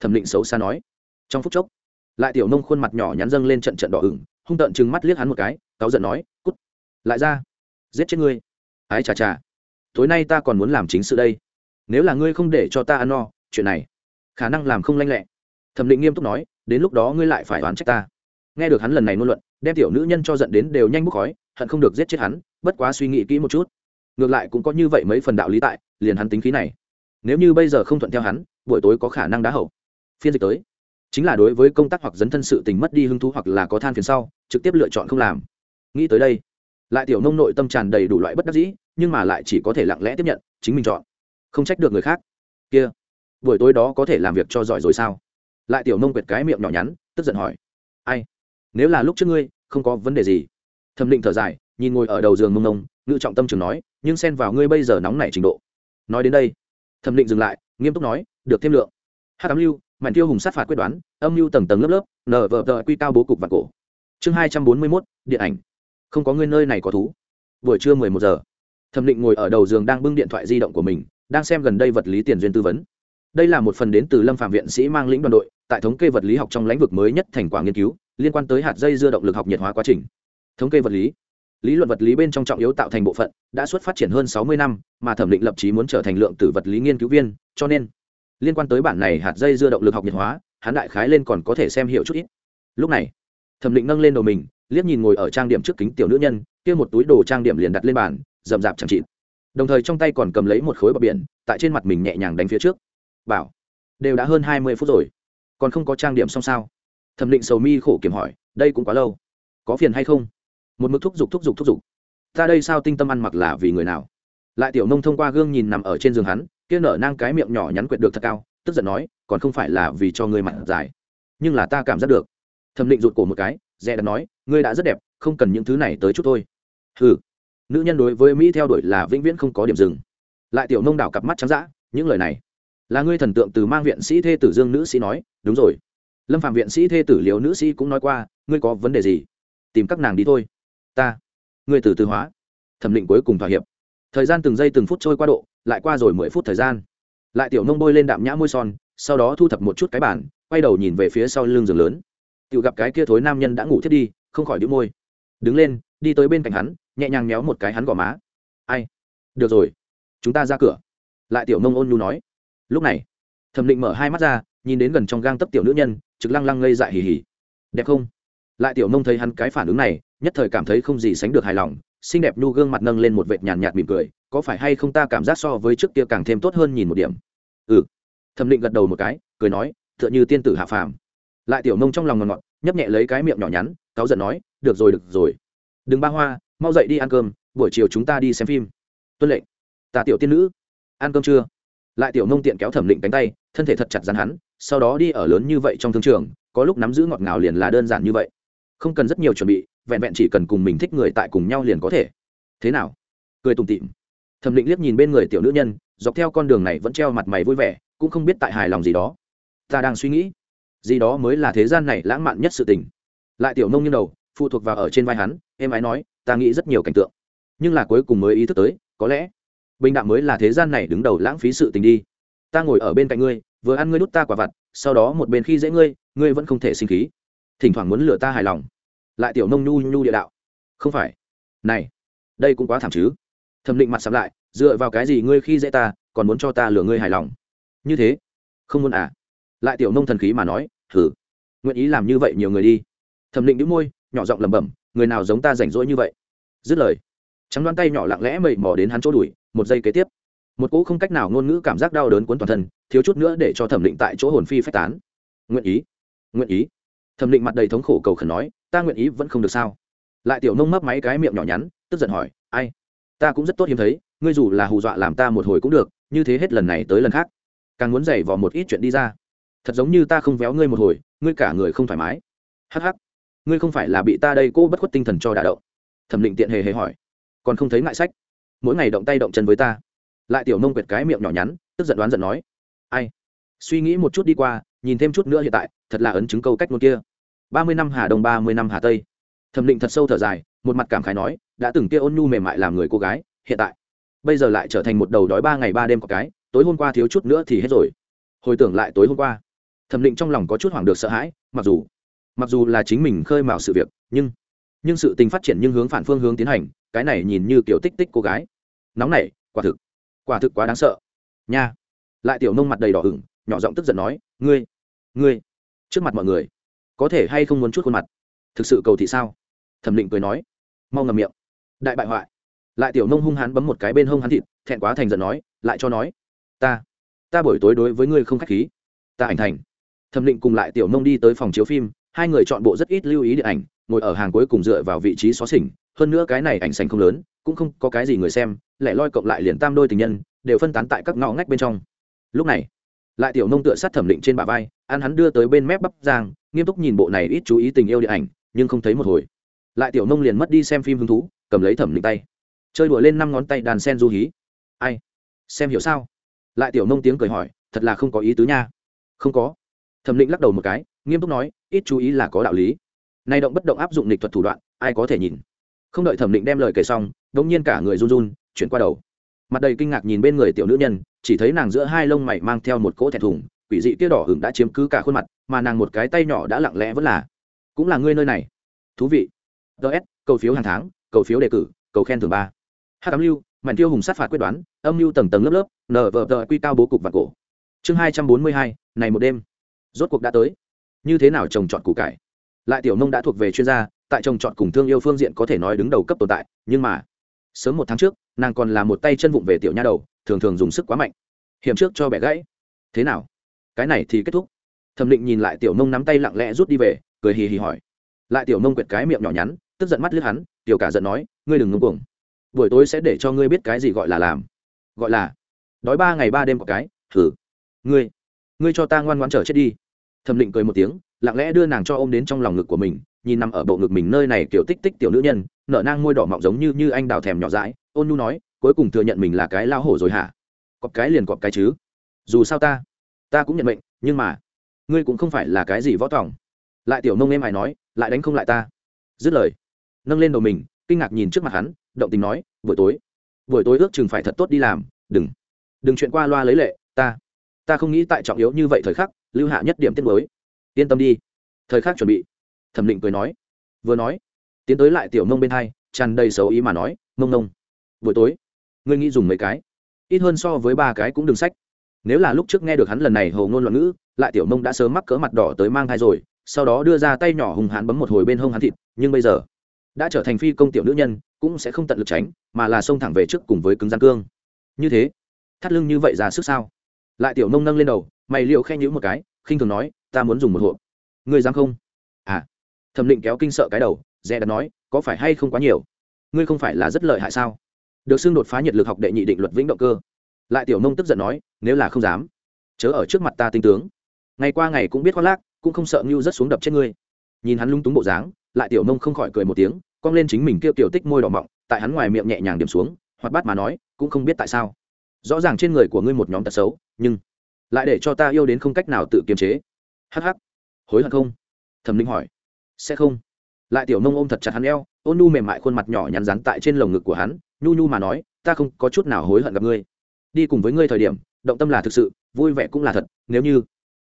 Thẩm định xấu xa nói. Trong phút chốc, lại tiểu nông khuôn mặt nhỏ nhắn dâng lên trận trận đỏ ửng, hung tợn chừng mắt liếc hắn một cái, cáu giận nói, cút, lại ra, giết chết ngươi. Ái chà chà, tối nay ta còn muốn làm chính sự đây. Nếu là ngươi không để cho ta ăn no, chuyện này khả năng làm không lanh lẹ thẩm định nghiêm túc nói, đến lúc đó ngươi lại phải đoán trách ta. Nghe được hắn lần này ngôn luận, đem tiểu nữ nhân cho giận đến đều nhanh bốc khói, hận không được giết chết hắn, bất quá suy nghĩ kỹ một chút. Ngược lại cũng có như vậy mấy phần đạo lý tại, liền hắn tính khí này. Nếu như bây giờ không thuận theo hắn, buổi tối có khả năng đá hậu. Phiên dịch tới. Chính là đối với công tác hoặc dấn thân sự tình mất đi hứng thú hoặc là có than phiền sau, trực tiếp lựa chọn không làm. Nghĩ tới đây, lại tiểu nông nội tâm tràn đầy đủ loại bất đắc dĩ, nhưng mà lại chỉ có thể lặng lẽ tiếp nhận, chính mình chọn. Không trách được người khác. Kia, buổi tối đó có thể làm việc cho giỏi rồi sao? Lại tiểu nông quệt cái miệng nhỏ nhắn, tức giận hỏi. Ai? Nếu là lúc trước ngươi, không có vấn đề gì. Thẩm định thở dài, nhìn ngồi ở đầu giường mông nông ngự trọng tâm trường nói, nhưng xen vào ngươi bây giờ nóng nảy trình độ. Nói đến đây, thẩm định dừng lại, nghiêm túc nói, được thêm lượng. Hát cám lưu mạnh tiêu hùng sát phạt quyết đoán, âm mưu tầng tầng lớp lớp, nở vờ tờ quy cao bố cục và cổ. Chương hai trăm bốn mươi mốt, điện ảnh. Không có ngươi nơi này có thú. Buổi trưa mười một giờ. Thẩm định ngồi ở đầu giường đang bưng điện thoại di động của mình, đang xem gần đây vật lý tiền duyên tư vấn đây là một phần đến từ lâm phạm viện sĩ mang lĩnh đoàn đội, tại thống kê vật lý học trong lĩnh vực mới nhất thành quả nghiên cứu, liên quan tới hạt dây dưa động lực học nhiệt hóa quá trình. Thống kê vật lý. Lý luận vật lý bên trong trọng yếu tạo thành bộ phận, đã xuất phát triển hơn sáu mươi năm, mà thẩm định lập trí muốn trở thành lượng tử vật lý nghiên cứu viên, cho nên, liên quan tới bản này hạt dây dưa động lực học nhiệt hóa, hắn đại khái lên còn có thể xem hiểu chút ít. Lúc này, thẩm định nâng lên đầu mình, liếc nhìn ngồi ở trang điểm trước kính tiểu nữ nhân, kia một túi đồ trang điểm liền đặt lên bàn, rậm rạp chẳng chịt. Đồng thời trong tay còn cầm lấy một khối bờ biển, tại trên mặt mình nhẹ nhàng đánh phía trước bảo, đều đã hơn hai mươi phút rồi, còn không có trang điểm xong sao? Thẩm định sầu mi khổ kiểm hỏi, đây cũng quá lâu, có phiền hay không? Một mực thúc giục thúc giục thúc giục. Ta đây sao tinh tâm ăn mặc là vì người nào? Lại tiểu nông thông qua gương nhìn nằm ở trên giường hắn, kia nở nang cái miệng nhỏ nhắn quyệt được thật cao, tức giận nói, còn không phải là vì cho ngươi mặt dài, nhưng là ta cảm giác được. Thẩm định rụt cổ một cái, dè đặt nói, ngươi đã rất đẹp, không cần những thứ này tới chút thôi. Ừ nữ nhân đối với mỹ theo đuổi là vĩnh viễn không có điểm dừng. Lại tiểu nông đảo cặp mắt trắng d những lời này là ngươi thần tượng từ mang viện sĩ thê tử dương nữ sĩ nói, đúng rồi. Lâm phạm viện sĩ thê tử liều nữ sĩ cũng nói qua, ngươi có vấn đề gì? Tìm các nàng đi thôi. Ta. Ngươi từ từ hóa. Thẩm định cuối cùng thỏa hiệp. Thời gian từng giây từng phút trôi qua độ, lại qua rồi mười phút thời gian. Lại tiểu nông bôi lên đạm nhã môi son, sau đó thu thập một chút cái bản quay đầu nhìn về phía sau lưng giường lớn. Tự gặp cái kia thối nam nhân đã ngủ thiết đi, không khỏi đĩu môi. Đứng lên, đi tới bên cạnh hắn, nhẹ nhàng méo một cái hắn gò má. Ai? Được rồi. Chúng ta ra cửa. Lại tiểu nông ôn nhu nói lúc này, thẩm định mở hai mắt ra, nhìn đến gần trong gang tấp tiểu nữ nhân, trực lăng lăng ngây dại hì hì. Đẹp không? Lại tiểu nông thấy hắn cái phản ứng này, nhất thời cảm thấy không gì sánh được hài lòng, xinh đẹp nhu gương mặt nâng lên một vệt nhàn nhạt mỉm cười, có phải hay không ta cảm giác so với trước kia càng thêm tốt hơn nhìn một điểm? Ừ. Thẩm định gật đầu một cái, cười nói, tựa như tiên tử hạ phàm. Lại tiểu nông trong lòng ngọt ngọt, nhấp nhẹ lấy cái miệng nhỏ nhắn, cáu giận nói, được rồi được rồi. Đừng ba hoa, mau dậy đi ăn cơm, buổi chiều chúng ta đi xem phim. Tuân lệnh. Ta tiểu tiên nữ, ăn cơm chưa? Lại tiểu nông tiện kéo thẩm định cánh tay, thân thể thật chặt rắn hắn, sau đó đi ở lớn như vậy trong thương trường, có lúc nắm giữ ngọt ngào liền là đơn giản như vậy. Không cần rất nhiều chuẩn bị, vẹn vẹn chỉ cần cùng mình thích người tại cùng nhau liền có thể. Thế nào? Cười tùng tịm thẩm định liếc nhìn bên người tiểu nữ nhân, dọc theo con đường này vẫn treo mặt mày vui vẻ, cũng không biết tại hài lòng gì đó. Ta đang suy nghĩ, gì đó mới là thế gian này lãng mạn nhất sự tình. Lại tiểu nông như đầu, phụ thuộc vào ở trên vai hắn em ái nói, ta nghĩ rất nhiều cảnh tượng. Nhưng là cuối cùng mới ý thức tới, có lẽ bình đạm mới là thế gian này đứng đầu lãng phí sự tình đi. Ta ngồi ở bên cạnh ngươi, vừa ăn ngươi đút ta quả vặt, sau đó một bên khi dễ ngươi ngươi vẫn không thể sinh khí. Thỉnh thoảng muốn lừa ta hài lòng. Lại tiểu nông nhu nhu địa đạo. Không phải. Này, đây cũng quá thảm chứ. Thẩm định mặt sắm lại, dựa vào cái gì ngươi khi dễ ta, còn muốn cho ta lừa ngươi hài lòng? Như thế, không muốn à? Lại tiểu nông thần khí mà nói thử nguyện ý làm như vậy nhiều người đi. Thẩm định đĩu môi, nhỏ giọng lẩm bẩm, người nào giống ta rảnh rỗi như vậy? Dứt lời, trắng đoán tay nhỏ lặng lẽ mầy mò đến hắn chỗ đuổi một giây kế tiếp. Một cỗ không cách nào ngôn ngữ cảm giác đau đớn cuốn toàn thân, thiếu chút nữa để cho thẩm định tại chỗ hồn phi phách tán. Nguyện ý nguyện ý. Thẩm định mặt đầy thống khổ cầu khẩn nói, ta nguyện ý vẫn không được sao? Lại tiểu nông mấp máy cái miệng nhỏ nhắn, tức giận hỏi, ai? Ta cũng rất tốt hiếm thấy, ngươi dù là hù dọa làm ta một hồi cũng được, như thế hết lần này tới lần khác. Càng muốn giày vò một ít chuyện đi ra. Thật giống như ta không véo ngươi một hồi, ngươi cả người không thoải mái. Hắc hắc, ngươi không phải là bị ta đây cô bất khuất tinh thần cho đả động. Thẩm định tiện hề hề hỏi, còn không thấy ngại sách? Mỗi ngày động tay động chân với ta. Lại tiểu nông quệt cái miệng nhỏ nhắn, tức giận đoán giận nói. Ai? Suy nghĩ một chút đi qua, nhìn thêm chút nữa hiện tại, thật là ấn chứng câu cách ngôn kia. Ba mươi năm hà đông, ba mươi năm hà tây. Thẩm định thật sâu thở dài, một mặt cảm khái nói, đã từng kia ôn nhu mềm mại làm người cô gái, hiện tại, bây giờ lại trở thành một đầu đói ba ngày ba đêm có cái, tối hôm qua thiếu chút nữa thì hết rồi. Hồi tưởng lại tối hôm qua, thẩm định trong lòng có chút hoảng được sợ hãi, mặc dù mặc dù là chính mình khơi mào sự việc, nhưng nhưng sự tình phát triển nhưng hướng phản phương hướng tiến hành, cái này nhìn như kiểu tích tích cô gái. Nóng này quả thực quả thực quá đáng sợ. Nha. Lại tiểu nông mặt đầy đỏ ửng, nhỏ giọng tức giận nói, ngươi ngươi, trước mặt mọi người, có thể hay không muốn chút khuôn mặt? Thực sự cầu thị sao? Thẩm định cười nói, mau ngầm miệng. Đại bại hoại. Lại tiểu nông hung hán bấm một cái bên hông hắn thịt, thẹn quá thành giận nói, lại cho nói, ta ta buổi tối đối với ngươi không k h á c h khí. Ta ảnh thành. Thẩm định cùng lại tiểu nông đi tới phòng chiếu phim, hai người chọn bộ rất ít lưu ý điện ảnh ngồi ở hàng cuối cùng dựa vào vị trí xó xỉnh, hơn nữa cái này ảnh sành không lớn, cũng không có cái gì người xem lại loi cộng lại liền tam đôi tình nhân, đều phân tán tại các ngõ ngách bên trong. Lúc này, lại tiểu nông tựa sát thẩm định trên bả vai, ăn hắn đưa tới bên mép bắp giang, nghiêm túc nhìn bộ này ít chú ý tình yêu điện ảnh, nhưng không thấy một hồi. Lại tiểu nông liền mất đi xem phim hứng thú, cầm lấy thẩm định tay. Chơi đùa lên năm ngón tay đàn sen du hí. Ai? Xem hiểu sao? Lại tiểu nông tiếng cười hỏi, thật là không có ý tứ nha. Không có. Thẩm định lắc đầu một cái, nghiêm túc nói, ít chú ý là có đạo lý nay động bất động áp dụng lịch thuật thủ đoạn, ai có thể nhìn? Không đợi thẩm định đem lời kể xong, đống nhiên cả người run run, chuyển qua đầu. Mặt đầy kinh ngạc nhìn bên người tiểu nữ nhân, chỉ thấy nàng giữa hai lông mày mang theo một cỗ thẹn thùng, quỷ dị kia đỏ hửng đã chiếm cứ cả khuôn mặt, mà nàng một cái tay nhỏ đã lặng lẽ vẫn là. Cũng là ngươi nơi này. Thú vị. Ts cầu phiếu hàng tháng, cầu phiếu đề cử, cầu khen thưởng ba. H cám lưu mạnh tiêu hùng sát phạt quyết đoán, âm mưu tầng tầng lớp lớp nở vờ tờ quy cao bố cục và cổ. Chương hai trăm bốn mươi hai, này một đêm. Rốt cuộc đã tới. Như thế nào trồng trọt củ cải? Lại tiểu nông đã thuộc về chuyên gia, tại trồng trọt cùng thương yêu phương diện có thể nói đứng đầu cấp tồn tại, nhưng mà, sớm một tháng trước, nàng còn là một tay chân vụng về tiểu nha đầu, thường thường dùng sức quá mạnh. Hiểm trước cho bẻ gãy. Thế nào? Cái này thì kết thúc. Thẩm định nhìn lại tiểu nông nắm tay lặng lẽ rút đi về, cười hì hì hỏi. Lại tiểu nông quệt cái miệng nhỏ nhắn, tức giận mắt lướt hắn, tiểu cả giận nói, ngươi đừng ngưng cuồng. Buổi tối sẽ để cho ngươi biết cái gì gọi là làm. Gọi là, đói ba ngày ba đêm có cái, thử. Ngươi ngươi cho ta ngoan ngoãn trở chết đi. Thẩm định cười một tiếng lặng lẽ đưa nàng cho ôm đến trong lòng ngực của mình, nhìn nằm ở bộ ngực mình nơi này kiểu tích tích tiểu nữ nhân, nở nang môi đỏ mọng giống như như anh đào thèm nhỏ dãi. Ôn nhu nói, cuối cùng thừa nhận mình là cái lao hổ rồi hả? Cọp cái liền cọp cái chứ. Dù sao ta ta cũng nhận mệnh, nhưng mà, ngươi cũng không phải là cái gì võ tòng. Lại tiểu nông em ai nói, lại đánh không lại ta. Dứt lời, nâng lên đầu mình, kinh ngạc nhìn trước mặt hắn, động tình nói, buổi tối buổi tối ước chừng phải thật tốt đi làm, đừng đừng chuyện qua loa lấy lệ, ta ta không nghĩ tại trọng yếu như vậy thời khắc, lưu hạ nhất điểm tiết mới yên tâm đi. Thời khắc chuẩn bị. Thẩm định cười nói. Vừa nói, tiến tới lại tiểu mông bên hai, tràn đầy xấu ý mà nói, mông nông buổi tối, ngươi nghĩ dùng mấy cái? Ít hơn so với ba cái cũng đừng sách. Nếu là lúc trước nghe được hắn lần này hầu ngôn loạn ngữ, lại tiểu mông đã sớm mắc cỡ mặt đỏ tới mang thai rồi, sau đó đưa ra tay nhỏ hùng hãn bấm một hồi bên hông hắn thịt, nhưng bây giờ, đã trở thành phi công tiểu nữ nhân, cũng sẽ không tận lực tránh, mà là xông thẳng về trước cùng với cứng gian cương. Như thế, thắt lưng như vậy ra sức sao? Lại tiểu mông nâng lên đầu, mày liệu khen nhữ một cái, khinh thường nói ta muốn dùng một hộp. Ngươi dám không? À. Thẩm định kéo kinh sợ cái đầu, dè đặt nói, có phải hay không quá nhiều? Ngươi không phải là rất lợi hại sao? Được xưng đột phá nhiệt lực học đệ nhị định luật vĩnh động cơ. Lại tiểu nông tức giận nói, nếu là không dám, chớ ở trước mặt ta tinh tướng. Ngày qua ngày cũng biết khoác lác, cũng không sợ ngưu rất xuống đập chết ngươi. Nhìn hắn lung túng bộ dáng, lại tiểu nông không khỏi cười một tiếng, cong lên chính mình kêu tiểu tích môi đỏ mọng, tại hắn ngoài miệng nhẹ nhàng điểm xuống hoặc bắt mà nói, cũng không biết tại sao. Rõ ràng trên người của ngươi một nhóm tật xấu, nhưng lại để cho ta yêu đến không cách nào tự kiềm chế hắc hắc. Hối hận không? Thẩm linh hỏi. Sẽ không. Lại tiểu nông ôm thật chặt hắn eo, ôn nhu mềm mại khuôn mặt nhỏ nhắn rắn tại trên lồng ngực của hắn, nhu nhu mà nói, ta không có chút nào hối hận gặp ngươi. Đi cùng với ngươi thời điểm, động tâm là thực sự, vui vẻ cũng là thật, nếu như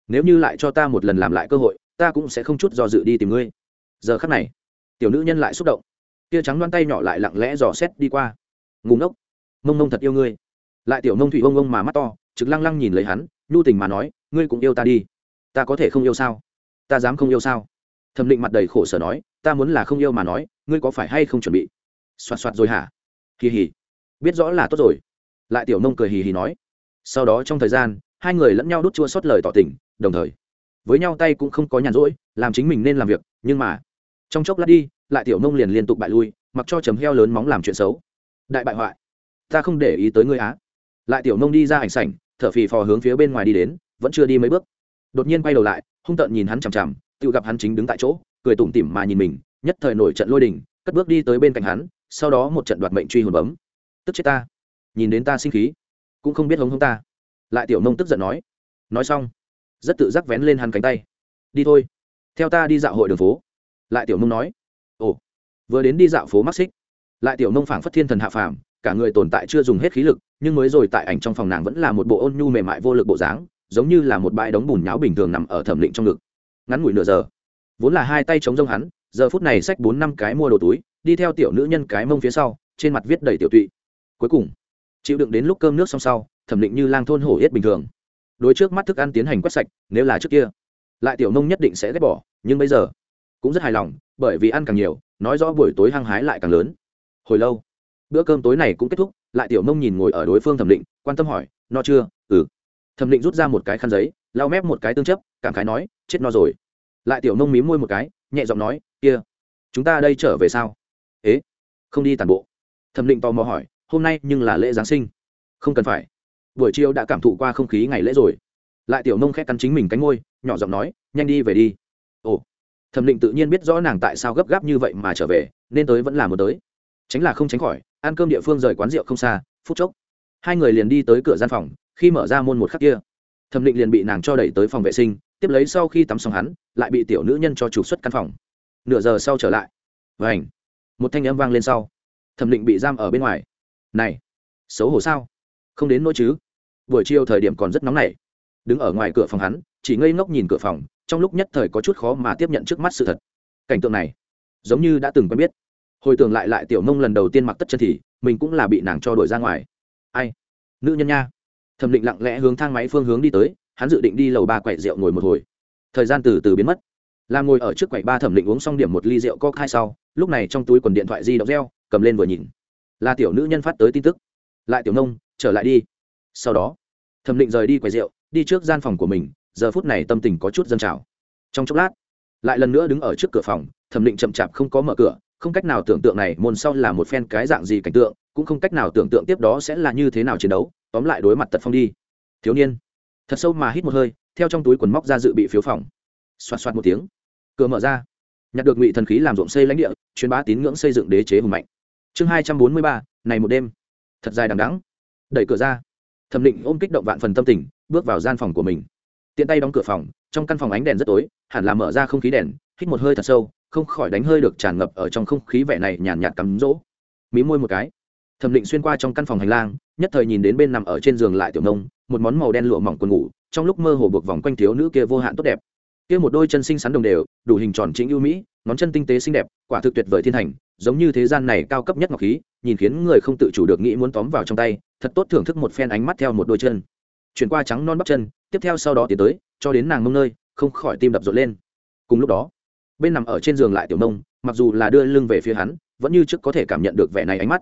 nếu như lại cho ta một lần làm lại cơ hội, ta cũng sẽ không chút do dự đi tìm ngươi. Giờ khắc này, tiểu nữ nhân lại xúc động. Tia trắng loan tay nhỏ lại lặng lẽ dò xét đi qua. Ngùng ốc mông mông thật yêu ngươi. Lại tiểu nông thủy ông ông mà mắt to, trực lăng lăng nhìn lấy hắn, nhu tình mà nói, ngươi cũng yêu ta đi ta có thể không yêu sao? Ta dám không yêu sao? Thẩm định mặt đầy khổ sở nói, ta muốn là không yêu mà nói, ngươi có phải hay không chuẩn bị? Xoạt xoạt rồi hả? Kỳ hỉ biết rõ là tốt rồi. Lại tiểu nông cười hì hì nói. Sau đó trong thời gian, hai người lẫn nhau đút chua xót lời tỏ tình, đồng thời, với nhau tay cũng không có nhàn rỗi, làm chính mình nên làm việc, nhưng mà, trong chốc lát đi, lại tiểu nông liền liên tục bại lui, mặc cho chấm heo lớn móng làm chuyện xấu. Đại bại hoại. Ta không để ý tới ngươi á. Lại tiểu nông đi ra ảnh sảnh, thở phì phò hướng phía bên ngoài đi đến, vẫn chưa đi mấy bước đột nhiên quay đầu lại, hung tợn nhìn hắn chằm chằm, tự gặp hắn chính đứng tại chỗ, cười tủm tỉm mà nhìn mình, nhất thời nổi trận lôi đình, cất bước đi tới bên cạnh hắn, sau đó một trận đoạt mệnh truy hồn bấm. Tức chết ta. Nhìn đến ta sinh khí, cũng không biết hống hống ta. Lại tiểu nông tức giận nói. Nói xong, rất tự giác vén lên hắn cánh tay. Đi thôi. Theo ta đi dạo hội đường phố. Lại tiểu nông nói. Ồ, vừa đến đi dạo phố mắc xích lại tiểu nông phảng phất thiên thần hạ phàm, cả người tồn tại chưa dùng hết khí lực, nhưng mới rồi tại ảnh trong phòng nàng vẫn là một bộ ôn nhu mềm mại vô lực bộ dáng giống như là một bãi đống bùn nháo bình thường nằm ở thẩm định trong ngực. Ngắn ngủi nửa giờ. Vốn là hai tay chống rông hắn, giờ phút này xách bốn năm cái mua đồ túi, đi theo tiểu nữ nhân cái mông phía sau, trên mặt viết đầy tiểu tụy. Cuối cùng, chịu đựng đến lúc cơm nước xong sau, thẩm định như lang thôn hổ yết bình thường. Đối trước mắt thức ăn tiến hành quét sạch, nếu là trước kia, lại tiểu nông nhất định sẽ ghét bỏ, nhưng bây giờ cũng rất hài lòng, bởi vì ăn càng nhiều, nói rõ buổi tối hăng hái lại càng lớn. Hồi lâu, bữa cơm tối này cũng kết thúc, lại tiểu nông nhìn ngồi ở đối phương thẩm định quan tâm hỏi, no chưa? Ừ thẩm định rút ra một cái khăn giấy, lau mép một cái tương chấp, cảm khái nói, chết no rồi. Lại tiểu nông mím môi một cái, nhẹ giọng nói, kia, chúng ta đây trở về sao? Ế, không đi tàn bộ. Thẩm định tò mò hỏi, hôm nay nhưng là lễ giáng sinh. Không cần phải. Buổi chiều đã cảm thụ qua không khí ngày lễ rồi. Lại tiểu nông khét cắn chính mình cánh ngôi nhỏ giọng nói, nhanh đi về đi. Ồ. Thẩm định tự nhiên biết rõ nàng tại sao gấp gáp như vậy mà trở về, nên tới vẫn là một tới. Tránh là không tránh khỏi, ăn cơm địa phương rời quán rượu không xa, phút chốc, hai người liền đi tới cửa gian phòng khi mở ra môn một khắc kia, thẩm định liền bị nàng cho đẩy tới phòng vệ sinh, tiếp lấy sau khi tắm xong hắn, lại bị tiểu nữ nhân cho trục xuất căn phòng. Nửa giờ sau trở lại và ảnh một thanh âm vang lên sau. Thẩm định bị giam ở bên ngoài. Này, xấu hổ sao? Không đến nỗi chứ? Buổi chiều thời điểm còn rất nóng nảy. Đứng ở ngoài cửa phòng hắn, chỉ ngây ngốc nhìn cửa phòng, trong lúc nhất thời có chút khó mà tiếp nhận trước mắt sự thật. Cảnh tượng này, giống như đã từng quen biết. Hồi tưởng lại lại tiểu mông lần đầu tiên mặc tất chân thì, mình cũng là bị nàng cho đuổi ra ngoài. Ai? Nữ nhân nha thẩm định lặng lẽ hướng thang máy phương hướng đi tới, hắn dự định đi lầu ba quậy rượu ngồi một hồi. Thời gian từ từ biến mất. Làm ngồi ở trước quầy ba thẩm định uống xong điểm một ly rượu có khai sau, lúc này trong túi quần điện thoại di động reo, cầm lên vừa nhìn. Là tiểu nữ nhân phát tới tin tức. Lại tiểu nông, trở lại đi. Sau đó, thẩm định rời đi quầy rượu, đi trước gian phòng của mình, giờ phút này tâm tình có chút dân trào. Trong chốc lát, lại lần nữa đứng ở trước cửa phòng, thẩm định chậm chạp không có mở cửa không cách nào tưởng tượng này môn sau là một phen cái dạng gì cảnh tượng, cũng không cách nào tưởng tượng tiếp đó sẽ là như thế nào chiến đấu, tóm lại đối mặt tật phong đi. Thiếu niên, thật sâu mà hít một hơi, theo trong túi quần móc ra dự bị phiếu phòng. Xoạt xoạt một tiếng, cửa mở ra. Nhặt được ngụy thần khí làm ruộng xây lãnh địa truyền bá tín ngưỡng xây dựng đế chế hùng mạnh. Chương hai trăm bốn mươi ba, này một đêm. Thật dài đằng đắng đẩy cửa ra. Thẩm định ôm kích động vạn phần tâm tình, bước vào gian phòng của mình. Tiện tay đóng cửa phòng, trong căn phòng ánh đèn rất tối, hẳn là mở ra không khí đèn, hít một hơi thật sâu không khỏi đánh hơi được tràn ngập ở trong không khí vẻ này nhàn nhạt cắm rỗ. Mí môi một cái, thẩm định xuyên qua trong căn phòng hành lang, nhất thời nhìn đến bên nằm ở trên giường lại tiểu nông, một món màu đen lụa mỏng quần ngủ, trong lúc mơ hồ buộc vòng quanh thiếu nữ kia vô hạn tốt đẹp. Kia một đôi chân xinh xắn đồng đều, đủ hình tròn chính ưu mỹ, ngón chân tinh tế xinh đẹp, quả thực tuyệt vời thiên thành giống như thế gian này cao cấp nhất ngọc khí, nhìn khiến người không tự chủ được nghĩ muốn tóm vào trong tay, thật tốt thưởng thức một phen ánh mắt theo một đôi chân. Chuyển qua trắng non bắp chân, tiếp theo sau đó tiến tới, cho đến nàng mông nơi, không khỏi tim đập rộn lên. Cùng lúc đó bên nằm ở trên giường lại tiểu nông, mặc dù là đưa lưng về phía hắn, vẫn như trước có thể cảm nhận được vẻ này ánh mắt.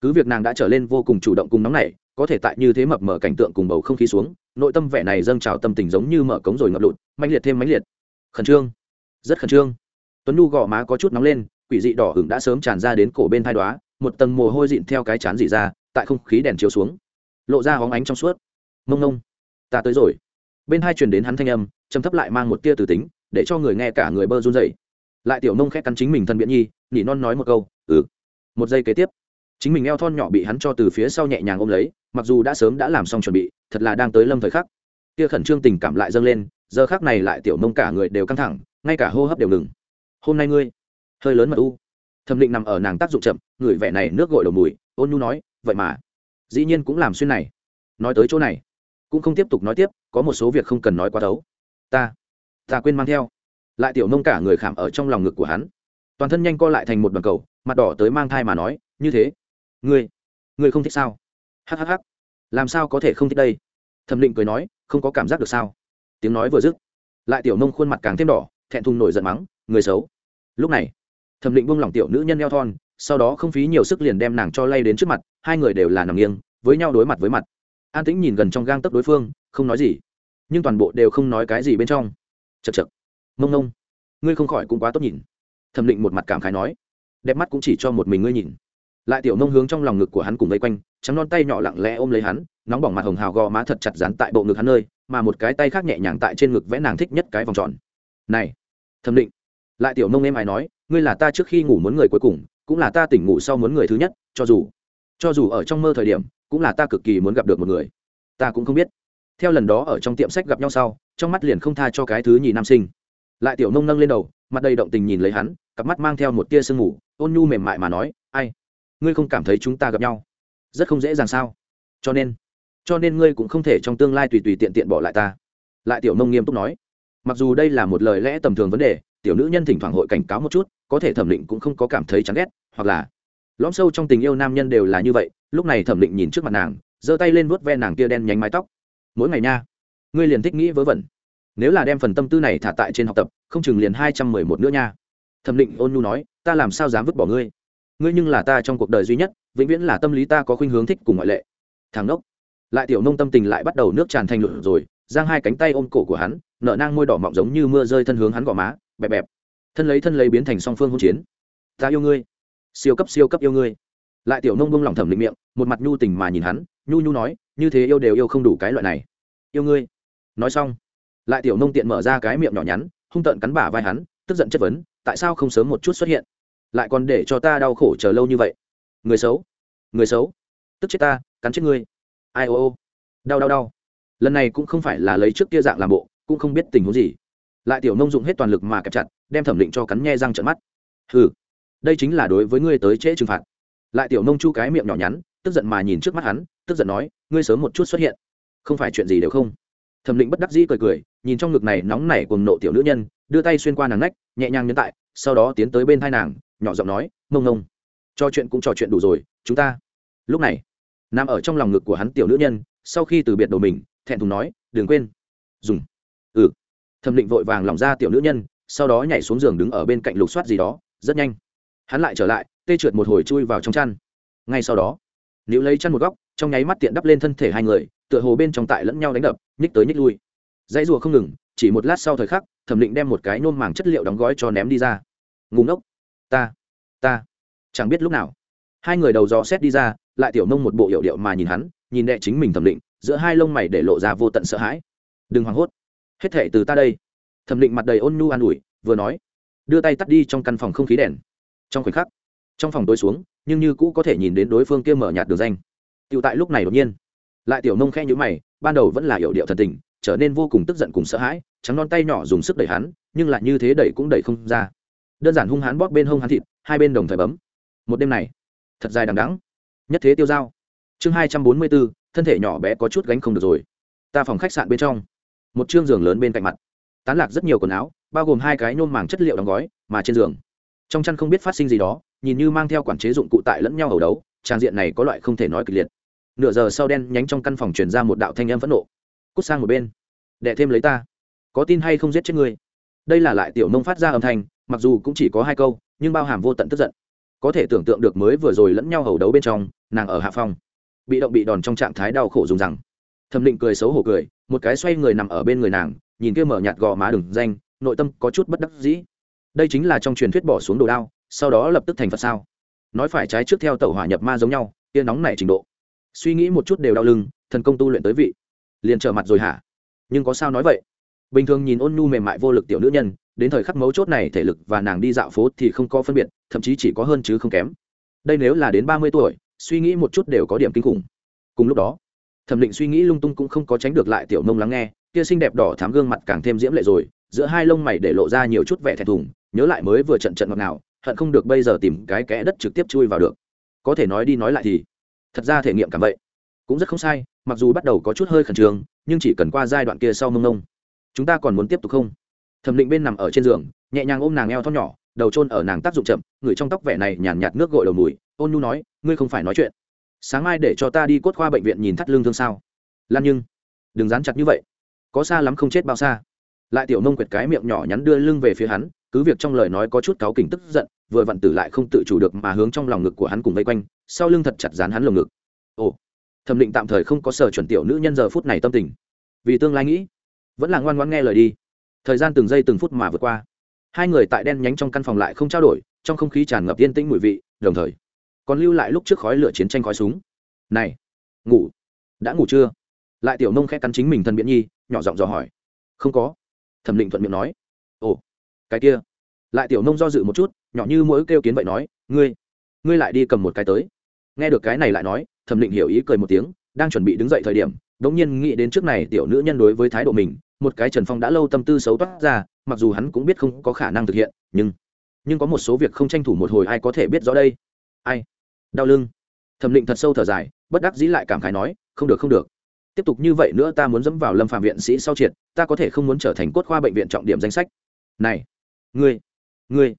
Cứ việc nàng đã trở lên vô cùng chủ động cùng nóng nảy, có thể tại như thế mập mở cảnh tượng cùng bầu không khí xuống, nội tâm vẻ này dâng trào tâm tình giống như mở cống rồi ngập lụt, mãnh liệt thêm mãnh liệt. Khẩn trương. Rất khẩn trương. Tuấn nhu gò má có chút nóng lên, quỷ dị đỏ hửng đã sớm tràn ra đến cổ bên thai đoá một tầng mồ hôi dịn theo cái chán dị ra, tại không khí đèn chiếu xuống. Lộ ra hóng ánh trong suốt. Mông ngông ta tới rồi. Bên hai truyền đến hắn thanh âm chấm thấp lại mang một tia từ tính để cho người nghe cả người bơ run dậy lại tiểu nông khét cắn chính mình thân biện nhi, nỉ non nói một câu ừ. Một giây kế tiếp, chính mình eo thon nhỏ bị hắn cho từ phía sau nhẹ nhàng ôm lấy, mặc dù đã sớm đã làm xong chuẩn bị, thật là đang tới lâm thời khắc. Kia khẩn trương tình cảm lại dâng lên, giờ khác này lại tiểu nông cả người đều căng thẳng, ngay cả hô hấp đều ngừng. Hôm nay ngươi, hơi lớn mật u. Thẩm định nằm ở nàng tác dụng chậm, người vẻ này nước gội đầu mùi, ôn nhu nói, vậy mà, dĩ nhiên cũng làm xuyên này. Nói tới chỗ này, cũng không tiếp tục nói tiếp, có một số việc không cần nói quá thấu. Ta ta quên mang theo. Lại tiểu nông cả người khảm ở trong lòng ngực của hắn. Toàn thân nhanh co lại thành một đoàn cầu, mặt đỏ tới mang thai mà nói, như thế, ngươi ngươi không thích sao? Hhh làm sao có thể không thích đây? Thẩm định cười nói, không có cảm giác được sao? Tiếng nói vừa dứt, lại tiểu nông khuôn mặt càng thêm đỏ, thẹn thùng nổi giận mắng, người xấu. Lúc này, thẩm định buông lỏng tiểu nữ nhân eo thon, sau đó không phí nhiều sức liền đem nàng cho lay đến trước mặt, hai người đều là nằm nghiêng, với nhau đối mặt với mặt. An tĩnh nhìn gần trong gang tấp đối phương, không nói gì, nhưng toàn bộ đều không nói cái gì bên trong chật chật. Mông nông, ngươi không khỏi cũng quá tốt nhìn. Thẩm định một mặt cảm khái nói. Đẹp mắt cũng chỉ cho một mình ngươi nhìn. Lại tiểu nông hướng trong lòng ngực của hắn cùng vây quanh trắng non tay nhỏ lặng lẽ ôm lấy hắn nóng bỏng mặt hồng hào gò má thật chặt dán tại bộ ngực hắn nơi mà một cái tay khác nhẹ nhàng tại trên ngực vẽ nàng thích nhất cái vòng tròn. Này thẩm định. Lại tiểu nông em ai nói ngươi là ta trước khi ngủ muốn người cuối cùng cũng là ta tỉnh ngủ sau muốn người thứ nhất cho dù cho dù ở trong mơ thời điểm cũng là ta cực kỳ muốn gặp được một người. Ta cũng không biết. Theo lần đó ở trong tiệm sách gặp nhau sau trong mắt liền không tha cho cái thứ nhì nam sinh. Lại tiểu nông nâng lên đầu, mặt đầy động tình nhìn lấy hắn, cặp mắt mang theo một tia sương mù, ôn nhu mềm mại mà nói, ai, ngươi không cảm thấy chúng ta gặp nhau? Rất không dễ dàng sao? Cho nên cho nên ngươi cũng không thể trong tương lai tùy tùy tiện tiện bỏ lại ta. Lại tiểu nông nghiêm túc nói. Mặc dù đây là một lời lẽ tầm thường vấn đề, tiểu nữ nhân thỉnh thoảng hội cảnh cáo một chút, có thể thẩm định cũng không có cảm thấy chán ghét, hoặc là lõm sâu trong tình yêu nam nhân đều là như vậy, lúc này thẩm định nhìn trước mặt nàng, giơ tay lên vuốt ve nàng kia đen nhánh mái tóc. Mỗi ngày nha ngươi liền thích nghĩ vớ vẩn. Nếu là đem phần tâm tư này thả tại trên học tập, không chừng liền hai trăm mười một nữa nha. Thẩm định ôn nhu nói, ta làm sao dám vứt bỏ ngươi? Ngươi nhưng là ta trong cuộc đời duy nhất, vĩnh viễn là tâm lý ta có khuynh hướng thích cùng ngoại lệ. Thằng đốc lại tiểu nông tâm tình lại bắt đầu nước tràn thành lửa rồi, giang hai cánh tay ôm cổ của hắn nợ nang môi đỏ mọng giống như mưa rơi thân hướng hắn gò má, bẹp bẹp. Thân lấy thân lấy biến thành song phương hôn chiến. Ta yêu ngươi. Siêu cấp siêu cấp yêu ngươi. Lại tiểu nông bông lòng thẩm định miệng, một mặt nhu tình mà nhìn hắn, nhu nhu nói, như thế yêu đều yêu không đủ cái loại này. Yêu ngươi nói xong, lại tiểu nông tiện mở ra cái miệng nhỏ nhắn, hung tợn cắn bả vai hắn, tức giận chất vấn, tại sao không sớm một chút xuất hiện? Lại còn để cho ta đau khổ chờ lâu như vậy. Người xấu người xấu, tức chết ta, cắn chết ngươi. Ai ô ô, đau đau đau. Lần này cũng không phải là lấy trước kia dạng làm bộ, cũng không biết tình huống gì. Lại tiểu nông dụng hết toàn lực mà kẹp chặt, đem thẩm định cho cắn nhe răng trận mắt. Hừ, đây chính là đối với ngươi tới trễ trừng phạt. Lại tiểu nông chu cái miệng nhỏ nhắn, tức giận mà nhìn trước mắt hắn, tức giận nói, ngươi sớm một chút xuất hiện. Không phải chuyện gì đều không thẩm định bất đắc dĩ cười cười, nhìn trong ngực này nóng nảy cùng nộ tiểu nữ nhân, đưa tay xuyên qua nàng nách, nhẹ nhàng nhấn tại, sau đó tiến tới bên thai nàng, nhỏ giọng nói, mông ngông, cho chuyện cũng trò chuyện đủ rồi, chúng ta. Lúc này, nằm ở trong lòng ngực của hắn tiểu nữ nhân, sau khi từ biệt đồ mình, thẹn thùng nói, đừng quên. Dùng. Ừ. Thẩm định vội vàng lỏng ra tiểu nữ nhân, sau đó nhảy xuống giường đứng ở bên cạnh lục soát gì đó, rất nhanh. Hắn lại trở lại, tê trượt một hồi chui vào trong chăn. Ngay sau đó nếu lấy chăn một góc, trong nháy mắt tiện đắp lên thân thể hai người, tựa hồ bên trong tại lẫn nhau đánh đập nhích tới nhích lui. Dãy rùa không ngừng, chỉ một lát sau thời khắc, thẩm định đem một cái nôm màng chất liệu đóng gói cho ném đi ra. Ngùng ngốc. Ta ta. Chẳng biết lúc nào, hai người đầu dò xét đi ra, lại tiểu nông một bộ hiệu điệu mà nhìn hắn, nhìn đệ chính mình thẩm định giữa hai lông mày để lộ ra vô tận sợ hãi. Đừng hoảng hốt. Hết thể từ ta đây. Thẩm định mặt đầy ôn nhu an ủi, vừa nói. Đưa tay tắt đi trong căn phòng không khí đèn. Trong khoảnh khắc, trong phòng tối xuống, nhưng như cũ có thể nhìn đến đối phương kia mở nhạt đường danh. Tựu tại lúc này đột nhiên lại tiểu nông khe nhữ mày, ban đầu vẫn là hiệu điệu thần tình, trở nên vô cùng tức giận cùng sợ hãi, trắng non tay nhỏ dùng sức đẩy hắn, nhưng lại như thế đẩy cũng đẩy không ra. Đơn giản hung hắn bóp bên hông hắn thịt, hai bên đồng thời bấm. Một đêm này, thật dài đằng đắng nhất thế tiêu dao chương hai trăm bốn mươi bốn, thân thể nhỏ bé có chút gánh không được rồi. Ta phòng khách sạn bên trong. Một chương giường lớn bên cạnh mặt. Tán lạc rất nhiều quần áo, bao gồm hai cái nhôm màng chất liệu đóng gói, mà trên giường, trong chăn không biết phát sinh gì đó, nhìn như mang theo quản chế dụng cụ tại lẫn nhau hầu đấu, trang diện này có loại không thể nói kịch liệt nửa giờ sau đen nhánh trong căn phòng truyền ra một đạo thanh âm phẫn nộ. Cút sang một bên. Đệ thêm lấy ta. Có tin hay không giết chết ngươi? Đây là lại tiểu nông phát ra âm thanh, mặc dù cũng chỉ có hai câu, nhưng bao hàm vô tận tức giận. Có thể tưởng tượng được mới vừa rồi lẫn nhau hầu đấu bên trong, nàng ở hạ phong bị động bị đòn trong trạng thái đau khổ dùng rằng. Thẩm định cười xấu hổ cười, một cái xoay người nằm ở bên người nàng, nhìn kia mở nhạt gò má đừng danh, nội tâm có chút bất đắc dĩ. Đây chính là trong truyền thuyết bỏ xuống đồ đao, sau đó lập tức thành phật sao? Nói phải trái trước theo tàu hỏa nhập ma giống nhau, kia nóng nảy trình độ suy nghĩ một chút đều đau lưng, thần công tu luyện tới vị. Liền trở mặt rồi hả? Nhưng có sao nói vậy? Bình thường nhìn ôn nhu mềm mại vô lực tiểu nữ nhân, đến thời khắc mấu chốt này thể lực và nàng đi dạo phố thì không có phân biệt, thậm chí chỉ có hơn chứ không kém. Đây nếu là đến ba mươi tuổi, suy nghĩ một chút đều có điểm kinh khủng. Cùng lúc đó, thẩm định suy nghĩ lung tung cũng không có tránh được lại tiểu nông lắng nghe kia xinh đẹp đỏ thám gương mặt càng thêm diễm lệ rồi, giữa hai lông mày để lộ ra nhiều chút vẻ thẹn thùng, nhớ lại mới vừa trận trận ngọt nào hận không được bây giờ tìm cái kẽ đất trực tiếp chui vào được. Có thể nói đi nói lại thì thật ra thể nghiệm cảm vậy. Cũng rất không sai mặc dù bắt đầu có chút hơi khẩn trương nhưng chỉ cần qua giai đoạn kia sau mông nông chúng ta còn muốn tiếp tục không? Thẩm định bên nằm ở trên giường nhẹ nhàng ôm nàng eo thon nhỏ đầu trôn ở nàng tác dụng chậm người trong tóc vẻ này nhàn nhạt, nước gội đầu mùi ôn nhu nói ngươi không phải nói chuyện. Sáng mai để cho ta đi cốt khoa bệnh viện nhìn thắt lưng thương sao? Lan nhưng đừng dán chặt như vậy. Có xa lắm không chết bao xa. Lại tiểu nông quyệt cái miệng nhỏ nhắn đưa lưng về phía hắn cứ việc trong lời nói có chút cáu kỉnh tức giận vừa vặn tử lại không tự chủ được mà hướng trong lòng ngực của hắn cùng vây quanh sau lưng thật chặt dán hắn lồng ngực. Ồ, thẩm định tạm thời không có sở chuẩn tiểu nữ nhân giờ phút này tâm tình. Vì tương lai nghĩ, vẫn là ngoan ngoãn nghe lời đi. Thời gian từng giây từng phút mà vượt qua. Hai người tại đen nhánh trong căn phòng lại không trao đổi, trong không khí tràn ngập yên tĩnh mùi vị, đồng thời, còn lưu lại lúc trước khói lửa chiến tranh khói súng. Này, ngủ, đã ngủ chưa? Lại tiểu nông khẽ cắn chính mình thân biện nhi, nhỏ giọng dò hỏi. Không có, thẩm định thuận miệng nói. Ồ, cái kia. Lại tiểu nông do dự một chút, nhỏ như mỗi kêu kiến vậy nói, ngươi ngươi lại đi cầm một cái tới nghe được cái này lại nói, thẩm định hiểu ý cười một tiếng, đang chuẩn bị đứng dậy thời điểm đ ỗ n g nhiên nghĩ đến trước này tiểu nữ nhân đối với thái độ mình, một cái trần phong đã lâu tâm tư xấu toát ra, mặc dù hắn cũng biết không có khả năng thực hiện, nhưng nhưng có một số việc không tranh thủ một hồi ai có thể biết rõ đây. Ai? Đau lưng. Thẩm định thật sâu thở dài, bất đắc dĩ lại cảm khái nói, không được không được. Tiếp tục như vậy nữa ta muốn dẫm vào lâm phạm viện sĩ sau triệt, ta có thể không muốn trở thành cốt khoa bệnh viện trọng điểm danh sách. Này, ngươi ngươi.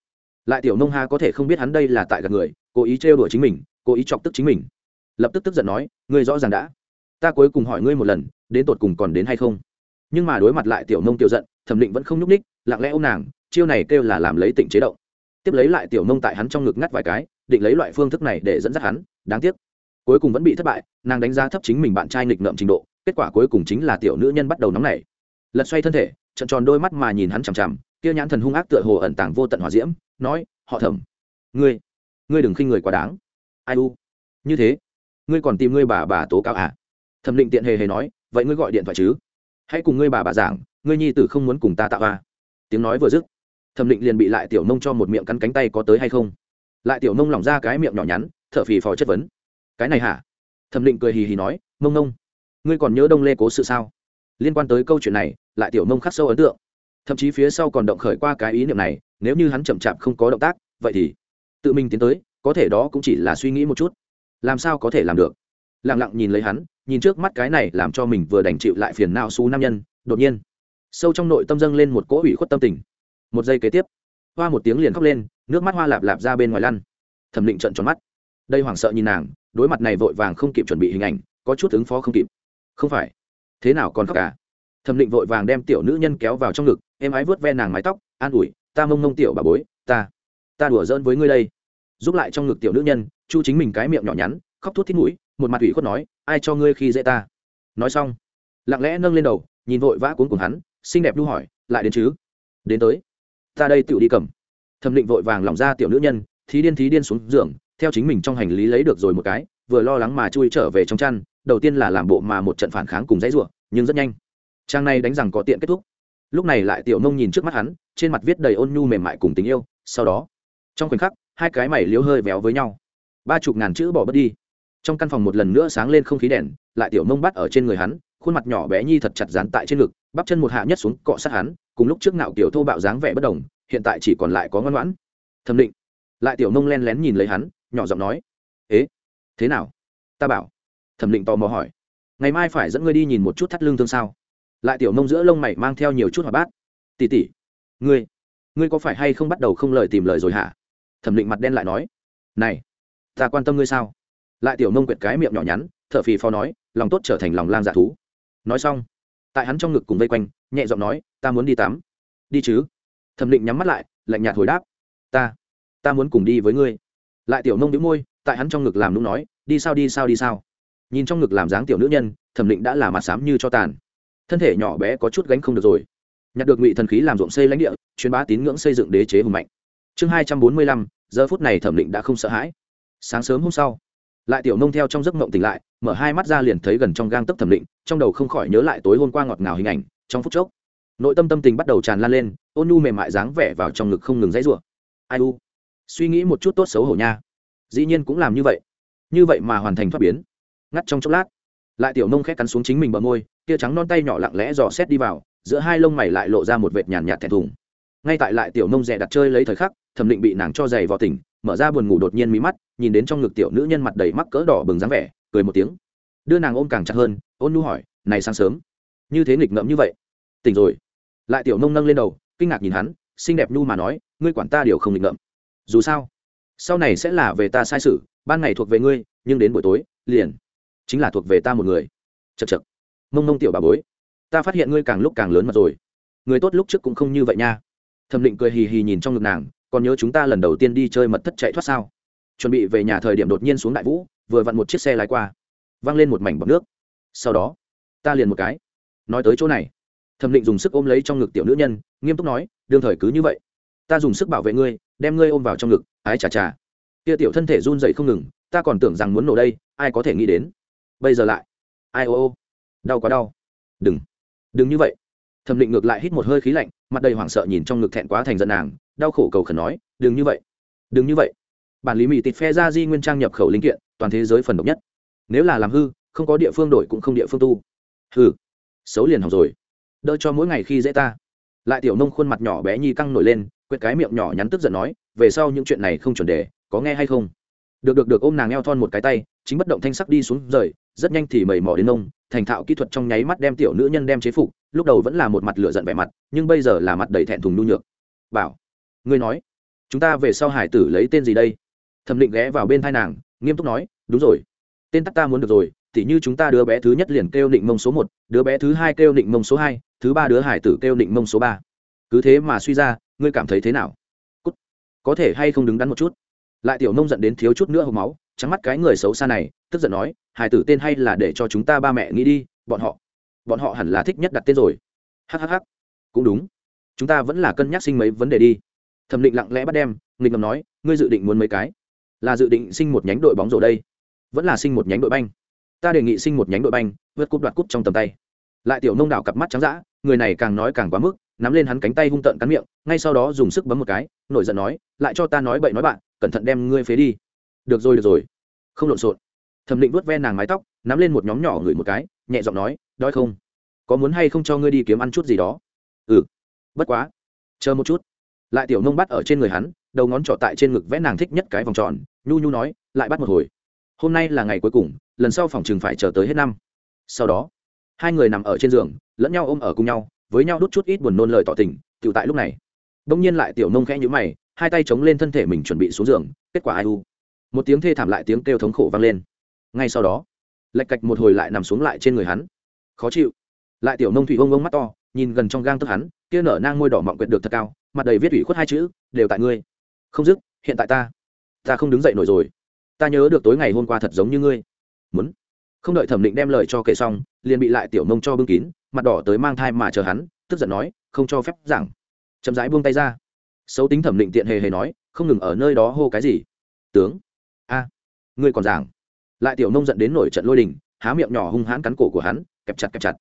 Lại tiểu nông ha có thể không biết hắn đây là tại gặp người, cố ý trêu đùa chính mình cố ý chọc tức chính mình. Lập tức tức giận nói, ngươi rõ ràng đã. Ta cuối cùng hỏi ngươi một lần, đến tột cùng còn đến hay không? Nhưng mà đối mặt lại tiểu nông tiểu giận, thẩm định vẫn không nhúc ních lặng lẽ ô m nàng, chiêu này kêu là làm lấy tỉnh chế động. Tiếp lấy lại tiểu nông tại hắn trong ngực ngắt vài cái, định lấy loại phương thức này để dẫn dắt hắn, đáng tiếc. Cuối cùng vẫn bị thất bại, nàng đánh giá thấp chính mình bạn trai nghịch ngợm trình độ, kết quả cuối cùng chính là tiểu nữ nhân bắt đầu nóng nảy. Lật xoay thân thể trận tròn đôi mắt mà nhìn hắn chằm chằm, kia nhãn thần hung ác tựa hồ ẩn tàng vô tận hòa diễm, nói, họ thẩm, ngươi ngươi đừng khinh người quá đáng ai u? Như thế. Ngươi còn tìm ngươi bà bà tố cáo à? Thẩm định tiện hề hề nói, vậy ngươi gọi điện thoại chứ? Hãy cùng ngươi bà bà giảng, ngươi nhi tử không muốn cùng ta tạo à? Tiếng nói vừa dứt, thẩm định liền bị lại tiểu nông cho một miệng cắn cánh tay có tới hay không? Lại tiểu nông lỏng ra cái miệng nhỏ nhắn t h ở phì phò chất vấn. Cái này hả? Thẩm định cười hì hì nói mông nông, ngươi còn nhớ đông lê cố sự sao? Liên quan tới câu chuyện này, lại tiểu nông khắc sâu ấn tượng. Thậm chí phía sau còn động khởi qua cái ý niệm này, nếu như hắn chậm chạp không có động tác, vậy thì tự mình tiến tới có thể đó cũng chỉ là suy nghĩ một chút. Làm sao có thể làm được? Lẳng lặng nhìn lấy hắn, nhìn trước mắt cái này làm cho mình vừa đành chịu lại phiền não xú nam nhân, đột nhiên, sâu trong nội tâm dâng lên một cỗ ủy khuất tâm tình. Một giây kế tiếp, hoa một tiếng liền khóc lên, nước mắt hoa lạp lạp ra bên ngoài lăn. Thẩm định trận tròn mắt. Đây hoảng sợ nhìn nàng, đối mặt này vội vàng không kịp chuẩn bị hình ảnh, có chút ứng phó không kịp. Không phải, thế nào còn khóc cả? Thẩm định vội vàng đem tiểu nữ nhân kéo vào trong ngực em ái vớt ve nàng mái tóc, an ủi, ta mông mông tiểu bà bối, ta ta đùa giỡn với ngươi đây giúp lại trong ngực tiểu nữ nhân, chu chính mình cái miệng nhỏ nhắn, khóc thút thít mũi, một mặt ủy khuất nói, ai cho ngươi khi dễ ta? Nói xong, lặng lẽ nâng lên đầu, nhìn vội vã cuốn cùng hắn, xinh đẹp đu hỏi, lại đến chứ? Đến tới. Ta đây tự đi cầm. Thẩm định vội vàng lỏng ra tiểu nữ nhân, thí điên thí điên xuống giường, theo chính mình trong hành lý lấy được rồi một cái, vừa lo lắng mà chui trở về trong chăn, đầu tiên là làm bộ mà một trận phản kháng cùng dãy ruộng nhưng rất nhanh. Trang này đánh rằng có tiện kết thúc. Lúc này lại tiểu nông nhìn trước mắt hắn, trên mặt viết đầy ôn nhu mềm mại cùng tình yêu, sau đó, trong khoảnh khắc hai cái mày liếu hơi véo với nhau. Ba chục ngàn chữ bỏ bớt đi. Trong căn phòng một lần nữa sáng lên không khí đèn, lại tiểu nông bắt ở trên người hắn, khuôn mặt nhỏ bé nhi thật chặt dán tại trên ngực, bắp chân một hạ nhất xuống, cọ sát hắn, cùng lúc trước nạo kiểu thô bạo dáng vẻ bất đồng, hiện tại chỉ còn lại có ngoan ngoãn. Thẩm định. Lại tiểu nông len lén nhìn lấy hắn, nhỏ giọng nói, ế, thế nào? Ta bảo. Thẩm định tò mò hỏi, ngày mai phải dẫn ngươi đi nhìn một chút thắt lưng thương sao? Lại tiểu nông giữa lông mày mang theo nhiều chút hoạt bát tỉ tỉ ngươi ngươi có phải hay không bắt đầu không lời tìm lời rồi hả? Thẩm định mặt đen lại nói, này, ta quan tâm ngươi sao? Lại tiểu nông quyệt cái miệng nhỏ nhắn t h ở phì phò nói, lòng tốt trở thành lòng lang dạ thú. Nói xong, tại hắn trong ngực cùng vây quanh, nhẹ giọng nói, ta muốn đi tắm. Đi chứ? Thẩm định nhắm mắt lại, lạnh nhạt hồi đáp, ta ta muốn cùng đi với ngươi. Lại tiểu nông đĩu môi, tại hắn trong ngực làm nung nói, đi sao đi sao đi sao? Nhìn trong ngực làm dáng tiểu nữ nhân, thẩm định đã là mặt xám như cho tàn. Thân thể nhỏ bé có chút gánh không được rồi. Nhặt được ngụy thần khí làm ruộng xây lãnh địa chuyên bá tín ngưỡng xây dựng đế chế hùng mạnh chương hai trăm bốn mươi lăm, giờ phút này thẩm định đã không sợ hãi. Sáng sớm hôm sau, lại tiểu nông theo trong giấc mộng tỉnh lại, mở hai mắt ra liền thấy gần trong gang tấc thẩm định, trong đầu không khỏi nhớ lại tối hôm qua ngọt ngào hình ảnh, trong phút chốc, nội tâm tâm tình bắt đầu tràn lan lên, ôn nhu mềm mại dáng vẻ vào trong ngực không ngừng dãy rủa. Ai u? Suy nghĩ một chút tốt xấu hổ nha. Dĩ nhiên cũng làm như vậy. Như vậy mà hoàn thành thoát biến. Ngắt trong chốc lát, lại tiểu nông khét cắn xuống chính mình bờ môi, kia trắng non tay nhỏ lặng lẽ dò xét đi vào, giữa hai lông mày lại lộ ra một vệt nhàn nhạt thẹn thùng. Ngay tại lại tiểu nông rẻ đặt chơi lấy thời khắc thẩm định bị nàng cho giày vào tỉnh, mở ra buồn ngủ đột nhiên mí mắt, nhìn đến trong ngực tiểu nữ nhân mặt đầy mắc cỡ đỏ bừng dáng vẻ, cười một tiếng. Đưa nàng ôm càng chặt hơn, ôn nu hỏi, này sáng sớm, như thế nghịch ngợm như vậy? Tỉnh rồi. Lại tiểu nông nâng lên đầu, kinh ngạc nhìn hắn, xinh đẹp nhu mà nói, ngươi quản ta điều không nghịch ngợm. Dù sao, sau này sẽ là về ta sai sự, ban ngày thuộc về ngươi, nhưng đến buổi tối, liền chính là thuộc về ta một người. Chật chật mông mông tiểu bà bối, ta phát hiện ngươi càng lúc càng lớn mà rồi. Người tốt lúc trước cũng không như vậy nha. Thẩm định cười hì hì nhìn trong ngực nàng còn nhớ chúng ta lần đầu tiên đi chơi mật thất chạy thoát sao? Chuẩn bị về nhà thời điểm đột nhiên xuống đại vũ, vừa vặn một chiếc xe lái qua. Văng lên một mảnh bọc nước. Sau đó, ta liền một cái. Nói tới chỗ này, thẩm định dùng sức ôm lấy trong ngực tiểu nữ nhân, nghiêm túc nói, đương thời cứ như vậy, ta dùng sức bảo vệ ngươi, đem ngươi ôm vào trong ngực, ái chà chà. Kia tiểu thân thể run dậy không ngừng, ta còn tưởng rằng muốn nổ đây, ai có thể nghĩ đến. Bây giờ lại, ai ô ô, đau quá đau. Đừng đừng như vậy. Thẩm định ngược lại hít một hơi khí lạnh, mặt đầy hoảng sợ nhìn trong ngực thẹn quá thành giận nàng đau khổ cầu khẩn nói, đừng như vậy. Đừng như vậy. Bản lý mỹ tịt phe ra di nguyên trang nhập khẩu linh kiện, toàn thế giới phần độc nhất. Nếu là làm hư, không có địa phương đổi cũng không địa phương tu. Hư xấu liền học rồi. Đỡ cho mỗi ngày khi dễ ta. Lại tiểu nông khuôn mặt nhỏ bé nhi căng nổi lên quyết cái miệng nhỏ nhắn tức giận nói, về sau những chuyện này không chuẩn đề, có nghe hay không? Được được được, ôm nàng eo thon một cái tay, chính bất động thanh sắc đi xuống rời, rất nhanh thì mầy mò đến nông, thành thạo kỹ thuật trong nháy mắt đem tiểu nữ nhân đem chế phục, lúc đầu vẫn là một mặt lửa giận vẻ mặt, nhưng bây giờ là mặt đầy thẹn thùng nhu nhược. Bảo ngươi nói, chúng ta về sau hải tử lấy tên gì đây? Thẩm định ghé vào bên thai nàng, nghiêm túc nói, đúng rồi. Tên tắt ta muốn được rồi thì như chúng ta đứa bé thứ nhất liền kêu định mông số một, đứa bé thứ hai kêu định mông số hai, thứ ba đứa hải tử kêu định mông số ba. Cứ thế mà suy ra, ngươi cảm thấy thế nào? Cút. có thể hay không đứng đắn một chút? Lại tiểu nông giận đến thiếu chút nữa hộp máu, trắng mắt cái người xấu xa này, tức giận nói, hải tử tên hay là để cho chúng ta ba mẹ nghĩ đi, bọn họ bọn họ hẳn là thích nhất đặt tên rồi. Hhh cũng đúng. Chúng ta vẫn là cân nhắc sinh mấy vấn đề đi thẩm định lặng lẽ bắt đem, nghịch ngầm nói, ngươi dự định muốn mấy cái? Là dự định sinh một nhánh đội bóng rổ đây. Vẫn là sinh một nhánh đội banh. Ta đề nghị sinh một nhánh đội banh, vượt cúp đoạt cúp trong tầm tay. Lại tiểu nông đảo cặp mắt trắng dã, người này càng nói càng quá mức, nắm lên hắn cánh tay hung tợn cắn miệng, ngay sau đó dùng sức bấm một cái, nổi giận nói, lại cho ta nói bậy nói bạn, cẩn thận đem ngươi phế đi. Được rồi được rồi. Không lộn xộn. Thẩm định vuốt ve nàng mái tóc, nắm lên một nhóm nhỏ ngửi một cái, nhẹ giọng nói, đói không? Có muốn hay không cho ngươi đi kiếm ăn chút gì đó? Ừ. Bất quá, chờ một chút lại tiểu nông bắt ở trên người hắn, đầu ngón trọ tại trên ngực vẽ nàng thích nhất cái vòng tròn, nhu nhu nói, lại bắt một hồi. Hôm nay là ngày cuối cùng, lần sau phòng chừng phải chờ tới hết năm. Sau đó, hai người nằm ở trên giường, lẫn nhau ôm ở cùng nhau, với nhau đút chút ít buồn nôn lời tỏ tình tự tại lúc này đông nhiên lại tiểu nông khẽ nhữ mày, hai tay chống lên thân thể mình chuẩn bị xuống giường, kết quả ai u. Một tiếng thê thảm lại tiếng kêu thống khổ vang lên. Ngay sau đó, lạch cạch một hồi lại nằm xuống lại trên người hắn. Khó chịu. Lại tiểu nông thủy ông ông mắt to, nhìn gần trong gang tức hắn, kia nở nang môi đỏ mọng quyệt được thật cao mặt đầy viết ủy khuất hai chữ, đều tại ngươi. Không dứt, hiện tại ta ta không đứng dậy nổi rồi. Ta nhớ được tối ngày hôm qua thật giống như ngươi. Muốn. Không đợi thẩm định đem lời cho kể xong, liền bị lại tiểu nông cho bưng kín, mặt đỏ tới mang thai mà chờ hắn, tức giận nói, không cho phép giảng. Chậm rãi buông tay ra. Xấu tính thẩm định tiện hề hề nói, không ngừng ở nơi đó hô cái gì? Tướng. A, ngươi còn giảng. Lại tiểu nông giận đến nổi trận lôi đình, há miệng nhỏ hung hãn cắn cổ của hắn, kẹp chặt kẹp chặt.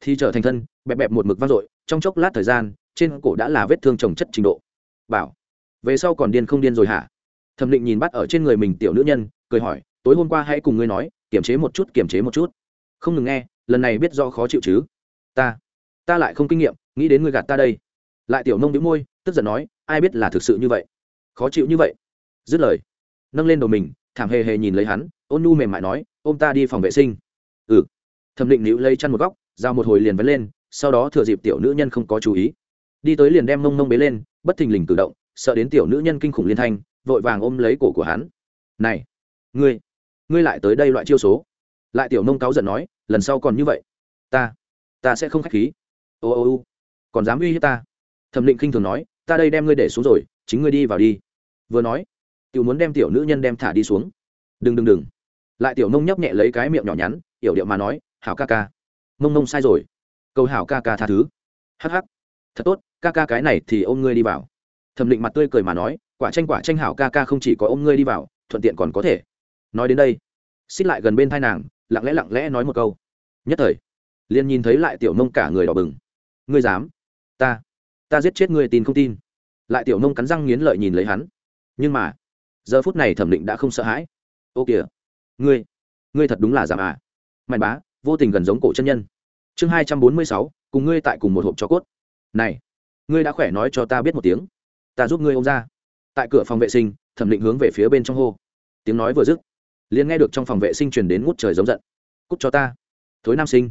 Thì trở thành thân, bẹp bẹp một mực vang dội, trong chốc lát thời gian trên cổ đã là vết thương trồng chất trình độ. Bảo, về sau còn điên không điên rồi hả? Thẩm định nhìn bắt ở trên người mình tiểu nữ nhân, cười hỏi, tối hôm qua hãy cùng ngươi nói kiềm chế một chút kiềm chế một chút. Không ngừng nghe, lần này biết do khó chịu chứ? Ta ta lại không kinh nghiệm, nghĩ đến ngươi gạt ta đây. Lại tiểu nông đĩu môi, tức giận nói, ai biết là thực sự như vậy? Khó chịu như vậy? Dứt lời, nâng lên đầu mình, thảm hề hề nhìn lấy hắn, ôn nu mềm mại nói, ôm ta đi phòng vệ sinh. Ừ. Thẩm định nữ lấy chăn một góc, giao một hồi liền vấn lên, sau đó thừa dịp tiểu nữ nhân không có chú ý đi tới liền đem mông mông bế lên, bất thình lình cử động, sợ đến tiểu nữ nhân kinh khủng liên thanh, vội vàng ôm lấy cổ của hắn. Này, ngươi ngươi lại tới đây loại chiêu số? Lại tiểu mông cáu giận nói, lần sau còn như vậy, ta ta sẽ không k h á c h khí. Ô ô ô, còn dám uy hiếp ta? Thẩm định khinh thường nói, ta đây đem ngươi để xuống rồi, chính ngươi đi vào đi. Vừa nói, tiểu muốn đem tiểu nữ nhân đem thả đi xuống. Đừng đừng đừng. Lại tiểu nông nhấp nhẹ lấy cái miệng nhỏ nhắn yểu điệu mà nói, hảo ca ca. Mông mông sai rồi. Cầu hảo ca ca tha thứ. Hắc hắc. Thật tốt ca ca cái này thì ôm ngươi đi vào. Thẩm định mặt tươi cười mà nói, quả tranh quả tranh hảo ca ca không chỉ có ôm ngươi đi vào, thuận tiện còn có thể. Nói đến đây, xích lại gần bên thai nàng, lặng lẽ lặng lẽ nói một câu. Nhất thời, liền nhìn thấy lại tiểu nông cả người đỏ bừng. Ngươi dám? Ta ta giết chết ngươi tin không tin. Lại tiểu nông cắn răng nghiến lợi nhìn lấy hắn. Nhưng mà, giờ phút này thẩm định đã không sợ hãi. Ô kìa, ngươi ngươi thật đúng là giảm à? Mạnh bá, vô tình gần giống cổ chân nhân. Chương hai trăm bốn mươi sáu, cùng ngươi tại cùng một hộp cho cốt. Này ngươi đã khỏe nói cho ta biết một tiếng. Ta giúp ngươi ô m ra. Tại cửa phòng vệ sinh, thẩm định hướng về phía bên trong hô. Tiếng nói vừa dứt, liền nghe được trong phòng vệ sinh truyền đến ngút trời giống giận. Cút cho ta. Thối nam sinh,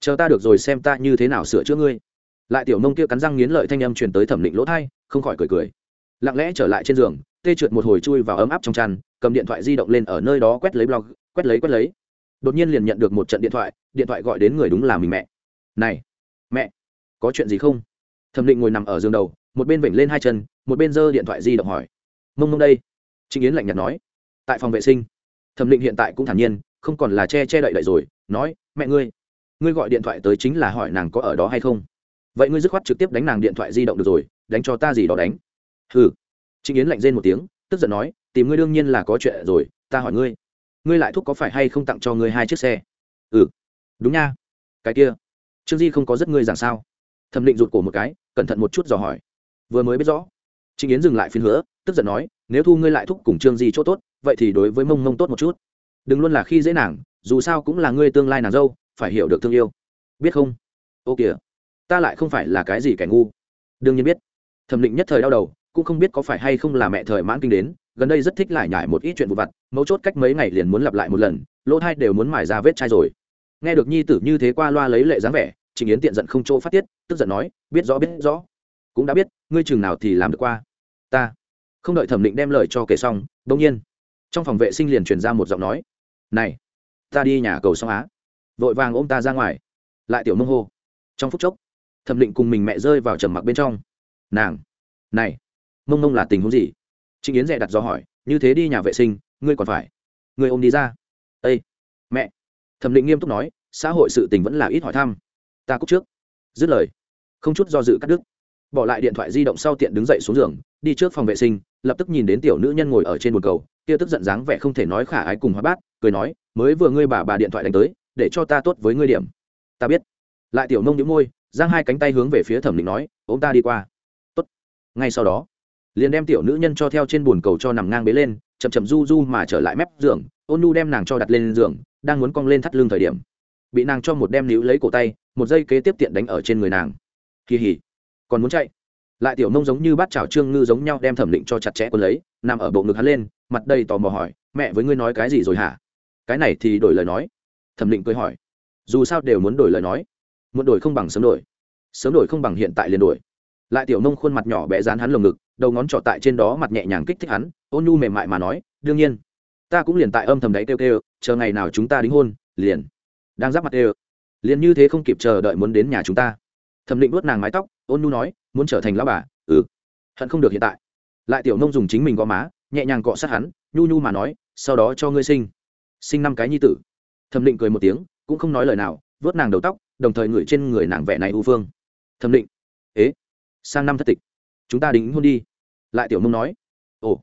chờ ta được rồi xem ta như thế nào sửa chữa ngươi. Lại tiểu nông kia cắn răng nghiến lợi thanh âm truyền tới thẩm định lỗ thai không khỏi cười cười. Lặng lẽ trở lại trên giường, tê trượt một hồi chui vào ấm áp trong chăn, cầm điện thoại di động lên ở nơi đó quét lấy blog, quét lấy quét lấy. Đột nhiên liền nhận được một trận điện thoại điện thoại gọi đến người đúng là mình mẹ. Này, mẹ, có chuyện gì không? Thẩm định ngồi nằm ở giường đầu, một bên vểnh lên hai chân, một bên giơ điện thoại di động hỏi. Mông mông đây. Trịnh yến lạnh nhạt nói. Tại phòng vệ sinh. Thẩm định hiện tại cũng thản nhiên, không còn là che che đậy đậy rồi, nói, mẹ ngươi ngươi gọi điện thoại tới chính là hỏi nàng có ở đó hay không? Vậy ngươi dứt khoát trực tiếp đánh nàng điện thoại di động được rồi, đánh cho ta gì đó đánh. Hừ. Trịnh yến lạnh rên một tiếng, tức giận nói, tìm ngươi đương nhiên là có chuyện rồi, ta hỏi ngươi ngươi lại thuốc có phải hay không tặng cho ngươi hai chiếc xe? Ừ. Đúng nha. Cái kia, trương di không có rất ngươi giảng sao? Thẩm định rụt cổ một cái cẩn thận một chút dò hỏi. Vừa mới biết rõ. Trịnh yến dừng lại phiên hứa, tức giận nói, nếu thu ngươi lại thúc cùng trương di chỗ tốt, vậy thì đối với mông mông tốt một chút. Đừng luôn là khi dễ nàng, dù sao cũng là ngươi tương lai nàng dâu, phải hiểu được thương yêu. Biết không? Ô kìa, ta lại không phải là cái gì kẻ ngu. Đương nhiên biết. Thẩm định nhất thời đau đầu, cũng không biết có phải hay không là mẹ thời mãn kinh đến, gần đây rất thích lại nhải một ít chuyện vụ vặt, mấu chốt cách mấy ngày liền muốn lặp lại một lần, lỗ thai đều muốn mài ra vết chai rồi. Nghe được nhi tử như thế qua loa lấy lệ dáng vẻ trình yến tiện giận không chỗ phát tiết, tức giận nói, biết rõ biết rõ. Cũng đã biết, ngươi chừng nào thì làm được qua. Ta. Không đợi thẩm định đem lời cho kể xong đông nhiên, trong phòng vệ sinh liền truyền ra một giọng nói. Này, ta đi nhà cầu song á. Vội vàng ôm ta ra ngoài. Lại tiểu mông hô. Trong phút chốc, thẩm định cùng mình mẹ rơi vào trầm mặc bên trong. Nàng, này, mông mông là tình huống gì? Trịnh yến dè đặt do hỏi, như thế đi nhà vệ sinh, ngươi còn phải. Ngươi ôm đi ra. Ây mẹ. Thẩm định nghiêm túc nói, xã hội sự tình vẫn là ít hỏi thăm ta cúc trước. Dứt lời, không chút do dự cắt đứt. Bỏ lại điện thoại di động sau tiện đứng dậy xuống giường, đi trước phòng vệ sinh, lập tức nhìn đến tiểu nữ nhân ngồi ở trên bồn cầu, kia tức giận dáng vẻ không thể nói khả ái cùng hóa bát, cười nói, mới vừa ngươi bà bà điện thoại đánh tới, để cho ta tốt với ngươi điểm. Ta biết. Lại tiểu nông nhíu môi, giang hai cánh tay hướng về phía thẩm định nói, ôm ta đi qua. Tốt. Ngay sau đó, liền đem tiểu nữ nhân cho theo trên bồn cầu cho nằm ngang bế lên, chậm chậm du du mà trở lại mép giường, ôn nu đem nàng cho đặt lên giường, đang muốn cong lên thắt lưng thời điểm, bị nàng cho một đem níu lấy cổ tay một dây kế tiếp tiện đánh ở trên người nàng. Kỳ hỉ. Còn muốn chạy? Lại tiểu nông giống như bát chảo trương ngư giống nhau đem thẩm định cho chặt chẽ quân lấy, nằm ở bộ ngực hắn lên, mặt đầy tò mò hỏi, mẹ, với ngươi nói cái gì rồi hả? Cái này thì đổi lời nói. Thẩm định cười hỏi. Dù sao đều muốn đổi lời nói. Muốn đổi không bằng sớm đổi. Sớm đổi không bằng hiện tại liền đổi. Lại tiểu nông khuôn mặt nhỏ bé dán hắn lồng ngực, đầu ngón trỏ tại trên đó mặt nhẹ nhàng kích thích hắn, ôn nhu mềm mại mà nói, đương nhiên, ta cũng liền tại âm thầm đấy kêu kêu, chờ ngày nào chúng ta đính hôn, liền. Đang giáp mặt kêu liền như thế không kịp chờ đợi muốn đến nhà chúng ta. Thẩm định vuốt nàng mái tóc, ôn nhu nói, muốn trở thành lão bà? Ừ. Hận không được hiện tại. Lại tiểu nông dùng chính mình gõ má, nhẹ nhàng cọ sát hắn, nhu nhu mà nói, sau đó cho ngươi sinh. Sinh năm cái nhi tử. Thẩm định cười một tiếng, cũng không nói lời nào vớt nàng đầu tóc, đồng thời ngửi trên người nàng vẻ này ưu phương thẩm định. Ế, sang năm thất tịch, chúng ta đính hôn đi. Lại tiểu mông nói, ồ.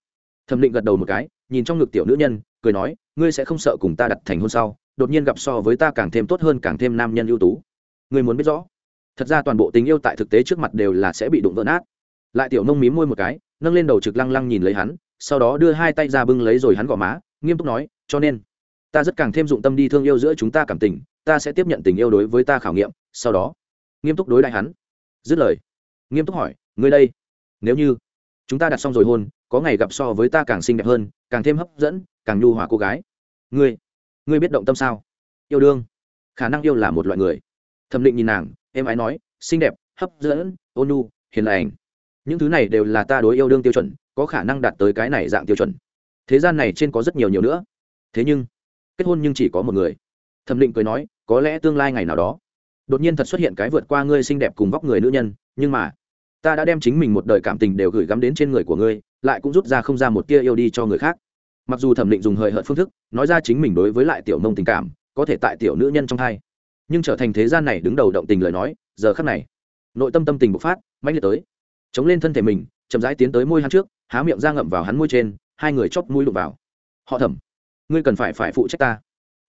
Thẩm định gật đầu một cái, nhìn trong ngực tiểu nữ nhân, cười nói, ngươi sẽ không sợ cùng ta đặt thành hôn sau đột nhiên gặp so với ta càng thêm tốt hơn càng thêm nam nhân ưu tú. Người muốn biết rõ, thật ra toàn bộ tình yêu tại thực tế trước mặt đều là sẽ bị đụng vỡ nát. Lại tiểu nông mím môi một cái, nâng lên đầu trực lăng lăng nhìn lấy hắn, sau đó đưa hai tay ra bưng lấy rồi hắn gò má, nghiêm túc nói, cho nên, ta rất càng thêm dụng tâm đi thương yêu giữa chúng ta cảm tình, ta sẽ tiếp nhận tình yêu đối với ta khảo nghiệm, sau đó. Nghiêm túc đối đại hắn. Dứt lời, nghiêm túc hỏi, ngươi đây, nếu như chúng ta đặt xong rồi hôn, có ngày gặp so với ta càng xinh đẹp hơn, càng thêm hấp dẫn, càng nhu hòa cô gái. Ngươi ngươi biết động tâm sao? Yêu đương. Khả năng yêu là một loại người. Thẩm định nhìn nàng, em ái nói, xinh đẹp, hấp dẫn, ôn nhu, hiền lành. Những thứ này đều là ta đối yêu đương tiêu chuẩn, có khả năng đạt tới cái này dạng tiêu chuẩn. Thế gian này trên có rất nhiều nhiều nữa. Thế nhưng, kết hôn nhưng chỉ có một người. Thẩm định cười nói, có lẽ tương lai ngày nào đó, đột nhiên thật xuất hiện cái vượt qua ngươi xinh đẹp cùng vóc người nữ nhân, nhưng mà, ta đã đem chính mình một đời cảm tình đều gửi gắm đến trên người của ngươi, lại cũng rút ra không ra một tia yêu đi cho người khác mặc dù thẩm định dùng hời hợt phương thức, nói ra chính mình đối với lại tiểu nông tình cảm, có thể tại tiểu nữ nhân trong thai. Nhưng trở thành thế gian này đứng đầu động tình lời nói, giờ khắc này, nội tâm tâm tình bộc phát, mãnh liệt tới. Chống lên thân thể mình, chậm rãi tiến tới môi hắn trước, há miệng ra ngậm vào hắn môi trên, hai người chóp mũi đụng vào. Họ thẩm, ngươi cần phải phải phụ trách ta.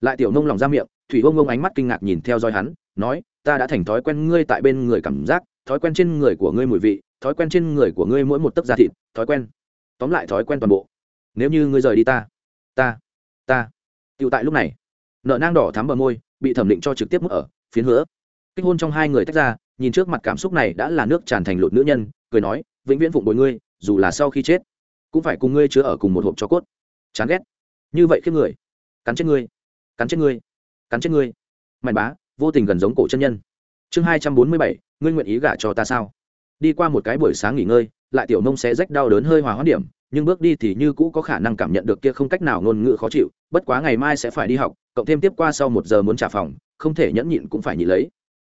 Lại tiểu nông lòng ra miệng, thủy ông ông ánh mắt kinh ngạc nhìn theo dõi hắn, nói, ta đã thành thói quen ngươi tại bên người cảm giác, thói quen trên người của ngươi mùi vị, thói quen trên người của ngươi mỗi một tấc da thịt, thói quen. Tóm lại thói quen toàn bộ nếu như ngươi rời đi ta ta ta. Tựu tại lúc này, nợ nang đỏ thắm bờ môi, bị thẩm định cho trực tiếp mức ở phiến hứa. Kết hôn trong hai người tách ra, nhìn trước mặt cảm xúc này đã là nước tràn thành lột nữ nhân, cười nói, vĩnh viễn phụng bồi ngươi, dù là sau khi chết, cũng phải cùng ngươi chứa ở cùng một hộp cho cốt. Chán ghét. Như vậy khiếp người. Cắn chết ngươi. Cắn chết ngươi. Cắn chết ngươi. Mạnh bá, vô tình gần giống cổ chân nhân. Chương hai trăm bốn mươi bảy, ngươi nguyện ý gả cho ta sao? Đi qua một cái buổi sáng nghỉ ngơi lại tiểu nông sẽ rách đau đớn hơi hòa hoãn điểm, nhưng bước đi thì như cũ có khả năng cảm nhận được kia không cách nào ngôn ngữ khó chịu, bất quá ngày mai sẽ phải đi học, cộng thêm tiếp qua sau một giờ muốn trả phòng, không thể nhẫn nhịn cũng phải nhịn lấy.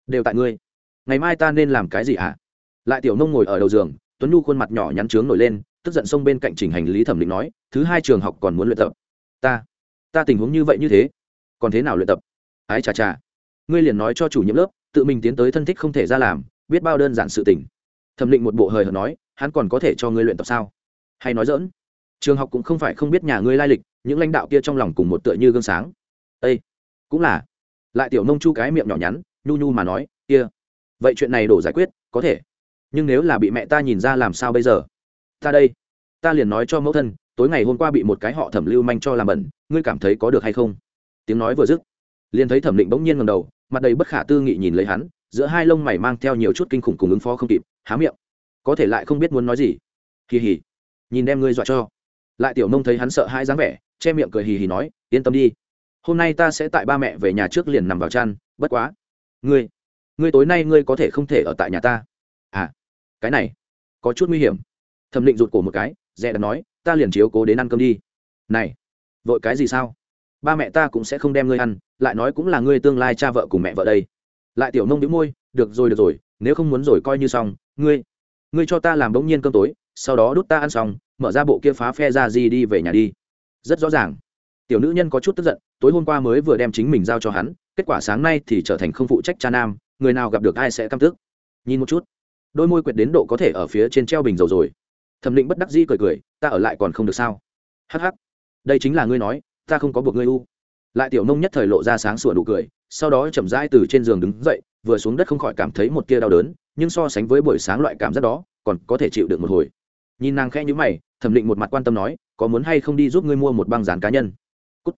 Đều tại ngươi. Ngày mai ta nên làm cái gì ạ à? lại tiểu nông ngồi ở đầu giường, tuấn nhu khuôn mặt nhỏ nhắn trướng nổi lên, tức giận xông bên cạnh chỉnh hành lý thẩm định nói, thứ hai trường học còn muốn luyện tập. Ta ta tình huống như vậy như thế, còn thế nào luyện tập? Ái chà chà. Ngươi liền nói cho chủ nhiệm lớp, tự mình tiến tới thân thích không thể ra làm, biết bao đơn giản sự tình. Thẩm định một bộ hời hợt nói hắn còn có thể cho ngươi luyện tập sao? Hay nói dỡn trường học cũng không phải không biết nhà ngươi lai lịch, những lãnh đạo kia trong lòng cùng một tựa như gương sáng. Ây cũng là. Lại tiểu nông chu cái miệng nhỏ nhắn, nhu nhu mà nói, kia. Vậy chuyện này đổ giải quyết, có thể. Nhưng nếu là bị mẹ ta nhìn ra làm sao bây giờ? Ta đây. Ta liền nói cho mẫu thân, tối ngày hôm qua bị một cái họ thẩm lưu manh cho làm bẩn, ngươi cảm thấy có được hay không? Tiếng nói vừa dứt, liền thấy thẩm định bỗng nhiên ngầm đầu, mặt đầy bất khả tư nghị nhìn lấy hắn, giữa hai lông mày mang theo nhiều chút kinh khủng cùng ứng phó không kịp, há miệng có thể lại không biết muốn nói gì. Kỳ hì. Nhìn đem ngươi dọa cho. Lại tiểu nông thấy hắn sợ hai dáng vẻ, che miệng cười hì hì nói, yên tâm đi. Hôm nay ta sẽ tại ba mẹ về nhà trước liền nằm vào chăn, bất quá. Ngươi ngươi tối nay ngươi có thể không thể ở tại nhà ta. À cái này, có chút nguy hiểm. Thẩm định rụt cổ một cái, dè đã nói, ta liền chiếu cố đến ăn cơm đi. Này, vội cái gì sao? Ba mẹ ta cũng sẽ không đem ngươi ăn, lại nói cũng là ngươi tương lai cha vợ cùng mẹ vợ đây. Lại tiểu nông đĩu môi, được rồi được rồi, nếu không muốn rồi coi như xong, ngươi ngươi cho ta làm bỗng nhiên cơm tối, sau đó đút ta ăn xong, mở ra bộ kia phá phe ra gì đi về nhà đi. Rất rõ ràng. Tiểu nữ nhân có chút tức giận, tối hôm qua mới vừa đem chính mình giao cho hắn, kết quả sáng nay thì trở thành không phụ trách cha nam, người nào gặp được ai sẽ căm tức. Nhìn một chút. Đôi môi quyệt đến độ có thể ở phía trên treo bình dầu rồi. Thẩm định bất đắc dĩ cười cười, ta ở lại còn không được sao? Hh đây chính là ngươi nói, ta không có buộc ngươi u. Lại tiểu nông nhất thời lộ ra sáng sủa đủ cười sau đó chậm rãi từ trên giường đứng dậy, vừa xuống đất không khỏi cảm thấy một tia đau đớn, nhưng so sánh với buổi sáng loại cảm giác đó, còn có thể chịu được một hồi. Nhìn nàng khẽ nhữ mày, thẩm định một mặt quan tâm nói, có muốn hay không đi giúp ngươi mua một băng dán cá nhân? Cút.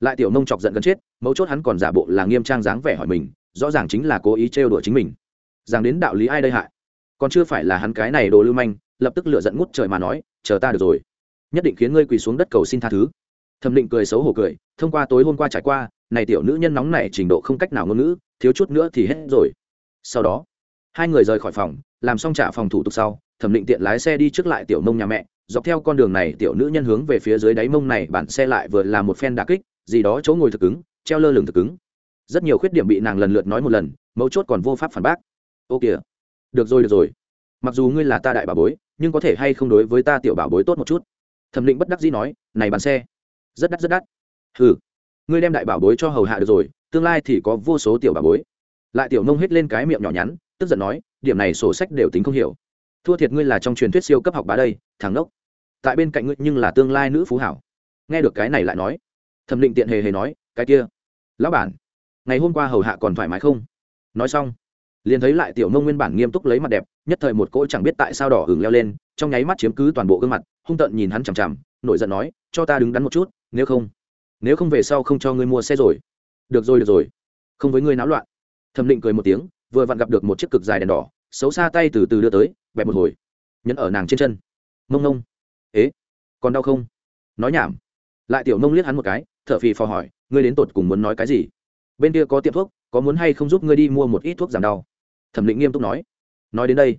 lại tiểu nông chọc giận gần chết, mấu chốt hắn còn giả bộ là nghiêm trang dáng vẻ hỏi mình, rõ ràng chính là cố ý trêu đùa chính mình. Rằng đến đạo lý ai đây hại? Còn chưa phải là hắn cái này đồ lưu manh, lập tức lựa giận ngút trời mà nói, chờ ta được rồi. Nhất định khiến ngươi quỳ xuống đất cầu xin tha thứ. Thẩm định cười xấu hổ cười, thông qua tối hôm qua trải qua này tiểu nữ nhân nóng này trình độ không cách nào ngôn ngữ, thiếu chút nữa thì hết rồi. Sau đó, hai người rời khỏi phòng, làm xong trả phòng thủ tục sau, thẩm định tiện lái xe đi trước lại tiểu mông nhà mẹ, dọc theo con đường này tiểu nữ nhân hướng về phía dưới đáy mông này, bản xe lại vừa là một phen đà kích, gì đó chỗ ngồi thực cứng, treo lơ lửng thực cứng. Rất nhiều khuyết điểm bị nàng lần lượt nói một lần, mấu chốt còn vô pháp phản bác. Ô kìa, được rồi được rồi. Mặc dù ngươi là ta đại bảo bối, nhưng có thể hay không đối với ta tiểu bảo bối tốt một chút? Thẩm định bất đắc dĩ nói, này bán xe, rất đắt rất đắt. Ừ ngươi đem đại bảo bối cho hầu hạ được rồi, tương lai thì có vô số tiểu bảo bối. Lại tiểu nông hết lên cái miệng nhỏ nhắn, tức giận nói, điểm này sổ sách đều tính không hiểu. Thua thiệt ngươi là trong truyền thuyết siêu cấp học bá đây, thằng nốc tại bên cạnh ngươi nhưng là tương lai nữ phú hảo. Nghe được cái này lại nói, thẩm định tiện hề hề nói, cái kia, lão bản, ngày hôm qua hầu hạ còn thoải mái không? Nói xong, liền thấy lại tiểu nông nguyên bản nghiêm túc lấy mặt đẹp, nhất thời một cỗ chẳng biết tại sao đỏ hừng leo lên, trong nháy mắt chiếm cứ toàn bộ gương mặt, hung tợn nhìn hắn chằm chằm, nổi giận nói, cho ta đứng đắn một chút, nếu không nếu không về sau không cho ngươi mua xe rồi. Được rồi được rồi. Không với ngươi náo loạn. Thẩm định cười một tiếng, vừa vặn gặp được một chiếc cực dài đèn đỏ, xấu xa tay từ từ đưa tới, bẹp một hồi. Nhấn ở nàng trên chân. Mông nông ế, còn đau không? Nói nhảm. Lại tiểu nông liếc hắn một cái t h ở phì phò hỏi, ngươi đến tột cùng muốn nói cái gì? Bên kia có tiệm thuốc, có muốn hay không giúp ngươi đi mua một ít thuốc giảm đau? Thẩm định nghiêm túc nói. Nói đến đây,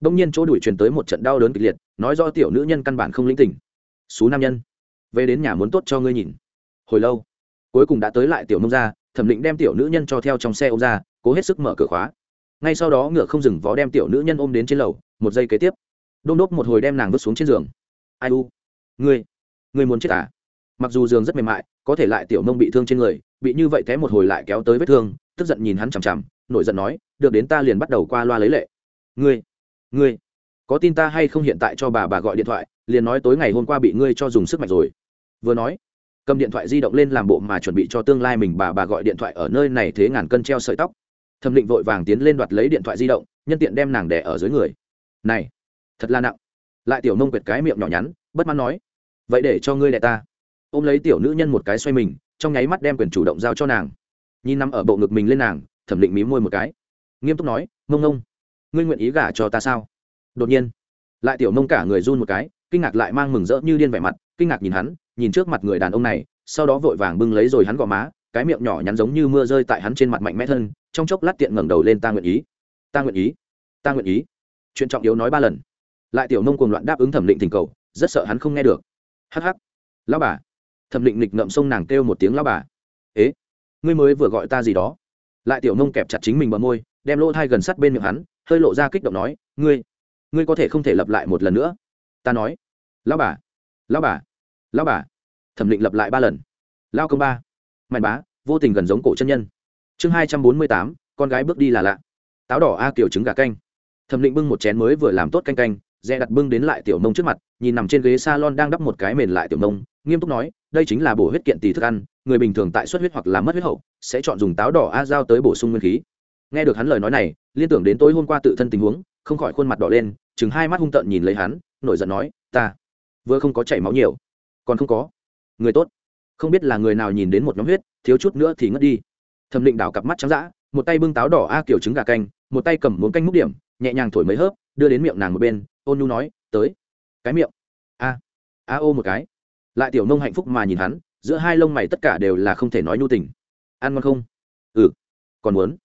đông nhiên chỗ đuổi truyền tới một trận đau đớn kịch liệt, nói do tiểu nữ nhân căn bản không linh tỉnh. Xú nam nhân, về đến nhà muốn tốt cho ngươi nhìn hồi lâu. Cuối cùng đã tới lại tiểu nông ra thẩm định đem tiểu nữ nhân cho theo trong xe ô ra, cố hết sức mở cửa khóa. Ngay sau đó ngựa không dừng vó đem tiểu nữ nhân ôm đến trên lầu, một giây kế tiếp, đôn đốt một hồi đem nàng vứt xuống trên giường. Ai u? Ngươi ngươi muốn chết à? Mặc dù giường rất mềm mại, có thể lại tiểu nông bị thương trên người, bị như vậy té một hồi lại kéo tới vết thương, tức giận nhìn hắn chằm chằm, nổi giận nói, được đến ta liền bắt đầu qua loa lấy lệ. Ngươi ngươi, có tin ta hay không hiện tại cho bà bà gọi điện thoại, liền nói tối ngày hôm qua bị ngươi cho dùng sức mạnh rồi. Vừa nói cầm điện thoại di động lên làm bộ mà chuẩn bị cho tương lai mình bà bà gọi điện thoại ở nơi này thế ngàn cân treo sợi tóc. Thẩm định vội vàng tiến lên đoạt lấy điện thoại di động, nhân tiện đem nàng đẻ ở dưới người. Này, thật là nặng. Lại tiểu nông quyệt cái miệng nhỏ nhắn, bất mãn nói, vậy để cho ngươi đẻ ta. Ôm lấy tiểu nữ nhân một cái xoay mình, trong nháy mắt đem quyền chủ động giao cho nàng. Nhìn nằm ở bộ ngực mình lên nàng, thẩm định mí môi một cái. Nghiêm túc nói mông ngông ngươi nguyện ý gả cho ta sao? Đột nhiên, lại tiểu nông cả người run một cái, kinh ngạc lại mang mừng rỡ như điên vẻ mặt, kinh ngạc nhìn hắn nhìn trước mặt người đàn ông này, sau đó vội vàng bưng lấy rồi hắn gò má, cái miệng nhỏ nhắn giống như mưa rơi tại hắn trên mặt mạnh mẽ thân, trong chốc lát tiện ngẩng đầu lên ta nguyện ý. Ta nguyện ý. Ta nguyện ý. Chuyện trọng yếu nói ba lần. Lại tiểu nông cuồng loạn đáp ứng thẩm định tình cầu, rất sợ hắn không nghe được. Hắc hắc. Lão bà. Thẩm định nghịch ngậm sông nàng kêu một tiếng lão bà. Ế, ngươi mới vừa gọi ta gì đó. Lại tiểu nông kẹp chặt chính mình bờ môi, đem lỗ thai gần sát bên miệng hắn, hơi lộ ra kích động nói, ngươi ngươi có thể không thể lặp lại một lần nữa. Ta nói, lão bà lão bà lão bà, thẩm định lặp lại ba lần. Lao công ba mạnh bá, vô tình gần giống cổ chân nhân. Chương hai trăm bốn mươi tám, con gái bước đi là lạ. Táo đỏ a kiểu trứng gà canh. Thẩm định bưng một chén mới vừa làm tốt canh canh, dè đặt bưng đến lại tiểu nông trước mặt, nhìn nằm trên ghế s a lon đang đắp một cái mền lại tiểu nông nghiêm túc nói, đây chính là bổ huyết kiện tỳ thức ăn, người bình thường tại xuất huyết hoặc là mất huyết hậu, sẽ chọn dùng táo đỏ a giao tới bổ sung nguyên khí. Nghe được hắn lời nói này, liên tưởng đến tối hôm qua tự thân tình huống, không khỏi khuôn mặt đỏ lên, chừng hai mắt hung tợn nhìn lấy hắn, nổi giận nói, ta vừa không có chảy máu nhiều còn không có. Người tốt. Không biết là người nào nhìn đến một nhóm huyết, thiếu chút nữa thì ngất đi. Thẩm định đảo cặp mắt trắng d ã một tay bưng táo đỏ a kiểu trứng gà canh, một tay cầm muốn canh múc điểm, nhẹ nhàng thổi mấy hớp, đưa đến miệng nàng một bên, ôn nhu nói, tới. Cái miệng? A. A ô một cái. Lại tiểu nông hạnh phúc mà nhìn hắn, giữa hai lông mày tất cả đều là không thể nói nhu tình. Ăn ngon không? Ừ. Còn muốn?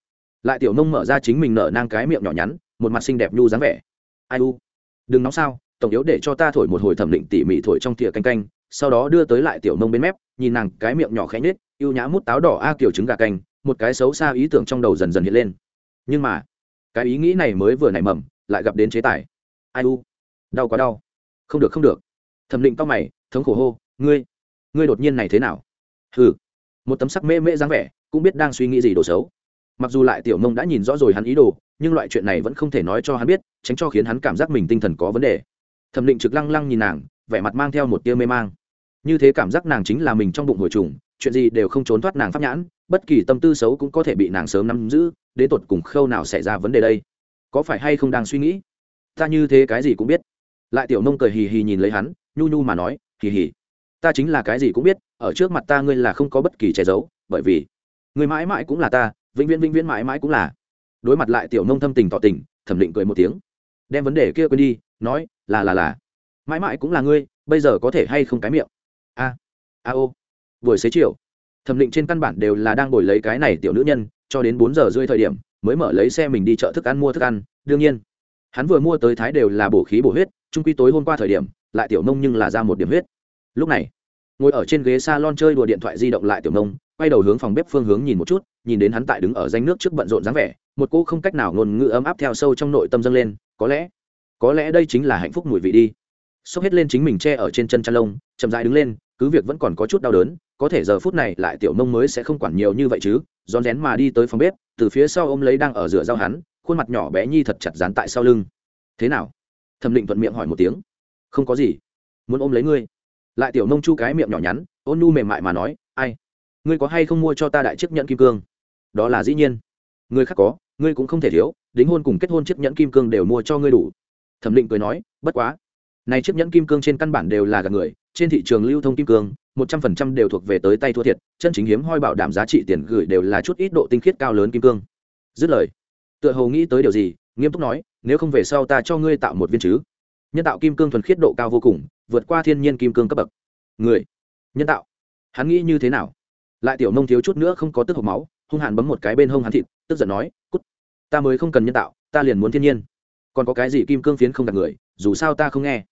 Lại tiểu nông mở ra chính mình nở nang cái miệng nhỏ nhắn, một mặt xinh đẹp nhu dáng vẻ. Ai u? Đừng nóng sao, tổng yếu để cho ta thổi một hồi thẩm định tỉ mỉ thổi trong thìa canh canh sau đó đưa tới lại tiểu nông bên mép, nhìn nàng cái miệng nhỏ khẽ nhết ưu nhã mút táo đỏ a kiểu trứng gà canh, một cái xấu xa ý tưởng trong đầu dần dần hiện lên. Nhưng mà, cái ý nghĩ này mới vừa nảy mầm, lại gặp đến chế tài. Ai u, đau quá đau. Không được không được. Thẩm định tóc mày, thống khổ hô, ngươi ngươi đột nhiên này thế nào? Hừ. Một tấm sắc mê mê dáng vẻ, cũng biết đang suy nghĩ gì đồ xấu. Mặc dù lại tiểu mông đã nhìn rõ rồi hắn ý đồ, nhưng loại chuyện này vẫn không thể nói cho hắn biết, tránh cho khiến hắn cảm giác mình tinh thần có vấn đề. Thẩm định trực lăng lăng nhìn nàng, vẻ mặt mang theo một tia mê mang như thế cảm giác nàng chính là mình trong bụng hồi trùng, chuyện gì đều không trốn thoát nàng pháp nhãn, bất kỳ tâm tư xấu cũng có thể bị nàng sớm nắm giữ, đến tột cùng khâu nào xảy ra vấn đề đây? Có phải hay không đang suy nghĩ? Ta như thế cái gì cũng biết. Lại tiểu nông cười hì hì nhìn lấy hắn, nhu nhu mà nói, hì hì. Ta chính là cái gì cũng biết, ở trước mặt ta ngươi là không có bất kỳ che giấu, bởi vì ngươi mãi mãi cũng là ta, vĩnh viễn vĩnh viễn mãi mãi cũng là. Đối mặt lại tiểu nông thâm tình tỏ tình, thẩm định cười một tiếng. Đem vấn đề kia quên đi, nói, là là là. Mãi mãi cũng là ngươi, bây giờ có thể hay không cái miệng? A a ô. Buổi xế chiều, thẩm định trên căn bản đều là đang ngồi lấy cái này tiểu nữ nhân, cho đến bốn giờ rưỡi thời điểm, mới mở lấy xe mình đi chợ thức ăn mua thức ăn. Đương nhiên, hắn vừa mua tới thái đều là bổ khí bổ huyết trung quy tối hôm qua thời điểm, lại tiểu nông nhưng là ra một điểm huyết. Lúc này, ngồi ở trên ghế s a lon chơi đùa điện thoại di động lại tiểu nông, quay đầu hướng phòng bếp phương hướng nhìn một chút, nhìn đến hắn tại đứng ở danh nước trước bận rộn dáng vẻ, một cô không cách nào ngôn ngữ ấm áp theo sâu trong nội tâm dâng lên, có lẽ có lẽ đây chính là hạnh phúc mùi vị đi. Xốc hết lên chính mình che ở trên chân chăn lông, chậm dại đứng lên cứ việc vẫn còn có chút đau đớn, có thể giờ phút này lại tiểu nông mới sẽ không quản nhiều như vậy chứ. Rón rén mà đi tới phòng bếp, từ phía sau ôm lấy đang ở rửa rau hắn, khuôn mặt nhỏ bé nhi thật chặt dán tại sau lưng. Thế nào? Thẩm định thuận miệng hỏi một tiếng. Không có gì. Muốn ôm lấy ngươi? Lại tiểu nông chu cái miệng nhỏ nhắn, ôn nu mềm mại mà nói, ai? Ngươi có hay không mua cho ta đại chiếc nhẫn kim cương? Đó là dĩ nhiên. Ngươi khác có, ngươi cũng không thể thiếu, đính hôn cùng kết hôn chiếc nhẫn kim cương đều mua cho ngươi đủ. Thẩm định cười nói, bất quá này chiếc nhẫn kim cương trên căn bản đều là gạt người, trên thị trường lưu thông kim cương, một trăm phần trăm đều thuộc về tới tay thua thiệt, chân chính hiếm hoi bảo đảm giá trị tiền gửi đều là chút ít độ tinh khiết cao lớn kim cương. Dứt lời, tựa hồ nghĩ tới điều gì, nghiêm túc nói, nếu không về sau ta cho ngươi tạo một viên chứ? Nhân tạo kim cương thuần khiết độ cao vô cùng, vượt qua thiên nhiên kim cương cấp bậc. Người, nhân tạo, hắn nghĩ như thế nào? Lại tiểu nông thiếu chút nữa không có tức hộc máu, hung hàn bấm một cái bên hông hắn thịt, tức giận nói, cút, ta mới không cần nhân tạo, ta liền muốn thiên nhiên. Còn có cái gì kim cương phiến không đặt người, dù sao ta không nghe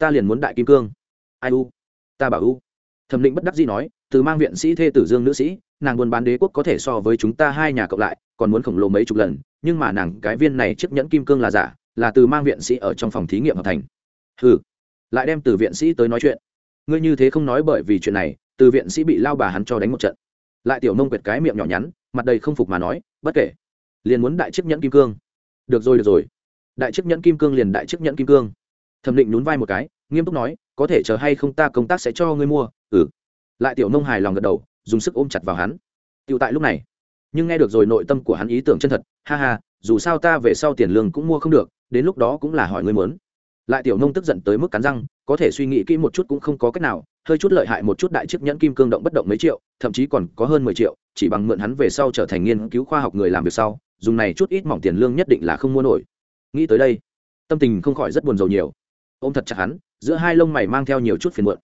ta liền muốn đại kim cương. Ai u? Ta bảo u. Thẩm định bất đắc dĩ nói, từ mang viện sĩ thê tử dương nữ sĩ, nàng buôn bán đế quốc có thể so với chúng ta hai nhà cộng lại, còn muốn khổng lồ mấy chục lần, nhưng mà nàng cái viên này chiếc nhẫn kim cương là giả, là từ mang viện sĩ ở trong phòng thí nghiệm hợp thành. Ừ lại đem từ viện sĩ tới nói chuyện. Ngươi như thế không nói bởi vì chuyện này, từ viện sĩ bị lao bà hắn cho đánh một trận. Lại tiểu nông quyệt cái miệng nhỏ nhắn, mặt đầy không phục mà nói, bất kể. Liền muốn đại chiếc nhẫn kim cương. Được rồi được rồi. Đại chiếc nhẫn kim cương liền đại chiếc nhẫn kim cương thẩm định nhún vai một cái, nghiêm túc nói, có thể chờ hay không ta công tác sẽ cho ngươi mua. Ừ. Lại tiểu nông hài lòng gật đầu, dùng sức ôm chặt vào hắn. Tựu tại lúc này, nhưng nghe được rồi nội tâm của hắn ý tưởng chân thật, ha ha, dù sao ta về sau tiền lương cũng mua không được, đến lúc đó cũng là hỏi ngươi muốn. Lại tiểu nông tức giận tới mức cắn răng, có thể suy nghĩ kỹ một chút cũng không có cách nào, hơi chút lợi hại một chút đại chiếc nhẫn kim cương động bất động mấy triệu, thậm chí còn có hơn mười triệu, chỉ bằng mượn hắn về sau trở thành nghiên cứu khoa học người làm việc sau, dùng này chút ít mỏng tiền lương nhất định là không mua nổi. Nghĩ tới đây, tâm tình không khỏi rất buồn rầu nhiều. Ôm thật chặt hắn, giữa hai lông mày mang theo nhiều chút phiền muộn.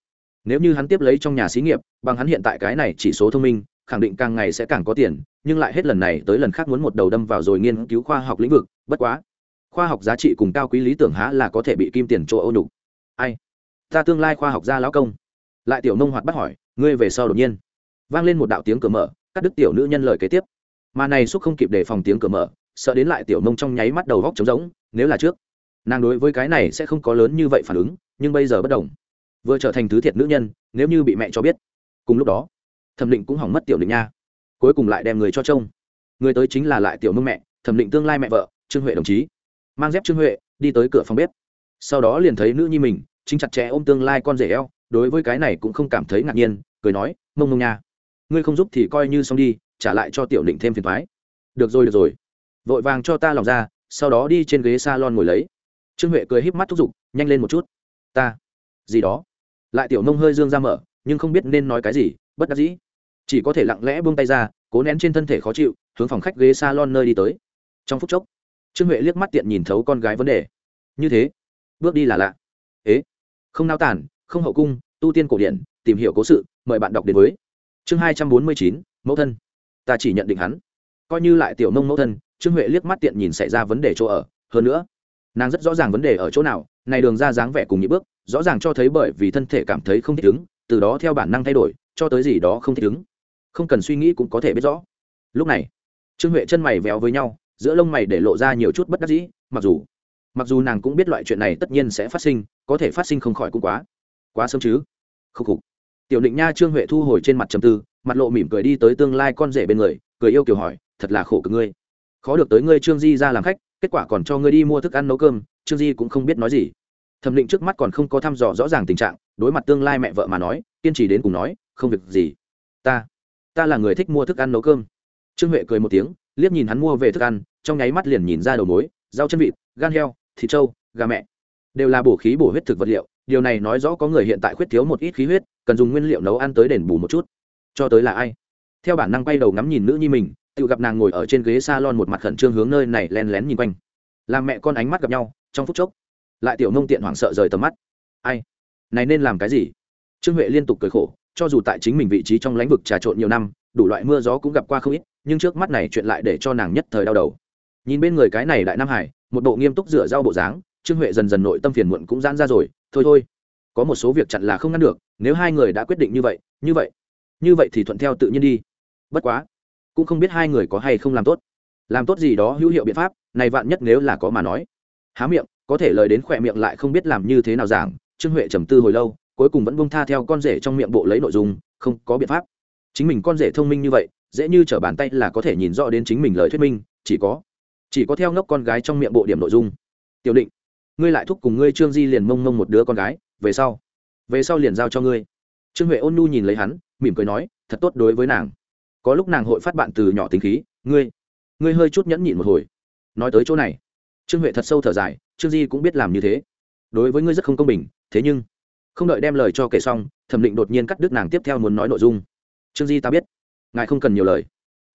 Nếu như hắn tiếp lấy trong nhà xí nghiệp, bằng hắn hiện tại cái này chỉ số thông minh, khẳng định càng ngày sẽ càng có tiền, nhưng lại hết lần này tới lần khác muốn một đầu đâm vào rồi nghiên cứu khoa học lĩnh vực, bất quá. Khoa học giá trị cùng cao quý lý tưởng há là có thể bị kim tiền chỗ ô nhục. Ai? Ta tương lai khoa học gia lão công. Lại tiểu nông hoạt bắt hỏi, ngươi về sau đột nhiên. Vang lên một đạo tiếng cửa mở, cắt đứt tiểu nữ nhân lời kế tiếp. Mà này xúc không kịp đề phòng tiếng cửa mở, sợ đến lại tiểu nông trong nháy mắt đầu góc trống rỗng, nếu là trước nàng đối với cái này sẽ không có lớn như vậy phản ứng, nhưng bây giờ bất đồng. Vừa trở thành thứ thiệt nữ nhân, nếu như bị mẹ cho biết, cùng lúc đó, thẩm định cũng hỏng mất tiểu định nha. Cuối cùng lại đem người cho trông. Người tới chính là lại tiểu mông mẹ, thẩm định tương lai mẹ vợ, trương huệ đồng chí. Mang dép trương huệ, đi tới cửa phòng bếp. Sau đó liền thấy nữ nhi mình, chính chặt chẽ ôm tương lai con rể eo, đối với cái này cũng không cảm thấy ngạc nhiên, cười nói, mông mông nha, ngươi không giúp thì coi như xong đi, trả lại cho tiểu định thêm phiền thoái được rồi được rồi. Vội vàng cho ta lòng ra, sau đó đi trên ghế s a lon ngồi lấy trương huệ cười híp mắt thúc giục, nhanh lên một chút. Ta, gì đó. Lại tiểu nông hơi dương ra mở, nhưng không biết nên nói cái gì, bất đắc dĩ. Chỉ có thể lặng lẽ buông tay ra, cố nén trên thân thể khó chịu, hướng phòng khách ghế s a lon nơi đi tới. Trong phút chốc, trương huệ liếc mắt tiện nhìn thấu con gái vấn đề. Như thế, bước đi là lạ. Ế? Không nao tản không hậu cung, tu tiên cổ điển, tìm hiểu cố sự, mời bạn đọc đến với. Chương hai trăm bốn mươi chín, mẫu thân. Ta chỉ nhận định hắn. Coi như lại tiểu nông mẫu thân, trương huệ liếc mắt tiện nhìn xảy ra vấn đề chỗ ở. Hơn nữa nàng rất rõ ràng vấn đề ở chỗ nào, này đường ra dáng vẻ cùng những bước, rõ ràng cho thấy bởi vì thân thể cảm thấy không thích ứng, từ đó theo bản năng thay đổi, cho tới gì đó không thích ứng. Không cần suy nghĩ cũng có thể biết rõ. Lúc này, trương huệ chân mày véo với nhau, giữa lông mày để lộ ra nhiều chút bất đắc dĩ, mặc dù mặc dù nàng cũng biết loại chuyện này tất nhiên sẽ phát sinh, có thể phát sinh không khỏi cũng quá quá sớm chứ. Khúc khục. Tiểu định nha trương huệ thu hồi trên mặt trầm tư, mặt lộ mỉm cười đi tới tương lai con rể bên người, cười yêu kiều hỏi, thật là khổ cực ngươi. Khó được tới ngươi trương di ra làm khách kết quả còn cho ngươi đi mua thức ăn nấu cơm, trương di cũng không biết nói gì. Thẩm định trước mắt còn không có thăm dò rõ ràng tình trạng, đối mặt tương lai mẹ vợ mà nói, kiên trì đến cùng nói, không việc gì. Ta ta là người thích mua thức ăn nấu cơm. Trương huệ cười một tiếng, liếc nhìn hắn mua về thức ăn, trong nháy mắt liền nhìn ra đầu mối, rau chân vịt, gan heo, thịt trâu, gà mẹ, đều là bổ khí bổ huyết thực vật liệu, điều này nói rõ có người hiện tại khuyết thiếu một ít khí huyết, cần dùng nguyên liệu nấu ăn tới đền bù một chút. Cho tới là ai? Theo bản năng quay đầu ngắm nhìn nữ nhi mình tự gặp nàng ngồi ở trên ghế s a lon một mặt khẩn trương hướng nơi này len lén nhìn quanh. Làm mẹ con ánh mắt gặp nhau, trong phút chốc, lại tiểu nông tiện hoảng sợ rời tầm mắt. Ai? Này nên làm cái gì? Trương huệ liên tục cười khổ, cho dù tại chính mình vị trí trong lĩnh vực trà trộn nhiều năm, đủ loại mưa gió cũng gặp qua không ít, nhưng trước mắt này chuyện lại để cho nàng nhất thời đau đầu. Nhìn bên người cái này đại nam hải, một bộ nghiêm túc rửa rau bộ dáng, trương huệ dần dần nội tâm phiền muộn cũng giãn ra rồi, thôi thôi, có một số việc chặn là không ngăn được, nếu hai người đã quyết định như vậy như vậy như vậy thì thuận theo tự nhiên đi. Bất quá cũng không biết hai người có hay không làm tốt. Làm tốt gì đó hữu hiệu biện pháp, này vạn nhất nếu là có mà nói. Há miệng, có thể lời đến khỏe miệng lại không biết làm như thế nào giảng, trương huệ trầm tư hồi lâu, cuối cùng vẫn bông tha theo con rể trong miệng bộ lấy nội dung, không có biện pháp. Chính mình con rể thông minh như vậy, dễ như t r ở bàn tay là có thể nhìn rõ đến chính mình lời thuyết minh, chỉ có chỉ có theo ngốc con gái trong miệng bộ điểm nội dung. Tiểu định, ngươi lại thúc cùng ngươi trương di liền mông mông một đứa con gái, về sau về sau liền giao cho ngươi. Trương huệ ôn nhu nhìn lấy hắn, mỉm cười nói, thật tốt đối với nàng có lúc nàng hội phát bạn từ nhỏ tính khí, ngươi ngươi hơi chút nhẫn nhịn một hồi. Nói tới chỗ này, trương huệ thật sâu thở dài, trương di cũng biết làm như thế. Đối với ngươi rất không công bình, thế nhưng, không đợi đem lời cho kể xong, thẩm định đột nhiên cắt đứt nàng tiếp theo muốn nói nội dung. Trương di ta biết, ngài không cần nhiều lời.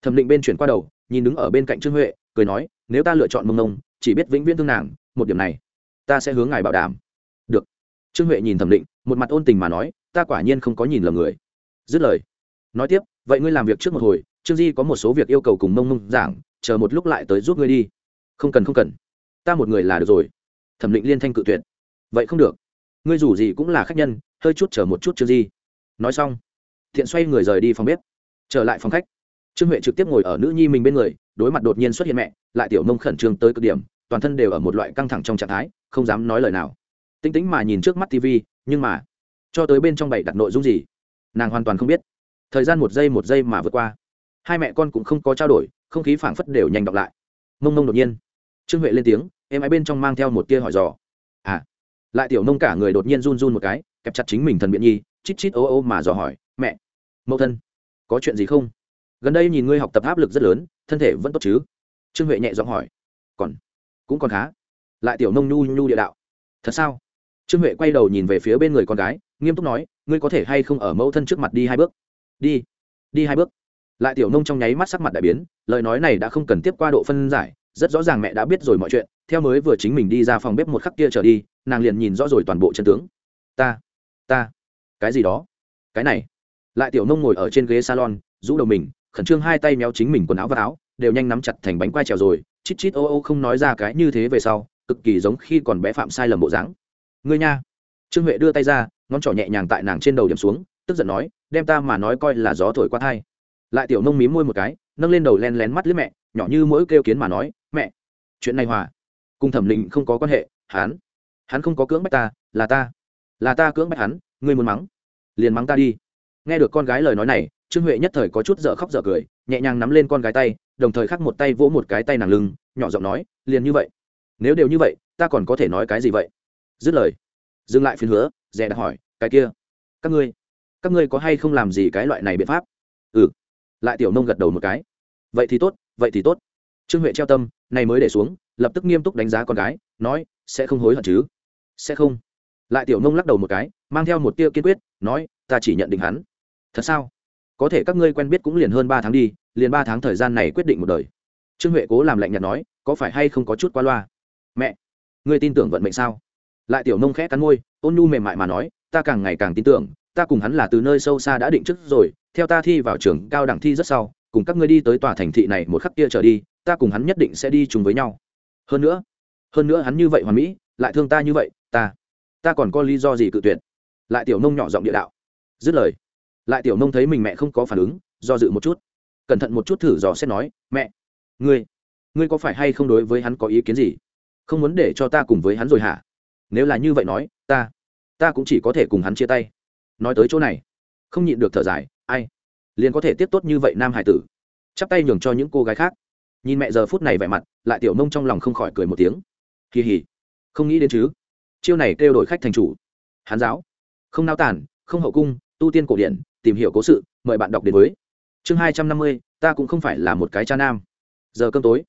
Thẩm định bên chuyển qua đầu, nhìn đứng ở bên cạnh trương huệ, cười nói, nếu ta lựa chọn mông nông chỉ biết vĩnh viễn thương nàng, một điểm này, ta sẽ hướng ngài bảo đảm. Được. Trương huệ nhìn thẩm định, một mặt ôn tình mà nói, ta quả nhiên không có nhìn lầm người. Dứt lời nói tiếp, vậy ngươi làm việc trước một hồi, trương di có một số việc yêu cầu cùng mông mông giảng, chờ một lúc lại tới giúp ngươi đi. Không cần không cần. Ta một người là được rồi. Thẩm định liên thanh cự tuyệt. Vậy không được. Ngươi dù gì cũng là khách nhân, hơi chút chờ một chút trương di. Nói xong, thiện xoay người rời đi phòng bếp. Trở lại phòng khách, trương huệ trực tiếp ngồi ở nữ nhi mình bên người, đối mặt đột nhiên xuất hiện mẹ, lại tiểu mông khẩn trương tới cực điểm, toàn thân đều ở một loại căng thẳng trong trạng thái, không dám nói lời nào. Tính tĩnh mà nhìn trước mắt tv nhưng mà, cho tới bên trong bảy đặt nội dung gì, nàng hoàn toàn không biết thời gian một giây một giây mà vượt qua. Hai mẹ con cũng không có trao đổi, không khí phảng phất đều nhanh đọc lại. Mông mông đột nhiên, trương huệ lên tiếng, em ấy bên trong mang theo một tia hỏi dò. À lại tiểu nông cả người đột nhiên run run một cái, kẹp chặt chính mình thần biện nhi, chít chít ô ô mà dò hỏi, mẹ, mẫu thân, có chuyện gì không? Gần đây nhìn ngươi học tập áp lực rất lớn, thân thể vẫn tốt chứ? Trương huệ nhẹ giọng hỏi. Còn, cũng còn khá. Lại tiểu nông nhu nhu địa đạo. Thật sao? Trương huệ quay đầu nhìn về phía bên người con gái, nghiêm túc nói, ngươi có thể hay không ở mẫu thân trước mặt đi hai bước? Đi đi hai bước. Lại tiểu nông trong nháy mắt sắc mặt đại biến, lời nói này đã không cần tiếp qua độ phân giải, rất rõ ràng mẹ đã biết rồi mọi chuyện, theo mới vừa chính mình đi ra phòng bếp một khắc kia trở đi, nàng liền nhìn rõ rồi toàn bộ chân tướng. Ta ta, cái gì đó? Cái này. Lại tiểu nông ngồi ở trên ghế salon, rũ đầu mình, khẩn trương hai tay méo chính mình quần áo và áo, đều nhanh nắm chặt thành bánh quai trèo rồi, chít chít ô ô không nói ra cái như thế về sau, cực kỳ giống khi còn bé phạm sai lầm bộ dáng. Ngươi nha. Trương huệ đưa tay ra, ngón trỏ nhẹ nhàng tại nàng trên đầu điểm xuống, tức giận nói đem ta mà nói coi là gió thổi qua thai. Lại tiểu nông mím môi một cái, nâng lên đầu len lén mắt lướt mẹ, nhỏ như mỗi kêu kiến mà nói, mẹ, chuyện này hòa, cùng thẩm định không có quan hệ, hắn hắn không có cưỡng bách ta, là ta là ta cưỡng bách hắn, ngươi muốn mắng, liền mắng ta đi. Nghe được con gái lời nói này, trương huệ nhất thời có chút dở khóc dở cười, nhẹ nhàng nắm lên con gái tay, đồng thời khắc một tay vỗ một cái tay nàng lưng, nhỏ giọng nói, liền như vậy, nếu đều như vậy, ta còn có thể nói cái gì vậy? Dứt lời, dừng lại phiên hứa dè đã hỏi, cái kia, các ngươi các ngươi có hay không làm gì cái loại này biện pháp? Ừ. Lại tiểu nông gật đầu một cái. Vậy thì tốt, vậy thì tốt. Trương huệ treo tâm, này mới để xuống, lập tức nghiêm túc đánh giá con gái, nói, sẽ không hối hận chứ? Sẽ không. Lại tiểu nông lắc đầu một cái, mang theo một tia kiên quyết, nói, ta chỉ nhận định hắn. Thật sao? Có thể các ngươi quen biết cũng liền hơn ba tháng đi, liền ba tháng thời gian này quyết định một đời. Trương huệ cố làm lạnh nhạt nói, có phải hay không có chút qua loa? Mẹ, ngươi tin tưởng vận mệnh sao? Lại tiểu nông khẽ cắn môi, ôn nhu mềm mại mà nói, ta càng ngày càng tin tưởng ta cùng hắn là từ nơi sâu xa đã định trước rồi, theo ta thi vào trường cao đẳng thi rất sau, cùng các ngươi đi tới tòa thành thị này một khắc kia trở đi, ta cùng hắn nhất định sẽ đi chung với nhau. Hơn nữa hơn nữa hắn như vậy hoàn mỹ, lại thương ta như vậy, ta ta còn có lý do gì cự tuyệt? Lại tiểu nông nhỏ giọng địa đạo. Dứt lời, lại tiểu nông thấy mình mẹ không có phản ứng, do dự một chút. Cẩn thận một chút thử dò xét nói, mẹ, ngươi ngươi có phải hay không đối với hắn có ý kiến gì? Không muốn để cho ta cùng với hắn rồi hả? Nếu là như vậy nói, ta ta cũng chỉ có thể cùng hắn chia tay nói tới chỗ này. Không nhịn được thở dài, ai? Liền có thể tiếp tốt như vậy nam hải tử. Chắp tay nhường cho những cô gái khác. Nhìn mẹ giờ phút này vẻ mặt, lại tiểu mông trong lòng không khỏi cười một tiếng. Kỳ hỉ không nghĩ đến chứ. Chiêu này kêu đổi khách thành chủ. Hán giáo. Không nao tản không hậu cung, tu tiên cổ điển, tìm hiểu cố sự, mời bạn đọc đến với. Chương hai trăm năm mươi, ta cũng không phải là một cái cha nam. Giờ cơm tối.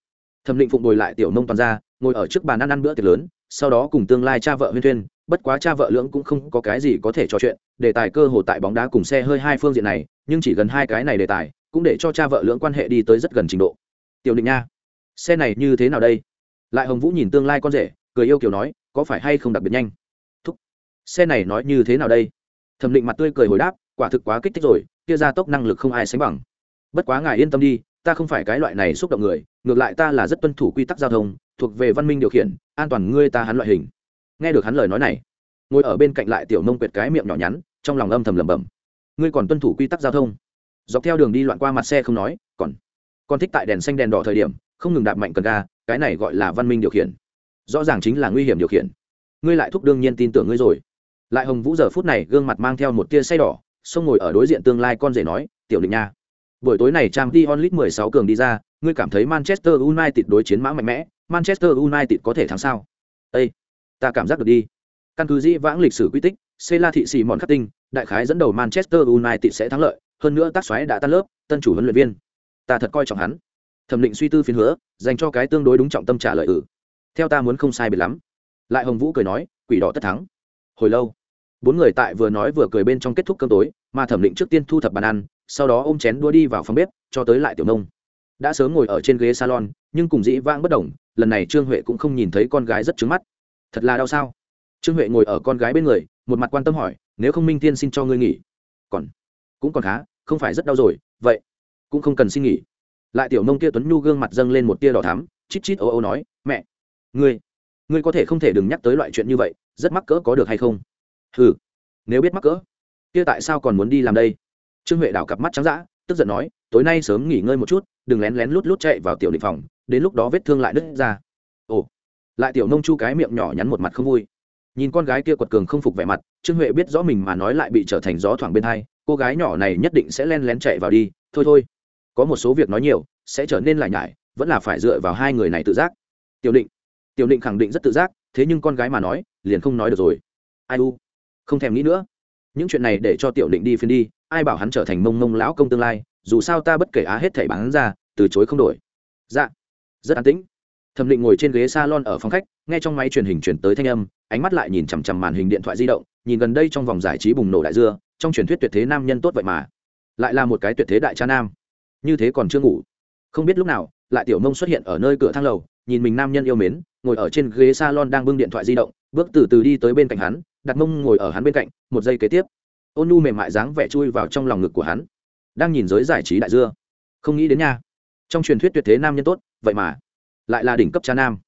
Thẩm định phụng bồi lại tiểu mông toàn ra ngồi ở trước bàn ăn ăn bữa tiệc lớn, sau đó cùng tương lai cha vợ huyên thuyên bất quá cha vợ lưỡng cũng không có cái gì có thể trò chuyện, đề tài cơ hồ tại bóng đá cùng xe hơi hai phương diện này, nhưng chỉ gần hai cái này đề tài, cũng để cho cha vợ lưỡng quan hệ đi tới rất gần trình độ. Tiểu định nha, xe này như thế nào đây? Lại hồng vũ nhìn tương lai con rể, cười yêu kiểu nói, có phải hay không đặc biệt nhanh? Thúc, xe này nói như thế nào đây? Thẩm định mặt tươi cười hồi đáp, quả thực quá kích thích rồi, kia ra tốc năng lực không ai sánh bằng. Bất quá ngài yên tâm đi, ta không phải cái loại này xúc động người, ngược lại ta là rất tuân thủ quy tắc giao thông, thuộc về văn minh điều khiển, an toàn ngươi ta hắn loại hình nghe được hắn lời nói này, ngồi ở bên cạnh lại tiểu nông quệt cái miệng nhỏ nhắn, trong lòng âm thầm lẩm bẩm, ngươi còn tuân thủ quy tắc giao thông? Dọc theo đường đi loạn qua mặt xe không nói, còn còn thích tại đèn xanh đèn đỏ thời điểm, không ngừng đạp mạnh cần ga, cái này gọi là văn minh điều khiển. Rõ ràng chính là nguy hiểm điều khiển. Ngươi lại thúc đương nhiên tin tưởng ngươi rồi. Lại hồng vũ giờ phút này gương mặt mang theo một tia say đỏ, xông ngồi ở đối diện tương lai con rể nói, tiểu định nha, buổi tối này trang t onlit 16 cường đi ra, ngươi cảm thấy manchester united đối chiến mã mạnh mẽ, manchester united có thể thắng sao? Ây ta cảm giác được đi. Căn cứ dĩ vãng lịch sử quy tích c la thị xì mòn khắc tinh, đại khái dẫn đầu manchester united sẽ thắng lợi, hơn nữa tác xoáy đã tan lớp, tân chủ huấn luyện viên. Ta thật coi trọng hắn. Thẩm định suy tư phiên hứa, dành cho cái tương đối đúng trọng tâm trả lời ử ừ. theo ta muốn không sai biệt lắm. Lại hồng vũ cười nói, quỷ đỏ tất thắng. Hồi lâu, bốn người tại vừa nói vừa cười bên trong kết thúc cơm tối, mà thẩm định trước tiên thu thập bàn ăn, sau đó ôm chén đua đi vào phòng bếp, cho tới lại tiểu nông. Đã sớm ngồi ở trên ghế salon, nhưng cùng dĩ vãng bất đồng, lần này trương huệ cũng không nhìn thấy con gái rất trứng mắt thật là đau sao? Trương huệ ngồi ở con gái bên người, một mặt quan tâm hỏi, nếu không minh tiên xin cho ngươi nghỉ, còn, cũng còn khá, không phải rất đau rồi, vậy cũng không cần xin nghỉ. Lại tiểu nông kia tuấn nhu gương mặt dâng lên một tia đỏ thắm, chít chít ô ô nói, mẹ, ngươi ngươi có thể không thể đừng nhắc tới loại chuyện như vậy, rất mắc cỡ có được hay không? Ừ nếu biết mắc cỡ, kia tại sao còn muốn đi làm đây? Trương huệ đảo cặp mắt trắng d ã tức giận nói, tối nay sớm nghỉ ngơi một chút, đừng lén lén lút lút chạy vào tiểu định phòng, đến lúc đó vết thương lại đứt ra. Ồ lại tiểu nông chu cái miệng nhỏ nhắn một mặt không vui. Nhìn con gái kia quật cường không phục vẻ mặt, trương huệ biết rõ mình mà nói lại bị trở thành gió thoảng bên hai, cô gái nhỏ này nhất định sẽ len lén chạy vào đi. Thôi thôi. Có một số việc nói nhiều, sẽ trở nên lại nhải, vẫn là phải dựa vào hai người này tự giác. Tiểu định. Tiểu định khẳng định rất tự giác, thế nhưng con gái mà nói, liền không nói được rồi. Ai u? Không thèm nghĩ nữa. Những chuyện này để cho tiểu định đi phiên đi, ai bảo hắn trở thành mông mông lão công tương lai, dù sao ta bất kể á hết thảy bán ra, từ chối không đổi. Dạ. Rất an tĩnh thẩm định ngồi trên ghế s a lon ở phòng khách, nghe trong máy truyền hình chuyển tới thanh âm, ánh mắt lại nhìn chằm chằm màn hình điện thoại di động, nhìn gần đây trong vòng giải trí bùng nổ đại dưa, trong truyền thuyết tuyệt thế nam nhân tốt vậy mà. Lại là một cái tuyệt thế đại cha nam. Như thế còn chưa ngủ. Không biết lúc nào, lại tiểu mông xuất hiện ở nơi cửa thang lầu, nhìn mình nam nhân yêu mến, ngồi ở trên ghế s a lon đang bưng điện thoại di động, bước từ từ đi tới bên cạnh hắn, đặt mông ngồi ở hắn bên cạnh, một giây kế tiếp. Ôn nu mềm mại dáng vẻ chui vào trong lòng ngực của hắn, đang nhìn giới giải trí đại dưa. Không nghĩ đến nha. Trong truyền thuyết tuyệt thế nam nhân tốt, vậy mà lại là đỉnh cấp cha nam.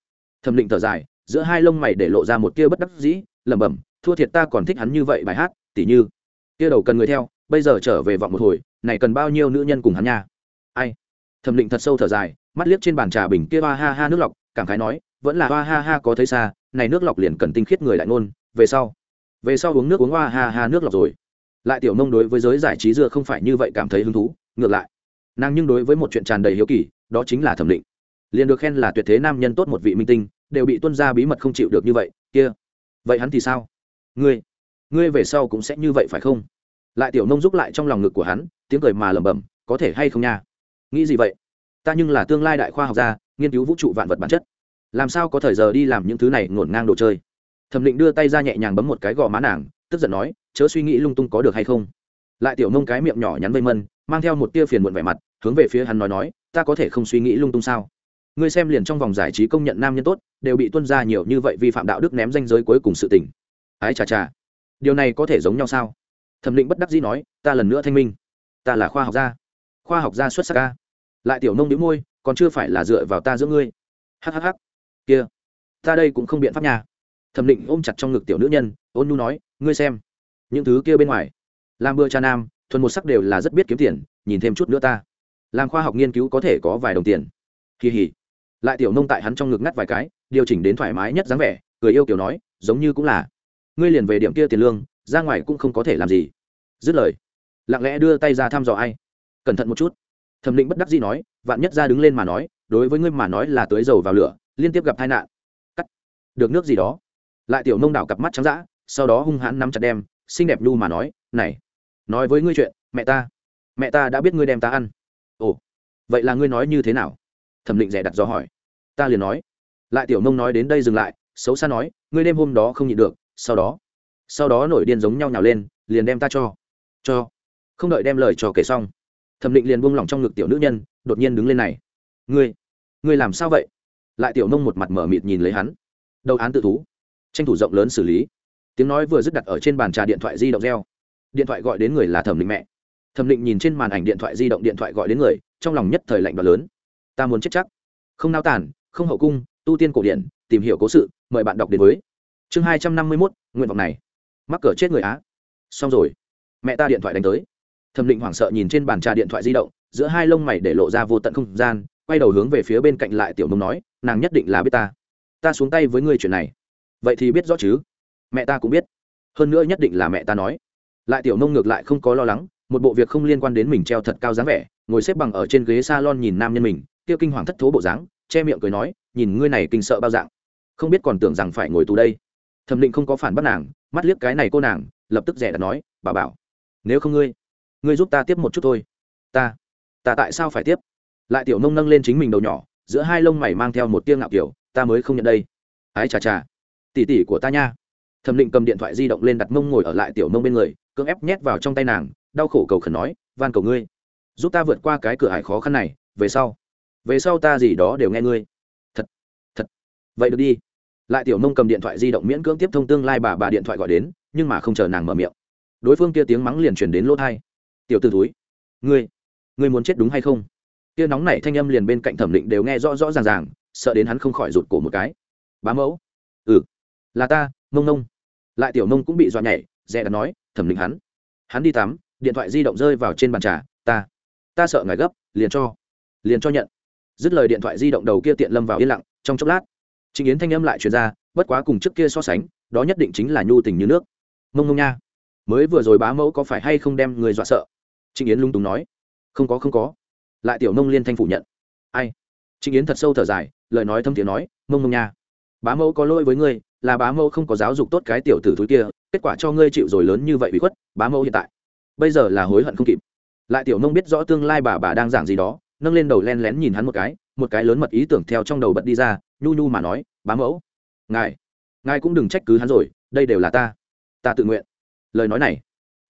Thẩm định thở dài, giữa hai lông mày để lộ ra một tia bất đắc dĩ, lẩm bẩm, thua thiệt ta còn thích hắn như vậy bài hát, tỉ như. Tia đầu cần người theo, bây giờ trở về vọng một hồi, này cần bao nhiêu nữ nhân cùng hắn nha? Ai? Thẩm định thật sâu thở dài, mắt liếc trên bàn trà bình kia hoa ha ha nước lọc, cảm khái nói, vẫn là hoa ha ha có thấy xa, này nước lọc liền cần tinh khiết người đại ngôn, về sau về sau uống nước uống hoa ha ha nước lọc rồi. Lại tiểu nông đối với giới giải trí dưa không phải như vậy cảm thấy hứng thú, ngược lại, nàng nhưng đối với một chuyện tràn đầy hiếu kỳ, đó chính là thẩm định liền được khen là tuyệt thế nam nhân tốt một vị minh tinh, đều bị tuân ra bí mật không chịu được như vậy, kia. Vậy hắn thì sao? Ngươi ngươi về sau cũng sẽ như vậy phải không? Lại tiểu nông giúp lại trong lòng ngực của hắn, tiếng cười mà lẩm bẩm, có thể hay không nha? Nghĩ gì vậy? Ta nhưng là tương lai đại khoa học gia, nghiên cứu vũ trụ vạn vật bản chất. Làm sao có thời giờ đi làm những thứ này ngổn ngang đồ chơi? Thẩm định đưa tay ra nhẹ nhàng bấm một cái gò má nàng, tức giận nói, chớ suy nghĩ lung tung có được hay không? Lại tiểu nông cái miệng nhỏ nhắn vây mân, mang theo một tia phiền muộn vẻ mặt, hướng về phía hắn nói nói, ta có thể không suy nghĩ lung tung sao? Ngươi xem liền trong vòng giải trí công nhận nam nhân tốt, đều bị tuân ra nhiều như vậy vi phạm đạo đức ném danh giới cuối cùng sự tình. Ái chà chà. Điều này có thể giống nhau sao? Thẩm định bất đắc dĩ nói, ta lần nữa thanh minh. Ta là khoa học gia. Khoa học gia xuất sắc ca lại tiểu nông đĩu môi, còn chưa phải là dựa vào ta giữa ngươi. Hhh kia. Ta đây cũng không biện pháp nhà thẩm định ôm chặt trong ngực tiểu nữ nhân, ôn nhu nói, ngươi xem. Những thứ kia bên ngoài. Làm bữa cha nam, thuần một sắc đều là rất biết kiếm tiền, nhìn thêm chút nữa ta. Làm khoa học nghiên cứu có thể có vài đồng tiền. Kỳ hỉ lại tiểu nông tại hắn trong ngực ngắt vài cái, điều chỉnh đến thoải mái nhất dáng vẻ, cười yêu kiểu nói, giống như cũng là, ngươi liền về điểm kia tiền lương, ra ngoài cũng không có thể làm gì. Dứt lời, lặng lẽ đưa tay ra thăm dò ai. Cẩn thận một chút. Thẩm định bất đắc dĩ nói, vạn nhất ra đứng lên mà nói, đối với ngươi mà nói là tưới dầu vào lửa, liên tiếp gặp tai nạn. Cắt. Được nước gì đó. Lại tiểu nông đảo cặp mắt trắng dã, sau đó hung hãn nắm chặt đem, xinh đẹp nhu mà nói, này, nói với ngươi chuyện, mẹ ta mẹ ta đã biết ngươi đem ta ăn. Ồ, vậy là ngươi nói như thế nào? Thẩm định rẻ đặt do hỏi ta liền nói. Lại tiểu nông nói đến đây dừng lại, xấu xa nói, ngươi đêm hôm đó không nhịn được, sau đó. Sau đó nổi điên giống nhau nhào lên, liền đem ta cho. Cho. Không đợi đem lời cho kể xong, thẩm định liền buông lỏng trong ngực tiểu nữ nhân, đột nhiên đứng lên này. Ngươi ngươi làm sao vậy? Lại tiểu nông một mặt mở mịt nhìn lấy hắn. Đầu án tự thú. Tranh thủ rộng lớn xử lý. Tiếng nói vừa dứt đặt ở trên bàn trà điện thoại di động reo. Điện thoại gọi đến người là thẩm định mẹ. Thẩm định nhìn trên màn ảnh điện thoại di động điện thoại gọi đến người, trong lòng nhất thời lạnh và lớn. Ta muốn chết chắc. Không nao tản không hậu cung, tu tiên cổ điển, tìm hiểu cố sự, mời bạn đọc đến với. Chương hai trăm năm mươi mốt, nguyện vọng này. Mắc cỡ chết người á. Xong rồi. Mẹ ta điện thoại đánh tới. Thẩm định hoảng sợ nhìn trên bàn trà điện thoại di động, giữa hai lông mày để lộ ra vô tận không gian, quay đầu hướng về phía bên cạnh lại tiểu mông nói, nàng nhất định là biết ta. Ta xuống tay với ngươi chuyện này. Vậy thì biết rõ chứ? Mẹ ta cũng biết. Hơn nữa nhất định là mẹ ta nói. Lại tiểu nông ngược lại không có lo lắng, một bộ việc không liên quan đến mình treo thật cao dáng vẻ, ngồi xếp bằng ở trên ghế s a lon nhìn nam nhân mình tiêu kinh hoàng thất thố bộ dáng che miệng cười nói, nhìn ngươi này kinh sợ bao dạng, không biết còn tưởng rằng phải ngồi tù đây. Thẩm định không có phản bắt nàng, mắt liếc cái này cô nàng, lập tức rẻ đặt nói, bà bảo, nếu không ngươi ngươi giúp ta tiếp một chút thôi. Ta ta tại sao phải tiếp? Lại tiểu nông nâng lên chính mình đầu nhỏ, giữa hai lông mày mang theo một tiêng ngạo kiểu, ta mới không nhận đây. Ái chà chà tỉ tỉ của ta nha. Thẩm định cầm điện thoại di động lên đặt mông ngồi ở lại tiểu nông bên người, cưỡng ép nhét vào trong tay nàng, đau khổ cầu khẩn nói, van cầu ngươi, giúp ta vượt qua cái cửa hải khó khăn này, về sau về sau ta gì đó đều nghe ngươi. Thật thật. Vậy được đi. Lại tiểu nông cầm điện thoại di động miễn cưỡng tiếp thông tương lai bà bà điện thoại gọi đến, nhưng mà không chờ nàng mở miệng. Đối phương kia tiếng mắng liền truyền đến lỗ thai tiểu t ử túi ngươi ngươi muốn chết đúng hay không? Kia nóng nảy thanh âm liền bên cạnh thẩm định đều nghe rõ rõ ràng ràng, sợ đến hắn không khỏi rụt cổ một cái. Bá mẫu. Ừ. Là ta, mông nông lại tiểu nông cũng bị dọa nhảy, dè đã nói, thẩm định hắn. Hắn đi tắm, điện thoại di động rơi vào trên bàn trà, ta ta sợ ngài gấp, liền cho liền cho nhận dứt lời điện thoại di động đầu kia tiện lâm vào yên lặng, trong chốc lát trịnh yến thanh âm lại truyền ra, bất quá cùng trước kia so sánh, đó nhất định chính là nhu tình như nước. Mông mông nha, mới vừa rồi bá mẫu có phải hay không đem người dọa sợ? Trịnh yến lung túng nói. Không có không có. Lại tiểu mông liên thanh phủ nhận. Ai? Trịnh yến thật sâu thở dài, lời nói thâm tiếng nói, mông mông nha. Bá mẫu có lỗi với ngươi, là bá mẫu không có giáo dục tốt cái tiểu tử thúi kia, kết quả cho ngươi chịu rồi lớn như vậy bị khuất, bá mẫu hiện tại bây giờ là hối hận không kịp. Lại tiểu mông biết rõ tương lai bà bà đang giảng gì đó nâng lên đầu len lén nhìn hắn một cái một cái lớn mật ý tưởng theo trong đầu bật đi ra, nhu nhu mà nói, bá mẫu, ngài ngài cũng đừng trách cứ hắn rồi, đây đều là ta ta tự nguyện. Lời nói này,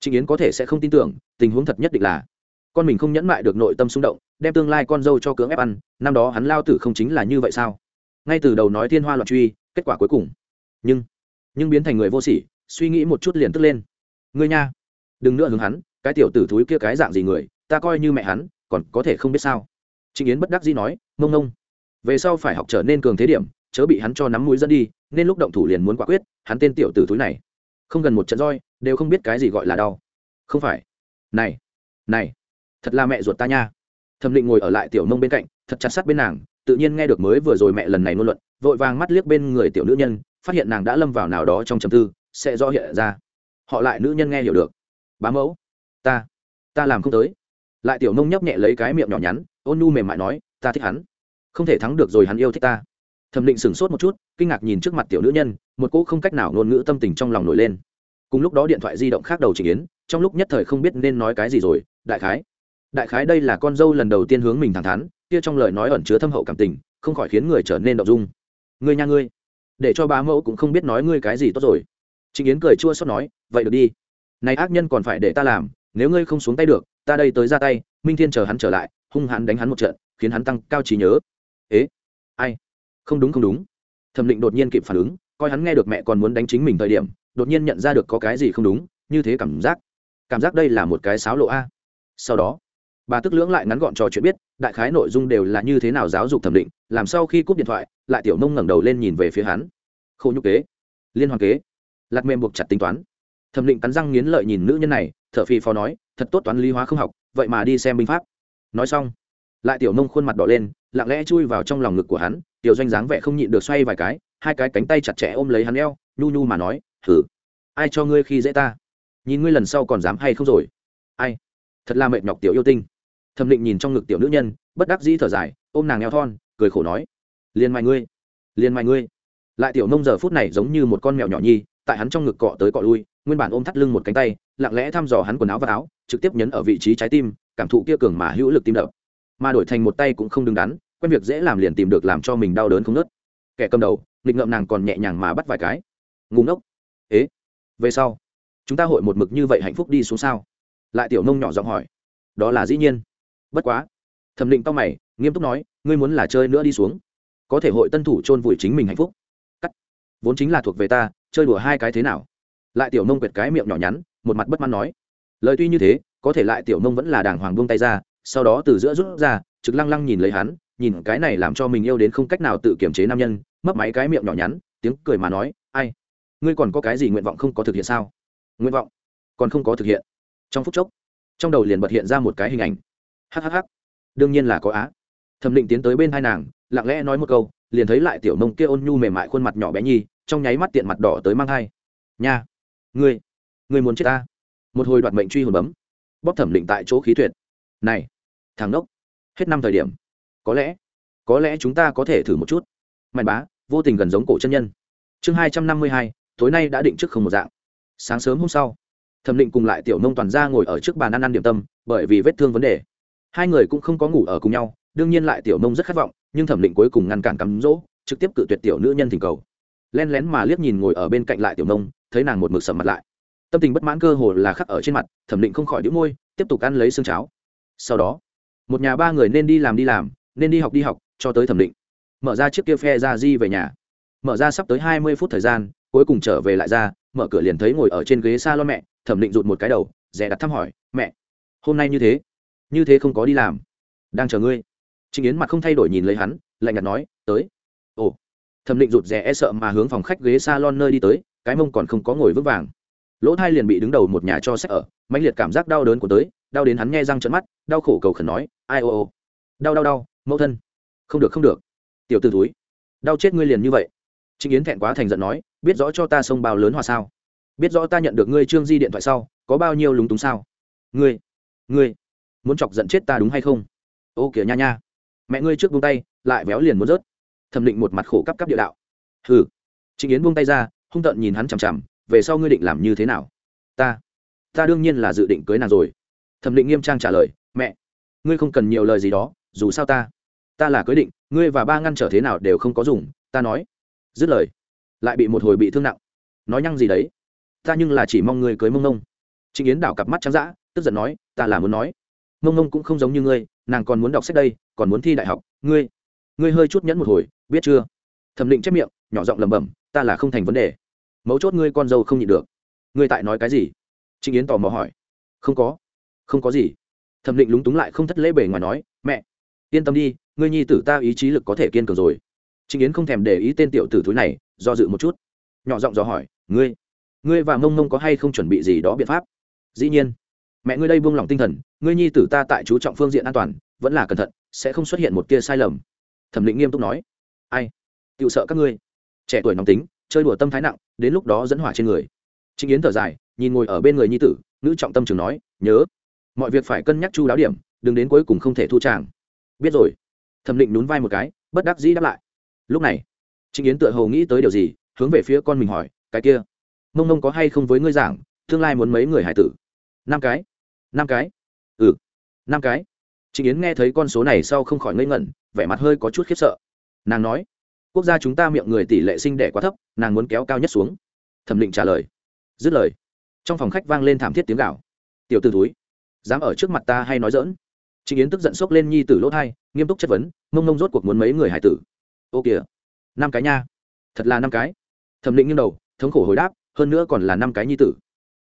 trịnh yến có thể sẽ không tin tưởng, tình huống thật nhất định là, con mình không nhẫn mại được nội tâm xung động, đem tương lai con dâu cho cưỡng ép ăn, năm đó hắn lao tử không chính là như vậy sao? Ngay từ đầu nói thiên hoa loạn truy, kết quả cuối cùng, nhưng nhưng biến thành người vô sỉ, suy nghĩ một chút liền tức lên. Ngươi nha, đừng nữa hướng hắn, cái tiểu tử thúi kia cái dạng gì người, ta coi như mẹ hắn còn có thể không biết sao. Trịnh yến bất đắc dĩ nói mông nông về sau phải học trở nên cường thế điểm, chớ bị hắn cho nắm mũi dẫn đi, nên lúc động thủ liền muốn quả quyết, hắn tên tiểu tử thúi này, không gần một trận roi, đều không biết cái gì gọi là đau. Không phải. Này này, thật là mẹ ruột ta nha. Thẩm định ngồi ở lại tiểu nông bên cạnh, thật chặt sát bên nàng, tự nhiên nghe được mới vừa rồi mẹ lần này ngôn luận, vội vàng mắt liếc bên người tiểu nữ nhân, phát hiện nàng đã lâm vào nào đó trong trầm tư, sẽ rõ hiện ra. Họ lại nữ nhân nghe hiểu được. Bá mẫu, ta ta làm không tới lại tiểu nông nhấp nhẹ lấy cái miệng nhỏ nhắn, ôn nu mềm mại nói, ta thích hắn. Không thể thắng được rồi hắn yêu thích ta. Thẩm định sửng sốt một chút, kinh ngạc nhìn trước mặt tiểu nữ nhân, một cỗ không cách nào ngôn ngữ tâm tình trong lòng nổi lên. Cùng lúc đó điện thoại di động khác đầu trình yến, trong lúc nhất thời không biết nên nói cái gì rồi, đại khái đại khái đây là con dâu lần đầu tiên hướng mình thẳng thắn, kia trong lời nói ẩn chứa thâm hậu cảm tình, không khỏi khiến người trở nên động dung. Ngươi nha ngươi, để cho bá mẫu cũng không biết nói ngươi cái gì tốt rồi. Trịnh yến cười chua xót nói, vậy được đi. Này ác nhân còn phải để ta làm, nếu ngươi không xuống tay được ta đây tới ra tay, minh thiên chờ hắn trở lại, hung hãn đánh hắn một trận, khiến hắn tăng cao trí nhớ. Ế, ai? Không đúng không đúng. Thẩm định đột nhiên kịp phản ứng, coi hắn nghe được mẹ còn muốn đánh chính mình thời điểm, đột nhiên nhận ra được có cái gì không đúng, như thế cảm giác. Cảm giác đây là một cái sáo lộ a. Sau đó, bà tức lưỡng lại ngắn gọn trò chuyện biết, đại khái nội dung đều là như thế nào giáo dục thẩm định làm sau khi cúp điện thoại, lại tiểu nông ngẩng đầu lên nhìn về phía hắn. Khô nhục kế. Liên hoàn kế. Lạt mềm buộc chặt tính toán. Thẩm định cắn răng nghiến lợi nhìn nữ nhân này thợ phi phò nói thật tốt toán lý hóa không học, vậy mà đi xem binh pháp. Nói xong, lại tiểu nông khuôn mặt đỏ lên, lặng lẽ chui vào trong lòng ngực của hắn, tiểu doanh dáng vẻ không nhịn được xoay vài cái, hai cái cánh tay chặt chẽ ôm lấy hắn eo, nhu nhu mà nói thử ai cho ngươi khi dễ ta? Nhìn ngươi lần sau còn dám hay không rồi? Ai? Thật là mệt nhọc tiểu yêu tinh. Thẩm định nhìn trong ngực tiểu nữ nhân, bất đắc dĩ thở dài, ôm nàng eo thon, cười khổ nói, liền mày ngươi, liền mày ngươi. Lại tiểu nông giờ phút này giống như một con mèo nhỏ nhi, tại hắn trong ngực cọ tới cọ lui nguyên bản ôm thắt lưng một cánh tay, lặng lẽ thăm dò hắn quần áo và áo, trực tiếp nhấn ở vị trí trái tim, cảm thụ kia cường mà hữu lực tim đập. Mà đổi thành một tay cũng không đứng đắn, quen việc dễ làm liền tìm được làm cho mình đau đớn không nớt. Kẻ cầm đầu, nghịch ngợm nàng còn nhẹ nhàng mà bắt vài cái. Ngủ ngốc. Ế, về sau, chúng ta hội một mực như vậy hạnh phúc đi xuống sao? Lại tiểu nông nhỏ giọng hỏi. Đó là dĩ nhiên. Bất quá. Thẩm định tao mày, nghiêm túc nói, ngươi muốn là chơi nữa đi xuống. Có thể hội tân thủ chôn vùi chính mình hạnh phúc. Cắt. Vốn chính là thuộc về ta, chơi đùa hai cái thế nào? Lại tiểu nông quệt cái miệng nhỏ nhắn, một mặt bất mãn nói. Lời tuy như thế, có thể lại tiểu nông vẫn là đàng hoàng buông tay ra, sau đó từ giữa rút ra, trực lăng lăng nhìn lấy hắn, nhìn cái này làm cho mình yêu đến không cách nào tự kiểm chế nam nhân, mấp máy cái miệng nhỏ nhắn, tiếng cười mà nói, ai? Ngươi còn có cái gì nguyện vọng không có thực hiện sao? Nguyện vọng? Còn không có thực hiện. Trong phút chốc, trong đầu liền bật hiện ra một cái hình ảnh. Hhh đương nhiên là có á. Thẩm định tiến tới bên hai nàng, lặng lẽ nói một câu, liền thấy lại tiểu nông kia ôn nhu mềm mại khuôn mặt nhỏ bé nhi, trong nháy mắt tiện mặt đỏ tới mang hai nha ngươi ngươi muốn chết ta? Một hồi đoạt mệnh truy hồn bấm. Bóp thẩm định tại chỗ khí tuyệt. Này, thằng đốc hết năm thời điểm. Có lẽ có lẽ chúng ta có thể thử một chút. Mạnh bá, vô tình gần giống cổ chân nhân. Chương hai trăm năm mươi hai, tối nay đã định trước không một dạng. Sáng sớm hôm sau, thẩm định cùng lại tiểu nông toàn ra ngồi ở trước bàn ăn ăn điểm tâm, bởi vì vết thương vấn đề. Hai người cũng không có ngủ ở cùng nhau, đương nhiên lại tiểu nông rất khát vọng, nhưng thẩm định cuối cùng ngăn cản cắm rỗ trực tiếp cự tuyệt tiểu nữ nhân thỉnh cầu. Len lén mà liếc nhìn ngồi ở bên cạnh lại tiểu nông thấy nàng một mực sầm mặt lại. Tâm tình bất mãn cơ hồ là khắc ở trên mặt, thẩm định không khỏi đĩu môi, tiếp tục ăn lấy xương cháo. Sau đó, một nhà ba người nên đi làm đi làm, nên đi học đi học, cho tới thẩm định. Mở ra chiếc kia phe ra di về nhà. Mở ra sắp tới hai mươi phút thời gian, cuối cùng trở về lại ra, mở cửa liền thấy ngồi ở trên ghế s a lon mẹ, thẩm định rụt một cái đầu rẻ đặt thăm hỏi, mẹ, hôm nay như thế? Như thế không có đi làm. Đang chờ ngươi. Trịnh yến mặt không thay đổi nhìn lấy hắn, lạnh nhạt nói, tới. Ồ. Thẩm định rụt rè e sợ mà hướng phòng khách ghế s a lon nơi đi tới cái mông còn không có ngồi vững vàng. Lỗ thai liền bị đứng đầu một nhà cho sách ở, mãnh liệt cảm giác đau đớn của tới, đau đến hắn nghe răng trận mắt, đau khổ cầu khẩn nói, ai, ô ô. Đau đau đau, mẫu thân. Không được không được. Tiểu t ử túi đau chết ngươi liền như vậy. Trịnh yến thẹn quá thành giận nói, biết rõ cho ta sông bao lớn hòa sao? Biết rõ ta nhận được ngươi trương di điện thoại sau, có bao nhiêu lúng túng sao? Ngươi ngươi, muốn chọc giận chết ta đúng hay không? Ô, kìa nha nha. Mẹ ngươi trước buông tay, lại véo liền muốn rớt. Thẩm định một mặt khổ cắp cắp địa đạo. Hừ. Trịnh yến buông tay ra hung tợn nhìn hắn chằm chằm, về sau ngươi định làm như thế nào? Ta ta đương nhiên là dự định cưới nàng rồi. Thẩm định nghiêm trang trả lời, mẹ, ngươi không cần nhiều lời gì đó, dù sao ta ta là cưới định, ngươi và ba ngăn trở thế nào đều không có dùng, ta nói. Dứt lời, lại bị một hồi bị thương nặng. Nói nhăng gì đấy? Ta nhưng là chỉ mong ngươi cưới mông nông trịnh yến đảo cặp mắt trắng d tức giận nói, ta là muốn nói, mông nông cũng không giống như ngươi, nàng còn muốn đọc sách đây, còn muốn thi đại học, ngươi ngươi hơi chút nhẫn một hồi, biết chưa? Thẩm định chép miệng, nhỏ giọng lẩm bẩm ta là không thành vấn đề. Mấu chốt ngươi con dâu không nhịn được. Ngươi tại nói cái gì? Trịnh yến tò mò hỏi. Không có. Không có gì. Thẩm định lúng túng lại không thất lễ bề ngoài nói, mẹ, yên tâm đi, ngươi nhi tử ta ý chí lực có thể kiên cường rồi. Trịnh yến không thèm để ý tên tiểu tử thúi này, do dự một chút. Nhỏ giọng dò hỏi, ngươi ngươi và mông mông có hay không chuẩn bị gì đó biện pháp? Dĩ nhiên. Mẹ ngươi đây buông lỏng tinh thần, ngươi nhi tử ta tại chú trọng phương diện an toàn, vẫn là cẩn thận, sẽ không xuất hiện một tia sai lầm. Thẩm định nghiêm túc nói. Ai? Tự sợ các ngươi trẻ tuổi nóng tính, chơi đùa tâm thái nặng, đến lúc đó dẫn hỏa trên người. Trịnh yến thở dài, nhìn ngồi ở bên người nhi tử, nữ trọng tâm trường nói, nhớ, mọi việc phải cân nhắc chu đáo điểm, đừng đến cuối cùng không thể thu tràng. Biết rồi. Thẩm định nhún vai một cái, bất đắc dĩ đáp lại. Lúc này, trịnh yến tựa hồ nghĩ tới điều gì, hướng về phía con mình hỏi, cái kia, mông mông có hay không với ngươi giảng, tương lai muốn mấy người hải tử? Năm cái năm cái. Ừ năm cái. Trịnh yến nghe thấy con số này sau không khỏi ngây ngẩn, vẻ mặt hơi có chút khiếp sợ. Nàng nói quốc gia chúng ta miệng người tỷ lệ sinh đẻ quá thấp, nàng muốn kéo cao nhất xuống. Thẩm định trả lời. Dứt lời, trong phòng khách vang lên thảm thiết tiếng gạo tiểu t ử túi dám ở trước mặt ta hay nói dỡn trịnh yến tức giận xốc lên nhi tử lỗ thai, nghiêm túc chất vấn, mông mông rốt cuộc muốn mấy người hải tử? Ô kìa, năm cái nha. Thật là năm cái. Thẩm định nghiêng đầu, thống khổ hồi đáp, hơn nữa còn là năm cái nhi tử.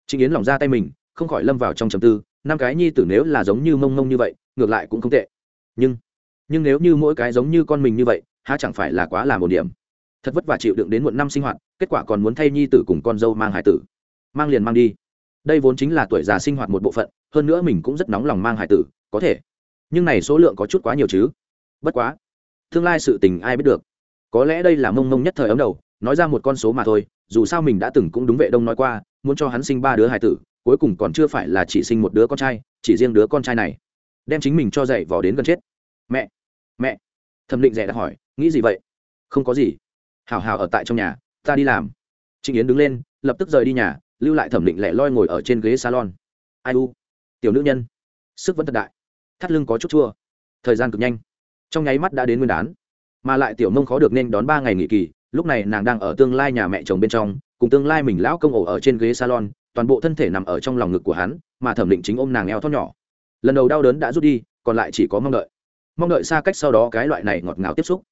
Trịnh yến lỏng ra tay mình, không khỏi lâm vào trong trầm tư, năm cái nhi tử nếu là giống như mông mông như vậy, ngược lại cũng không tệ. Nhưng nhưng nếu như mỗi cái giống như con mình như vậy há chẳng phải là quá là một điểm. Thật vất vả chịu đựng đến muộn năm sinh hoạt, kết quả còn muốn thay nhi tử cùng con dâu mang hải tử. Mang liền mang đi. Đây vốn chính là tuổi già sinh hoạt một bộ phận, hơn nữa mình cũng rất nóng lòng mang hải tử, có thể. Nhưng này số lượng có chút quá nhiều chứ. Bất quá, tương lai sự tình ai biết được. Có lẽ đây là mông mông nhất thời ấm đầu, nói ra một con số mà thôi, dù sao mình đã từng cũng đúng vệ đông nói qua, muốn cho hắn sinh ba đứa hải tử, cuối cùng còn chưa phải là chỉ sinh một đứa con trai, chỉ riêng đứa con trai này. Đem chính mình cho dậy vò đến gần chết. Mẹ mẹ, thẩm định rẻ đã hỏi nghĩ gì vậy? Không có gì. Hào hào ở tại trong nhà, ta đi làm. Trịnh yến đứng lên, lập tức rời đi nhà, lưu lại thẩm định lẻ loi ngồi ở trên ghế salon. Ai u? Tiểu nữ nhân. Sức vẫn thật đại. Thắt lưng có chút chua. Thời gian cực nhanh. Trong nháy mắt đã đến nguyên đán. Mà lại tiểu mông khó được nên đón ba ngày nghỉ kỳ, lúc này nàng đang ở tương lai nhà mẹ chồng bên trong, cùng tương lai mình lão công ổ ở trên ghế salon, toàn bộ thân thể nằm ở trong lòng ngực của hắn, mà thẩm định chính ôm nàng eo thót nhỏ. Lần đầu đau đớn đã rút đi, còn lại chỉ có mong đợi. Mong đợi xa cách sau đó cái loại này ngọt ngào tiếp xúc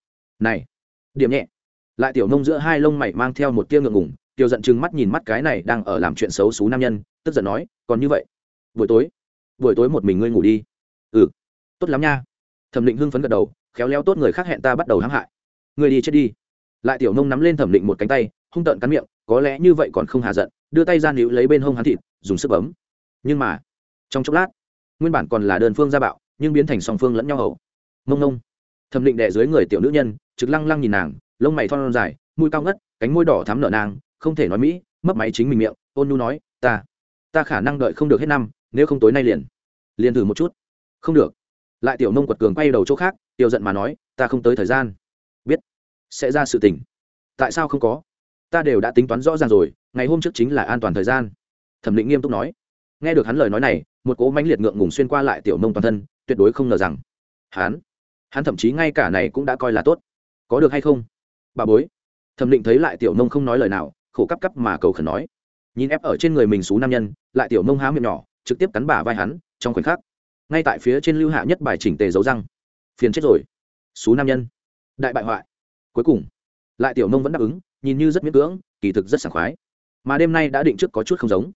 này, điểm nhẹ. Lại tiểu nông giữa hai lông mày mang theo một tia ngượng ngủng tiểu giận chừng mắt nhìn mắt cái này đang ở làm chuyện xấu xú nam nhân, tức giận nói, còn như vậy, buổi tối buổi tối một mình ngươi ngủ đi. Ừ tốt lắm nha. Thẩm định hưng phấn gật đầu, khéo léo tốt người khác hẹn ta bắt đầu hãm hại. Ngươi đi chết đi. Lại tiểu nông nắm lên thẩm định một cánh tay, hung tợn cắn miệng, có lẽ như vậy còn không hạ giận, đưa tay ra níu lấy bên hông hắn thịt, dùng sức bấm. Nhưng mà, trong chốc lát, nguyên bản còn là đơn phương gia bạo, nhưng biến thành song phương lẫn nhau hầu. Mông nông thẩm định đẻ dưới người tiểu nữ nhân, trực lăng lăng nhìn nàng, lông mày thon dài, mũi cao ngất, cánh môi đỏ thắm nở nàng không thể nói mỹ mất máy chính mình miệng, ôn nhu nói, ta ta khả năng đợi không được hết năm, nếu không tối nay liền liền thử một chút. Không được. Lại tiểu nông quật cường quay đầu chỗ khác, tiểu giận mà nói, ta không tới thời gian. Biết, sẽ ra sự tình. Tại sao không có? Ta đều đã tính toán rõ ràng rồi, ngày hôm trước chính là an toàn thời gian. Thẩm định nghiêm túc nói. Nghe được hắn lời nói này, một cỗ mãnh liệt ngượng ngùng xuyên qua lại tiểu nông toàn thân, tuyệt đối không ngờ rằng, hắn hắn thậm chí ngay cả này cũng đã coi là tốt. Có được hay không? Bà bối. Thẩm định thấy lại tiểu nông không nói lời nào, khổ cắp cắp mà cầu khẩn nói. Nhìn ép ở trên người mình xú nam nhân, lại tiểu nông há miệng nhỏ, trực tiếp cắn bả vai hắn, trong khoảnh khắc, ngay tại phía trên lưu hạ nhất bài chỉnh tề dấu răng. Phiền chết rồi. Xú nam nhân. Đại bại hoại. Cuối cùng, lại tiểu nông vẫn đáp ứng, nhìn như rất miễn cưỡng, kỳ thực rất sảng khoái. Mà đêm nay đã định trước có chút không giống.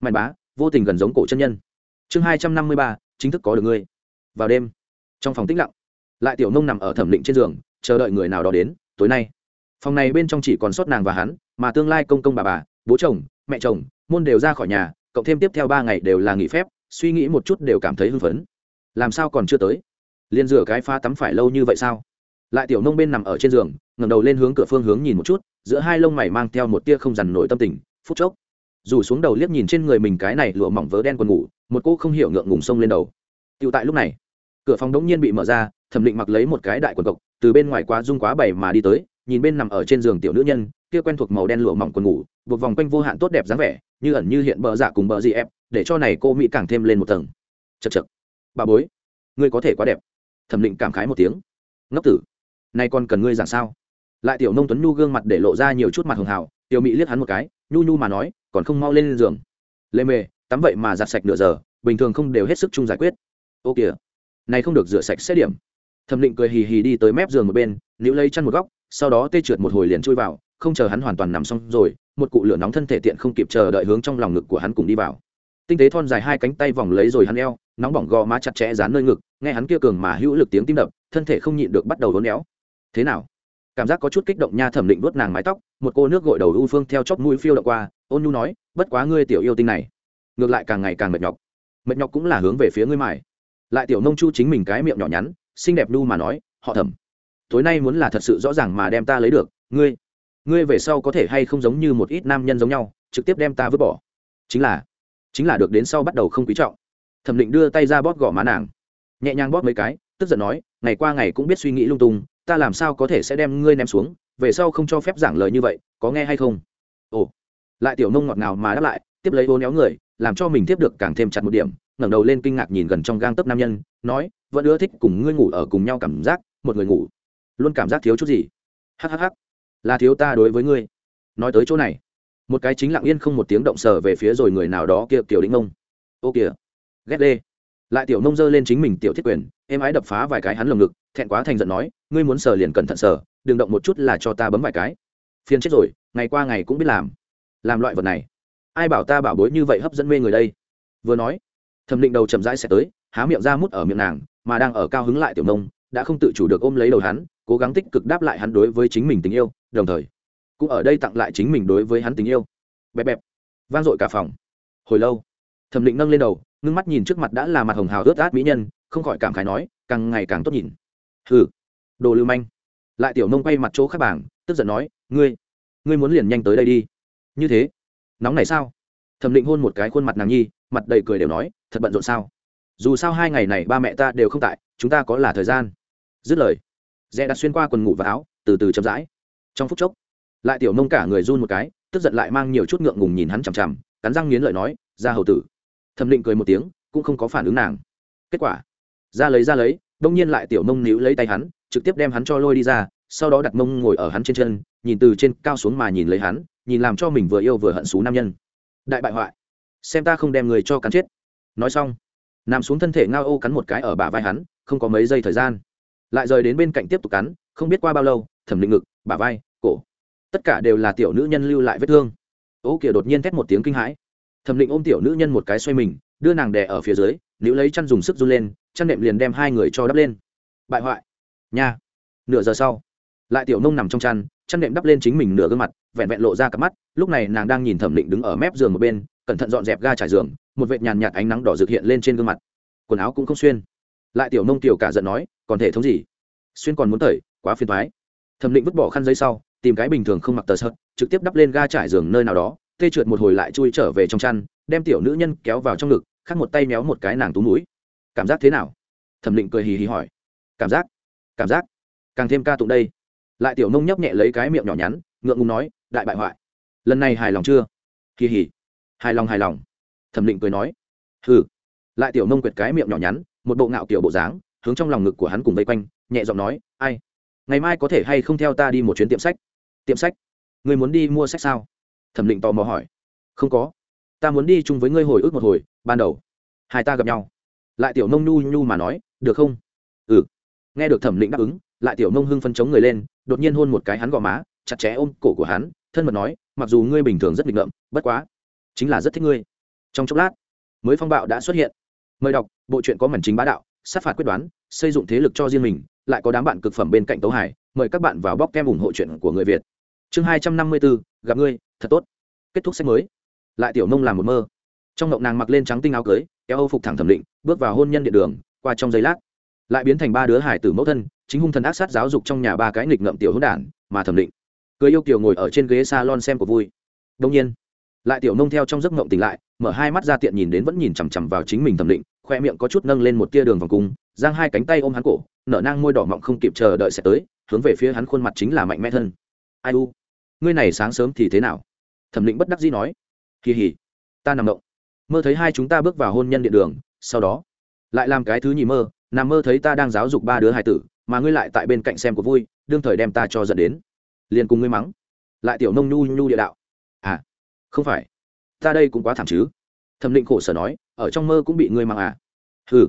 Mạnh bá, vô tình gần giống cổ chân nhân. Chương hai trăm năm mươi ba, chính thức có được ngươi. Vào đêm, trong phòng tĩnh lặng lại tiểu nông nằm ở thẩm định trên giường, chờ đợi người nào đó đến, tối nay. Phòng này bên trong chỉ còn sót nàng và hắn, mà tương lai công công bà bà, bố chồng, mẹ chồng, môn đều ra khỏi nhà, cộng thêm tiếp theo ba ngày đều là nghỉ phép, suy nghĩ một chút đều cảm thấy hưng phấn. Làm sao còn chưa tới? Liền rửa cái pha tắm phải lâu như vậy sao? Lại tiểu nông bên nằm ở trên giường, ngẩng đầu lên hướng cửa phương hướng nhìn một chút, giữa hai lông mày mang theo một tia không dằn nổi tâm tình, phút chốc. Dù xuống đầu liếc nhìn trên người mình cái này lụa mỏng vớ đen quần ngủ, một cô không hiểu ngượng ngùng sông lên đầu. Tựu tại lúc này cửa phòng đống nhiên bị mở ra, thẩm định mặc lấy một cái đại quần cộc, từ bên ngoài quá dung quá bảy mà đi tới, nhìn bên nằm ở trên giường tiểu nữ nhân, kia quen thuộc màu đen lụa mỏng quần ngủ, buộc vòng quanh vô hạn tốt đẹp dáng vẻ, như ẩn như hiện bờ dạ cùng bờ dị ép, để cho này cô mỹ càng thêm lên một tầng. Chật chật bà bối, ngươi có thể quá đẹp. Thẩm định cảm khái một tiếng. Ngốc tử, nay còn cần ngươi giảng sao? Lại tiểu nông tuấn nhu gương mặt để lộ ra nhiều chút mặt hường hào, tiểu mỹ liếc hắn một cái, nhu nhu mà nói, còn không mau lên giường. Lê mề, tắm vậy mà giặt sạch nửa giờ, bình thường không đều hết sức chung giải quyết. Ô kìa này không được rửa sạch xét điểm. Thẩm định cười hì hì đi tới mép giường một bên, níu lấy chăn một góc, sau đó tê trượt một hồi liền chui vào, không chờ hắn hoàn toàn nằm xong rồi, một cụ lửa nóng thân thể tiện không kịp chờ đợi hướng trong lòng ngực của hắn cùng đi vào. Tinh tế thon dài hai cánh tay vòng lấy rồi hắn eo, nóng bỏng gò má chặt chẽ dán nơi ngực, nghe hắn kia cường mà hữu lực tiếng tim đập, thân thể không nhịn được bắt đầu đốn éo. Thế nào? Cảm giác có chút kích động nha, thẩm định vuốt nàng mái tóc, một cô nước gội đầu u phương theo chóp mũi phiêu đậu qua, ôn nhu nói, bất quá ngươi tiểu yêu tinh này, ngược lại càng ngày càng mệt nhọc. Mệt nhọc cũng là hướng về phía ngươi mải lại tiểu nông chu chính mình cái miệng nhỏ nhắn, xinh đẹp nu mà nói, họ thẩm, tối nay muốn là thật sự rõ ràng mà đem ta lấy được, ngươi ngươi về sau có thể hay không giống như một ít nam nhân giống nhau, trực tiếp đem ta vứt bỏ? Chính là chính là được đến sau bắt đầu không quý trọng. Thẩm định đưa tay ra bóp gõ má nàng. Nhẹ nhàng bóp mấy cái, tức giận nói, ngày qua ngày cũng biết suy nghĩ lung tung, ta làm sao có thể sẽ đem ngươi ném xuống, về sau không cho phép giảng lời như vậy, có nghe hay không? Ồ. Lại tiểu nông ngọt ngào mà đáp lại, tiếp lấy hố néo người, làm cho mình tiếp được càng thêm chặt một điểm ngẩng đầu lên kinh ngạc nhìn gần trong gang tấc nam nhân, nói, vẫn ưa thích cùng ngươi ngủ ở cùng nhau cảm giác, một người ngủ. Luôn cảm giác thiếu chút gì. Hhh là thiếu ta đối với ngươi. Nói tới chỗ này, một cái chính lặng yên không một tiếng động sờ về phía rồi người nào đó kia tiểu đĩnh mông. Ô kìa, ghét đê. Lại tiểu nông dơ lên chính mình tiểu thiết quyền em ái đập phá vài cái hắn lồng ngực, thẹn quá thành giận nói, ngươi muốn sờ liền cẩn thận sờ, đừng động một chút là cho ta bấm vài cái. Phiền chết rồi, ngày qua ngày cũng biết làm. Làm loại vật này, ai bảo ta bảo bối như vậy hấp dẫn mê người đây? Vừa nói thẩm định đầu chậm rãi sẽ tới, há miệng ra mút ở miệng nàng, mà đang ở cao hứng lại tiểu nông, đã không tự chủ được ôm lấy đầu hắn, cố gắng tích cực đáp lại hắn đối với chính mình tình yêu, đồng thời, cũng ở đây tặng lại chính mình đối với hắn tình yêu. Bẹp bẹp. Vang dội cả phòng. Hồi lâu, thẩm định nâng lên đầu, ngưng mắt nhìn trước mặt đã là mặt hồng hào ướt át mỹ nhân, không khỏi cảm khái nói, càng ngày càng tốt nhìn. Hừ. Đồ lưu manh. Lại tiểu nông quay mặt chỗ khác bảng, tức giận nói, ngươi ngươi muốn liền nhanh tới đây đi. Như thế. Nóng này sao? Thẩm định hôn một cái khuôn mặt nàng nhi, mặt đầy cười đều nói thật bận rộn sao? Dù sao hai ngày này ba mẹ ta đều không tại, chúng ta có là thời gian? Dứt lời dè đặt xuyên qua quần ngủ và áo, từ từ chậm rãi. Trong phút chốc, lại tiểu nông cả người run một cái, tức giận lại mang nhiều chút ngượng ngùng nhìn hắn chằm chằm, cắn răng nghiến lợi nói ra hầu tử. Thẩm định cười một tiếng, cũng không có phản ứng nàng. Kết quả, ra lấy ra lấy đông nhiên lại tiểu nông níu lấy tay hắn, trực tiếp đem hắn cho lôi đi ra, sau đó đặt mông ngồi ở hắn trên chân, nhìn từ trên cao xuống mà nhìn lấy hắn, nhìn làm cho mình vừa yêu vừa hận xú nam nhân. Đại bại hoại, xem ta không đem người cho cắn chết nói xong, nằm xuống thân thể ngao ô cắn một cái ở bả vai hắn, không có mấy giây thời gian. Lại rời đến bên cạnh tiếp tục cắn, không biết qua bao lâu, thẩm định ngực, bả vai, cổ. Tất cả đều là tiểu nữ nhân lưu lại vết thương. Ô kìa đột nhiên thét một tiếng kinh hãi. Thẩm định ôm tiểu nữ nhân một cái xoay mình, đưa nàng đè ở phía dưới nữ lấy chăn dùng sức run lên, chăn nệm liền đem hai người cho đắp lên. Bại hoại. Nha. Nửa giờ sau, lại tiểu nông nằm trong chăn chăn nệm đắp lên chính mình nửa gương mặt, vẹn vẹn lộ ra cặp mắt, lúc này nàng đang nhìn thẩm định đứng ở mép giường một bên, cẩn thận dọn dẹp ga trải giường một vệt nhàn nhạt ánh nắng đỏ rực hiện lên trên gương mặt. Quần áo cũng không xuyên. Lại tiểu nông tiểu cả giận nói, còn thể thống gì? Xuyên còn muốn tẩy, quá phiền thoái thẩm định vứt bỏ khăn giấy sau, tìm cái bình thường không mặc tờ sợt, trực tiếp đắp lên ga trải giường nơi nào đó, tê trượt một hồi lại chui trở về trong chăn, đem tiểu nữ nhân kéo vào trong ngực, khắc một tay méo một cái nàng tú mũi. Cảm giác thế nào? Thẩm định cười hì hì hỏi. Cảm giác cảm giác. Càng thêm ca tụng đây. Lại tiểu nông nhấp nhẹ lấy cái miệng nhỏ nhắn, ngượng ngùng nói, đại bại hoại. Lần này hài lòng chưa? Kỳ hỉ. Hài lòng hài lòng thẩm định cười nói, hừ. Lại tiểu nông quyệt cái miệng nhỏ nhắn, một bộ ngạo kiểu bộ dáng, hướng trong lòng ngực của hắn cùng vây quanh, nhẹ giọng nói, ai, ngày mai có thể hay không theo ta đi một chuyến tiệm sách? Tiệm sách? Người muốn đi mua sách sao? Thẩm định tò mò hỏi. Không có. Ta muốn đi chung với ngươi hồi ức một hồi, ban đầu. Hai ta gặp nhau. Lại tiểu nông nhu nhu mà nói, được không? Ừ. Nghe được thẩm định đáp ứng, lại tiểu nông hưng phân chống người lên, đột nhiên hôn một cái hắn gò má, chặt chẽ ôm cổ của hắn, thân mật nói, mặc dù ngươi bình thường rất nghịch ngợm, bất quá, chính là rất thích ngươi trong chốc lát, mới phong bạo đã xuất hiện. Mời đọc, bộ truyện có mảnh chính bá đạo, sát phạt quyết đoán, xây dựng thế lực cho riêng mình, lại có đám bạn cực phẩm bên cạnh tấu hải, mời các bạn vào bóc kem ủng hộ chuyện của người việt. Chương hai trăm năm mươi bốn gặp ngươi, thật tốt. Kết thúc sách mới. Lại tiểu nông làm một mơ. Trong ngộng nàng mặc lên trắng tinh áo cưới, kéo âu phục thẳng thẩm định, bước vào hôn nhân điện đường, qua trong giây lát, lại biến thành ba đứa hải tử mẫu thân, chính hung thần ác sát giáo dục trong nhà ba cái nghịch ngậm tiểu hữu đản, mà thẩm định, cưới yêu kiều ngồi ở trên ghế salon xem của vui. Đông nhiên, lại tiểu nông theo trong giấc ngộng tỉnh lại mở hai mắt ra tiện nhìn đến vẫn nhìn chằm chằm vào chính mình thẩm định, khoe miệng có chút nâng lên một tia đường vòng cung, giang hai cánh tay ôm hắn cổ, nở nang môi đỏ mọng không kịp chờ đợi sẽ tới, hướng về phía hắn khuôn mặt chính là mạnh mẽ thân. Ai u? Ngươi này sáng sớm thì thế nào? Thẩm định bất đắc dĩ nói. Kỳ hỉ. Ta nằm động. Mơ thấy hai chúng ta bước vào hôn nhân điện đường, sau đó, lại làm cái thứ nhì mơ, nằm mơ thấy ta đang giáo dục ba đứa hài tử, mà ngươi lại tại bên cạnh xem của vui, đương thời đem ta cho dẫn đến. Liền cùng ngươi mắng. Lại tiểu nông nhu nhu địa đạo. À không phải ta đây cũng quá thảm chứ. Thẩm định khổ sở nói, ở trong mơ cũng bị ngươi mang à? Ừ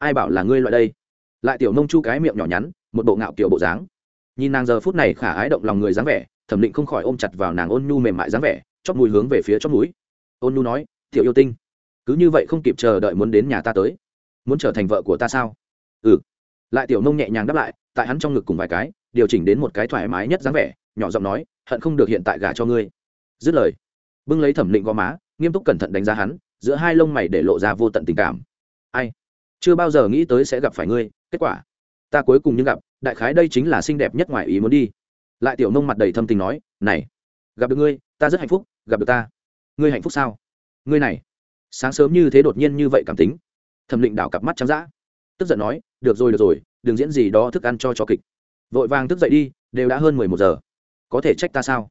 ai bảo là ngươi loại đây? Lại tiểu nông chu cái miệng nhỏ nhắn, một bộ ngạo kiểu bộ dáng. Nhìn nàng giờ phút này khả ái động lòng người dáng vẻ, thẩm định không khỏi ôm chặt vào nàng ôn nhu mềm mại dáng vẻ chót mùi hướng về phía chót mũi. Ôn nhu nói, tiểu yêu tinh, cứ như vậy không kịp chờ đợi muốn đến nhà ta tới. Muốn trở thành vợ của ta sao? Ừ. Lại tiểu nông nhẹ nhàng đáp lại, tại hắn trong ngực cùng vài cái, điều chỉnh đến một cái thoải mái nhất dáng vẻ, nhỏ giọng nói, hận không được hiện tại gả cho ngươi. Dứt lời bưng lấy thẩm định gò má, nghiêm túc cẩn thận đánh giá hắn, giữa hai lông mày để lộ ra vô tận tình cảm. Ai? Chưa bao giờ nghĩ tới sẽ gặp phải ngươi, kết quả? Ta cuối cùng nhưng gặp, đại khái đây chính là xinh đẹp nhất ngoài ý muốn đi. Lại tiểu nông mặt đầy thâm tình nói, này, gặp được ngươi, ta rất hạnh phúc, gặp được ta. Ngươi hạnh phúc sao? Ngươi này. Sáng sớm như thế đột nhiên như vậy cảm tính. Thẩm định đảo cặp mắt trắng d tức giận nói, được rồi được rồi, đừng diễn gì đó thức ăn cho cho kịch. Vội vàng thức dậy đi, đều đã hơn mười một giờ. Có thể trách ta sao?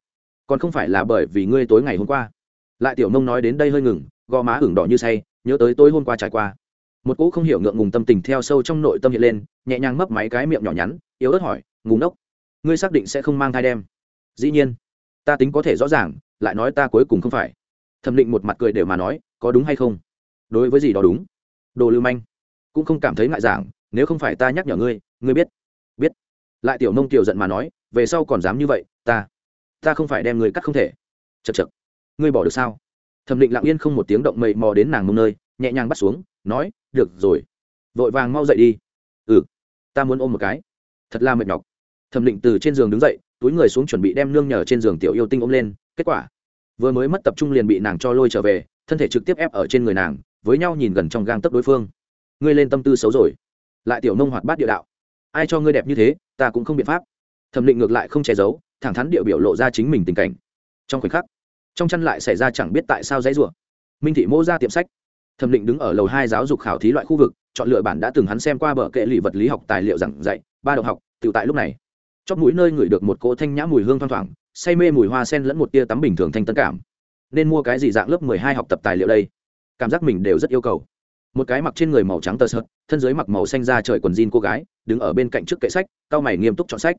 Còn không phải là bởi vì ngươi tối ngày hôm qua. Lại tiểu nông nói đến đây hơi ngừng, gò má ửng đỏ như say, nhớ tới tối hôm qua trải qua. Một cỗ không hiểu ngượng ngùng tâm tình theo sâu trong nội tâm hiện lên, nhẹ nhàng mấp máy cái miệng nhỏ nhắn, yếu ớt hỏi ngùng ngốc, ngươi xác định sẽ không mang thai đem? Dĩ nhiên, ta tính có thể rõ ràng, lại nói ta cuối cùng không phải. Thẩm định một mặt cười đều mà nói, có đúng hay không? Đối với gì đó đúng? Đồ lưu manh, cũng không cảm thấy ngại giảng, nếu không phải ta nhắc nhở ngươi ngươi biết biết. Lại tiểu nông tiểu giận mà nói, về sau còn dám như vậy, ta ta không phải đem người cắt không thể. Chật chật ngươi bỏ được sao? Thẩm định lặng yên không một tiếng động mầy mò đến nàng mông nơi, nhẹ nhàng bắt xuống, nói, được rồi. Vội vàng mau dậy đi. Ừ ta muốn ôm một cái. Thật là mệt nhọc. Thẩm định từ trên giường đứng dậy, túi người xuống chuẩn bị đem nương nhờ trên giường tiểu yêu tinh ôm lên. Kết quả, vừa mới mất tập trung liền bị nàng cho lôi trở về, thân thể trực tiếp ép ở trên người nàng, với nhau nhìn gần trong gang tấc đối phương. Ngươi lên tâm tư xấu rồi. Lại tiểu nông hoạt bát địa đạo. Ai cho ngươi đẹp như thế, ta cũng không biện pháp. Thẩm định ngược lại không che giấu thẳng thắn địa biểu lộ ra chính mình tình cảnh. Trong khoảnh khắc, trong chăn lại xảy ra chẳng biết tại sao dãy rủa. Minh thị mô ra tiệm sách. Thẩm định đứng ở lầu hai giáo dục khảo thí loại khu vực, chọn lựa bản đã từng hắn xem qua bờ kệ lì vật lý học tài liệu giảng dạy, ba động học tự tại lúc này. Chóp mũi nơi ngửi được một cỗ thanh nhã mùi hương thoang thoảng, say mê mùi hoa sen lẫn một tia tắm bình thường thanh tân cảm. Nên mua cái gì dạng lớp mười hai học tập tài liệu đây? Cảm giác mình đều rất yêu cầu. Một cái mặc trên người màu trắng tơ sợt, thân dưới mặc màu xanh da trời quần jean cô gái, đứng ở bên cạnh trước kệ sách, cao mày nghiêm túc chọn sách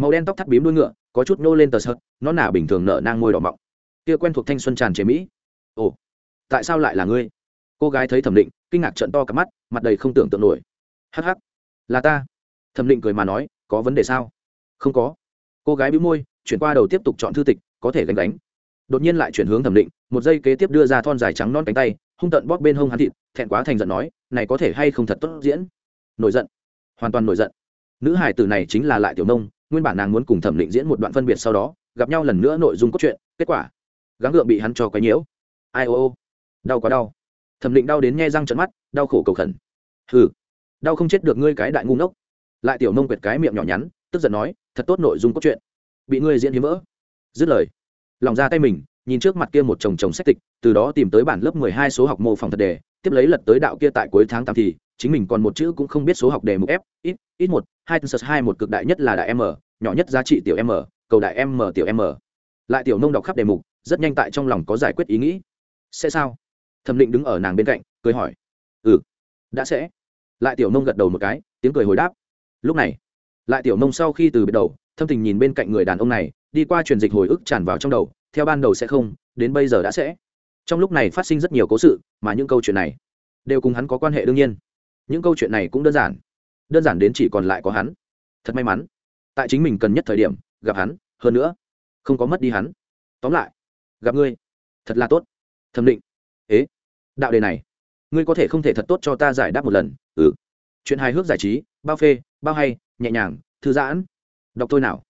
màu đen tóc thắt bím đuôi ngựa, có chút nô lên tờ sợt, nó nả bình thường nở nang môi đỏ mọng. Kia quen thuộc thanh xuân tràn chế mỹ. Ồ, tại sao lại là ngươi? Cô gái thấy thẩm định, kinh ngạc trận to cả mắt, mặt đầy không tưởng tượng nổi. Hắc hắc, là ta. Thẩm định cười mà nói, có vấn đề sao? Không có. Cô gái bĩu môi, chuyển qua đầu tiếp tục chọn thư tịch, có thể gánh đánh đột nhiên lại chuyển hướng thẩm định, một giây kế tiếp đưa ra thon dài trắng non cánh tay, hung tận bóp bên hông hắn thịt, thẹn quá thành giận nói, này có thể hay không thật tốt diễn? Nổi giận. Hoàn toàn nổi giận. Nữ hải tử này chính là lại tiểu nông nguyên bản nàng muốn cùng thẩm định diễn một đoạn phân biệt sau đó, gặp nhau lần nữa nội dung cốt truyện, kết quả, gắng gượng bị hắn cho quấy nhiễu. Ai ô ô, đau quá đau. Thẩm định đau đến nghe răng trận mắt, đau khổ cầu khẩn. Hừ, đau không chết được ngươi cái đại ngu ngốc. Lại tiểu nông quyệt cái miệng nhỏ nhắn, tức giận nói, thật tốt nội dung cốt truyện. Bị ngươi diễn hiếm vỡ. Dứt lời, lòng ra tay mình, nhìn trước mặt kia một chồng chồng sách tịch, từ đó tìm tới bản lớp mười hai số học mô phỏng thật đề, tiếp lấy lật tới đạo kia tại cuối tháng tám thì, chính mình còn một chữ cũng không biết số học đề mục f, ít ít một hai sơ hai một cực đại nhất là đại m, nhỏ nhất giá trị tiểu m, cầu đại m tiểu m. Lại tiểu nông đọc khắp đề mục, rất nhanh tại trong lòng có giải quyết ý nghĩ. Sẽ sao? Thẩm định đứng ở nàng bên cạnh, cười hỏi. Ừ. Đã sẽ. Lại tiểu nông gật đầu một cái, tiếng cười hồi đáp. Lúc này, lại tiểu nông sau khi từ biệt đầu, thâm tình nhìn bên cạnh người đàn ông này, đi qua truyền dịch hồi ức tràn vào trong đầu, theo ban đầu sẽ không, đến bây giờ đã sẽ. Trong lúc này phát sinh rất nhiều cố sự, mà những câu chuyện này, đều cùng hắn có quan hệ đương nhiên. Những câu chuyện này cũng đơn giản đơn giản đến chỉ còn lại có hắn. Thật may mắn. Tại chính mình cần nhất thời điểm, gặp hắn, hơn nữa, không có mất đi hắn. Tóm lại, gặp ngươi, thật là tốt. Thẩm định. Ế, đạo đề này, ngươi có thể không thể thật tốt cho ta giải đáp một lần. Ừ. Chuyện hài hước giải trí, bao phê, bao hay, nhẹ nhàng, thư giãn. Đọc tôi nào.